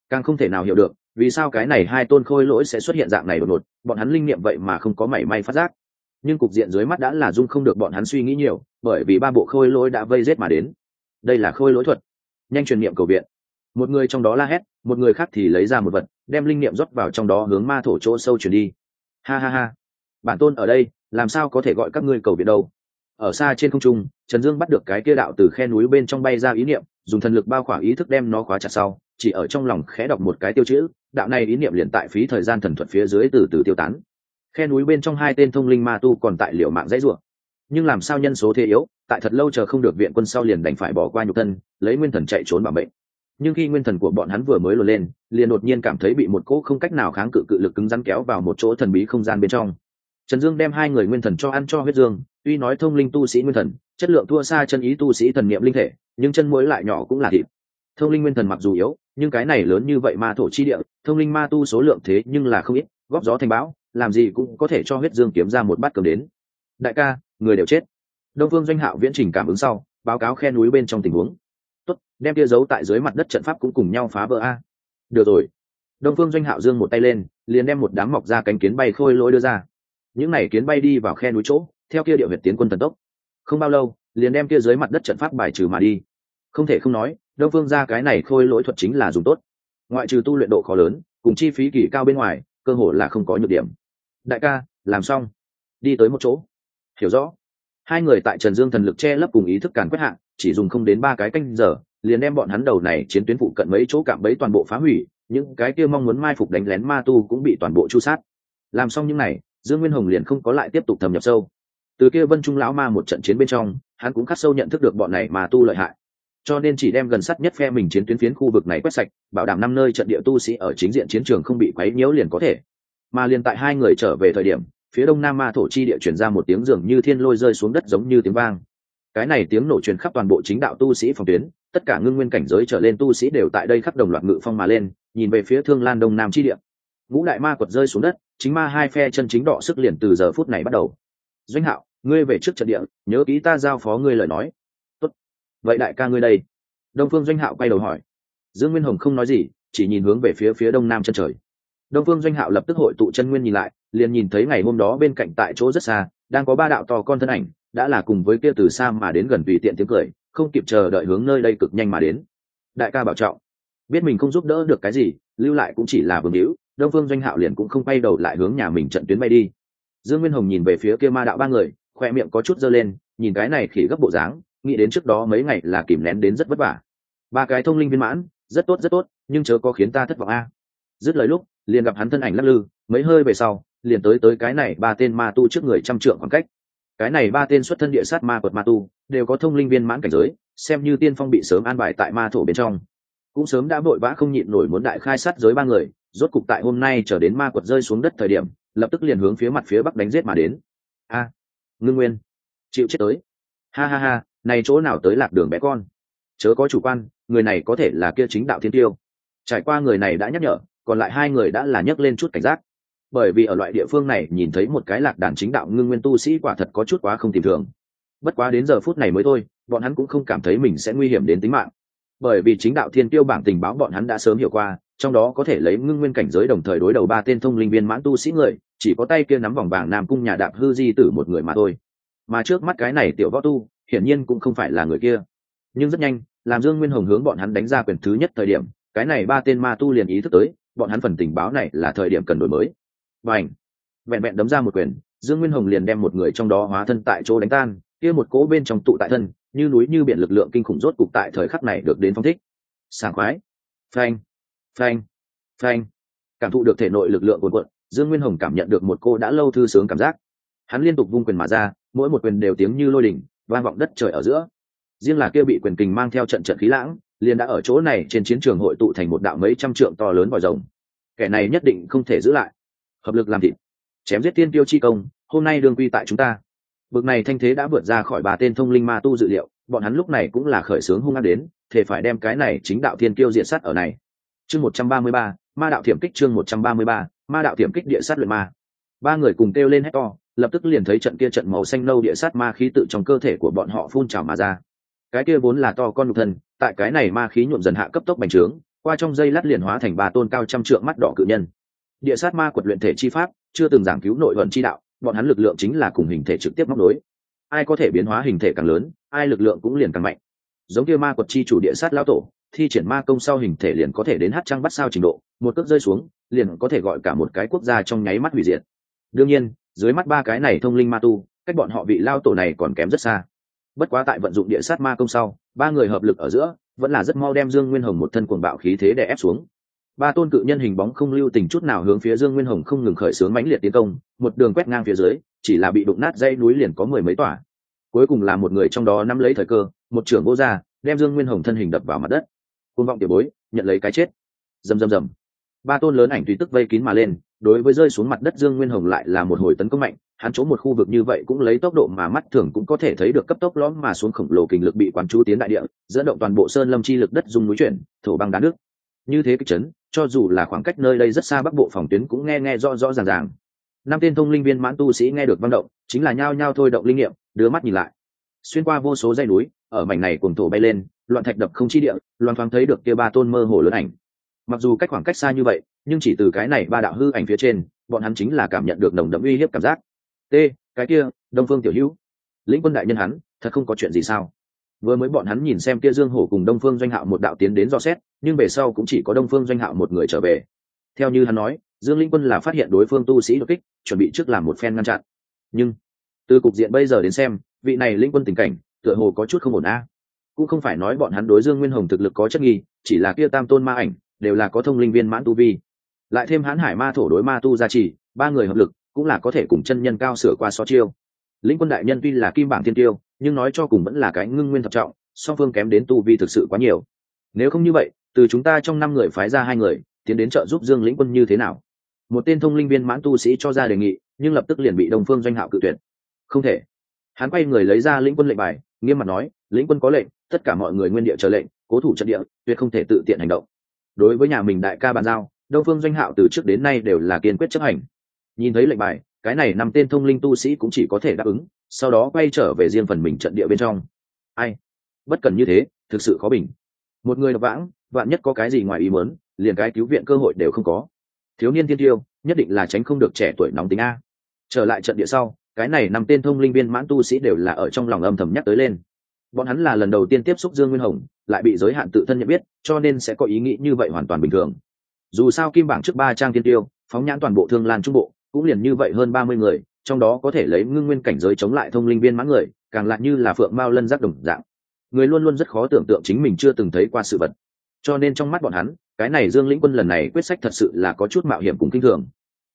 A: Càng không thể nào hiểu được vì sao cái này hai tôn khôi lỗi sẽ xuất hiện dạng này đột ngột, bọn hắn linh nghiệm vậy mà không có mảy may phát giác. Nhưng cục diện dưới mắt đã là dung không được bọn hắn suy nghĩ nhiều, bởi vì ba bộ khôi lỗi đã vây rết mà đến. Đây là khôi lỗi thuật. Nhanh truyền niệm cầu viện. Một người trong đó la hét, một người khác thì lấy ra một vật, đem linh niệm rót vào trong đó hướng ma thổ chỗ sâu chuyển đi. Ha ha ha. Bản tôn ở đây, làm sao có thể gọi các ngươi cầu viện đâu? Ở xa trên không trung, trần dương bắt được cái kia đạo từ khe núi bên trong bay ra ý niệm, dùng thần lực bao khỏa ý thức đem nó khóa chặt sau chỉ ở trong lòng khẽ đọc một cái tiêu chữ, đạo này ý niệm liền tại phí thời gian thần thuật phía dưới từ từ tiêu tán. Khe núi bên trong hai tên thông linh ma tu còn tại liệu mạng dãy ruộng nhưng làm sao nhân số thế yếu, tại thật lâu chờ không được viện quân sau liền đành phải bỏ qua nhục thân, lấy nguyên thần chạy trốn bảo mệnh. Nhưng khi nguyên thần của bọn hắn vừa mới lột lên, liền đột nhiên cảm thấy bị một cỗ không cách nào kháng cự cự lực cứng rắn kéo vào một chỗ thần bí không gian bên trong. Trần dương đem hai người nguyên thần cho ăn cho huyết dương, tuy nói thông linh tu sĩ nguyên thần, chất lượng thua xa chân ý tu sĩ thần niệm linh thể, nhưng chân mũi lại nhỏ cũng là thịt. Thông linh nguyên thần mặc dù yếu nhưng cái này lớn như vậy ma thổ chi địa, thông linh ma tu số lượng thế nhưng là không ít, góp gió thành bão, làm gì cũng có thể cho huyết dương kiếm ra một bát cơm đến. Đại ca, người đều chết. Đông phương doanh hạo viễn trình cảm ứng sau, báo cáo khe núi bên trong tình huống. Tốt, đem kia giấu tại dưới mặt đất trận pháp cũng cùng nhau phá vỡ a. Được rồi. Đông phương doanh hạo dương một tay lên, liền đem một đám mọc ra cánh kiến bay khôi lỗi đưa ra. Những này kiến bay đi vào khe núi chỗ, theo kia địa huyệt tiến quân thần tốc. Không bao lâu, liền đem kia dưới mặt đất trận pháp bài trừ mà đi không thể không nói, đông phương ra cái này khôi lỗi thuật chính là dùng tốt. Ngoại trừ tu luyện độ khó lớn, cùng chi phí kỳ cao bên ngoài, cơ hội là không có nhược điểm. Đại ca, làm xong. Đi tới một chỗ. Hiểu rõ. Hai người tại trần dương thần lực che lấp cùng ý thức càn quét hạng chỉ dùng không đến ba cái canh giờ, liền đem bọn hắn đầu này chiến tuyến phụ cận mấy chỗ cạm bẫy toàn bộ phá hủy, những cái kia mong muốn mai phục đánh lén ma tu cũng bị toàn bộ chu sát. Làm xong những này, dương nguyên hồng liền không có lại tiếp tục thâm nhập sâu. Từ kia vân trung lão ma một trận chiến bên trong, hắn cũng khắc sâu nhận thức được bọn này mà tu lợi hại cho nên chỉ đem gần sát nhất phe mình chiến tuyến phiến khu vực này quét sạch, bảo đảm năm nơi trận địa tu sĩ ở chính diện chiến trường không bị quấy nhiễu liền có thể. Mà liền tại hai người trở về thời điểm, phía đông nam ma thổ chi địa chuyển ra một tiếng dường như thiên lôi rơi xuống đất giống như tiếng vang. Cái này tiếng nổ truyền khắp toàn bộ chính đạo tu sĩ phòng tuyến, tất cả ngưng nguyên cảnh giới trở lên tu sĩ đều tại đây khắp đồng loạt ngự phong mà lên, nhìn về phía thương lan đông nam chi địa. Ngũ đại ma quật rơi xuống đất, chính ma hai phe chân chính đỏ sức liền từ giờ phút này bắt đầu. Doanh hạo, ngươi về trước trận địa, nhớ ký ta giao phó ngươi lời nói vậy đại ca ngươi đây? Đông phương doanh hạo quay đầu hỏi. Dương nguyên hồng không nói gì, chỉ nhìn hướng về phía phía đông nam chân trời. Đông phương doanh hạo lập tức hội tụ chân nguyên nhìn lại, liền nhìn thấy ngày hôm đó bên cạnh tại chỗ rất xa, đang có ba đạo to con thân ảnh, đã là cùng với kia từ xa mà đến gần tùy tiện tiếng cười, không kịp chờ đợi hướng nơi đây cực nhanh mà đến. Đại ca bảo trọng. Biết mình không giúp đỡ được cái gì, lưu lại cũng chỉ là vương hữu, đông phương doanh hạo liền cũng không quay đầu lại hướng nhà mình trận tuyến bay đi. Dương nguyên hồng nhìn về phía kia ma đạo ba người, khoe miệng có chút dơ lên, nhìn cái này khỉ gấp bộ dáng nghĩ đến trước đó mấy ngày là kìm nén đến rất vất vả. Ba cái thông linh viên mãn, rất tốt rất tốt, nhưng chớ có khiến ta thất vọng a. Dứt lời lúc, liền gặp hắn thân ảnh lắc lư, mấy hơi về sau, liền tới tới cái này ba tên ma tu trước người trăm trượng khoảng cách. Cái này ba tên xuất thân địa sát ma quật ma tu, đều có thông linh viên mãn cảnh giới, xem như tiên phong bị sớm an bài tại ma thổ bên trong. Cũng sớm đã vội vã không nhịn nổi muốn đại khai sát giới ba người, rốt cục tại hôm nay trở đến ma quật rơi xuống đất thời điểm, lập tức liền hướng phía mặt phía bắc đánh giết mà đến. A, ngưng nguyên, chịu chết tới. Ha ha ha này chỗ nào tới lạc đường bé con? Chớ có chủ quan, người này có thể là kia chính đạo thiên tiêu. Trải qua người này đã nhắc nhở, còn lại hai người đã là nhấc lên chút cảnh giác. Bởi vì ở loại địa phương này nhìn thấy một cái lạc đàn chính đạo ngưng nguyên tu sĩ quả thật có chút quá không tìm thường. Bất quá đến giờ phút này mới thôi, bọn hắn cũng không cảm thấy mình sẽ nguy hiểm đến tính mạng. Bởi vì chính đạo thiên tiêu bảng tình báo bọn hắn đã sớm hiểu qua, trong đó có thể lấy ngưng nguyên cảnh giới đồng thời đối đầu ba tên thông linh viên mãn tu sĩ người, chỉ có tay kia nắm vòng vàng nam cung nhà đạp hư di tử một người mà thôi. Mà trước mắt cái này tiểu võ tu hiển nhiên cũng không phải là người kia. Nhưng rất nhanh, làm dương nguyên hồng hướng bọn hắn đánh ra quyền thứ nhất thời điểm, cái này ba tên ma tu liền ý thức tới, bọn hắn phần tình báo này là thời điểm cần đổi mới. Và ảnh vẹn vẹn đấm ra một quyền, dương nguyên hồng liền đem một người trong đó hóa thân tại chỗ đánh tan, kia một cỗ bên trong tụ tại thân, như núi như biển lực lượng kinh khủng rốt cục tại thời khắc này được đến phong thích. Sảng khoái! Phanh! Phanh! Phanh! Cảm thụ được thể nội lực lượng cuồn cuộn, dương nguyên hồng cảm nhận được một cô đã lâu thư sướng cảm giác. Hắn liên tục vung quyền mà ra, mỗi một quyền đều tiếng như lôi đỉnh vang vọng đất trời ở giữa. Riêng là kia bị quyền kình mang theo trận trận khí lãng, liền đã ở chỗ này trên chiến trường hội tụ thành một đạo mấy trăm trượng to lớn vòi rồng. Kẻ này nhất định không thể giữ lại. Hợp lực làm thịt. Chém giết tiên tiêu chi công, hôm nay đương quy tại chúng ta. Bực này thanh thế đã vượt ra khỏi bà tên thông linh ma tu dự liệu, bọn hắn lúc này cũng là khởi sướng hung ác đến thể phải đem cái này chính đạo thiên kiêu diện sắt ở này. Chương một trăm ba mươi ba, ma đạo thiểm kích chương một trăm ba mươi ba, ma đạo thiểm kích địa sát luyện ma. Ba người cùng kêu lên hét to lập tức liền thấy trận kia trận màu xanh nâu địa sát ma khí tự trong cơ thể của bọn họ phun trào mà ra. Cái kia vốn là to con nhục thân, tại cái này ma khí nhuộm dần hạ cấp tốc bành trướng, qua trong dây lát liền hóa thành ba tôn cao trăm trượng mắt đỏ cự nhân. Địa sát ma quật luyện thể chi pháp, chưa từng giảng cứu nội vận chi đạo, bọn hắn lực lượng chính là cùng hình thể trực tiếp móc đối ai có thể biến hóa hình thể càng lớn, ai lực lượng cũng liền càng mạnh. Giống kia ma quật chi chủ địa sát lão tổ, thi triển ma công sau hình thể liền có thể đến hát trăng bắt sao trình độ, một cước rơi xuống, liền có thể gọi cả một cái quốc gia trong nháy mắt hủy diệt. Đương nhiên dưới mắt ba cái này thông linh ma tu, cách bọn họ vị lao tổ này còn kém rất xa. Bất quá tại vận dụng địa sát ma công sau, ba người hợp lực ở giữa, vẫn là rất mau đem dương nguyên hồng một thân cuồng bạo khí thế để ép xuống. Ba tôn cự nhân hình bóng không lưu tình chút nào hướng phía dương nguyên hồng không ngừng khởi xướng mãnh liệt tiến công, một đường quét ngang phía dưới, chỉ là bị đụng nát dây núi liền có mười mấy tỏa cuối cùng là một người trong đó nắm lấy thời cơ, một trưởng vô gia, đem dương nguyên hồng thân hình đập vào mặt đất. Côn vọng tiểu bối, nhận lấy cái chết. Rầm rầm rầm. Ba tôn lớn ảnh tùy tức vây kín mà lên đối với rơi xuống mặt đất dương nguyên hồng lại là một hồi tấn công mạnh, hắn chỗ một khu vực như vậy cũng lấy tốc độ mà mắt thường cũng có thể thấy được cấp tốc lõm mà xuống khổng lồ kình lực bị quán chú tiến đại địa, dẫn động toàn bộ sơn lâm chi lực đất dùng núi chuyển, thổ băng đá nước. Như thế kích chấn, cho dù là khoảng cách nơi đây rất xa bắc bộ phòng tuyến cũng nghe nghe rõ rõ ràng ràng. Năm tên thông linh viên mãn tu sĩ nghe được văn động, chính là nhao nhao thôi động linh nghiệm, đưa mắt nhìn lại. Xuyên qua vô số dây núi, ở mảnh này cùng thổ bay lên, loạn thạch đập không chi địa loan thoáng thấy được kia ba tôn mơ hồ lớn ảnh. Mặc dù cách khoảng cách xa như vậy nhưng chỉ từ cái này ba đạo hư ảnh phía trên, bọn hắn chính là cảm nhận được nồng đậm uy hiếp cảm giác. T, cái kia, đông phương tiểu hữu. Lĩnh quân đại nhân hắn, thật không có chuyện gì sao? Vừa mới bọn hắn nhìn xem kia dương hổ cùng đông phương doanh hạo một đạo tiến đến do xét, nhưng về sau cũng chỉ có đông phương doanh hạo một người trở về. Theo như hắn nói, dương linh quân là phát hiện đối phương tu sĩ đột kích, chuẩn bị trước làm một phen ngăn chặn. Nhưng, từ cục diện bây giờ đến xem, vị này linh quân tình cảnh, tựa hồ có chút không ổn a. Cũng không phải nói bọn hắn đối dương nguyên hồng thực lực có chất nghi, chỉ là kia tam tôn ma ảnh, đều là có thông linh viên mãn tu vi lại thêm hãn hải ma thổ đối ma tu gia trì, ba người hợp lực, cũng là có thể cùng chân nhân cao sửa qua so chiêu. Lĩnh quân đại nhân tuy là kim bảng thiên tiêu, nhưng nói cho cùng vẫn là cái ngưng nguyên thập trọng, song phương kém đến tu vi thực sự quá nhiều. Nếu không như vậy, từ chúng ta trong năm người phái ra hai người, tiến đến trợ giúp dương lĩnh quân như thế nào? Một tên thông linh viên mãn tu sĩ cho ra đề nghị, nhưng lập tức liền bị đồng phương doanh hạo cự tuyệt. Không thể. Hắn quay người lấy ra lĩnh quân lệnh bài, nghiêm mặt nói, lĩnh quân có lệnh, tất cả mọi người nguyên địa chờ lệnh, cố thủ trận địa, tuyệt không thể tự tiện hành động. Đối với nhà mình đại ca bàn giao đông phương doanh hạo từ trước đến nay đều là kiên quyết chấp hành. Nhìn thấy lệnh bài, cái này năm tên thông linh tu sĩ cũng chỉ có thể đáp ứng, sau đó quay trở về riêng phần mình trận địa bên trong. Ai? Bất cần như thế, thực sự khó bình. Một người đọc vãng, vạn nhất có cái gì ngoài ý muốn, liền cái cứu viện cơ hội đều không có. Thiếu niên tiên tiêu, nhất định là tránh không được trẻ tuổi nóng tính a. Trở lại trận địa sau, cái này năm tên thông linh viên mãn tu sĩ đều là ở trong lòng âm thầm nhắc tới lên. Bọn hắn là lần đầu tiên tiếp xúc dương nguyên hồng, lại bị giới hạn tự thân nhận biết, cho nên sẽ có ý nghĩ như vậy hoàn toàn bình thường dù sao kim bảng trước ba trang tiên tiêu, phóng nhãn toàn bộ thương lan trung bộ, cũng liền như vậy hơn ba mươi người, trong đó có thể lấy ngưng nguyên cảnh giới chống lại thông linh viên mãn người, càng lại như là phượng mao lân giác đồng dạng. Người luôn luôn rất khó tưởng tượng chính mình chưa từng thấy qua sự vật. Cho nên trong mắt bọn hắn, cái này dương lĩnh quân lần này quyết sách thật sự là có chút mạo hiểm cùng kinh thường.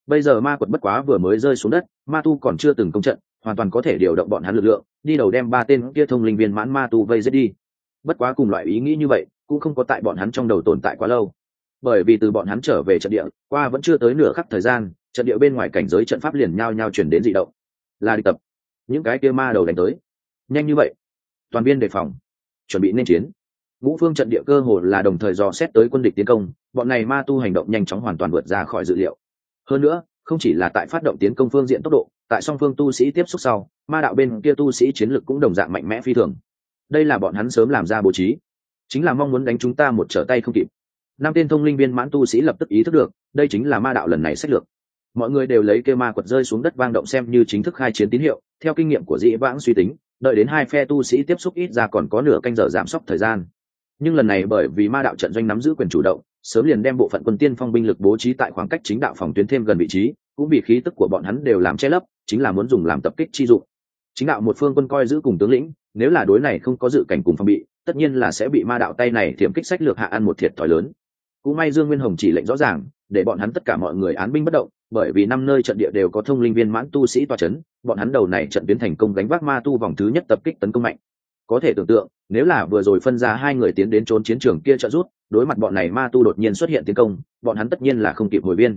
A: Bây giờ ma quật bất quá vừa mới rơi xuống đất, ma tu còn chưa từng công trận, hoàn toàn có thể điều động bọn hắn lực lượng, đi đầu đem ba tên kia thông linh viên mãn ma tu vây giết đi. Bất quá cùng loại ý nghĩ như vậy, cũng không có tại bọn hắn trong đầu tồn tại quá lâu bởi vì từ bọn hắn trở về trận địa, qua vẫn chưa tới nửa khắc thời gian, trận địa bên ngoài cảnh giới trận pháp liền nhao nhao chuyển đến dị động. Là đi tập, những cái kia ma đầu đánh tới. Nhanh như vậy, toàn viên đề phòng, chuẩn bị nên chiến. Ngũ phương trận địa cơ hồ là đồng thời dò xét tới quân địch tiến công, bọn này ma tu hành động nhanh chóng hoàn toàn vượt ra khỏi dự liệu. Hơn nữa, không chỉ là tại phát động tiến công phương diện tốc độ, tại song phương tu sĩ tiếp xúc sau, ma đạo bên kia tu sĩ chiến lực cũng đồng dạng mạnh mẽ phi thường. Đây là bọn hắn sớm làm ra bố trí. Chính là mong muốn đánh chúng ta một trở tay không kịp năm tên thông linh viên mãn tu sĩ lập tức ý thức được, đây chính là ma đạo lần này sách lược. Mọi người đều lấy kêu ma quật rơi xuống đất vang động xem như chính thức khai chiến tín hiệu, theo kinh nghiệm của dĩ vãng suy tính, đợi đến hai phe tu sĩ tiếp xúc ít ra còn có nửa canh giờ giảm sốc thời gian. Nhưng lần này bởi vì ma đạo trận doanh nắm giữ quyền chủ động, sớm liền đem bộ phận quân tiên phong binh lực bố trí tại khoảng cách chính đạo phòng tuyến thêm gần vị trí, cũng vì khí tức của bọn hắn đều làm che lấp, chính là muốn dùng làm tập kích chi dụng. Chính đạo một phương quân coi giữ cùng tướng lĩnh, nếu là đối này không có dự cảnh cùng phòng bị, tất nhiên là sẽ bị ma đạo tay này thiểm kích sách lược hạ ăn một thiệt thòi lớn cũng may dương nguyên hồng chỉ lệnh rõ ràng, để bọn hắn tất cả mọi người án binh bất động, bởi vì năm nơi trận địa đều có thông linh viên mãn tu sĩ toa c h ấ n bọn hắn đầu này trận biến thành công đánh vác ma tu vòng thứ nhất tập kích tấn công mạnh. Có thể tưởng tượng, nếu là vừa rồi phân ra hai người tiến đến trốn chiến trường kia trợ rút đối mặt bọn này ma tu đột nhiên xuất hiện tiến công, bọn hắn tất nhiên là không kịp hồi viên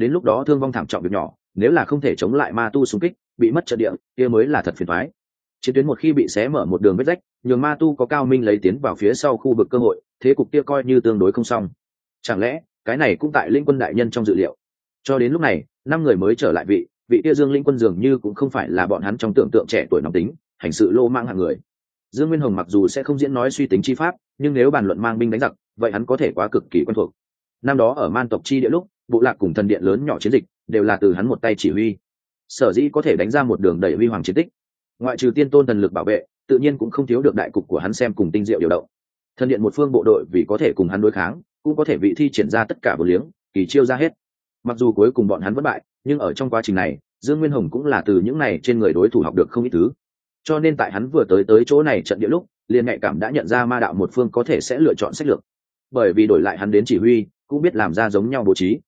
A: đến lúc đó thương vong thảm trọng việc nhỏ, nếu là không thể chống lại ma tu xung kích, bị mất trận địa, kia mới là thật phiền thoái chiến tuyến một khi bị xé mở một đường vết rách, nhường ma tu có cao minh lấy tiến vào phía sau khu vực cơ hội, thế cục kia coi như tương đối không xong chẳng lẽ, cái này cũng tại linh quân đại nhân trong dự liệu? Cho đến lúc này, năm người mới trở lại vị vị kia dương linh quân dường như cũng không phải là bọn hắn trong tưởng tượng trẻ tuổi nóng tính, hành sự lô mang hạng người. Dương nguyên hồng mặc dù sẽ không diễn nói suy tính chi pháp, nhưng nếu bàn luận mang binh đánh giặc, vậy hắn có thể quá cực kỳ quen thuộc. Năm đó ở man tộc chi địa lúc, bộ lạc cùng thần điện lớn nhỏ chiến dịch, đều là từ hắn một tay chỉ huy. Sở dĩ có thể đánh ra một đường đầy huy hoàng chiến tích. Ngoại trừ tiên tôn thần lực bảo vệ, tự nhiên cũng không thiếu được đại cục của hắn xem cùng tinh diệu điều động. Thần điện một phương bộ đội vì có thể cùng hắn đối kháng cũng có thể vị thi triển ra tất cả vô liếng, kỳ chiêu ra hết. Mặc dù cuối cùng bọn hắn vất bại, nhưng ở trong quá trình này, dương nguyên hồng cũng là từ những này trên người đối thủ học được không ít thứ. Cho nên tại hắn vừa tới tới chỗ này trận địa lúc, liền nhạy cảm đã nhận ra ma đạo một phương có thể sẽ lựa chọn sách lược. Bởi vì đổi lại hắn đến chỉ huy, cũng biết làm ra giống nhau bố trí.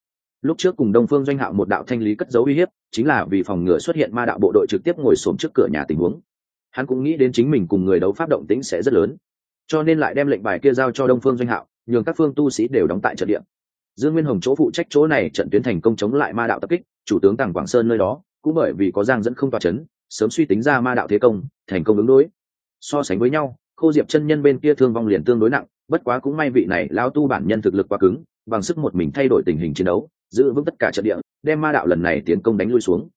A: Lúc trước cùng đông phương doanh hạo một đạo thanh lý cất dấu uy hiếp, chính là vì phòng ngừa xuất hiện ma đạo bộ đội trực tiếp ngồi xổm trước cửa nhà tình huống. Hắn cũng nghĩ đến chính mình cùng người đấu pháp động tĩnh sẽ rất lớn. Cho nên lại đem lệnh bài kia giao cho đông phương doanh hạo nhường các phương tu sĩ đều đóng tại trận địa. Dương nguyên hồng chỗ phụ trách chỗ này trận tuyến thành công chống lại ma đạo tập kích, chủ tướng tàng quảng sơn nơi đó, cũng bởi vì có giang dẫn không tòa c h ấ n sớm suy tính ra ma đạo thế công, thành công ứng đối. So sánh với nhau, khô diệp chân nhân bên kia thương vong liền tương đối nặng, bất quá cũng may vị này lao tu bản nhân thực lực quá cứng, bằng sức một mình thay đổi tình hình chiến đấu, giữ vững tất cả trận địa, đem ma đạo lần này tiến công đánh lui xuống.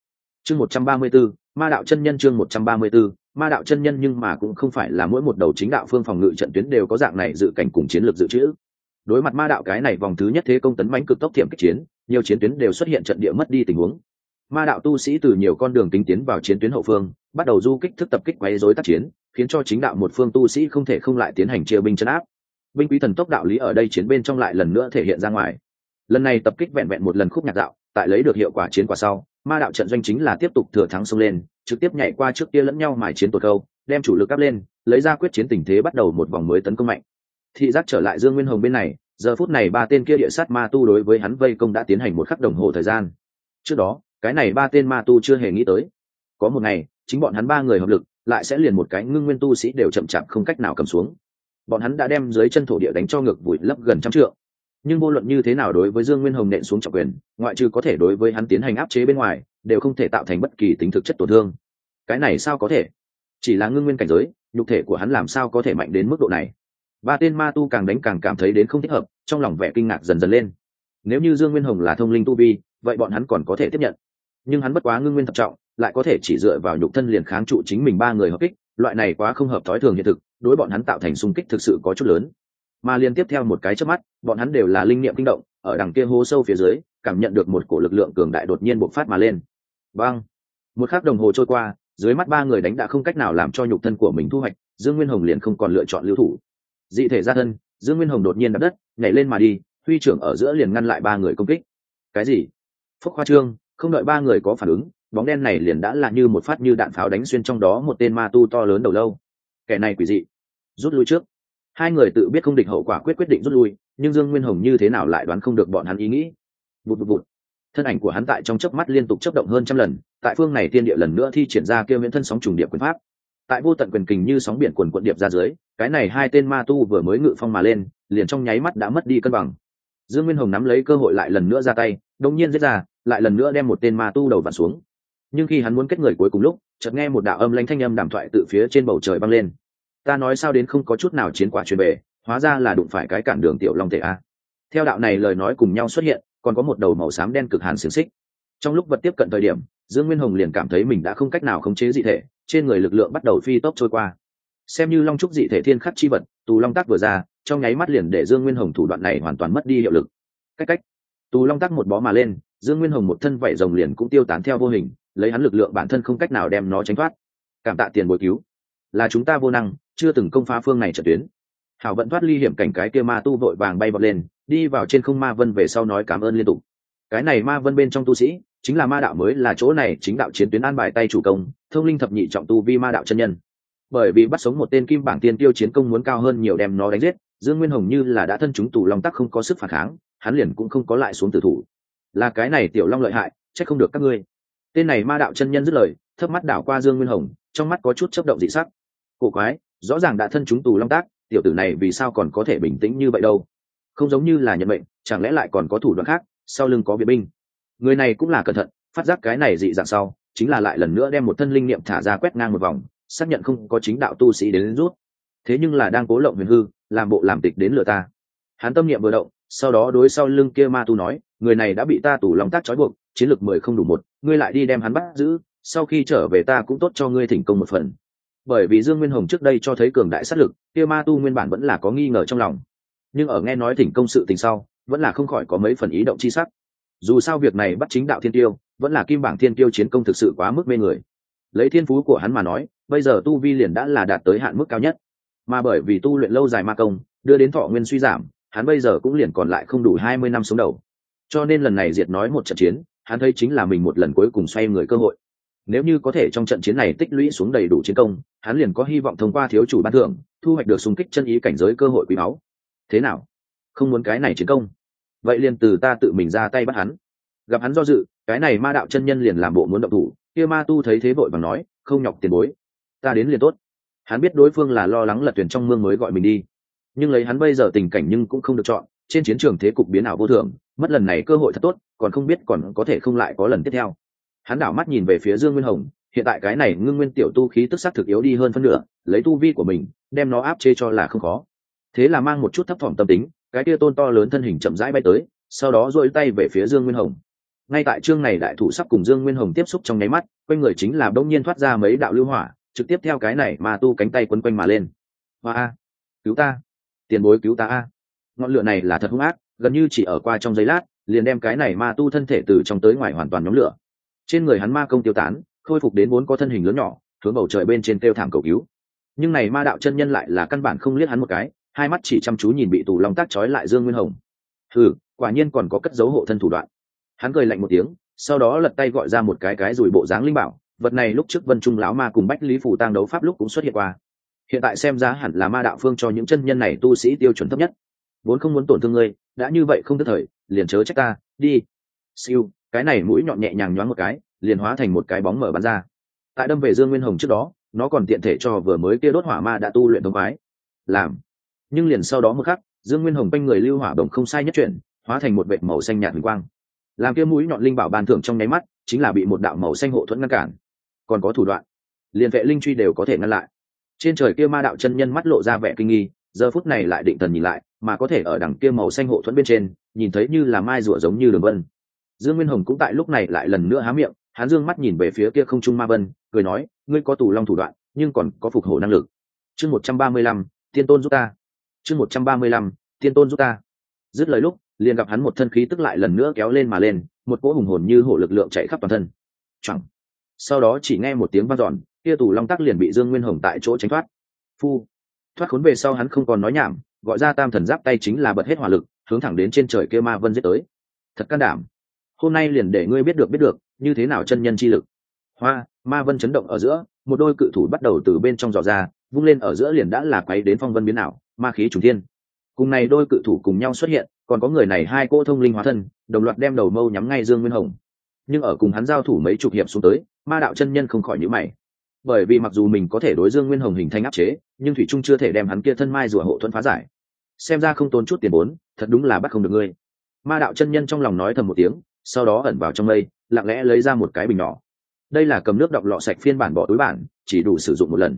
A: Chương một trăm ba mươi b ố ma đạo chân nhân chương một trăm ba mươi b ố ma đạo chân nhân nhưng mà cũng không phải là mỗi một đầu chính đạo phương phòng ngự trận tuyến đều có dạng này dự cảnh cùng chiến lược dự trữ. Đối mặt ma đạo cái này vòng thứ nhất thế công tấn bánh cực tốc thiểm kích chiến, nhiều chiến tuyến đều xuất hiện trận địa mất đi tình huống. Ma đạo tu sĩ từ nhiều con đường tính tiến vào chiến tuyến hậu phương, bắt đầu du kích thức tập kích quấy rối tác chiến, khiến cho chính đạo một phương tu sĩ không thể không lại tiến hành chia binh chấn áp. Binh quý thần tốc đạo lý ở đây chiến bên trong lại lần nữa thể hiện ra ngoài. Lần này tập kích vẹn vẹn một lần khúc nhạc đạo tại lấy được hiệu quả chiến quả sau, ma đạo trận doanh chính là tiếp tục thừa thắng xông lên trực tiếp nhảy qua trước kia lẫn nhau mài chiến tột câu, đem chủ lực áp lên, lấy ra quyết chiến tình thế bắt đầu một vòng mới tấn công mạnh. Thị giác trở lại dương nguyên hồng bên này, giờ phút này ba tên kia địa sát ma tu đối với hắn vây công đã tiến hành một khắc đồng hồ thời gian. Trước đó, cái này ba tên ma tu chưa hề nghĩ tới. Có một ngày, chính bọn hắn ba người hợp lực, lại sẽ liền một cái ngưng nguyên tu sĩ đều chậm chạp không cách nào cầm xuống. Bọn hắn đã đem dưới chân thổ địa đánh cho ngược vùi lấp gần trăm trượng. Nhưng vô luận như thế nào đối với dương nguyên hồng nện xuống trọng quyền, ngoại trừ có thể đối với hắn tiến hành áp chế bên ngoài đều không thể tạo thành bất kỳ tính thực chất tổn thương. Cái này sao có thể? Chỉ là ngưng nguyên cảnh giới, nhục thể của hắn làm sao có thể mạnh đến mức độ này? Ba tên ma tu càng đánh càng cảm thấy đến không thích hợp, trong lòng vẻ kinh ngạc dần dần lên. Nếu như dương nguyên hồng là thông linh tu vi, vậy bọn hắn còn có thể tiếp nhận. Nhưng hắn bất quá ngưng nguyên thập trọng, lại có thể chỉ dựa vào nhục thân liền kháng trụ chính mình ba người hợp kích, loại này quá không hợp thói thường hiện thực, đối bọn hắn tạo thành xung kích thực sự có chút lớn. Mà liên tiếp theo một cái trước mắt, bọn hắn đều là linh niệm kinh động, ở đằng kia hố sâu phía dưới cảm nhận được một cổ lực lượng cường đại đột nhiên bộc phát mà lên. Băng một khắc đồng hồ trôi qua, dưới mắt ba người đánh đã không cách nào làm cho nhục thân của mình thu hoạch, dương nguyên hồng liền không còn lựa chọn lưu thủ. Dị thể ra thân, dương nguyên hồng đột nhiên đập đất, nhảy lên mà đi, huy trưởng ở giữa liền ngăn lại ba người công kích. Cái gì? Phúc khoa trương, không đợi ba người có phản ứng, bóng đen này liền đã là như một phát như đạn pháo đánh xuyên trong đó một tên ma tu to lớn đầu lâu. Kẻ này quỷ dị. Rút lui trước. Hai người tự biết không địch hậu quả quyết quyết định rút lui, nhưng dương nguyên hồng như thế nào lại đoán không được bọn hắn ý nghĩ bụt bụt bụt thân ảnh của hắn tại trong chớp mắt liên tục chấp động hơn trăm lần, tại phương này tiên địa lần nữa thi triển ra kêu miễn thân sóng trùng điệp quyền pháp. Tại vô tận quyền kình như sóng biển quần quận điệp ra dưới, cái này hai tên ma tu vừa mới ngự phong mà lên, liền trong nháy mắt đã mất đi cân bằng. Dương nguyên hồng nắm lấy cơ hội lại lần nữa ra tay đông nhiên giết ra, lại lần nữa đem một tên ma tu đầu vặn xuống. Nhưng khi hắn muốn kết người cuối cùng lúc, chợt nghe một đạo âm lanh thanh âm đàm thoại từ phía trên bầu trời băng lên. Ta nói sao đến không có chút nào chiến quả truyền về, hóa ra là đụng phải cái cản đường tiểu long tể a. Theo đạo này lời nói cùng nhau xuất hiện còn có một đầu màu xám đen cực hàn xiềng xích. Trong lúc vật tiếp cận thời điểm, dương nguyên hồng liền cảm thấy mình đã không cách nào khống chế dị thể, trên người lực lượng bắt đầu phi tốc trôi qua. Xem như long trúc dị thể thiên khắc chi vật, tù long tác vừa ra, trong nháy mắt liền để dương nguyên hồng thủ đoạn này hoàn toàn mất đi hiệu lực. Cách cách. Tù long tác một bó mà lên, dương nguyên hồng một thân vảy rồng liền cũng tiêu tán theo vô hình, lấy hắn lực lượng bản thân không cách nào đem nó tránh thoát. Cảm tạ tiền bồi cứu. Là chúng ta vô năng, chưa từng công phá phương này trận tuyến. Hảo vận thoát ly hiểm cảnh cái kia ma tu vội vàng bay vọt lên đi vào trên không ma vân về sau nói cảm ơn liên tục. Cái này ma vân bên trong tu sĩ, chính là ma đạo mới là chỗ này, chính đạo chiến tuyến an bài tay chủ công, thông linh thập nhị trọng tu vi ma đạo chân nhân. Bởi vì bắt sống một tên kim bảng tiên tiêu chiến công muốn cao hơn nhiều đem nó đánh giết, dương nguyên hồng như là đã thân chúng tù long tắc không có sức phản kháng, hắn liền cũng không có lại xuống tử thủ. Là cái này tiểu long lợi hại c h ắ c không được các ngươi. Tên này ma đạo chân nhân dứt lời, thấp mắt đảo qua dương nguyên hồng, trong mắt có chút chấp động dị sắc. Cổ quái, rõ ràng đã thân chúng tù long tác tiểu tử này vì sao còn có thể bình tĩnh như vậy đâu? Không giống như là nhận bệnh chẳng lẽ lại còn có thủ đoạn khác sau lưng có viện binh. Người này cũng là cẩn thận phát giác cái này dị dạng sau chính là lại lần nữa đem một thân linh niệm thả ra quét ngang một vòng xác nhận không có chính đạo tu sĩ đến, đến rút. Thế nhưng là đang cố lộng huyền hư làm bộ làm tịch đến lừa ta. Hắn tâm niệm vừa động sau đó đối sau lưng kia ma tu nói người này đã bị ta tủ lòng tác trói buộc chiến lược mười không đủ một ngươi lại đi đem hắn bắt giữ sau khi trở về ta cũng tốt cho ngươi thỉnh công một phần. Bởi vì dương nguyên hồng trước đây cho thấy cường đại sát lực kia ma tu nguyên bản vẫn là có nghi ngờ trong lòng nhưng ở nghe nói thỉnh công sự tình sau, vẫn là không khỏi có mấy phần ý động chi sắc. Dù sao việc này bắt chính đạo thiên tiêu, vẫn là kim bảng thiên tiêu chiến công thực sự quá mức mê người. Lấy thiên phú của hắn mà nói, bây giờ tu vi liền đã là đạt tới hạn mức cao nhất. Mà bởi vì tu luyện lâu dài ma công, đưa đến thọ nguyên suy giảm, hắn bây giờ cũng liền còn lại không đủ hai mươi năm sống đầu. Cho nên lần này diệt nói một trận chiến, hắn thấy chính là mình một lần cuối cùng xoay người cơ hội. Nếu như có thể trong trận chiến này tích lũy xuống đầy đủ chiến công, hắn liền có hy vọng thông qua thiếu chủ ban thưởng, thu hoạch được xung kích chân ý cảnh giới cơ hội quý báu thế nào? Không muốn cái này chiến công. Vậy liền từ ta tự mình ra tay bắt hắn. Gặp hắn do dự, cái này ma đạo chân nhân liền làm bộ muốn động thủ. Kia ma tu thấy thế vội bằng nói, không nhọc tiền bối, ta đến liền tốt. Hắn biết đối phương là lo lắng lật tuyển trong mương mới gọi mình đi. Nhưng lấy hắn bây giờ tình cảnh nhưng cũng không được chọn, trên chiến trường thế cục biến ảo vô thường, mất lần này cơ hội thật tốt, còn không biết còn có thể không lại có lần tiếp theo. Hắn đảo mắt nhìn về phía dương nguyên hồng, hiện tại cái này ngưng nguyên tiểu tu khí tức sắc thực yếu đi hơn phân nửa, lấy tu vi của mình, đem nó áp chế cho là không khó thế là mang một chút thấp thỏm tâm tính, cái kia tôn to lớn thân hình chậm rãi bay tới, sau đó dội tay về phía dương nguyên hồng. Ngay tại chương này đại thủ sắp cùng dương nguyên hồng tiếp xúc trong nháy mắt, quanh người chính là đông nhiên thoát ra mấy đạo lưu hỏa, trực tiếp theo cái này mà tu cánh tay quấn quanh mà lên. Hoa a, cứu ta, tiền bối cứu ta a. Ngọn lửa này là thật hung ác, gần như chỉ ở qua trong giây lát, liền đem cái này ma tu thân thể từ trong tới ngoài hoàn toàn nhóm lửa. Trên người hắn ma công tiêu tán, khôi phục đến vốn có thân hình lớn nhỏ, hướng bầu trời bên trên kêu thảm cầu cứu. Nhưng này ma đạo chân nhân lại là căn bản không liếc hắn một cái hai mắt chỉ chăm chú nhìn bị tù long tác trói lại dương nguyên hồng. Thử quả nhiên còn có cất dấu hộ thân thủ đoạn. Hắn cười lạnh một tiếng, sau đó lật tay gọi ra một cái cái rùi bộ dáng linh bảo. Vật này lúc trước vân trung lão ma cùng bách lý phủ tăng đấu pháp lúc cũng xuất hiện qua. Hiện tại xem ra hẳn là ma đạo phương cho những chân nhân này tu sĩ tiêu chuẩn thấp nhất. Vốn không muốn tổn thương ngươi, đã như vậy không tức thời, liền chớ trách ta, đi. Siêu, cái này mũi nhọn nhẹ nhàng nhoáng một cái, liền hóa thành một cái bóng mở bắn ra. Tại đâm về dương nguyên hồng trước đó, nó còn tiện thể cho vừa mới kia đốt hỏa ma đã tu luyện thông khoái. Làm nhưng liền sau đó một khắc, dương nguyên hồng quanh người lưu hỏa đồng không sai nhất chuyển, hóa thành một vệ màu xanh nhạt huỳnh quang. Làm kia mũi nhọn linh bảo ban thưởng trong nháy mắt, chính là bị một đạo màu xanh hộ thuẫn ngăn cản. Còn có thủ đoạn, liền vệ linh truy đều có thể ngăn lại. Trên trời kia ma đạo chân nhân mắt lộ ra vẻ kinh nghi, giờ phút này lại định thần nhìn lại, mà có thể ở đằng kia màu xanh hộ thuẫn bên trên, nhìn thấy như là mai rủa giống như đường vân. Dương nguyên hồng cũng tại lúc này lại lần nữa há miệng, hắn dương mắt nhìn về phía kia không trung ma vân, cười nói, ngươi có tù long thủ đoạn, nhưng còn có phục hồi năng lực. Chương một trăm ba mươi lăm tiên tôn giúp ta chương một trăm ba mươi lăm, tiên tôn giúp ta. Dứt lời lúc, liền gặp hắn một thân khí tức lại lần nữa kéo lên mà lên, một cỗ hùng hồn như hổ lực lượng chạy khắp toàn thân. Chẳng sau đó chỉ nghe một tiếng vang dọn, kia tù long tắc liền bị dương nguyên hồng tại chỗ tránh thoát. Phu. Thoát khốn về sau hắn không còn nói nhảm, gọi ra tam thần giáp tay chính là bật hết hỏa lực, hướng thẳng đến trên trời kia ma vân giết tới. Thật can đảm. Hôm nay liền để ngươi biết được biết được, như thế nào chân nhân chi lực. Hoa, ma vân chấn động ở giữa, một đôi cự thủ bắt đầu từ bên trong dò ra, vung lên ở giữa liền đã là quấy đến phong vân biến ảo ma khí trùng thiên. Cùng này đôi cự thủ cùng nhau xuất hiện, còn có người này hai cô thông linh hóa thân, đồng loạt đem đầu mâu nhắm ngay dương nguyên hồng. Nhưng ở cùng hắn giao thủ mấy chục hiệp xuống tới, ma đạo chân nhân không khỏi nhữ mày. Bởi vì mặc dù mình có thể đối dương nguyên hồng hình thành áp chế, nhưng thủy trung chưa thể đem hắn kia thân mai rùa hộ thuẫn phá giải. Xem ra không tốn chút tiền vốn, thật đúng là bắt không được ngươi. Ma đạo chân nhân trong lòng nói thầm một tiếng, sau đó ẩn vào trong mây, lặng lẽ lấy ra một cái bình nhỏ. Đây là cầm nước độc lọ sạch phiên bản bỏ túi bản, chỉ đủ sử dụng một lần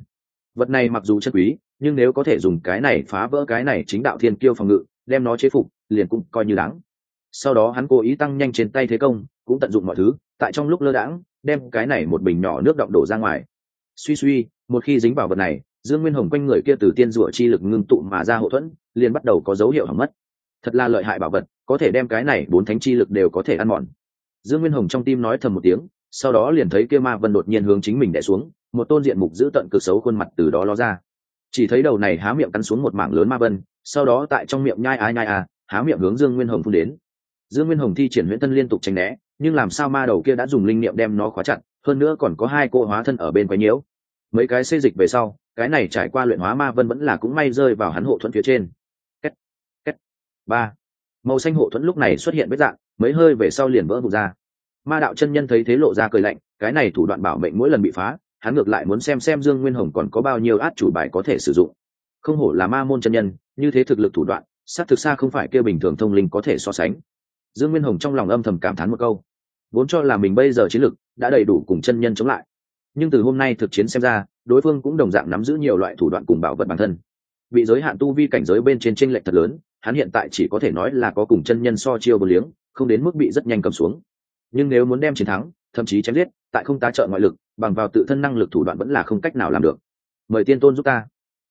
A: vật này mặc dù chất quý, nhưng nếu có thể dùng cái này phá vỡ cái này chính đạo thiên kiêu phòng ngự, đem nó chế phục, liền cũng coi như đáng. Sau đó hắn cố ý tăng nhanh trên tay thế công, cũng tận dụng mọi thứ, tại trong lúc lơ đãng, đem cái này một bình nhỏ nước động đổ ra ngoài. Suy suy, một khi dính vào vật này, dương nguyên hồng quanh người kia từ tiên rủa chi lực ngưng tụ mà ra hậu thuẫn, liền bắt đầu có dấu hiệu hỏng mất. Thật là lợi hại bảo vật, có thể đem cái này bốn thánh chi lực đều có thể ăn mòn. Dương nguyên hồng trong tim nói thầm một tiếng, sau đó liền thấy kia ma vân đột nhiên hướng chính mình đẻ xuống một tôn diện mục giữ tận cực xấu khuôn mặt từ đó ló ra chỉ thấy đầu này há miệng cắn xuống một mảng lớn ma vân, sau đó tại trong miệng nhai ai nhai à há miệng hướng dương nguyên hồng phun đến dương nguyên hồng thi triển huyễn thân liên tục tránh né, nhưng làm sao ma đầu kia đã dùng linh niệm đem nó khóa chặt, hơn nữa còn có hai cô hóa thân ở bên quấy nhiễu mấy cái xây dịch về sau, cái này trải qua luyện hóa ma vân vẫn là cũng may rơi vào hắn hộ thuẫn phía trên Kết. Kết. ba màu xanh hộ thuẫn lúc này xuất hiện vết dạng, mấy hơi về sau liền vỡ vụt ra ma đạo chân nhân thấy thế lộ ra cười lạnh, cái này thủ đoạn bảo mệnh mỗi lần bị phá hắn ngược lại muốn xem xem dương nguyên hồng còn có bao nhiêu át chủ bài có thể sử dụng. Không hổ là ma môn chân nhân, như thế thực lực thủ đoạn s á c thực xa không phải kêu bình thường thông linh có thể so sánh. Dương nguyên hồng trong lòng âm thầm cảm thán một câu. Vốn cho là mình bây giờ chiến lực đã đầy đủ cùng chân nhân chống lại. Nhưng từ hôm nay thực chiến xem ra, đối phương cũng đồng dạng nắm giữ nhiều loại thủ đoạn cùng bảo vật bản thân. Bị giới hạn tu vi cảnh giới bên trên tranh lệch thật lớn, hắn hiện tại chỉ có thể nói là có cùng chân nhân so chiêu một liếng, không đến mức bị rất nhanh cầm xuống. Nhưng nếu muốn đem chiến thắng, thậm chí chém giết, tại không tá trợ ngoại lực bằng vào tự thân năng lực thủ đoạn vẫn là không cách nào làm được. Mời tiên tôn giúp ta.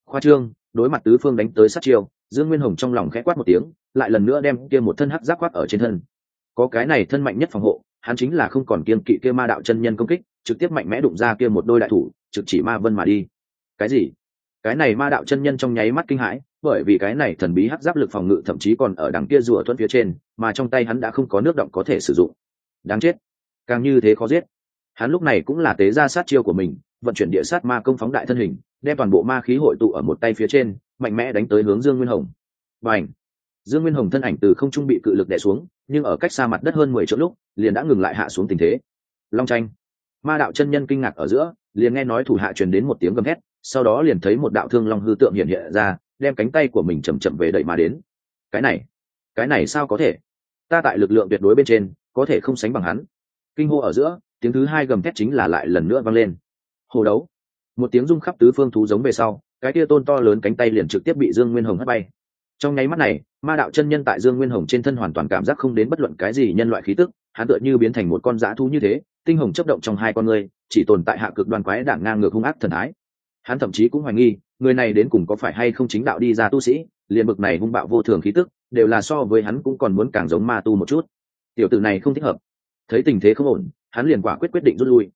A: Khoa trương, đối mặt tứ phương đánh tới sát chiêu, dương nguyên hồng trong lòng khẽ quát một tiếng, lại lần nữa đem kia một thân hắc giáp quát ở trên thân. Có cái này thân mạnh nhất phòng hộ, hắn chính là không còn kiên kỵ kia ma đạo chân nhân công kích, trực tiếp mạnh mẽ đụng ra kia một đôi đại thủ, trực chỉ ma vân mà đi. Cái gì? Cái này ma đạo chân nhân trong nháy mắt kinh hãi, bởi vì cái này thần bí hắc giáp lực phòng ngự thậm chí còn ở đằng kia rùa tuấn phía trên, mà trong tay hắn đã không có nước động có thể sử dụng. Đáng chết. Càng như thế khó giết hắn lúc này cũng là tế ra sát chiêu của mình, vận chuyển địa sát ma công phóng đại thân hình, đem toàn bộ ma khí hội tụ ở một tay phía trên, mạnh mẽ đánh tới hướng dương nguyên hồng. Và ảnh dương nguyên hồng thân ảnh từ không trung bị cự lực đè xuống, nhưng ở cách xa mặt đất hơn mười chỗ lúc, liền đã ngừng lại hạ xuống tình thế. Long tranh ma đạo chân nhân kinh ngạc ở giữa, liền nghe nói thủ hạ truyền đến một tiếng gầm hét sau đó liền thấy một đạo thương long hư tượng hiện hiện ra, đem cánh tay của mình chầm chậm về đẩy mà đến. Cái này cái này sao có thể? Ta tại lực lượng tuyệt đối bên trên, có thể không sánh bằng hắn. Kinh hô ở giữa tiếng thứ hai gầm thét chính là lại lần nữa vang lên. Hồ đấu. Một tiếng rung khắp tứ phương thú giống về sau, cái tia tôn to lớn cánh tay liền trực tiếp bị dương nguyên hồng hất bay. Trong nháy mắt này, ma đạo chân nhân tại dương nguyên hồng trên thân hoàn toàn cảm giác không đến bất luận cái gì nhân loại khí tức, hắn tựa như biến thành một con dã thú như thế, tinh hồng chấp động trong hai con người, chỉ tồn tại hạ cực đoàn quái đảng ngang ngược hung ác thần ái hắn thậm chí cũng hoài nghi, người này đến cùng có phải hay không chính đạo đi ra tu sĩ, liền bực này hung bạo vô thường khí tức, đều là so với hắn cũng còn muốn càng giống ma tu một chút. Tiểu tử này không thích hợp. Thấy tình thế không ổn hắn liền quả quyết quyết định rút lui.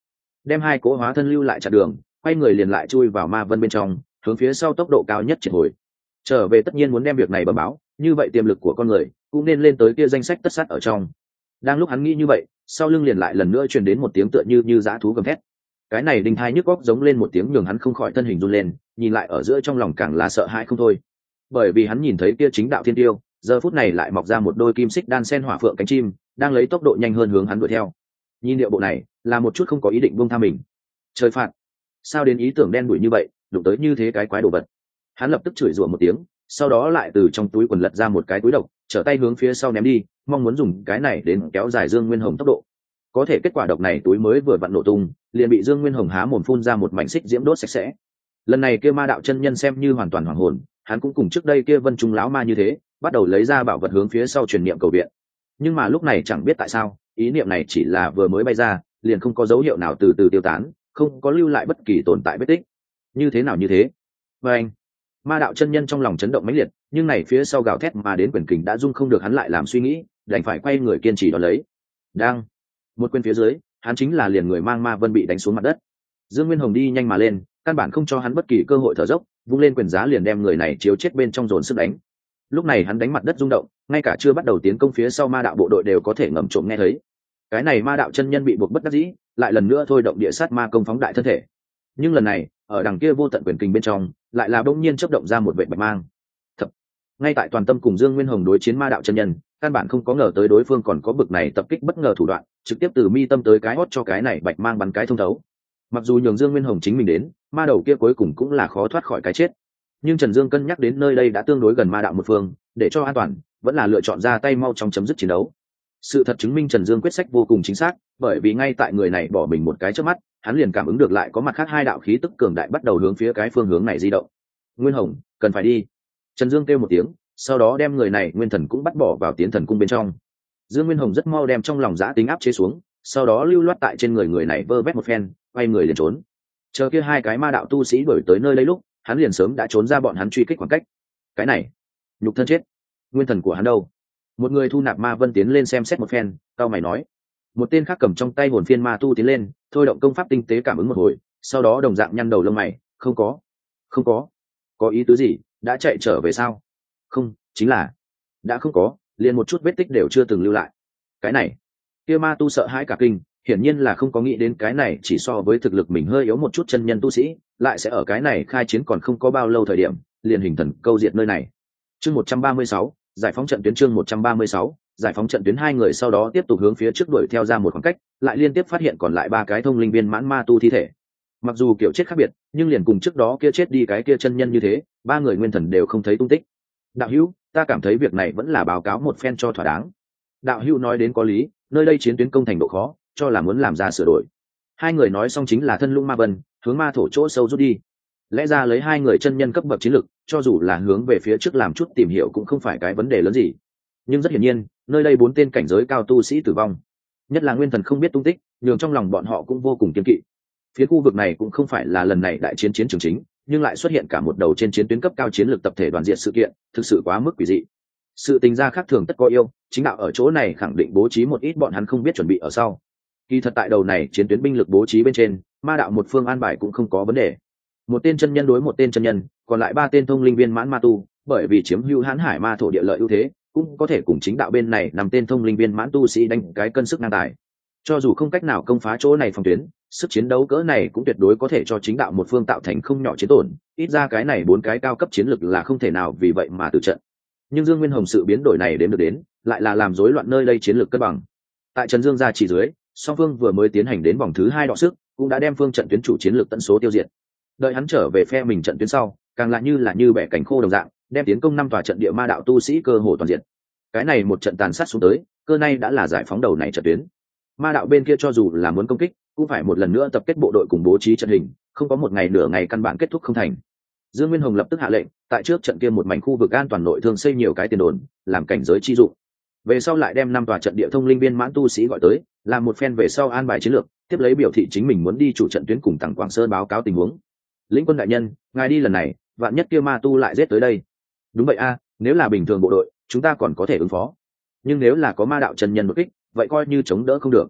A: Đem hai cỗ hóa thân lưu lại chặn đường, quay người liền lại chui vào ma vân bên trong, hướng phía sau tốc độ cao nhất triệt hồi. Trở về tất nhiên muốn đem việc này bẩm báo, như vậy tiềm lực của con người cũng nên lên tới kia danh sách tất sát ở trong. Đang lúc hắn nghĩ như vậy, sau lưng liền lại lần nữa truyền đến một tiếng tựa như như dã thú gầm thét. Cái này đinh thai nhức góc giống lên một tiếng nhường hắn không khỏi thân hình run lên, nhìn lại ở giữa trong lòng càng là sợ hãi không thôi. Bởi vì hắn nhìn thấy kia chính đạo thiên tiêu, giờ phút này lại mọc ra một đôi kim xích đan sen hỏa phượng cánh chim, đang lấy tốc độ nhanh hơn hướng hắn đuổi theo nhìn điệu bộ này, là một chút không có ý định buông tha mình. Trời phạt. Sao đến ý tưởng đen đủi như vậy, đụng tới như thế cái quái đồ vật? Hắn lập tức chửi rủa một tiếng, sau đó lại từ trong túi quần lật ra một cái túi độc, trở tay hướng phía sau ném đi, mong muốn dùng cái này đến kéo dài dương nguyên hồng tốc độ. Có thể kết quả độc này túi mới vừa vặn nổ tung, liền bị dương nguyên hồng há mồm phun ra một mảnh xích diễm đốt sạch sẽ. Lần này kia ma đạo chân nhân xem như hoàn toàn hoàng hồn, hắn cũng cùng trước đây kia vân trung lão ma như thế, bắt đầu lấy ra bảo vật hướng phía sau truyền niệm cầu viện. Nhưng mà lúc này chẳng biết tại sao ý niệm này chỉ là vừa mới bay ra, liền không có dấu hiệu nào từ từ tiêu tán, không có lưu lại bất kỳ tồn tại vết tích. Như thế nào như thế? Và anh, ma đạo chân nhân trong lòng chấn động mãnh liệt, nhưng này phía sau gào thét mà đến quyền kình đã dung không được hắn lại làm suy nghĩ, đành phải quay người kiên trì đón lấy. Đang, một quyền phía dưới, hắn chính là liền người mang ma vân bị đánh xuống mặt đất. Dương nguyên hồng đi nhanh mà lên, căn bản không cho hắn bất kỳ cơ hội thở dốc, vung lên quyền giá liền đem người này chiếu chết bên trong dồn sức đánh lúc này hắn đánh mặt đất rung động, ngay cả chưa bắt đầu tiến công phía sau ma đạo bộ đội đều có thể ngầm trộm nghe thấy. Cái này ma đạo chân nhân bị buộc bất đắc dĩ, lại lần nữa thôi động địa sát ma công phóng đại thân thể. Nhưng lần này, ở đằng kia vô tận quyền kình bên trong, lại là bỗng nhiên chấp động ra một vệ bạch mang. Thật. ngay tại toàn tâm cùng dương nguyên hồng đối chiến ma đạo chân nhân, căn bản không có ngờ tới đối phương còn có bực này tập kích bất ngờ thủ đoạn, trực tiếp từ mi tâm tới cái hót cho cái này bạch mang bắn cái thông thấu. Mặc dù nhường dương nguyên hồng chính mình đến, ma đầu kia cuối cùng cũng là khó thoát khỏi cái chết nhưng trần dương cân nhắc đến nơi đây đã tương đối gần ma đạo một phương, để cho an toàn, vẫn là lựa chọn ra tay mau trong chấm dứt chiến đấu. Sự thật chứng minh trần dương quyết sách vô cùng chính xác, bởi vì ngay tại người này bỏ mình một cái trước mắt, hắn liền cảm ứng được lại có mặt khác hai đạo khí tức cường đại bắt đầu hướng phía cái phương hướng này di động. Nguyên hồng, cần phải đi. Trần dương kêu một tiếng, sau đó đem người này nguyên thần cũng bắt bỏ vào tiến thần cung bên trong. Dương nguyên hồng rất mau đem trong lòng giã tính áp chế xuống, sau đó lưu loát tại trên người người này vơ vét một phen, quay người liền trốn. Chờ kia hai cái ma đạo tu sĩ đổi tới nơi lấy lúc hắn liền sớm đã trốn ra bọn hắn truy kích khoảng cách. Cái này, nhục thân chết. Nguyên thần của hắn đâu? Một người thu nạp ma vân tiến lên xem xét một phen, cao mày nói. Một tên khác cầm trong tay hồn phiên ma tu tiến lên, thôi động công pháp tinh tế cảm ứng một hồi, sau đó đồng dạng nhăn đầu lông mày. Không có không có. Có ý tứ gì? Đã chạy trở về sao? Không, chính là đã không có, liền một chút vết tích đều chưa từng lưu lại. Cái này, kia ma tu sợ hãi cả kinh hiển nhiên là không có nghĩ đến cái này, chỉ so với thực lực mình hơi yếu một chút chân nhân tu sĩ, lại sẽ ở cái này khai chiến còn không có bao lâu thời điểm, liền hình thần câu diệt nơi này. Chương một trăm ba mươi sáu, giải phóng trận tuyến chương một trăm ba mươi sáu, giải phóng trận tuyến hai người sau đó tiếp tục hướng phía trước đuổi theo ra một khoảng cách, lại liên tiếp phát hiện còn lại ba cái thông linh viên mãn ma tu thi thể. Mặc dù kiểu chết khác biệt, nhưng liền cùng trước đó kia chết đi cái kia chân nhân như thế, ba người nguyên thần đều không thấy tung tích. Đạo hữu, ta cảm thấy việc này vẫn là báo cáo một phen cho thỏa đáng. Đạo hữu nói đến có lý, nơi đây chiến tuyến công thành độ khó cho là muốn làm ra sửa đổi. Hai người nói xong chính là thân lũng ma vân, hướng ma thổ chỗ sâu rút đi. Lẽ ra lấy hai người chân nhân cấp bậc chiến lực, cho dù là hướng về phía trước làm chút tìm hiểu cũng không phải cái vấn đề lớn gì. Nhưng rất hiển nhiên, nơi đây bốn tên cảnh giới cao tu sĩ tử vong. Nhất là nguyên thần không biết tung tích, nhường trong lòng bọn họ cũng vô cùng kiên kỵ. Phía khu vực này cũng không phải là lần này đại chiến chiến trường chính, nhưng lại xuất hiện cả một đầu trên chiến tuyến cấp cao chiến lược tập thể đoàn diện sự kiện, thực sự quá mức quỷ dị. Sự tình gia khác thường tất có yêu, chính đạo ở chỗ này khẳng định bố trí một ít bọn hắn không biết chuẩn bị ở sau kỳ thật tại đầu này chiến tuyến binh lực bố trí bên trên, ma đạo một phương an bài cũng không có vấn đề. Một tên chân nhân đối một tên chân nhân, còn lại ba tên thông linh viên mãn ma tu, bởi vì chiếm hữu hãn hải ma thổ địa lợi ưu thế, cũng có thể cùng chính đạo bên này nằm tên thông linh viên mãn tu sĩ đánh cái cân sức ngang tài. Cho dù không cách nào công phá chỗ này phòng tuyến, sức chiến đấu cỡ này cũng tuyệt đối có thể cho chính đạo một phương tạo thành không nhỏ chiến tổn, ít ra cái này bốn cái cao cấp chiến lực là không thể nào vì vậy mà từ trận. Nhưng dương nguyên hồng sự biến đổi này đến được đến, lại là làm rối loạn nơi đây chiến lược cân bằng. Tại trần dương gia chỉ dưới song phương vừa mới tiến hành đến vòng thứ hai đọ sức, cũng đã đem phương trận tuyến chủ chiến lược tận số tiêu diệt. Đợi hắn trở về phe mình trận tuyến sau, càng lại như là như bẻ cánh khô đồng dạng, đem tiến công năm tòa trận địa ma đạo tu sĩ cơ hồ toàn diện. Cái này một trận tàn sát xuống tới, cơ này đã là giải phóng đầu này trận tuyến. Ma đạo bên kia cho dù là muốn công kích, cũng phải một lần nữa tập kết bộ đội cùng bố trí trận hình, không có một ngày nửa ngày căn bản kết thúc không thành. Dương nguyên hồng lập tức hạ lệnh, tại trước trận kia một mảnh khu vực an toàn nội thương xây nhiều cái tiền đồn, làm cảnh giới chi dụng. Về sau lại đem năm tòa trận địa thông linh viên mãn tu sĩ gọi tới làm một phen về sau an bài chiến lược, tiếp lấy biểu thị chính mình muốn đi chủ trận tuyến cùng tặng quảng sơn báo cáo tình huống. Lĩnh quân đại nhân, ngài đi lần này, vạn nhất kia ma tu lại giết tới đây. Đúng vậy a, nếu là bình thường bộ đội, chúng ta còn có thể ứng phó. Nhưng nếu là có ma đạo chân nhân một kích, vậy coi như chống đỡ không được.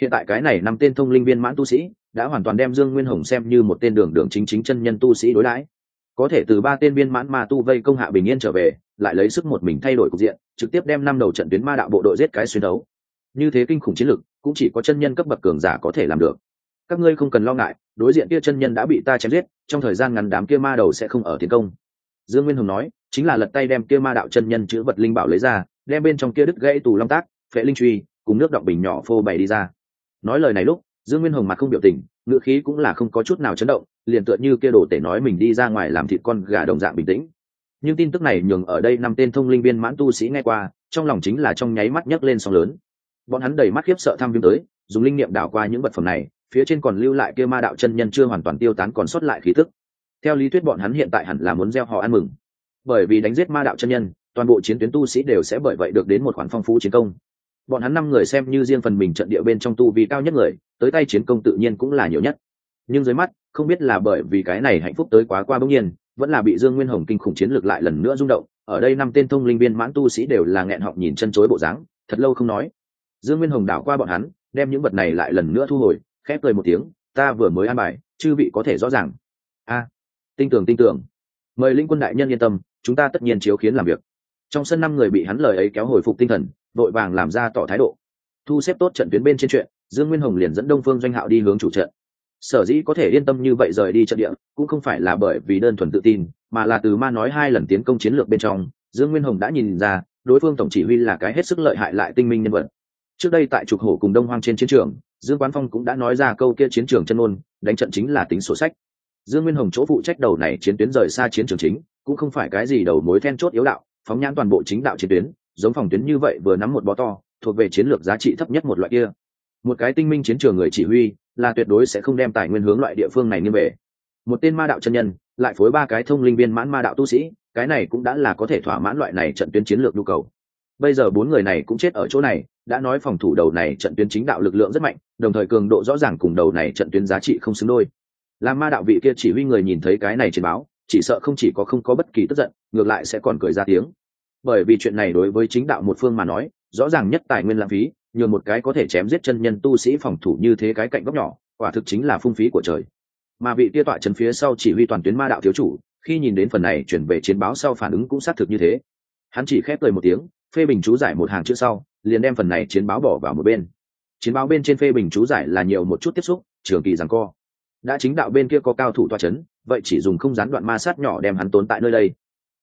A: Hiện tại cái này năm tên thông linh viên mãn tu sĩ, đã hoàn toàn đem dương nguyên hồng xem như một tên đường đường chính chính chân nhân tu sĩ đối đãi. Có thể từ ba tên viên mãn ma tu vây công hạ bình yên trở về, lại lấy sức một mình thay đổi cục diện, trực tiếp đem năm đầu trận tuyến ma đạo bộ đội giết cái xuyên đấu. Như thế kinh khủng chiến lực cũng chỉ có chân nhân cấp bậc cường giả có thể làm được. Các ngươi không cần lo ngại, đối diện kia chân nhân đã bị ta chém giết, trong thời gian ngắn đám kia ma đầu sẽ không ở tiến công. Dương nguyên hồng nói, chính là lật tay đem kia ma đạo chân nhân chữ vật linh bảo lấy ra, đem bên trong kia đứt gãy tù long tác, phệ linh truy, cùng nước đọng bình nhỏ phô bày đi ra. Nói lời này lúc, dương nguyên hồng mặt không biểu tình, ngữ khí cũng là không có chút nào chấn động, liền tựa như kia đồ tể nói mình đi ra ngoài làm thịt con gà đồng dạng bình tĩnh. Nhưng tin tức này nhường ở đây năm tên thông linh viên mãn tu sĩ nghe qua, trong lòng chính là trong nháy mắt nhấc lên sóng lớn bọn hắn đầy mắt khiếp sợ tham viêm tới, dùng linh nghiệm đảo qua những vật phẩm này, phía trên còn lưu lại kia ma đạo chân nhân chưa hoàn toàn tiêu tán còn sót lại khí tức. Theo lý thuyết bọn hắn hiện tại hẳn là muốn gieo họ ăn mừng. Bởi vì đánh giết ma đạo chân nhân, toàn bộ chiến tuyến tu sĩ đều sẽ bởi vậy được đến một khoản phong phú chiến công. Bọn hắn năm người xem như riêng phần mình trận địa bên trong tu vì cao nhất người, tới tay chiến công tự nhiên cũng là nhiều nhất. Nhưng dưới mắt, không biết là bởi vì cái này hạnh phúc tới quá qua bỗng nhiên, vẫn là bị dương nguyên hồng kinh khủng chiến lược lại lần nữa rung động. Ở đây năm tên thông linh viên mãn tu sĩ đều là nghẹn họng nhìn chân chối bộ dáng, thật lâu không nói dương nguyên hồng đảo qua bọn hắn, đem những vật này lại lần nữa thu hồi, khép cười một tiếng, ta vừa mới an bài, chư vị có thể rõ ràng. A, tin tưởng tin tưởng. Mời linh quân đại nhân yên tâm, chúng ta tất nhiên chiếu khiến làm việc. Trong sân năm người bị hắn lời ấy kéo hồi phục tinh thần, vội vàng làm ra tỏ thái độ. Thu xếp tốt trận tuyến bên trên chuyện, dương nguyên hồng liền dẫn đông phương doanh hạo đi hướng chủ trận. Sở dĩ có thể yên tâm như vậy rời đi trận địa, cũng không phải là bởi vì đơn thuần tự tin, mà là từ ma nói hai lần tiến công chiến lược bên trong, dương nguyên hồng đã nhìn ra, đối phương tổng chỉ huy là cái hết sức lợi hại lại tinh minh nhân vật trước đây tại trục hổ cùng đông hoang trên chiến trường, dương quán phong cũng đã nói ra câu kia chiến trường chân ôn đánh trận chính là tính sổ sách. Dương nguyên hồng chỗ phụ trách đầu này chiến tuyến rời xa chiến trường chính, cũng không phải cái gì đầu mối then chốt yếu đạo, phóng nhãn toàn bộ chính đạo chiến tuyến, giống phòng tuyến như vậy vừa nắm một bó to, thuộc về chiến lược giá trị thấp nhất một loại kia. Một cái tinh minh chiến trường người chỉ huy, là tuyệt đối sẽ không đem tài nguyên hướng loại địa phương này như về. Một tên ma đạo chân nhân, lại phối ba cái thông linh viên mãn ma đạo tu sĩ, cái này cũng đã là có thể thỏa mãn loại này trận tuyến chiến lược nhu cầu. Bây giờ bốn người này cũng chết ở chỗ này đã nói phòng thủ đầu này trận tuyến chính đạo lực lượng rất mạnh, đồng thời cường độ rõ ràng cùng đầu này trận tuyến giá trị không xứng đôi. Làm ma đạo vị kia chỉ huy người nhìn thấy cái này trên báo, chỉ sợ không chỉ có không có bất kỳ tức giận, ngược lại sẽ còn cười ra tiếng. Bởi vì chuyện này đối với chính đạo một phương mà nói, rõ ràng nhất tài nguyên lãng phí, nhường một cái có thể chém giết chân nhân tu sĩ phòng thủ như thế cái cạnh góc nhỏ, quả thực chính là phung phí của trời. Mà vị tia tọa trấn phía sau chỉ huy toàn tuyến ma đạo thiếu chủ, khi nhìn đến phần này chuyển về chiến báo sau phản ứng cũng xác thực như thế. Hắn chỉ khép cười một tiếng, phê bình chú giải một hàng chữ sau liền đem phần này chiến báo bỏ vào một bên. Chiến báo bên trên phê bình chú giải là nhiều một chút tiếp xúc, trường kỳ rằng co. Đã chính đạo bên kia có cao thủ toa c h ấ n vậy chỉ dùng không gián đoạn ma sát nhỏ đem hắn tốn tại nơi đây.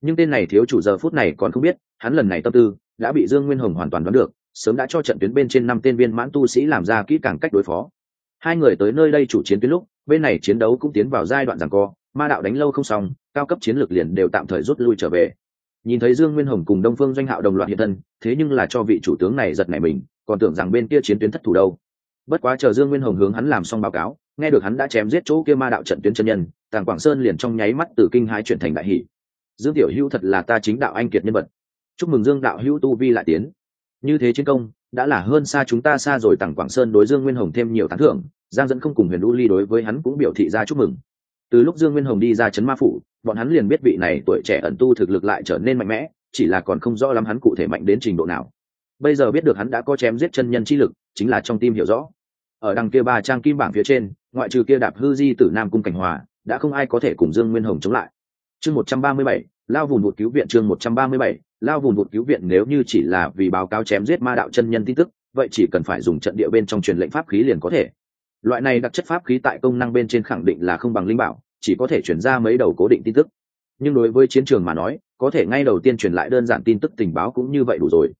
A: Nhưng tên này thiếu chủ giờ phút này còn không biết, hắn lần này tâm tư đã bị dương nguyên hồng hoàn toàn đoán được, sớm đã cho trận tuyến bên trên năm tên viên mãn tu sĩ làm ra kỹ càng cách đối phó. Hai người tới nơi đây chủ chiến tuyến lúc, bên này chiến đấu cũng tiến vào giai đoạn rằng co, ma đạo đánh lâu không xong, cao cấp chiến lược liền đều tạm thời rút lui trở về nhìn thấy dương nguyên hồng cùng đông phương doanh hạo đồng loạt hiện thân, thế nhưng là cho vị chủ tướng này giật nảy mình, còn tưởng rằng bên kia chiến tuyến thất thủ đâu. Bất quá chờ dương nguyên hồng hướng hắn làm xong báo cáo, nghe được hắn đã chém giết chỗ kia ma đạo trận tuyến chân nhân, tàng quảng sơn liền trong nháy mắt từ kinh hái chuyển thành đại hỷ dương tiểu hữu thật là ta chính đạo anh kiệt nhân vật. Chúc mừng dương đạo hữu tu vi lại tiến. Như thế chiến công, đã là hơn xa chúng ta xa rồi, tàng quảng sơn đối dương nguyên hồng thêm nhiều tán thưởng, giang dẫn không cùng huyền u ly đối với hắn cũng biểu thị ra chúc mừng. Từ lúc dương nguyên hồng đi ra chấn ma phủ bọn hắn liền biết vị này tuổi trẻ ẩn tu thực lực lại trở nên mạnh mẽ, chỉ là còn không rõ lắm hắn cụ thể mạnh đến trình độ nào. Bây giờ biết được hắn đã có chém giết chân nhân chi lực, chính là trong tim hiểu rõ. Ở đằng kia ba trang kim bảng phía trên, ngoại trừ kia đạp hư di tử nam cung cảnh hòa, đã không ai có thể cùng dương nguyên hồng chống lại. Chương một trăm ba mươi bảy, lao vùng vụt cứu viện chương một trăm ba mươi bảy, lao vùng vụt cứu viện nếu như chỉ là vì báo cáo chém giết ma đạo chân nhân tin tức, vậy chỉ cần phải dùng trận địa bên trong truyền lệnh pháp khí liền có thể. Loại này đặc chất pháp khí tại công năng bên trên khẳng định là không bằng linh bảo chỉ có thể chuyển ra mấy đầu cố định tin tức. Nhưng đối với chiến trường mà nói, có thể ngay đầu tiên truyền lại đơn giản tin tức tình báo cũng như vậy đủ rồi.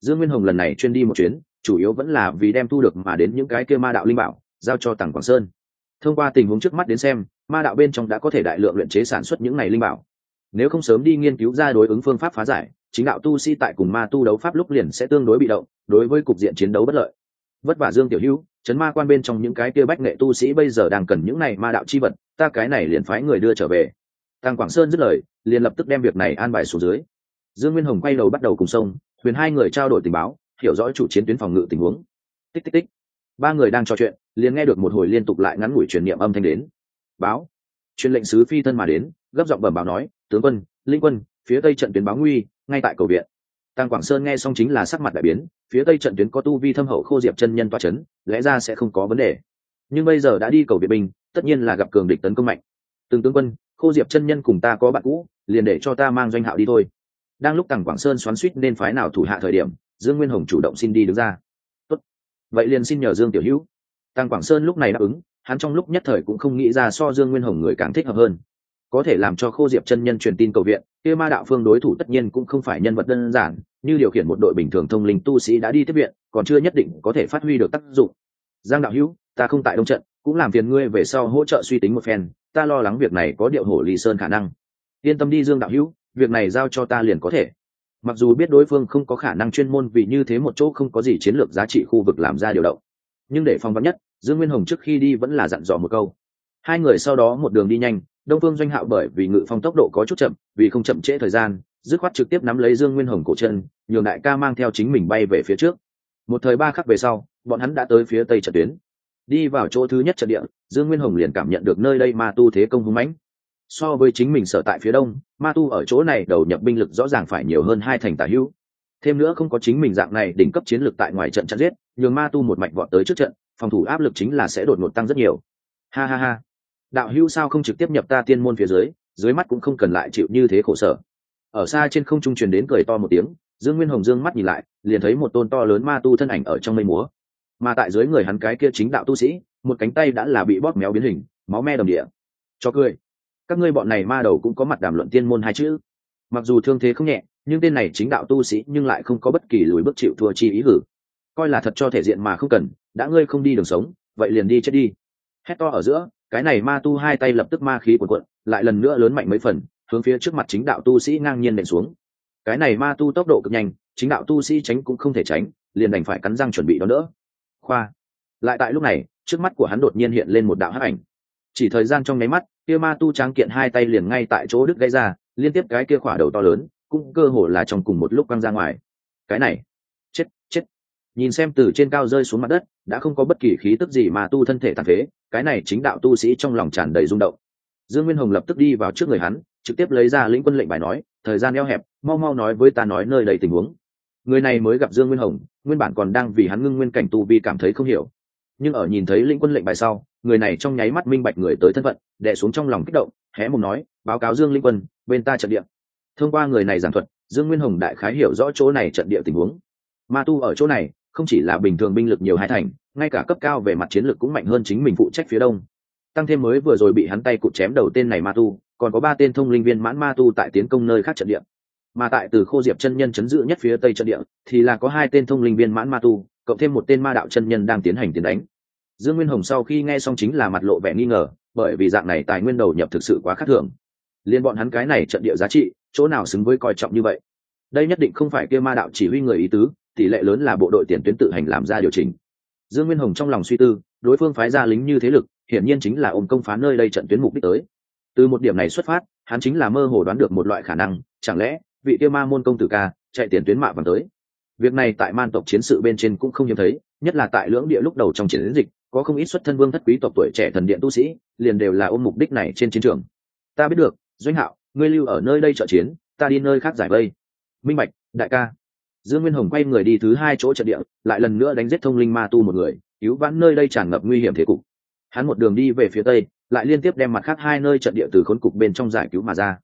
A: Dương nguyên hồng lần này chuyên đi một chuyến, chủ yếu vẫn là vì đem thu được mà đến những cái kia ma đạo linh bảo, giao cho tằng quảng sơn. Thông qua tình huống trước mắt đến xem, ma đạo bên trong đã có thể đại lượng luyện chế sản xuất những này linh bảo. Nếu không sớm đi nghiên cứu ra đối ứng phương pháp phá giải, chính đạo tu sĩ tại cùng ma tu đấu pháp lúc liền sẽ tương đối bị động, đối với cục diện chiến đấu bất lợi. Vất vả dương tiểu hữu, chấn ma quan bên trong những cái kia bách nghệ tu sĩ bây giờ đang cần những này ma đạo chi vật ta cái này liền phái người đưa trở về Tàng Quảng Sơn dứt lời, liền lập tức đem việc này an bài xuống dưới. Dương Nguyên Hồng quay đầu bắt đầu cùng sông, huyền hai người trao đổi tình báo, hiểu rõ chủ chiến tuyến phòng ngự tình huống. Tích tích tích. ba người đang trò chuyện liền nghe được một hồi liên tục lại ngắn ngủi truyền niệm âm thanh đến báo truyền lệnh sứ phi thân mà đến gấp giọng bẩm báo nói tướng quân linh quân phía tây trận tuyến báo nguy ngay tại cầu viện tăng quảng sơn nghe xong chính là sắc mặt đại biến phía tây trận tuyến có tu vi thâm hậu khô diệp chân nhân toa c h ấ n lẽ ra sẽ không có vấn đề nhưng bây giờ đã đi cầu viện binh tất nhiên là gặp cường địch tấn công mạnh. Từng tướng quân, khô diệp chân nhân cùng ta có bạn cũ, liền để cho ta mang doanh hạo đi thôi. Đang lúc tằng quảng sơn xoắn suýt nên phái nào thủ hạ thời điểm, dương nguyên hồng chủ động xin đi đứng ra. Tốt. vậy liền xin nhờ dương tiểu hữu. Tăng quảng sơn lúc này đáp ứng, hắn trong lúc nhất thời cũng không nghĩ ra so dương nguyên hồng người càng thích hợp hơn. Có thể làm cho khô diệp chân nhân truyền tin cầu viện, kia ma đạo phương đối thủ tất nhiên cũng không phải nhân vật đơn giản, như điều khiển một đội bình thường thông linh tu sĩ đã đi tiếp viện, còn chưa nhất định có thể phát huy được tác dụng. Giang đạo hữu, ta không tại đông trận cũng làm phiền ngươi về sau hỗ trợ suy tính một phen, ta lo lắng việc này có điệu hổ lý sơn khả năng. Yên tâm đi dương đạo hữu, việc này giao cho ta liền có thể. Mặc dù biết đối phương không có khả năng chuyên môn vì như thế một chỗ không có gì chiến lược giá trị khu vực làm ra điều động, nhưng để phong vắn nhất, dương nguyên hồng trước khi đi vẫn là dặn dò một câu. Hai người sau đó một đường đi nhanh, đông phương doanh hạo bởi vì ngự phong tốc độ có chút chậm, vì không chậm trễ thời gian, dứt khoát trực tiếp nắm lấy dương nguyên hồng cổ chân, nhường đại ca mang theo chính mình bay về phía trước. Một thời ba khắc về sau, bọn hắn đã tới phía tây trận tuyến đi vào chỗ thứ nhất trận địa, dương nguyên hồng liền cảm nhận được nơi đây ma tu thế công hung mãnh. So với chính mình sở tại phía đông, ma tu ở chỗ này đầu nhập binh lực rõ ràng phải nhiều hơn hai thành tả hữu. Thêm nữa không có chính mình dạng này đỉnh cấp chiến lược tại ngoài trận chặn giết, nhường ma tu một mạch vọt tới trước trận, phòng thủ áp lực chính là sẽ đột ngột tăng rất nhiều. Ha ha ha. Đạo hữu sao không trực tiếp nhập ta tiên môn phía dưới dưới mắt cũng không cần lại chịu như thế khổ sở. Ở xa trên không trung truyền đến cười to một tiếng, dương nguyên hồng dương mắt nhìn lại, liền thấy một tôn to lớn ma tu thân ảnh ở trong mây múa mà tại dưới người hắn cái kia chính đạo tu sĩ, một cánh tay đã là bị bóp méo biến hình, máu me đầm địa. Cho cười. Các ngươi bọn này ma đầu cũng có mặt đàm luận tiên môn hai chữ. Mặc dù thương thế không nhẹ, nhưng tên này chính đạo tu sĩ nhưng lại không có bất kỳ lùi bước chịu thua chi ý hử. Coi là thật cho thể diện mà không cần, đã ngươi không đi đường sống, vậy liền đi chết đi. Hét to ở giữa, cái này ma tu hai tay lập tức ma khí cuộn cuộn, lại lần nữa lớn mạnh mấy phần, hướng phía trước mặt chính đạo tu sĩ ngang nhiên đệm xuống. Cái này ma tu tốc độ cực nhanh, chính đạo tu sĩ tránh cũng không thể tránh, liền đành phải cắn răng chuẩn bị đón đỡ khoa. Lại tại lúc này, trước mắt của hắn đột nhiên hiện lên một đạo hắc ảnh. Chỉ thời gian trong nháy mắt, kia ma tu tráng kiện hai tay liền ngay tại chỗ đứt gây ra, liên tiếp cái kia khỏa đầu to lớn, cũng cơ hồ là trong cùng một lúc quăng ra ngoài. Cái này, chết chết. Nhìn xem từ trên cao rơi xuống mặt đất, đã không có bất kỳ khí tức gì mà tu thân thể tàn phế, cái này chính đạo tu sĩ trong lòng tràn đầy rung động. Dương nguyên hồng lập tức đi vào trước người hắn, trực tiếp lấy ra lĩnh quân lệnh bài nói, thời gian eo hẹp, mau mau nói với ta nói nơi đầy tình huống người này mới gặp dương nguyên hồng, nguyên bản còn đang vì hắn ngưng nguyên cảnh tu vi cảm thấy không hiểu. Nhưng ở nhìn thấy lĩnh quân lệnh bài sau, người này trong nháy mắt minh bạch người tới thân phận, đè xuống trong lòng kích động, hé mồm nói, báo cáo dương linh quân, bên ta trận địa. Thông qua người này giảng thuật, dương nguyên hồng đại khái hiểu rõ chỗ này trận địa tình huống. Ma tu ở chỗ này, không chỉ là bình thường binh lực nhiều hai thành, ngay cả cấp cao về mặt chiến lược cũng mạnh hơn chính mình phụ trách phía đông. Tăng thêm mới vừa rồi bị hắn tay cụt chém đầu tên này ma tu, còn có ba tên thông linh viên mãn ma tu tại tiến công nơi khác trận địa mà tại từ khô diệp chân nhân chấn giữ nhất phía tây trận địa, thì là có hai tên thông linh viên mãn ma tu, cộng thêm một tên ma đạo chân nhân đang tiến hành tiến đánh. Dương nguyên hồng sau khi nghe xong chính là mặt lộ vẻ nghi ngờ, bởi vì dạng này tài nguyên đầu nhập thực sự quá khắc thường. Liên bọn hắn cái này trận địa giá trị, chỗ nào xứng với coi trọng như vậy? Đây nhất định không phải kia ma đạo chỉ huy người ý tứ, tỷ lệ lớn là bộ đội tiền tuyến tự hành làm ra điều chỉnh. Dương nguyên hồng trong lòng suy tư, đối phương phái ra lính như thế lực, hiển nhiên chính là ôm công phá nơi đây trận tuyến mục đích tới. Từ một điểm này xuất phát, hắn chính là mơ hồ đoán được một loại khả năng, chẳng lẽ vị kia ma môn công tử ca, chạy tiền tuyến mạ vàng tới. Việc này tại man tộc chiến sự bên trên cũng không hiếm thấy, nhất là tại lưỡng địa lúc đầu trong chiến dịch, có không ít xuất thân vương thất quý tộc tuổi trẻ thần điện tu sĩ, liền đều là ôm mục đích này trên chiến trường. Ta biết được, doanh hạo, ngươi lưu ở nơi đây trợ chiến, ta đi nơi khác giải vây. Minh bạch, đại ca. Dương nguyên hồng quay người đi thứ hai chỗ trận địa, lại lần nữa đánh giết thông linh ma tu một người, cứu vãn nơi đây tràn ngập nguy hiểm thế cục. Hắn một đường đi về phía tây, lại liên tiếp đem mặt khác hai nơi trận địa từ khốn cục bên trong giải cứu mà ra.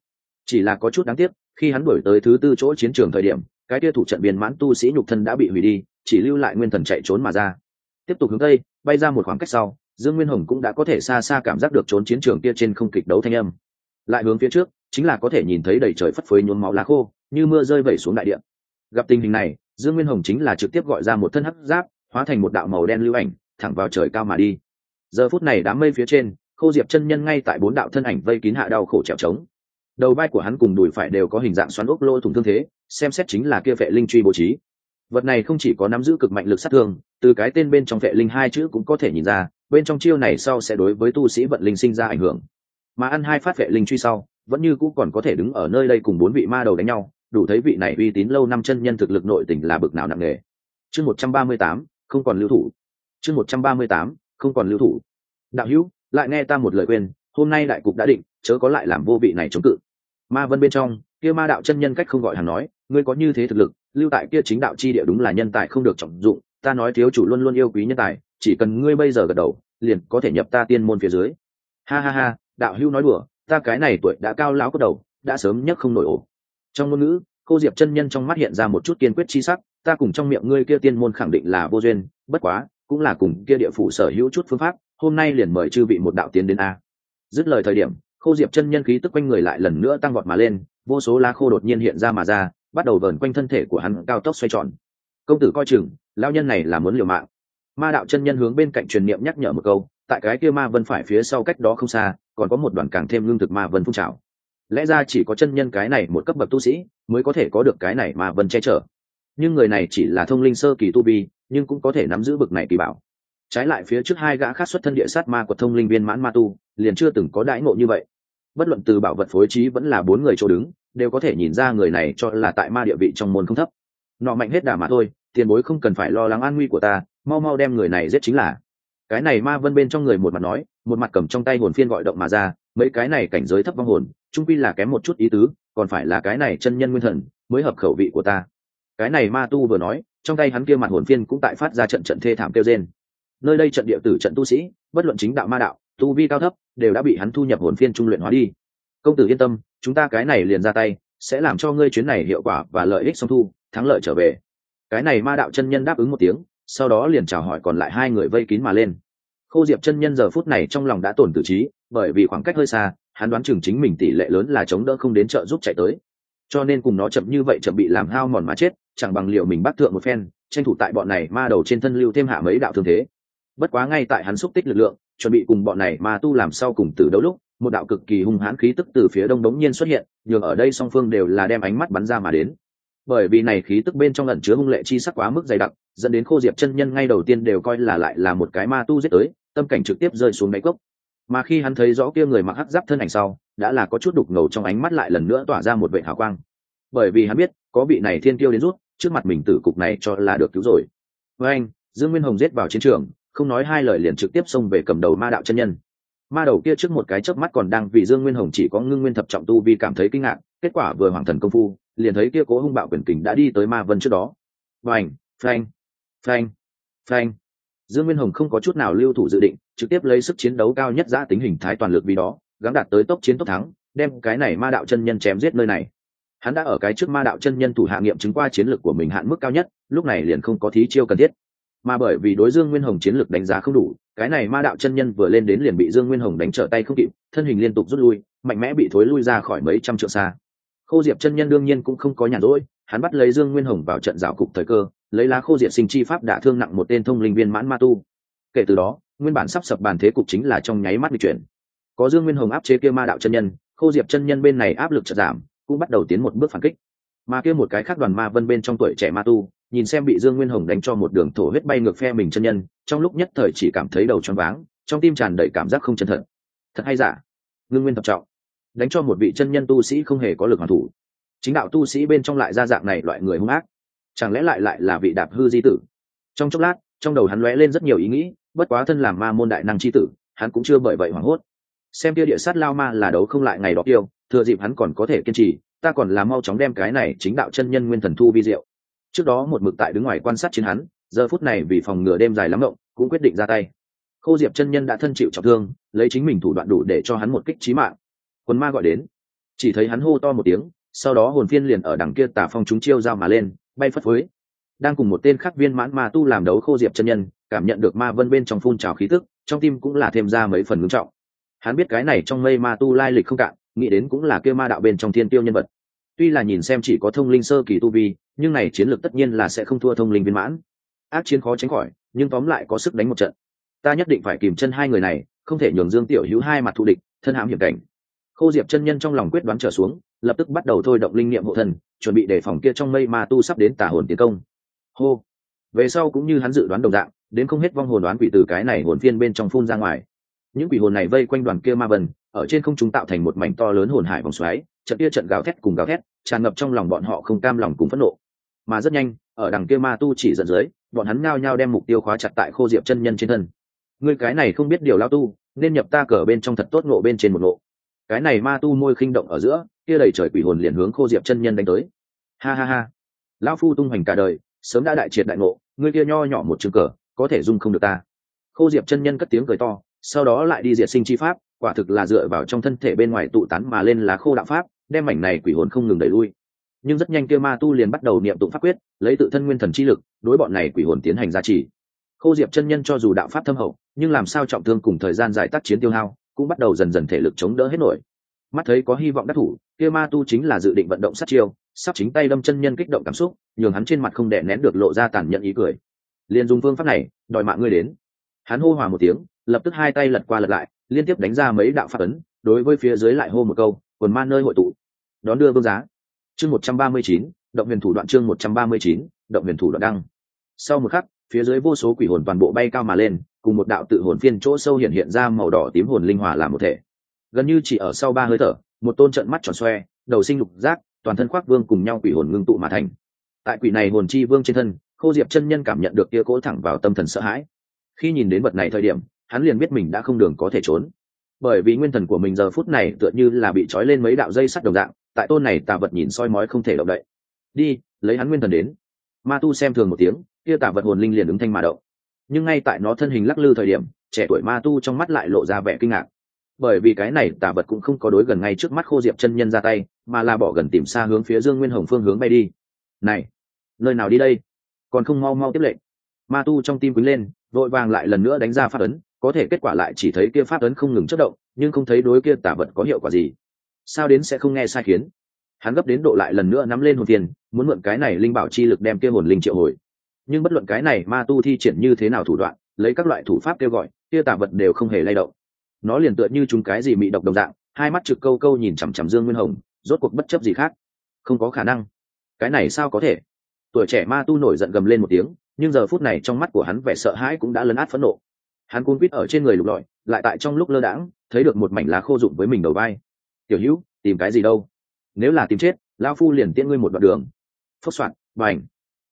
A: Chỉ là có chút đáng tiếc khi hắn đuổi tới thứ tư chỗ chiến trường thời điểm, cái kia thủ trận biên mãn tu sĩ nhục thân đã bị hủy đi, chỉ lưu lại nguyên thần chạy trốn mà ra. Tiếp tục hướng tây, bay ra một khoảng cách sau, dương nguyên hồng cũng đã có thể xa xa cảm giác được trốn chiến trường kia trên không kịch đấu thanh âm. Lại hướng phía trước, chính là có thể nhìn thấy đầy trời phất phới nhuốm máu lá khô, như mưa rơi vẩy xuống đại điện gặp tình hình này, dương nguyên hồng chính là trực tiếp gọi ra một thân hắc giáp, hóa thành một đạo màu đen lưu ảnh, thẳng vào trời cao mà đi. Giờ phút này đám mây phía trên, khô diệp chân nhân ngay tại bốn đạo thân ảnh vây kín hạ đau khổ trèo trống đầu vai của hắn cùng đùi phải đều có hình dạng xoắn ốc lỗ thủng thương thế, xem xét chính là kia vệ linh truy bố trí. Vật này không chỉ có nắm giữ cực mạnh lực sát thương, từ cái tên bên trong vệ linh hai chữ cũng có thể nhìn ra, bên trong chiêu này sau sẽ đối với tu sĩ vận linh sinh ra ảnh hưởng. Mà ăn hai phát vệ linh truy sau, vẫn như cũng còn có thể đứng ở nơi đây cùng bốn vị ma đầu đánh nhau, đủ thấy vị này uy tín lâu năm chân nhân thực lực nội tình là bực nào nặng nề. Chương một trăm ba mươi tám, không còn lưu thủ. Chương một trăm ba mươi tám, không còn lưu thủ. Đạo hữu, lại nghe ta một lời khuyên, hôm nay đại cục đã định, chớ có lại làm vô vị này chống cự ma vân bên trong, kia ma đạo chân nhân cách không gọi hàng nói, ngươi có như thế thực lực, lưu tại kia chính đạo chi địa đúng là nhân tài không được trọng dụng, ta nói thiếu chủ luôn luôn yêu quý nhân tài, chỉ cần ngươi bây giờ gật đầu, liền có thể nhập ta tiên môn phía dưới. Ha ha ha, đạo hữu nói đùa, ta cái này tuổi đã cao lão có đầu, đã sớm nhất không nổi ổ. Trong ngôn ngữ, cô diệp chân nhân trong mắt hiện ra một chút kiên quyết chi sắc, ta cùng trong miệng ngươi kia tiên môn khẳng định là vô duyên, bất quá, cũng là cùng kia địa phủ sở hữu chút phương pháp, hôm nay liền mời chư vị một đạo tiến đến a. Dứt lời thời điểm khô diệp chân nhân khí tức quanh người lại lần nữa tăng vọt mà lên, vô số lá khô đột nhiên hiện ra mà ra, bắt đầu vờn quanh thân thể của hắn, cao tốc xoay tròn. Công tử coi chừng lao nhân này là muốn liều mạng. Ma đạo chân nhân hướng bên cạnh truyền niệm nhắc nhở một câu, tại cái kia ma vân phải phía sau cách đó không xa, còn có một đoàn càng thêm lương thực ma vân phun trào. Lẽ ra chỉ có chân nhân cái này một cấp bậc tu sĩ, mới có thể có được cái này ma vân che chở. Nhưng người này chỉ là thông linh sơ kỳ tu vi, nhưng cũng có thể nắm giữ bậc này kỳ bảo. Trái lại phía trước hai gã khác xuất thân địa sát ma của thông linh viên mãn ma tu, liền chưa từng có đãi ngộ như vậy bất luận từ bảo vật phối trí vẫn là bốn người chỗ đứng, đều có thể nhìn ra người này cho là tại ma địa vị trong môn không thấp. Nọ mạnh hết đà mà thôi, tiền bối không cần phải lo lắng an nguy của ta, mau mau đem người này giết chính là. Cái này ma vân bên trong người một mặt nói, một mặt cầm trong tay hồn phiên gọi động mà ra, mấy cái này cảnh giới thấp vong hồn, trung pi là kém một chút ý tứ, còn phải là cái này chân nhân nguyên thần, mới hợp khẩu vị của ta. Cái này ma tu vừa nói, trong tay hắn kia mặt hồn phiên cũng tại phát ra trận trận thê thảm kêu trên nơi đây trận địa tử trận tu sĩ, bất luận chính đạo ma đạo tu vi cao thấp, đều đã bị hắn thu nhập hồn phiên trung luyện hóa đi. Công tử yên tâm, chúng ta cái này liền ra tay, sẽ làm cho ngươi chuyến này hiệu quả và lợi ích song thu, thắng lợi trở về. Cái này ma đạo chân nhân đáp ứng một tiếng, sau đó liền chào hỏi còn lại hai người vây kín mà lên. Khô diệp chân nhân giờ phút này trong lòng đã tổn tử trí, bởi vì khoảng cách hơi xa, hắn đoán chừng chính mình tỷ lệ lớn là chống đỡ không đến trợ giúp chạy tới. Cho nên cùng nó chậm như vậy chậm bị làm hao mòn mà chết, chẳng bằng liệu mình bắt thượng một phen, tranh thủ tại bọn này ma đầu trên thân lưu thêm hạ mấy đạo thương thế. Bất quá ngay tại hắn xúc tích lực lượng chuẩn bị cùng bọn này ma tu làm sau cùng từ đấu lúc, một đạo cực kỳ hung hãn khí tức từ phía đông đống nhiên xuất hiện, nhường ở đây song phương đều là đem ánh mắt bắn ra mà đến. Bởi vì này khí tức bên trong lẩn chứa hung lệ chi sắc quá mức dày đặc, dẫn đến khô diệp chân nhân ngay đầu tiên đều coi là lại là một cái ma tu giết tới, tâm cảnh trực tiếp rơi xuống đáy cốc. Mà khi hắn thấy rõ kia người mặc hắc giáp thân ảnh sau, đã là có chút đục ngầu trong ánh mắt lại lần nữa tỏa ra một vệ hào quang. Bởi vì hắn biết, có vị này thiên tiêu đến rút, trước mặt mình tử cục này cho là được cứu rồi. Với anh dương nguyên hồng giết vào chiến trường không nói hai lời liền trực tiếp xông về cầm đầu ma đạo chân nhân. Ma đầu kia trước một cái chớp mắt còn đang vì dương nguyên hồng chỉ có ngưng nguyên thập trọng tu vì cảm thấy kinh ngạc, kết quả vừa hoàng thần công phu, liền thấy kia cố hung bạo quyền kình đã đi tới ma vân trước đó. Vành phanh phanh phanh. Dương nguyên hồng không có chút nào lưu thủ dự định, trực tiếp lấy sức chiến đấu cao nhất giã tính hình thái toàn lực vì đó, gắng đạt tới tốc chiến tốc thắng, đem cái này ma đạo chân nhân chém giết nơi này. Hắn đã ở cái trước ma đạo chân nhân thủ hạ nghiệm chứng qua chiến lược của mình hạn mức cao nhất, lúc này liền không có thí chiêu cần thiết mà bởi vì đối dương nguyên hồng chiến lược đánh giá không đủ, cái này ma đạo chân nhân vừa lên đến liền bị dương nguyên hồng đánh trở tay không kịp, thân hình liên tục rút lui, mạnh mẽ bị thối lui ra khỏi mấy trăm trượng xa. Khô diệp chân nhân đương nhiên cũng không có nhàn rỗi, hắn bắt lấy dương nguyên hồng vào trận rào cục thời cơ, lấy lá khô diệp sinh chi pháp đả thương nặng một tên thông linh viên mãn ma tu. Kể từ đó, nguyên bản sắp sập bàn thế cục chính là trong nháy mắt bị chuyển. Có dương nguyên hồng áp chế kia ma đạo chân nhân, khô diệp chân nhân bên này áp lực chợt giảm, cũng bắt đầu tiến một bước phản kích. Mà kia một cái khác đoàn ma vân bên trong tuổi trẻ ma tu nhìn xem bị dương nguyên hồng đánh cho một đường thổ huyết bay ngược phe mình chân nhân, trong lúc nhất thời chỉ cảm thấy đầu choáng váng, trong tim tràn đầy cảm giác không chân thật. Thật hay giả? Ngưng nguyên thập trọng. Đánh cho một vị chân nhân tu sĩ không hề có lực hoàn thủ. Chính đạo tu sĩ bên trong lại ra dạng này loại người hung ác. Chẳng lẽ lại lại là vị đạp hư di tử? Trong chốc lát, trong đầu hắn lóe lên rất nhiều ý nghĩ, bất quá thân làm ma môn đại năng c h i tử, hắn cũng chưa bởi vậy hoảng hốt. Xem kia địa sát lao ma là đấu không lại ngày đó tiêu, thừa dịp hắn còn có thể kiên trì, ta còn là mau chóng đem cái này chính đạo chân nhân nguyên thần thu vi diệu trước đó một mực tại đứng ngoài quan sát chiến hắn, giờ phút này vì phòng ngừa đêm dài lắm rộng cũng quyết định ra tay. Khô diệp chân nhân đã thân chịu trọng thương, lấy chính mình thủ đoạn đủ để cho hắn một kích trí mạng. Quân ma gọi đến. Chỉ thấy hắn hô to một tiếng, sau đó hồn phiên liền ở đằng kia tả phong chúng chiêu dao mà lên, bay phất phới. Đang cùng một tên khắc viên mãn ma tu làm đấu khô diệp chân nhân, cảm nhận được ma vân bên trong phun trào khí tức, trong tim cũng là thêm ra mấy phần ngưng trọng. Hắn biết cái này trong mây ma tu lai lịch không cạn, nghĩ đến cũng là kia ma đạo bên trong thiên tiêu nhân vật tuy là nhìn xem chỉ có thông linh sơ kỳ tu vi, nhưng này chiến lược tất nhiên là sẽ không thua thông linh viên mãn. Ác chiến khó tránh khỏi, nhưng tóm lại có sức đánh một trận. Ta nhất định phải kìm chân hai người này, không thể nhường dương tiểu hữu hai mặt thù địch, thân hãm hiểm cảnh. Khô diệp chân nhân trong lòng quyết đoán trở xuống, lập tức bắt đầu thôi động linh nghiệm hộ thần chuẩn bị đề phòng kia trong mây ma tu sắp đến tả hồn tiến công. Hô. Về sau cũng như hắn dự đoán đồng dạng, đến không hết vong hồn đoán quỷ từ cái này hồn phiên bên trong phun ra ngoài. Những quỷ hồn này vây quanh đoàn kia ma vần ở trên không chúng tạo thành một mảnh to lớn hồn hải vòng xoáy trận kia trận gào thét cùng gào thét, tràn ngập trong lòng bọn họ không cam lòng cùng phẫn nộ. Mà rất nhanh, ở đằng kia ma tu chỉ dẫn dưới, bọn hắn ngao nhao đem mục tiêu khóa chặt tại khô diệp chân nhân trên thân. Ngươi cái này không biết điều lao tu, nên nhập ta cờ bên trong thật tốt ngộ bên trên một ngộ. Cái này ma tu môi khinh động ở giữa, kia đầy trời quỷ hồn liền hướng khô diệp chân nhân đánh tới. Ha ha ha. Lão phu tung hoành cả đời, sớm đã đại triệt đại ngộ, ngươi kia nho nhỏ một trường cờ, có thể dung không được ta. Khô diệp chân nhân cất tiếng cười to, sau đó lại đi diệt sinh chi pháp, quả thực là dựa vào trong thân thể bên ngoài tụ tán mà lên lá khô đạo pháp đem mảnh này quỷ hồn không ngừng đẩy lui. Nhưng rất nhanh kia ma tu liền bắt đầu niệm tụng pháp quyết, lấy tự thân nguyên thần chi lực, đối bọn này quỷ hồn tiến hành gia trì. Khô diệp chân nhân cho dù đạo pháp thâm hậu, nhưng làm sao trọng thương cùng thời gian giải tác chiến tiêu hao, cũng bắt đầu dần dần thể lực chống đỡ hết nổi. Mắt thấy có hy vọng đắc thủ, kia ma tu chính là dự định vận động sát chiêu, sắp chính tay đâm chân nhân kích động cảm xúc, nhường hắn trên mặt không đè nén được lộ ra tàn nhẫn ý cười. Liền dùng phương pháp này, đòi mạng ngươi đến. Hắn hô hòa một tiếng, lập tức hai tay lật qua lật lại, liên tiếp đánh ra mấy đạo pháp ấn, đối với phía dưới lại hô một câu quần ma nơi hội tụ. Đón đưa vương giá. Chương một trăm ba mươi chín, động huyền thủ đoạn chương một trăm ba mươi chín, động huyền thủ đoạn đăng. Sau một khắc, phía dưới vô số quỷ hồn toàn bộ bay cao mà lên, cùng một đạo tự hồn phiên chỗ sâu hiện hiện ra màu đỏ tím hồn linh hỏa làm một thể. Gần như chỉ ở sau ba hơi thở, một tôn trận mắt tròn xoe, đầu sinh lục giác, toàn thân khoác vương cùng nhau quỷ hồn ngưng tụ mà thành. Tại quỷ này hồn chi vương trên thân, khô diệp chân nhân cảm nhận được kia cỗ thẳng vào tâm thần sợ hãi. Khi nhìn đến vật này thời điểm, hắn liền biết mình đã không đường có thể trốn bởi vì nguyên thần của mình giờ phút này tựa như là bị trói lên mấy đạo dây sắt đồng dạng, tại tôn này tà vật nhìn soi mói không thể động đậy. Đi, lấy hắn nguyên thần đến. Ma tu xem thường một tiếng, kia tà vật hồn linh liền ứng thanh mà động. Nhưng ngay tại nó thân hình lắc lư thời điểm, trẻ tuổi ma tu trong mắt lại lộ ra vẻ kinh ngạc. Bởi vì cái này tà vật cũng không có đối gần ngay trước mắt khô diệp chân nhân ra tay, mà là bỏ gần tìm xa hướng phía dương nguyên hồng phương hướng bay đi. Này, nơi nào đi đây? Còn không mau mau tiếp lệnh. Ma tu trong tim quýnh lên, vội vàng lại lần nữa đánh ra phát ấn có thể kết quả lại chỉ thấy kia pháp ấn không ngừng chất động, nhưng không thấy đối kia tà vật có hiệu quả gì. Sao đến sẽ không nghe sai khiến? Hắn gấp đến độ lại lần nữa nắm lên hồn tiền muốn mượn cái này linh bảo chi lực đem kia hồn linh triệu hồi. Nhưng bất luận cái này ma tu thi triển như thế nào thủ đoạn, lấy các loại thủ pháp kêu gọi, kia tà vật đều không hề lay động. Nó liền tựa như chúng cái gì bị độc đồng dạng, hai mắt trực câu câu nhìn chằm chằm dương nguyên hồng, rốt cuộc bất chấp gì khác? Không có khả năng. Cái này sao có thể? Tuổi trẻ ma tu nổi giận gầm lên một tiếng, nhưng giờ phút này trong mắt của hắn vẻ sợ hãi cũng đã lấn át phẫn nộ hắn cuốn quýt ở trên người lục lọi, lại tại trong lúc lơ đãng, thấy được một mảnh lá khô rụng với mình đầu vai. Tiểu hữu, tìm cái gì đâu? Nếu là tìm chết lao phu liền tiễn ngươi một đoạn đường. Phốc soạn và ảnh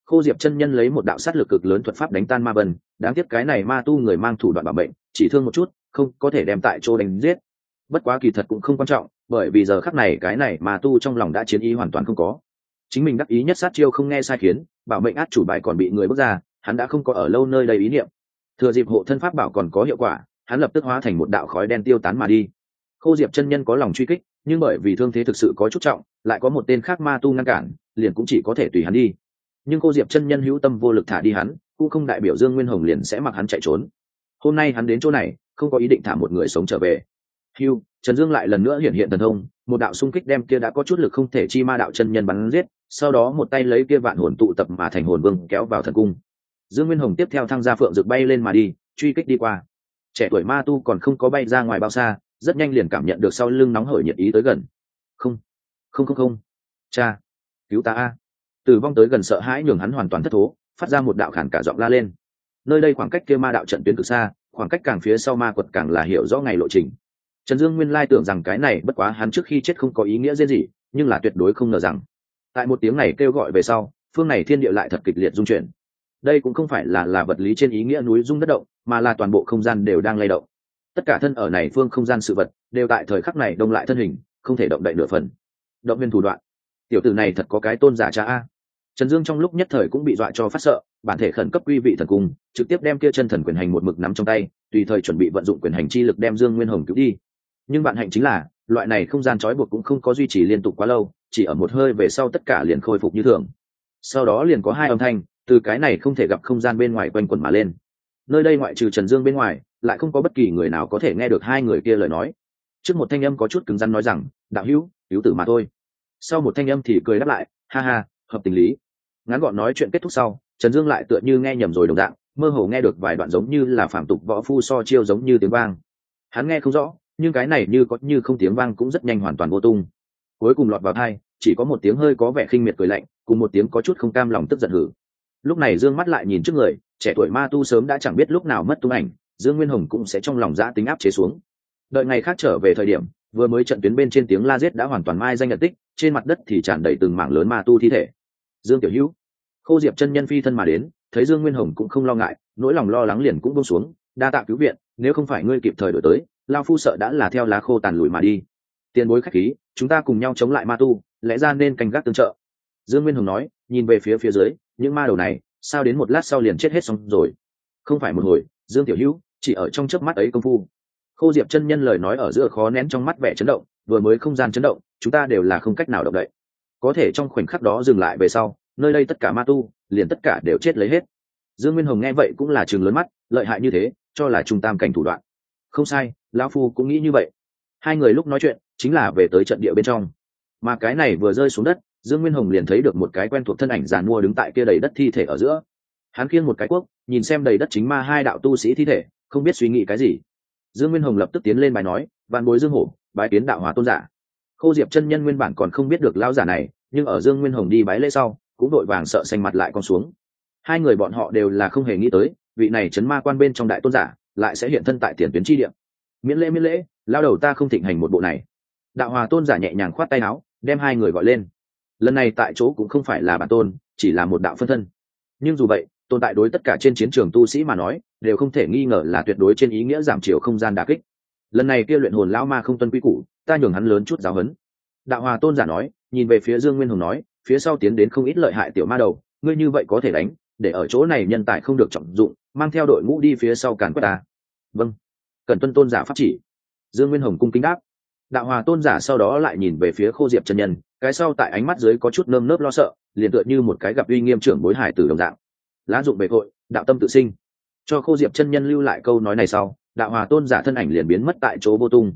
A: khô diệp chân nhân lấy một đạo sát lực cực lớn thuật pháp đánh tan ma vân, đáng tiếc cái này ma tu người mang thủ đoạn bảo mệnh chỉ thương một chút, không có thể đem tại chỗ đánh giết. Bất quá kỳ thật cũng không quan trọng, bởi vì giờ khắc này cái này ma tu trong lòng đã chiến ý hoàn toàn không có. Chính mình đắc ý nhất sát chiêu không nghe sai khiến, bảo mệnh át chủ bài còn bị người bước ra, hắn đã không có ở lâu nơi đây ý niệm thừa dịp hộ thân pháp bảo còn có hiệu quả, hắn lập tức hóa thành một đạo khói đen tiêu tán mà đi. Khô diệp chân nhân có lòng truy kích, nhưng bởi vì thương thế thực sự có chút trọng, lại có một tên khác ma tu ngăn cản, liền cũng chỉ có thể tùy hắn đi. Nhưng cô diệp chân nhân hữu tâm vô lực thả đi hắn, cũng không đại biểu dương nguyên hồng liền sẽ mặc hắn chạy trốn. Hôm nay hắn đến chỗ này, không có ý định thả một người sống trở về. Hưu, trần dương lại lần nữa hiện hiện thần thông, một đạo xung kích đem kia đã có chút lực không thể chi ma đạo chân nhân bắn giết, sau đó một tay lấy kia vạn hồn tụ tập mà thành hồn vương kéo vào thần cung dương nguyên hồng tiếp theo thăng gia phượng rực bay lên mà đi, truy kích đi qua. Trẻ tuổi ma tu còn không có bay ra ngoài bao xa, rất nhanh liền cảm nhận được sau lưng nóng hởi nhiệt ý tới gần. Không không không không. Cha, cứu ta a. Tử vong tới gần sợ hãi nhường hắn hoàn toàn thất thố, phát ra một đạo khản cả giọng la lên. Nơi đây khoảng cách kia ma đạo trận tuyến cực xa, khoảng cách càng phía sau ma quật càng là hiểu rõ ngày lộ trình. Trần dương nguyên lai tưởng rằng cái này bất quá hắn trước khi chết không có ý nghĩa gì gì, nhưng là tuyệt đối không ngờ rằng. Tại một tiếng này kêu gọi về sau, phương này thiên địa lại thật kịch liệt dung chuyển đây cũng không phải là là vật lý trên ý nghĩa núi dung đất động, mà là toàn bộ không gian đều đang lay động. Tất cả thân ở này phương không gian sự vật, đều tại thời khắc này đông lại thân hình, không thể động đậy nửa phần. Động viên thủ đoạn. Tiểu tử này thật có cái tôn giả cha a. Trần dương trong lúc nhất thời cũng bị dọa cho phát sợ, bản thể khẩn cấp quy vị thần cung, trực tiếp đem kia chân thần quyền hành một mực nắm trong tay, tùy thời chuẩn bị vận dụng quyền hành chi lực đem dương nguyên hồng cứu đi. Nhưng bạn hạnh chính là, loại này không gian trói buộc cũng không có duy trì liên tục quá lâu, chỉ ở một hơi về sau tất cả liền khôi phục như thường. Sau đó liền có hai âm thanh từ cái này không thể gặp không gian bên ngoài quanh quẩn mà lên. Nơi đây ngoại trừ trần dương bên ngoài, lại không có bất kỳ người nào có thể nghe được hai người kia lời nói. Trước một thanh âm có chút cứng rắn nói rằng, đạo hữu, cứu tử mà thôi. Sau một thanh âm thì cười đáp lại, ha ha, hợp tình lý. Ngắn gọn nói chuyện kết thúc sau, trần dương lại tựa như nghe nhầm rồi đồng dạng, mơ hồ nghe được vài đoạn giống như là phạm tục võ phu so chiêu giống như tiếng vang. Hắn nghe không rõ, nhưng cái này như có như không tiếng vang cũng rất nhanh hoàn toàn vô tung. Cuối cùng lọt vào thai chỉ có một tiếng hơi có vẻ khinh miệt cười lạnh, cùng một tiếng có chút không cam lòng tức giận hử lúc này dương mắt lại nhìn trước người, trẻ tuổi ma tu sớm đã chẳng biết lúc nào mất tung ảnh, dương nguyên hồng cũng sẽ trong lòng giã tính áp chế xuống. Đợi ngày khác trở về thời điểm, vừa mới trận tuyến bên trên tiếng la giết đã hoàn toàn mai danh nhận tích, trên mặt đất thì tràn đầy từng mảng lớn ma tu thi thể. Dương tiểu hữu, khô diệp chân nhân phi thân mà đến, thấy dương nguyên hồng cũng không lo ngại, nỗi lòng lo lắng liền cũng bông xuống, đa tạ cứu viện, nếu không phải ngươi kịp thời đổi tới lao phu sợ đã là theo lá khô tàn lùi mà đi. Tiền bối khách khí, chúng ta cùng nhau chống lại ma tu, lẽ ra nên canh gác tương trợ. Dương nguyên hồng nói, nhìn về phía phía dưới những ma đầu này, sao đến một lát sau liền chết hết xong rồi? Không phải một hồi, dương tiểu hữu, chỉ ở trong chớp mắt ấy công phu. Khô diệp chân nhân lời nói ở giữa khó nén trong mắt vẻ chấn động, vừa mới không gian chấn động, chúng ta đều là không cách nào động đậy. Có thể trong khoảnh khắc đó dừng lại về sau, nơi đây tất cả ma tu, liền tất cả đều chết lấy hết. Dương nguyên hồng nghe vậy cũng là chừng lớn mắt, lợi hại như thế, cho là trung tam cảnh thủ đoạn. Không sai, lão phu cũng nghĩ như vậy. Hai người lúc nói chuyện, chính là về tới trận địa bên trong. Mà cái này vừa rơi xuống đất dương nguyên hồng liền thấy được một cái quen thuộc thân ảnh giàn mua đứng tại kia đầy đất thi thể ở giữa. Hắn khiêng một cái cuốc, nhìn xem đầy đất chính ma hai đạo tu sĩ thi thể, không biết suy nghĩ cái gì. Dương nguyên hồng lập tức tiến lên bài nói, vạn bối dương hổ, bái tiến đạo hòa tôn giả. Khâu diệp chân nhân nguyên bản còn không biết được lao giả này, nhưng ở dương nguyên hồng đi bái lễ sau, cũng đội vàng sợ xanh mặt lại con xuống. Hai người bọn họ đều là không hề nghĩ tới, vị này chấn ma quan bên trong đại tôn giả lại sẽ hiện thân tại tiền tuyến tri địa. Miễn lễ miễn lễ lao đầu ta không thịnh hành một bộ này. Đạo hòa tôn giả nhẹ nhàng khoát tay áo, đem hai người gọi lên lần này tại chỗ cũng không phải là bản tôn, chỉ là một đạo phân thân. Nhưng dù vậy, tồn tại đối tất cả trên chiến trường tu sĩ mà nói, đều không thể nghi ngờ là tuyệt đối trên ý nghĩa giảm chiều không gian đà kích. Lần này kia luyện hồn lão ma không tuân quy củ, ta nhường hắn lớn chút giáo huấn. Đạo hòa tôn giả nói, nhìn về phía dương nguyên hồng nói, phía sau tiến đến không ít lợi hại tiểu ma đầu, ngươi như vậy có thể đánh, để ở chỗ này nhân tài không được trọng dụng, mang theo đội ngũ đi phía sau càn quét ta. Vâng. Cần tuân tôn giả pháp chỉ. Dương nguyên hồng cung kính đáp. Đạo hòa tôn giả sau đó lại nhìn về phía khô diệp chân nhân cái sau tại ánh mắt dưới có chút nơm nớp lo sợ, liền tựa như một cái gặp uy nghiêm trưởng bối hải tử đồng dạng. Lá dụng bệ hội đạo tâm tự sinh. Cho khô diệp chân nhân lưu lại câu nói này sau, đạo hòa tôn giả thân ảnh liền biến mất tại chỗ vô tung.